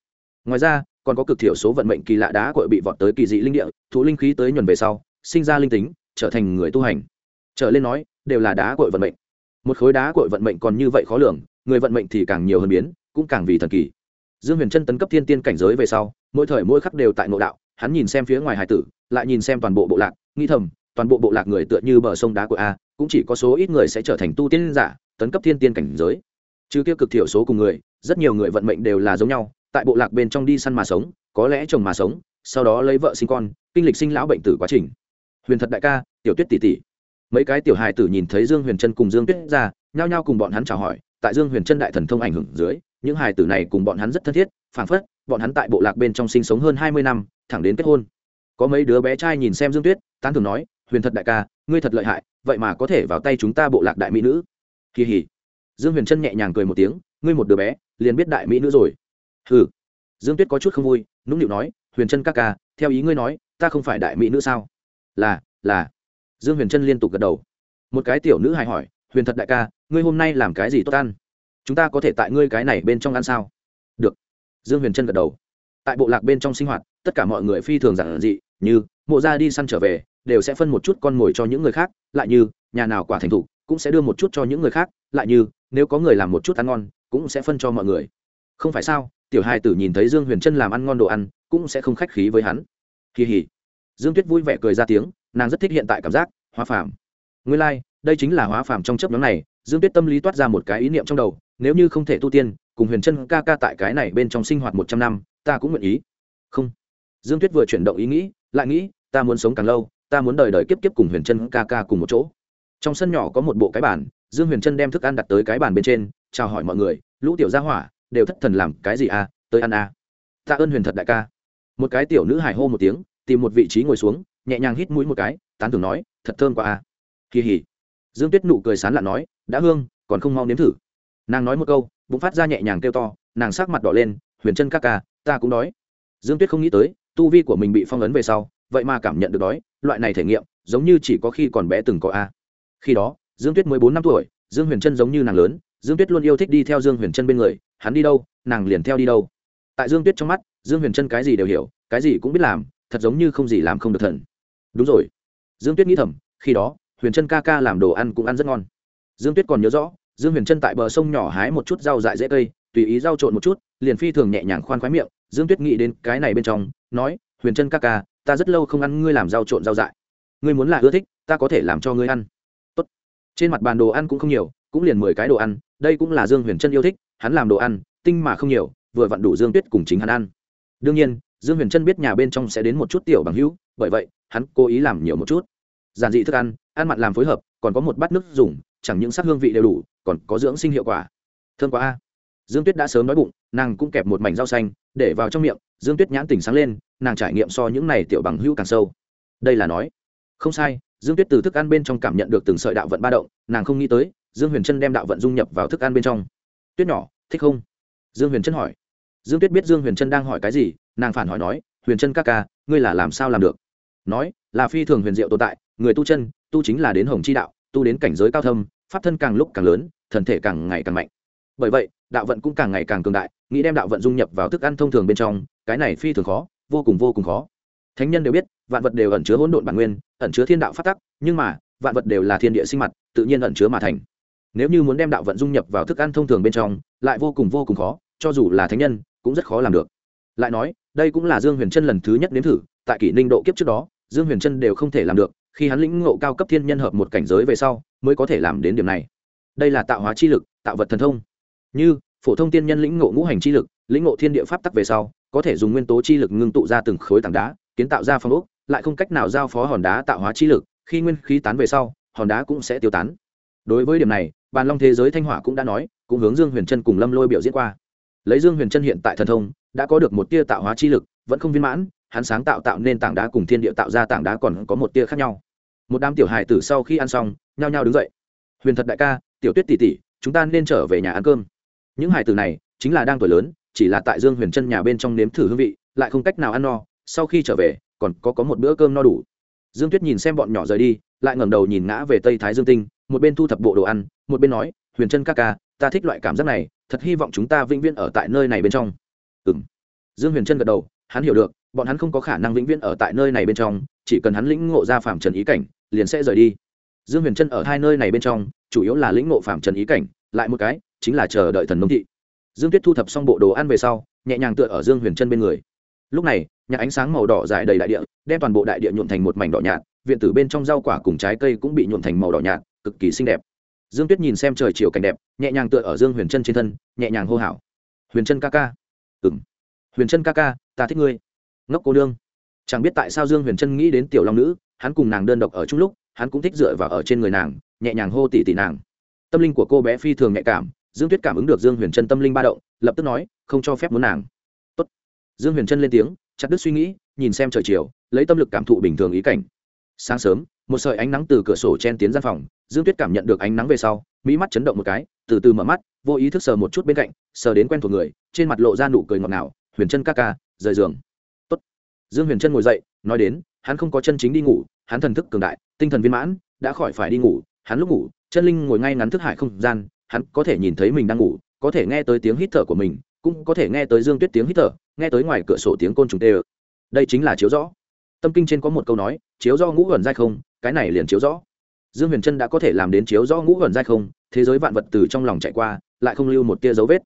Ngoài ra còn có cực thiểu số vận mệnh kỳ lạ đá cội bị vọt tới kỳ dị linh địa thụ linh khí tới nhuần về sau, sinh ra linh tính, trở thành người tu hành. Trở lên nói, đều là đá cội vận mệnh. Một khối đá cội vận mệnh còn như vậy khó lường, người vận mệnh thì càng nhiều hơn biến, cũng càng vì thần kỳ. Dương huyền trân tấn cấp thiên tiên cảnh giới về sau, mỗi thời mỗi khắc đều tại nội đạo, hắn nhìn xem phía ngoài hải tử, lại nhìn xem toàn bộ bộ lạc nghi thầm, toàn bộ bộ lạc người tựa như bờ sông đá của a, cũng chỉ có số ít người sẽ trở thành tu tiên giả, tấn cấp thiên tiên cảnh giới. Chứ kia cực thiểu số cùng người, rất nhiều người vận mệnh đều là giống nhau tại bộ lạc bên trong đi săn mà sống, có lẽ chồng mà sống, sau đó lấy vợ sinh con, kinh lịch sinh lão bệnh tử quá trình. Huyền thật đại ca, tiểu tuyết tỷ tỷ. Mấy cái tiểu hài tử nhìn thấy dương huyền trân cùng dương tuyết ra, nhao nhao cùng bọn hắn chào hỏi, tại dương huyền trân đại thần thông ảnh hưởng dưới, những hài tử này cùng bọn hắn rất thân thiết, phảng phất, bọn hắn tại bộ lạc bên trong sinh sống hơn hai mươi năm, thẳng đến kết hôn. Có mấy đứa bé trai nhìn xem dương tuyết, tán thường nói, huyền thật đại ca, ngươi thật lợi hại, vậy mà có thể vào tay chúng ta bộ lạc đại mỹ nữ. Kỳ hỉ. Dương huyền trân nhẹ nhàng cười một tiếng, ngươi một đứa bé, liền biết đại mỹ nữ rồi ừ dương tuyết có chút không vui, nũng nịu nói, huyền trân ca ca, theo ý ngươi nói, ta không phải đại mỹ nữ sao? Là là. Dương huyền trân liên tục gật đầu. Một cái tiểu nữ hài hỏi, huyền thật đại ca, ngươi hôm nay làm cái gì tốt ăn? Chúng ta có thể tại ngươi cái này bên trong ăn sao? Được. Dương huyền trân gật đầu. Tại bộ lạc bên trong sinh hoạt, tất cả mọi người phi thường giản dị, như mộ ra đi săn trở về, đều sẽ phân một chút con mồi cho những người khác, lại như nhà nào quả thành thủ cũng sẽ đưa một chút cho những người khác, lại như nếu có người làm một chút ăn ngon, cũng sẽ phân cho mọi người. Không phải sao? Tiểu hai tử nhìn thấy dương huyền trân làm ăn ngon đồ ăn cũng sẽ không khách khí với hắn. Kỳ hỉ. Dương tuyết vui vẻ cười ra tiếng nàng rất thích hiện tại cảm giác hóa phàm. Ngươi lai、like, đây chính là hóa phàm trong chấp nhóm này dương tuyết tâm lý toát ra một cái ý niệm trong đầu nếu như không thể tu tiên cùng huyền trân ca ca tại cái này bên trong sinh hoạt một trăm năm ta cũng nguyện ý. Không. Dương tuyết vừa chuyển động ý nghĩ lại nghĩ ta muốn sống càng lâu ta muốn đời đời kiếp kiếp cùng huyền trân ca ca cùng một chỗ. Trong sân nhỏ có một bộ cái bàn dương huyền trân đem thức ăn đặt tới cái bàn bên trên chào hỏi mọi người lũ tiểu gia hỏa đều thất thần làm cái gì à tới ăn à. Tạ ơn huyền thật đại ca. Một cái tiểu nữ hài hô một tiếng, tìm một vị trí ngồi xuống, nhẹ nhàng hít mũi một cái, tán tưởng nói, thật thơm quá à. Kỳ hỉ. Dương tuyết nụ cười sán lạ nói, đã hương, còn không mau nếm thử. Nàng nói một câu, bụng phát ra nhẹ nhàng kêu to, nàng sắc mặt đỏ lên, huyền chân các ca, ta cũng đói. Dương tuyết không nghĩ tới, tu vi của mình bị phong ấn về sau, vậy mà cảm nhận được đói, loại này thể nghiệm, giống như chỉ có khi còn bé từng có a. Khi đó, dương tuyết mới bốn năm tuổi, dương huyền trân giống như nàng lớn, dương tuyết luôn yêu thích đi theo dương huyền trân bên người hắn đi đâu, nàng liền theo đi đâu. Tại dương tuyết trong mắt, dương huyền trân cái gì đều hiểu, cái gì cũng biết làm, thật giống như không gì làm không được thần. Đúng rồi. Dương tuyết nghĩ thầm, khi đó, huyền trân ca ca làm đồ ăn cũng ăn rất ngon. Dương tuyết còn nhớ rõ, dương huyền trân tại bờ sông nhỏ hái một chút rau dại dễ cây, tùy ý rau trộn một chút, liền phi thường nhẹ nhàng khoan khoái miệng. Dương tuyết nghĩ đến cái này bên trong, nói, huyền trân ca ca, ta rất lâu không ăn ngươi làm rau trộn rau dại. Ngươi muốn là ưa thích, ta có thể làm cho ngươi ăn. Tốt. trên mặt bàn đồ ăn cũng không nhiều cũng liền mười cái đồ ăn, đây cũng là dương huyền trân yêu thích, hắn làm đồ ăn, tinh mà không nhiều, vừa vặn đủ dương tuyết cùng chính hắn ăn. Đương nhiên, dương huyền trân biết nhà bên trong sẽ đến một chút tiểu bằng hữu, bởi vậy, hắn cố ý làm nhiều một chút. Giản dị thức ăn ăn mặn làm phối hợp, còn có một bát nước dùng, chẳng những sắc hương vị đều đủ, còn có dưỡng sinh hiệu quả. Thương quá a. Dương tuyết đã sớm đói bụng, nàng cũng kẹp một mảnh rau xanh, để vào trong miệng, dương tuyết nhãn tỉnh sáng lên, nàng trải nghiệm so những này tiểu bằng hữu càng sâu. Đây là nói. Không sai, dương tuyết từ thức ăn bên trong cảm nhận được từng sợi đạo vận ba động, nàng không nghĩ tới dương huyền trân đem đạo vận dung nhập vào thức ăn bên trong. Tuyết nhỏ, thích không? Dương huyền trân hỏi. Dương tuyết biết dương huyền trân đang hỏi cái gì, nàng phản hỏi nói, huyền trân ca ca, ngươi là làm sao làm được? Nói, là phi thường huyền diệu tồn tại, người tu chân, tu chính là đến hồng chi đạo, tu đến cảnh giới cao thâm, pháp thân càng lúc càng lớn, thần thể càng ngày càng mạnh. Bởi vậy, đạo vận cũng càng ngày càng cường đại, nghĩ đem đạo vận dung nhập vào thức ăn thông thường bên trong, cái này phi thường khó, vô cùng vô cùng khó. Thánh nhân đều biết, vạn vật đều ẩn chứa hỗn độn bản nguyên, ẩn chứa thiên đạo phát tắc, nhưng mà, vạn vật đều là thiên địa sinh mặt, tự nhiên ẩn chứa mà thành nếu như muốn đem đạo vận dung nhập vào thức ăn thông thường bên trong, lại vô cùng vô cùng khó, cho dù là thánh nhân, cũng rất khó làm được. Lại nói, đây cũng là dương huyền trân lần thứ nhất nếm thử, tại kỷ ninh độ kiếp trước đó, dương huyền trân đều không thể làm được, khi hắn lĩnh ngộ cao cấp thiên nhân hợp một cảnh giới về sau, mới có thể làm đến điểm này. Đây là tạo hóa chi lực, tạo vật thần thông. Như, phổ thông tiên nhân lĩnh ngộ ngũ hành chi lực, lĩnh ngộ thiên địa pháp tắc về sau, có thể dùng nguyên tố chi lực ngưng tụ ra từng khối tảng đá, kiến tạo ra phong ốc, lại không cách nào giao phó hòn đá tạo hóa chi lực, khi nguyên khí tán về sau, hòn đá cũng sẽ tiêu tán. Đối với điểm này bàn long thế giới thanh hỏa cũng đã nói, cũng hướng dương huyền trân cùng lâm lôi biểu diễn qua. Lấy dương huyền trân hiện tại thần thông, đã có được một tia tạo hóa chi lực, vẫn không viên mãn, hắn sáng tạo tạo nên tảng đá cùng thiên địa tạo ra tảng đá còn có một tia khác nhau. Một đám tiểu hài tử sau khi ăn xong, nhao nhao đứng dậy. Huyền thật đại ca, tiểu tuyết tỷ tỷ, chúng ta nên trở về nhà ăn cơm. Những hài tử này, chính là đang tuổi lớn, chỉ là tại dương huyền chân nhà bên trong nếm thử hương vị, lại không cách nào ăn no, sau khi trở về, còn có có một bữa cơm no đủ. Dương tuyết nhìn xem bọn nhỏ rời đi, lại ngẩng đầu nhìn ngã về tây thái dương tinh, một bên thu thập bộ đồ ăn một bên nói, huyền Trân ca ca, ta thích loại cảm giác này, thật hy vọng chúng ta vĩnh viễn ở tại nơi này bên trong. Ừ m dương huyền Trân gật đầu, hắn hiểu được, bọn hắn không có khả năng vĩnh viễn ở tại nơi này bên trong, chỉ cần hắn lĩnh ngộ ra phạm trần ý cảnh, liền sẽ rời đi. Dương huyền Trân ở hai nơi này bên trong, chủ yếu là lĩnh ngộ phạm trần ý cảnh, lại một cái, chính là chờ đợi thần nông thị. Dương tuyết thu thập xong bộ đồ ăn về sau, nhẹ nhàng tựa ở dương huyền Trân bên người. Lúc này, nhà ánh sáng màu đỏ dài đầy đại địa, đem toàn bộ đại địa nhuộn thành một mảnh đỏ nhạt, viện tử bên trong rau quả cùng trái cây cũng bị nhuộn thành màu đỏ nhạt, cực kỳ xinh đẹp dương tuyết nhìn xem trời chiều cảnh đẹp, nhẹ nhàng tựa ở dương huyền chân trên thân, nhẹ nhàng hô hào. Huyền chân ca ca. Ừng huyền chân ca ca, ta thích ngươi. Ngốc cô đương chẳng biết tại sao dương huyền chân nghĩ đến tiểu long nữ, hắn cùng nàng đơn độc ở chung lúc, hắn cũng thích dựa vào ở trên người nàng, nhẹ nhàng hô tỉ tỉ nàng. Tâm linh của cô bé phi thường nhạy cảm, dương tuyết cảm ứng được dương huyền trân tâm linh ba động, lập tức nói, không cho phép muốn nàng. Tốt. dương huyền trân lên tiếng, chặt đứt suy nghĩ, nhìn xem trời chiều, lấy tâm lực cảm thụ bình thường ý cảnh. Sáng sớm một sợi ánh nắng từ cửa sổ chen tiến gian phòng, dương tuyết cảm nhận được ánh nắng về sau, mỹ mắt chấn động một cái, từ từ mở mắt, vô ý thức sờ một chút bên cạnh, sờ đến quen thuộc người, trên mặt lộ ra nụ cười ngọt ngào, huyền chân ca ca, rời giường. Tốt. dương huyền chân ngồi dậy, nói đến, hắn không có chân chính đi ngủ, hắn thần thức cường đại, tinh thần viên mãn, đã khỏi phải đi ngủ, hắn lúc ngủ, chân linh ngồi ngay ngắn thức hải không gian, hắn có thể nhìn thấy mình đang ngủ, có thể nghe tới tiếng hít thở của mình, cũng có thể nghe tới dương tuyết tiếng hít thở, nghe tới ngoài cửa sổ tiếng côn trùng tê ơ. Đây chính là chiếu rõ. Tâm kinh trên có một câu nói, chiếu do ngũ gần dai không cái này liền chiếu rõ. Dương huyền trân đã có thể làm đến chiếu rõ ngũ gần dai không, thế giới vạn vật từ trong lòng chạy qua, lại không lưu một tia dấu vết.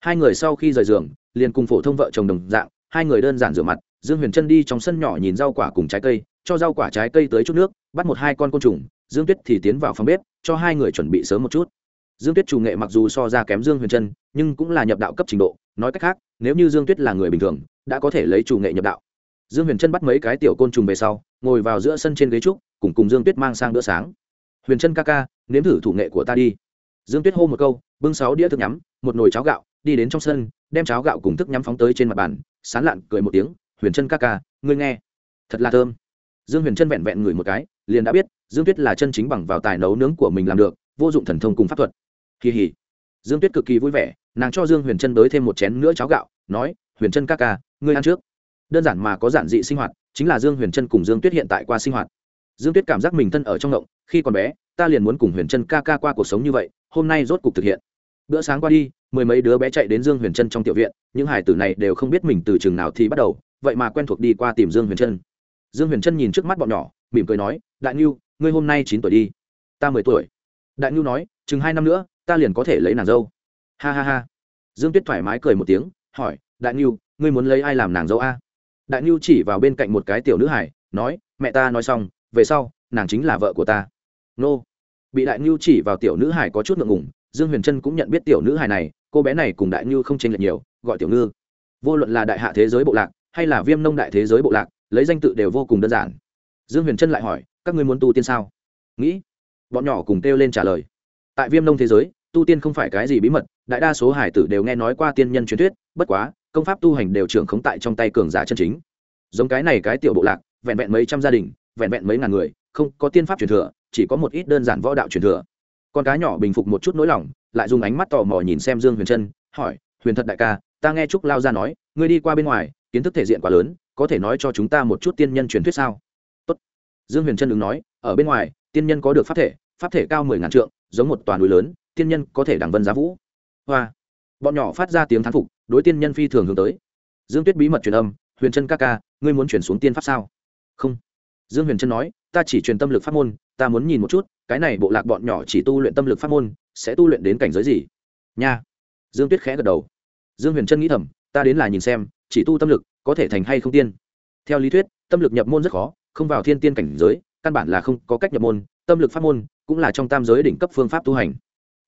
Hai người sau khi rời giường, liền cùng phổ thông vợ chồng đồng dạng, hai người đơn giản rửa mặt, dương huyền trân đi trong sân nhỏ nhìn rau quả cùng trái cây, cho rau quả trái cây tới chút nước, bắt một hai con côn trùng, dương tuyết thì tiến vào phòng bếp, cho hai người chuẩn bị sớm một chút. Dương tuyết chủ nghệ mặc dù so ra kém dương huyền trân, nhưng cũng là nhập đạo cấp trình độ, nói cách khác, nếu như dương tuyết là người bình thường, đã có thể lấy chủ nghệ nhập đạo dương huyền trân bắt mấy cái tiểu côn trùng về sau, ngồi vào giữa sân trên ghế trúc, cùng cùng dương tuyết mang sang bữa sáng. Huyền trân ca ca, nếm thử thủ nghệ của ta đi. Dương tuyết hô một câu, bưng sáu đĩa thức nhắm, một nồi cháo gạo, đi đến trong sân, đem cháo gạo cùng thức nhắm phóng tới trên mặt bàn, sán lạn cười một tiếng, huyền trân ca ca, ngươi nghe, thật là thơm. Dương huyền trân vẹn vẹn ngửi một cái, liền đã biết, dương tuyết là chân chính bằng vào tài nấu nướng của mình làm được, vô dụng thần thông cùng pháp thuật. Kỳ hỉ dương tuyết cực kỳ vui vẻ, nàng cho dương huyền trân đới thêm một chén nữa cháo gạo, nói, huyền trân ca ca, ngươi ăn trước đơn giản mà có giản dị sinh hoạt, chính là dương huyền trân cùng dương tuyết hiện tại qua sinh hoạt. Dương tuyết cảm giác mình thân ở trong động, khi còn bé, ta liền muốn cùng huyền trân ca ca qua cuộc sống như vậy, hôm nay rốt cuộc thực hiện. Bữa sáng qua đi, mười mấy đứa bé chạy đến dương huyền trân trong tiểu viện, những hải tử này đều không biết mình từ chừng nào thì bắt đầu, vậy mà quen thuộc đi qua tìm dương huyền trân. Dương huyền trân nhìn trước mắt bọn nhỏ, mỉm cười nói, đại ngưu, ngươi hôm nay chín tuổi đi. Ta mười tuổi. Đại ngưu nói, chừng hai năm nữa, ta liền có thể lấy nàng dâu. Ha ha ha. Dương tuyết thoải mái cười một tiếng, hỏi, đại ngưu, ngươi muốn lấy ai làm nàng dâu a? Đại ngưu chỉ vào bên cạnh một cái tiểu nữ hải nói, mẹ ta nói xong, về sau, nàng chính là vợ của ta. Nô. Bị đại ngưu chỉ vào tiểu nữ hải có chút ngượng ngùng, dương huyền trân cũng nhận biết tiểu nữ hải này, cô bé này cùng đại ngưu không tranh lệch nhiều, gọi tiểu ngư. Vô luận là đại hạ thế giới bộ lạc, hay là viêm nông đại thế giới bộ lạc, lấy danh tự đều vô cùng đơn giản. Dương huyền trân lại hỏi, các ngươi muốn tu tiên sao? Nghĩ. Bọn nhỏ cùng kêu lên trả lời, tại viêm nông thế giới, tu tiên không phải cái gì bí mật, đại đa số hải tử đều nghe nói qua tiên nhân truyền thuyết, bất quá công pháp tu hành đều trưởng khống tại trong tay cường giả chân chính. Giống cái này cái tiểu bộ lạc, vẹn vẹn mấy trăm gia đình, vẹn vẹn mấy ngàn người, không có tiên pháp truyền thừa, chỉ có một ít đơn giản võ đạo truyền thừa. Con cá nhỏ bình phục một chút nỗi lòng, lại dùng ánh mắt tò mò nhìn xem dương huyền trân, hỏi, huyền thật đại ca, ta nghe trúc lao ra nói, ngươi đi qua bên ngoài, kiến thức thể diện quá lớn, có thể nói cho chúng ta một chút tiên nhân truyền thuyết sao? Tốt. dương huyền trân ứng nói, ở bên ngoài, tiên nhân có được pháp thể pháp thể cao mười ngàn trượng, giống một toàn núi lớn, tiên nhân có thể đằng vân giá vũ. Hoa. Bọn nhỏ phát ra tiếng thán phục đối tiên nhân phi thường hướng tới. Dương tuyết bí mật truyền âm, huyền trân ca ca, ngươi muốn chuyển xuống tiên pháp sao? Không. Dương huyền trân nói, ta chỉ truyền tâm lực pháp môn, ta muốn nhìn một chút, cái này bộ lạc bọn nhỏ chỉ tu luyện tâm lực pháp môn, sẽ tu luyện đến cảnh giới gì? Nha. Dương tuyết khẽ gật đầu. Dương huyền trân nghĩ thầm, ta đến là nhìn xem, chỉ tu tâm lực có thể thành hay không tiên? Theo lý thuyết, tâm lực nhập môn rất khó, không vào thiên tiên cảnh giới, căn bản là không có cách nhập môn, tâm lực pháp môn cũng là trong tam giới đỉnh cấp phương pháp tu hành.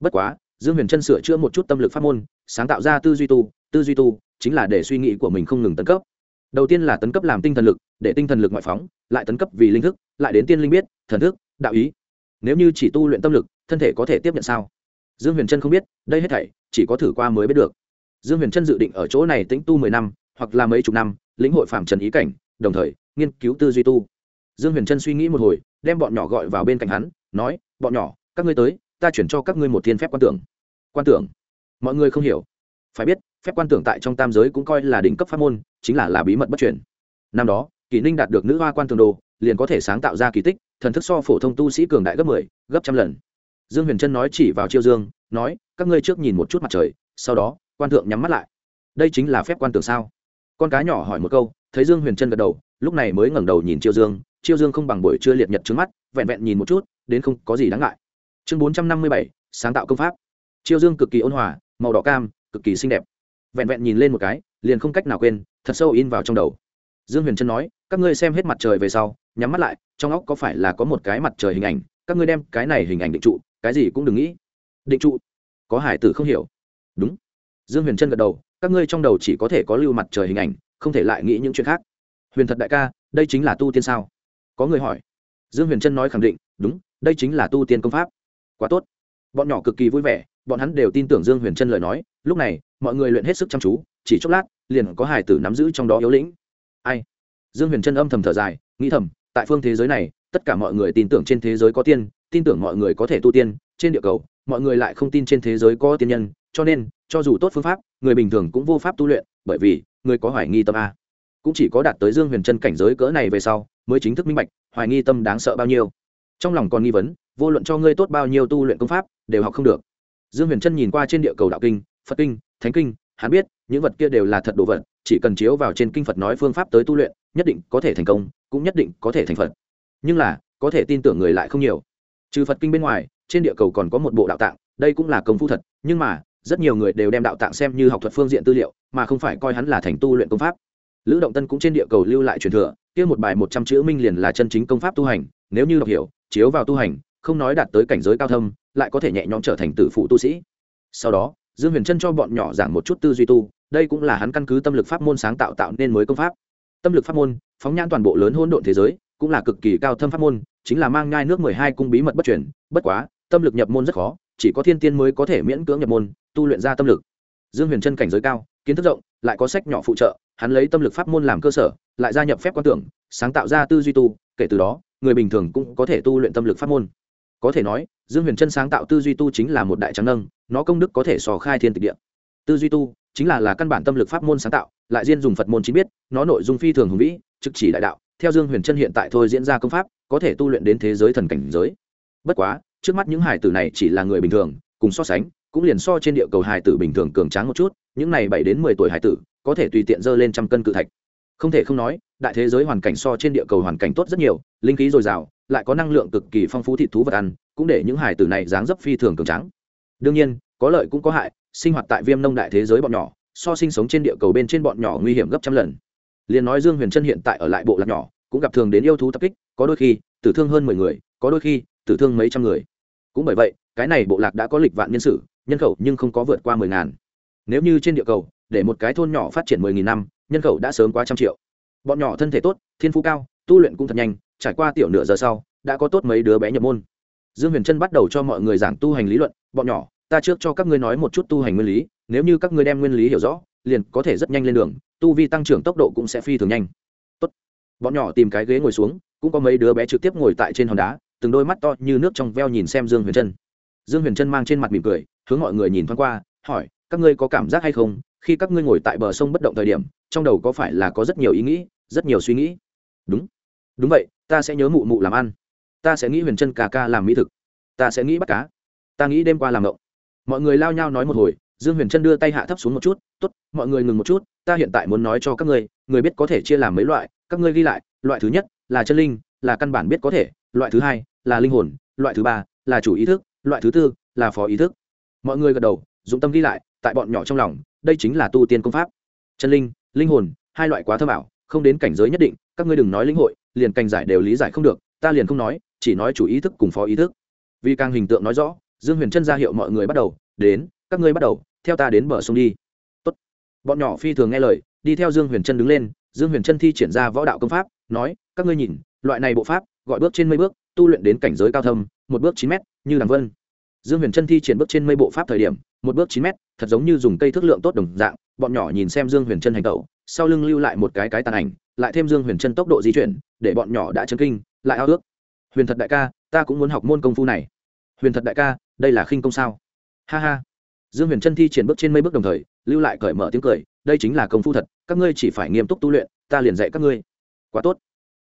Bất quá, dương huyền trân sửa chữa một chút tâm lực pháp môn, sáng tạo ra tư duy tu tư duy tu, chính là để suy nghĩ của mình không ngừng tấn cấp. Đầu tiên là tấn cấp làm tinh thần lực, để tinh thần lực ngoại phóng, lại tấn cấp vì linh thức, lại đến tiên linh biết, thần thức, đạo ý. Nếu như chỉ tu luyện tâm lực, thân thể có thể tiếp nhận sao? Dương huyền trân không biết, đây hết thảy, chỉ có thử qua mới biết được. Dương huyền trân dự định ở chỗ này tĩnh tu mười năm, hoặc là mấy chục năm, lĩnh hội phạm trần ý cảnh, đồng thời, nghiên cứu tư duy tu. Dương huyền trân suy nghĩ một hồi, đem bọn nhỏ gọi vào bên cạnh hắn, nói, bọn nhỏ, các ngươi tới, ta chuyển cho các ngươi một thiên phép quan tưởng. Quan tưởng? Mọi người không hiểu. Phải biết phép quan tưởng tại trong tam giới cũng coi là đỉnh cấp pháp môn chính là là bí mật bất chuyển năm đó kỳ ninh đạt được nữ hoa quan tường đồ liền có thể sáng tạo ra kỳ tích thần thức so phổ thông tu sĩ cường đại gấp mười 10, gấp trăm lần. Dương huyền trân nói chỉ vào chiêu dương nói các ngươi trước nhìn một chút mặt trời sau đó quan thượng nhắm mắt lại. Đây chính là phép quan tưởng sao? Con cá nhỏ hỏi một câu thấy dương huyền trân gật đầu lúc này mới ngẩng đầu nhìn chiêu dương chiêu dương không bằng buổi trưa liệt nhật trước mắt vẹn vẹn nhìn một chút đến không có gì đáng ngại. Chương bốn trăm năm mươi bảy sáng tạo công pháp. Chiêu dương cực kỳ ôn hòa màu đỏ cam cực kỳ xinh đẹp vẹn vẹn nhìn lên một cái, liền không cách nào quên, thật sâu in vào trong đầu. Dương huyền trân nói, các ngươi xem hết mặt trời về sau, nhắm mắt lại, trong óc có phải là có một cái mặt trời hình ảnh, các ngươi đem cái này hình ảnh định trụ, cái gì cũng đừng nghĩ. Định trụ? Có hải tử không hiểu. Đúng. Dương huyền trân gật đầu, các ngươi trong đầu chỉ có thể có lưu mặt trời hình ảnh, không thể lại nghĩ những chuyện khác. Huyền thật đại ca, đây chính là tu tiên sao? Có người hỏi. Dương huyền trân nói khẳng định, đúng, đây chính là tu tiên công pháp. Quá tốt. Bọn nhỏ cực kỳ vui vẻ, bọn hắn đều tin tưởng dương huyền trân lời nói, lúc này mọi người luyện hết sức chăm chú, chỉ chốc lát, liền có hải tử nắm giữ trong đó yếu lĩnh. Ai? Dương huyền trân âm thầm thở dài, nghĩ thầm, tại phương thế giới này, tất cả mọi người tin tưởng trên thế giới có tiên, tin tưởng mọi người có thể tu tiên, trên địa cầu, mọi người lại không tin trên thế giới có tiên nhân, cho nên, cho dù tốt phương pháp, người bình thường cũng vô pháp tu luyện, bởi vì, người có hoài nghi tâm a. Cũng chỉ có đạt tới dương huyền Chân cảnh giới cỡ này về sau, mới chính thức minh bạch, hoài nghi tâm đáng sợ bao nhiêu. Trong lòng còn nghi vấn, vô luận cho ngươi tốt bao nhiêu tu luyện công pháp, đều học không được. Dương huyền Chân nhìn qua trên địa cầu đạo kinh phật kinh, thánh kinh, hắn biết, những vật kia đều là thật đồ vật, chỉ cần chiếu vào trên kinh phật nói phương pháp tới tu luyện, nhất định có thể thành công, cũng nhất định có thể thành phật. Nhưng là, có thể tin tưởng người lại không nhiều. Trừ phật kinh bên ngoài, trên địa cầu còn có một bộ đạo tạng, đây cũng là công phu thật, nhưng mà, rất nhiều người đều đem đạo tạng xem như học thuật phương diện tư liệu, mà không phải coi hắn là thành tu luyện công pháp. Lữ động tân cũng trên địa cầu lưu lại truyền thừa, kia một bài một trăm chữ minh liền là chân chính công pháp tu hành, nếu như đọc hiểu, chiếu vào tu hành, không nói đạt tới cảnh giới cao thâm, lại có thể nhẹ nhõm trở thành tử phụ tu sĩ. Sau đó dương huyền trân cho bọn nhỏ giảng một chút tư duy tu, đây cũng là hắn căn cứ tâm lực pháp môn sáng tạo tạo nên mới công pháp. Tâm lực pháp môn, phóng nhãn toàn bộ lớn hỗn độn thế giới, cũng là cực kỳ cao thâm pháp môn, chính là mang ngai nước mười hai cung bí mật bất chuyển bất quá, tâm lực nhập môn rất khó, chỉ có thiên tiên mới có thể miễn cưỡng nhập môn, tu luyện ra tâm lực. Dương huyền trân cảnh giới cao, kiến thức rộng, lại có sách nhỏ phụ trợ, hắn lấy tâm lực pháp môn làm cơ sở, lại gia nhập phép quan tưởng, sáng tạo ra tư duy tu, kể từ đó, người bình thường cũng có thể tu luyện tâm lực pháp môn. Có thể nói dương huyền trân sáng tạo tư duy tu chính là một đại trắng nâng, nó công đức có thể sò khai thiên tịch địa. Tư duy tu chính là là căn bản tâm lực pháp môn sáng tạo, lại riêng dùng phật môn chính biết, nó nội dung phi thường hùng vĩ, trực chỉ đại đạo, theo dương huyền trân hiện tại thôi diễn ra công pháp, có thể tu luyện đến thế giới thần cảnh giới. Bất quá, trước mắt những hải tử này chỉ là người bình thường, cùng so sánh, cũng liền so trên địa cầu hải tử bình thường cường tráng một chút, những này bảy đến mười tuổi hải tử, có thể tùy tiện dơ lên trăm cân cự thạch. Không thể không nói, đại thế giới hoàn cảnh so trên địa cầu hoàn cảnh tốt rất nhiều, linh khí dồi dào lại có năng lượng cực kỳ phong phú thịt thú vật ăn, cũng để những hải tử này dáng dấp phi thường cường tráng. Đương nhiên, có lợi cũng có hại, sinh hoạt tại viêm nông đại thế giới bọn nhỏ, so sinh sống trên địa cầu bên trên bọn nhỏ nguy hiểm gấp trăm lần. Liền nói dương huyền trân hiện tại ở lại bộ lạc nhỏ, cũng gặp thường đến yêu thú tập kích, có đôi khi, tử thương hơn mười người, có đôi khi, tử thương mấy trăm người. Cũng bởi vậy, cái này bộ lạc đã có lịch vạn nhân sự, nhân khẩu nhưng không có vượt qua mười ngàn. Nếu như trên địa cầu, để một cái thôn nhỏ phát triển mười nghìn năm, nhân khẩu đã sớm qua trăm triệu. Bọn nhỏ thân thể tốt, thiên phú cao, tu luyện cũng thật nhanh trải qua tiểu nửa giờ sau, đã có tốt mấy đứa bé nhập môn. Dương huyền trân bắt đầu cho mọi người giảng tu hành lý luận, bọn nhỏ, ta trước cho các ngươi nói một chút tu hành nguyên lý, nếu như các ngươi đem nguyên lý hiểu rõ, liền có thể rất nhanh lên đường, tu vi tăng trưởng tốc độ cũng sẽ phi thường nhanh. Tốt. bọn nhỏ tìm cái ghế ngồi xuống, cũng có mấy đứa bé trực tiếp ngồi tại trên hòn đá, từng đôi mắt to như nước trong veo nhìn xem dương huyền trân. Dương huyền trân mang trên mặt mỉm cười, hướng mọi người nhìn thoáng qua, hỏi, các ngươi có cảm giác hay không, khi các ngươi ngồi tại bờ sông bất động thời điểm, trong đầu có phải là có rất nhiều ý nghĩ, rất nhiều suy nghĩ? Đúng. Đúng vậy ta sẽ nhớ mụ mụ làm ăn. Ta sẽ nghĩ huyền chân cà ca làm mỹ thực. Ta sẽ nghĩ bắt cá. Ta nghĩ đêm qua làm ngộng. Mọi người lao nhau nói một hồi, dương huyền chân đưa tay hạ thấp xuống một chút t ố t mọi người ngừng một chút, ta hiện tại muốn nói cho các ngươi, người biết có thể chia làm mấy loại, các ngươi ghi lại, loại thứ nhất là chân linh, là căn bản biết có thể, loại thứ hai là linh hồn, loại thứ ba là chủ ý thức, loại thứ tư là phó ý thức. Mọi người gật đầu, dụng tâm ghi lại, tại bọn nhỏ trong lòng, đây chính là tu tiên công pháp. Chân linh linh hồn, hai loại quá thơ bảo, không đến cảnh giới nhất định các ngươi đừng nói lĩnh hội, liền cành giải đều lý giải không được, ta liền không nói, chỉ nói chủ ý thức cùng phó ý thức. Vì càng hình tượng nói rõ, dương huyền trân ra hiệu mọi người bắt đầu, đến, các ngươi bắt đầu, theo ta đến bờ sông đi. Tốt. bọn nhỏ phi thường nghe lời, đi theo dương huyền trân đứng lên, dương huyền trân thi triển ra võ đạo công pháp, nói, các ngươi nhìn, loại này bộ pháp, gọi bước trên mây bước, tu luyện đến cảnh giới cao thâm, một bước chín mét, như đằng vân. Dương huyền trân thi triển bước trên mây bộ pháp thời điểm, một bước chín mét, thật giống như dùng cây thước lượng tốt đồng dạng, bọn nhỏ nhìn xem dương huyền trân hành tẩu sau lưng lưu lại một cái cái tàn ảnh, lại thêm dương huyền trân tốc độ di chuyển, để bọn nhỏ đã chấn kinh, lại ao ước. Huyền thật đại ca, ta cũng muốn học môn công phu này. Huyền thật đại ca, đây là khinh công sao? Ha ha. Dương huyền trân thi triển bước trên mây bước đồng thời, lưu lại cởi mở tiếng cười, đây chính là công phu thật, các ngươi chỉ phải nghiêm túc tu luyện, ta liền dạy các ngươi. Quá tốt.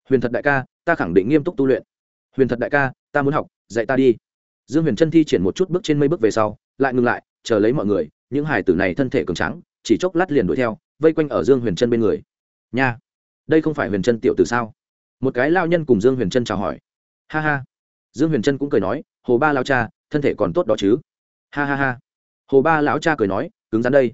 Huyền thật đại ca, ta khẳng định nghiêm túc tu luyện. Huyền thật đại ca, ta muốn học, dạy ta đi. Dương huyền trân thi triển một chút bước trên mây bước về sau, lại ngừng lại, chờ lấy mọi người, những hải tử này thân thể cường trắng chỉ chốc lát liền đuổi theo vây quanh ở dương huyền trân bên người. Nha, đây không phải huyền trân tiểu từ sao? Một cái lao nhân cùng dương huyền trân chào hỏi. Ha ha. Dương huyền trân cũng cười nói, hồ ba lao cha, thân thể còn tốt đó chứ? Ha ha ha. Hồ ba lão cha cười nói, cứng rắn đây.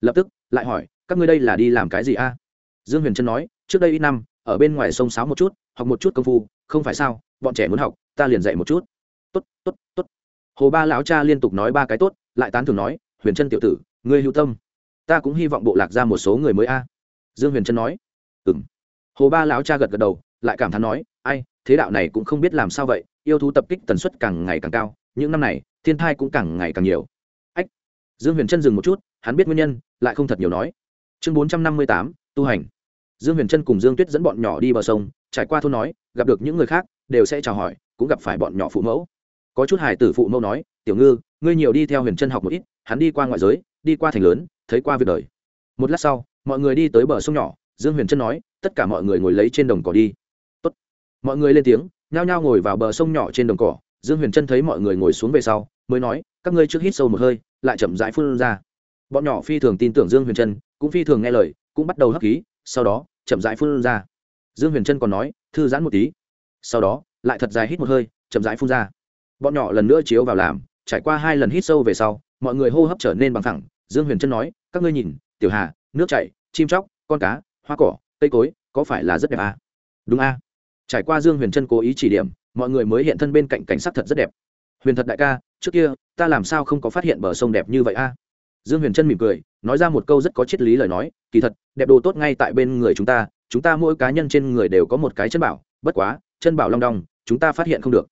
Lập tức, lại hỏi, các ngươi đây là đi làm cái gì a? Dương huyền trân nói, trước đây ít năm, ở bên ngoài sông sáo một chút, học một chút công phu, không phải sao, bọn trẻ muốn học, ta liền dạy một chút. Tốt tốt tốt. Hồ ba lão cha liên tục nói ba cái tốt, lại tán thường nói, huyền trân tiểu tử, ngươi hữu tâm ta cũng hy vọng bộ lạc ra một số người mới a. Dương huyền trân nói. Ừ m hồ ba lão cha gật gật đầu, lại cảm thán nói, ai, thế đạo này cũng không biết làm sao vậy, yêu thú tập kích tần suất càng ngày càng cao, những năm này, thiên thai cũng càng ngày càng nhiều. Ách. Dương huyền trân dừng một chút, hắn biết nguyên nhân, lại không thật nhiều nói. Chương bốn trăm năm mươi tám, tu hành. Dương huyền trân cùng dương tuyết dẫn bọn nhỏ đi bờ sông, trải qua thôn nói, gặp được những người khác, đều sẽ chào hỏi, cũng gặp phải bọn nhỏ phụ mẫu. Có chút hải tử phụ mẫu nói, tiểu ngư, ngươi nhiều đi theo huyền trân học một ít, hắn đi qua ngoại giới, đi qua thành lớn thấy qua việc đời. Một lát sau, mọi người đi tới bờ sông nhỏ, dương huyền trân nói, tất cả mọi người ngồi lấy trên đồng cỏ đi. Tốt. mọi người lên tiếng, nhao nhao ngồi vào bờ sông nhỏ trên đồng cỏ. Dương huyền trân thấy mọi người ngồi xuống về sau, mới nói, các ngươi trước hít sâu một hơi, lại chậm rãi phun ra. Bọn nhỏ phi thường tin tưởng dương huyền trân, cũng phi thường nghe lời, cũng bắt đầu hấp khí, sau đó, chậm rãi phun ra. Dương huyền trân còn nói, thư giãn một tí. Sau đó, lại thật dài hít một hơi, chậm rãi phun ra. Bọn nhỏ lần nữa chiếu vào làm, trải qua hai lần hít sâu về sau, mọi người hô hấp trở nên bằng thẳng dương huyền trân nói các ngươi nhìn, tiểu hà, nước chảy, chim chóc, con cá, hoa cỏ, cây cối, có phải là rất đẹp à? đúng à? trải qua dương huyền trân cố ý chỉ điểm, mọi người mới hiện thân bên cạnh cảnh sắc thật rất đẹp huyền thật đại ca, trước kia, ta làm sao không có phát hiện bờ sông đẹp như vậy a à? dương huyền trân mỉm cười, nói ra một câu rất có triết lý lời nói, kỳ thật, đẹp đồ tốt ngay tại bên người chúng ta chúng ta mỗi cá nhân trên người đều có một cái chân bảo, bất quá, chân bảo long đong, chúng ta phát hiện không được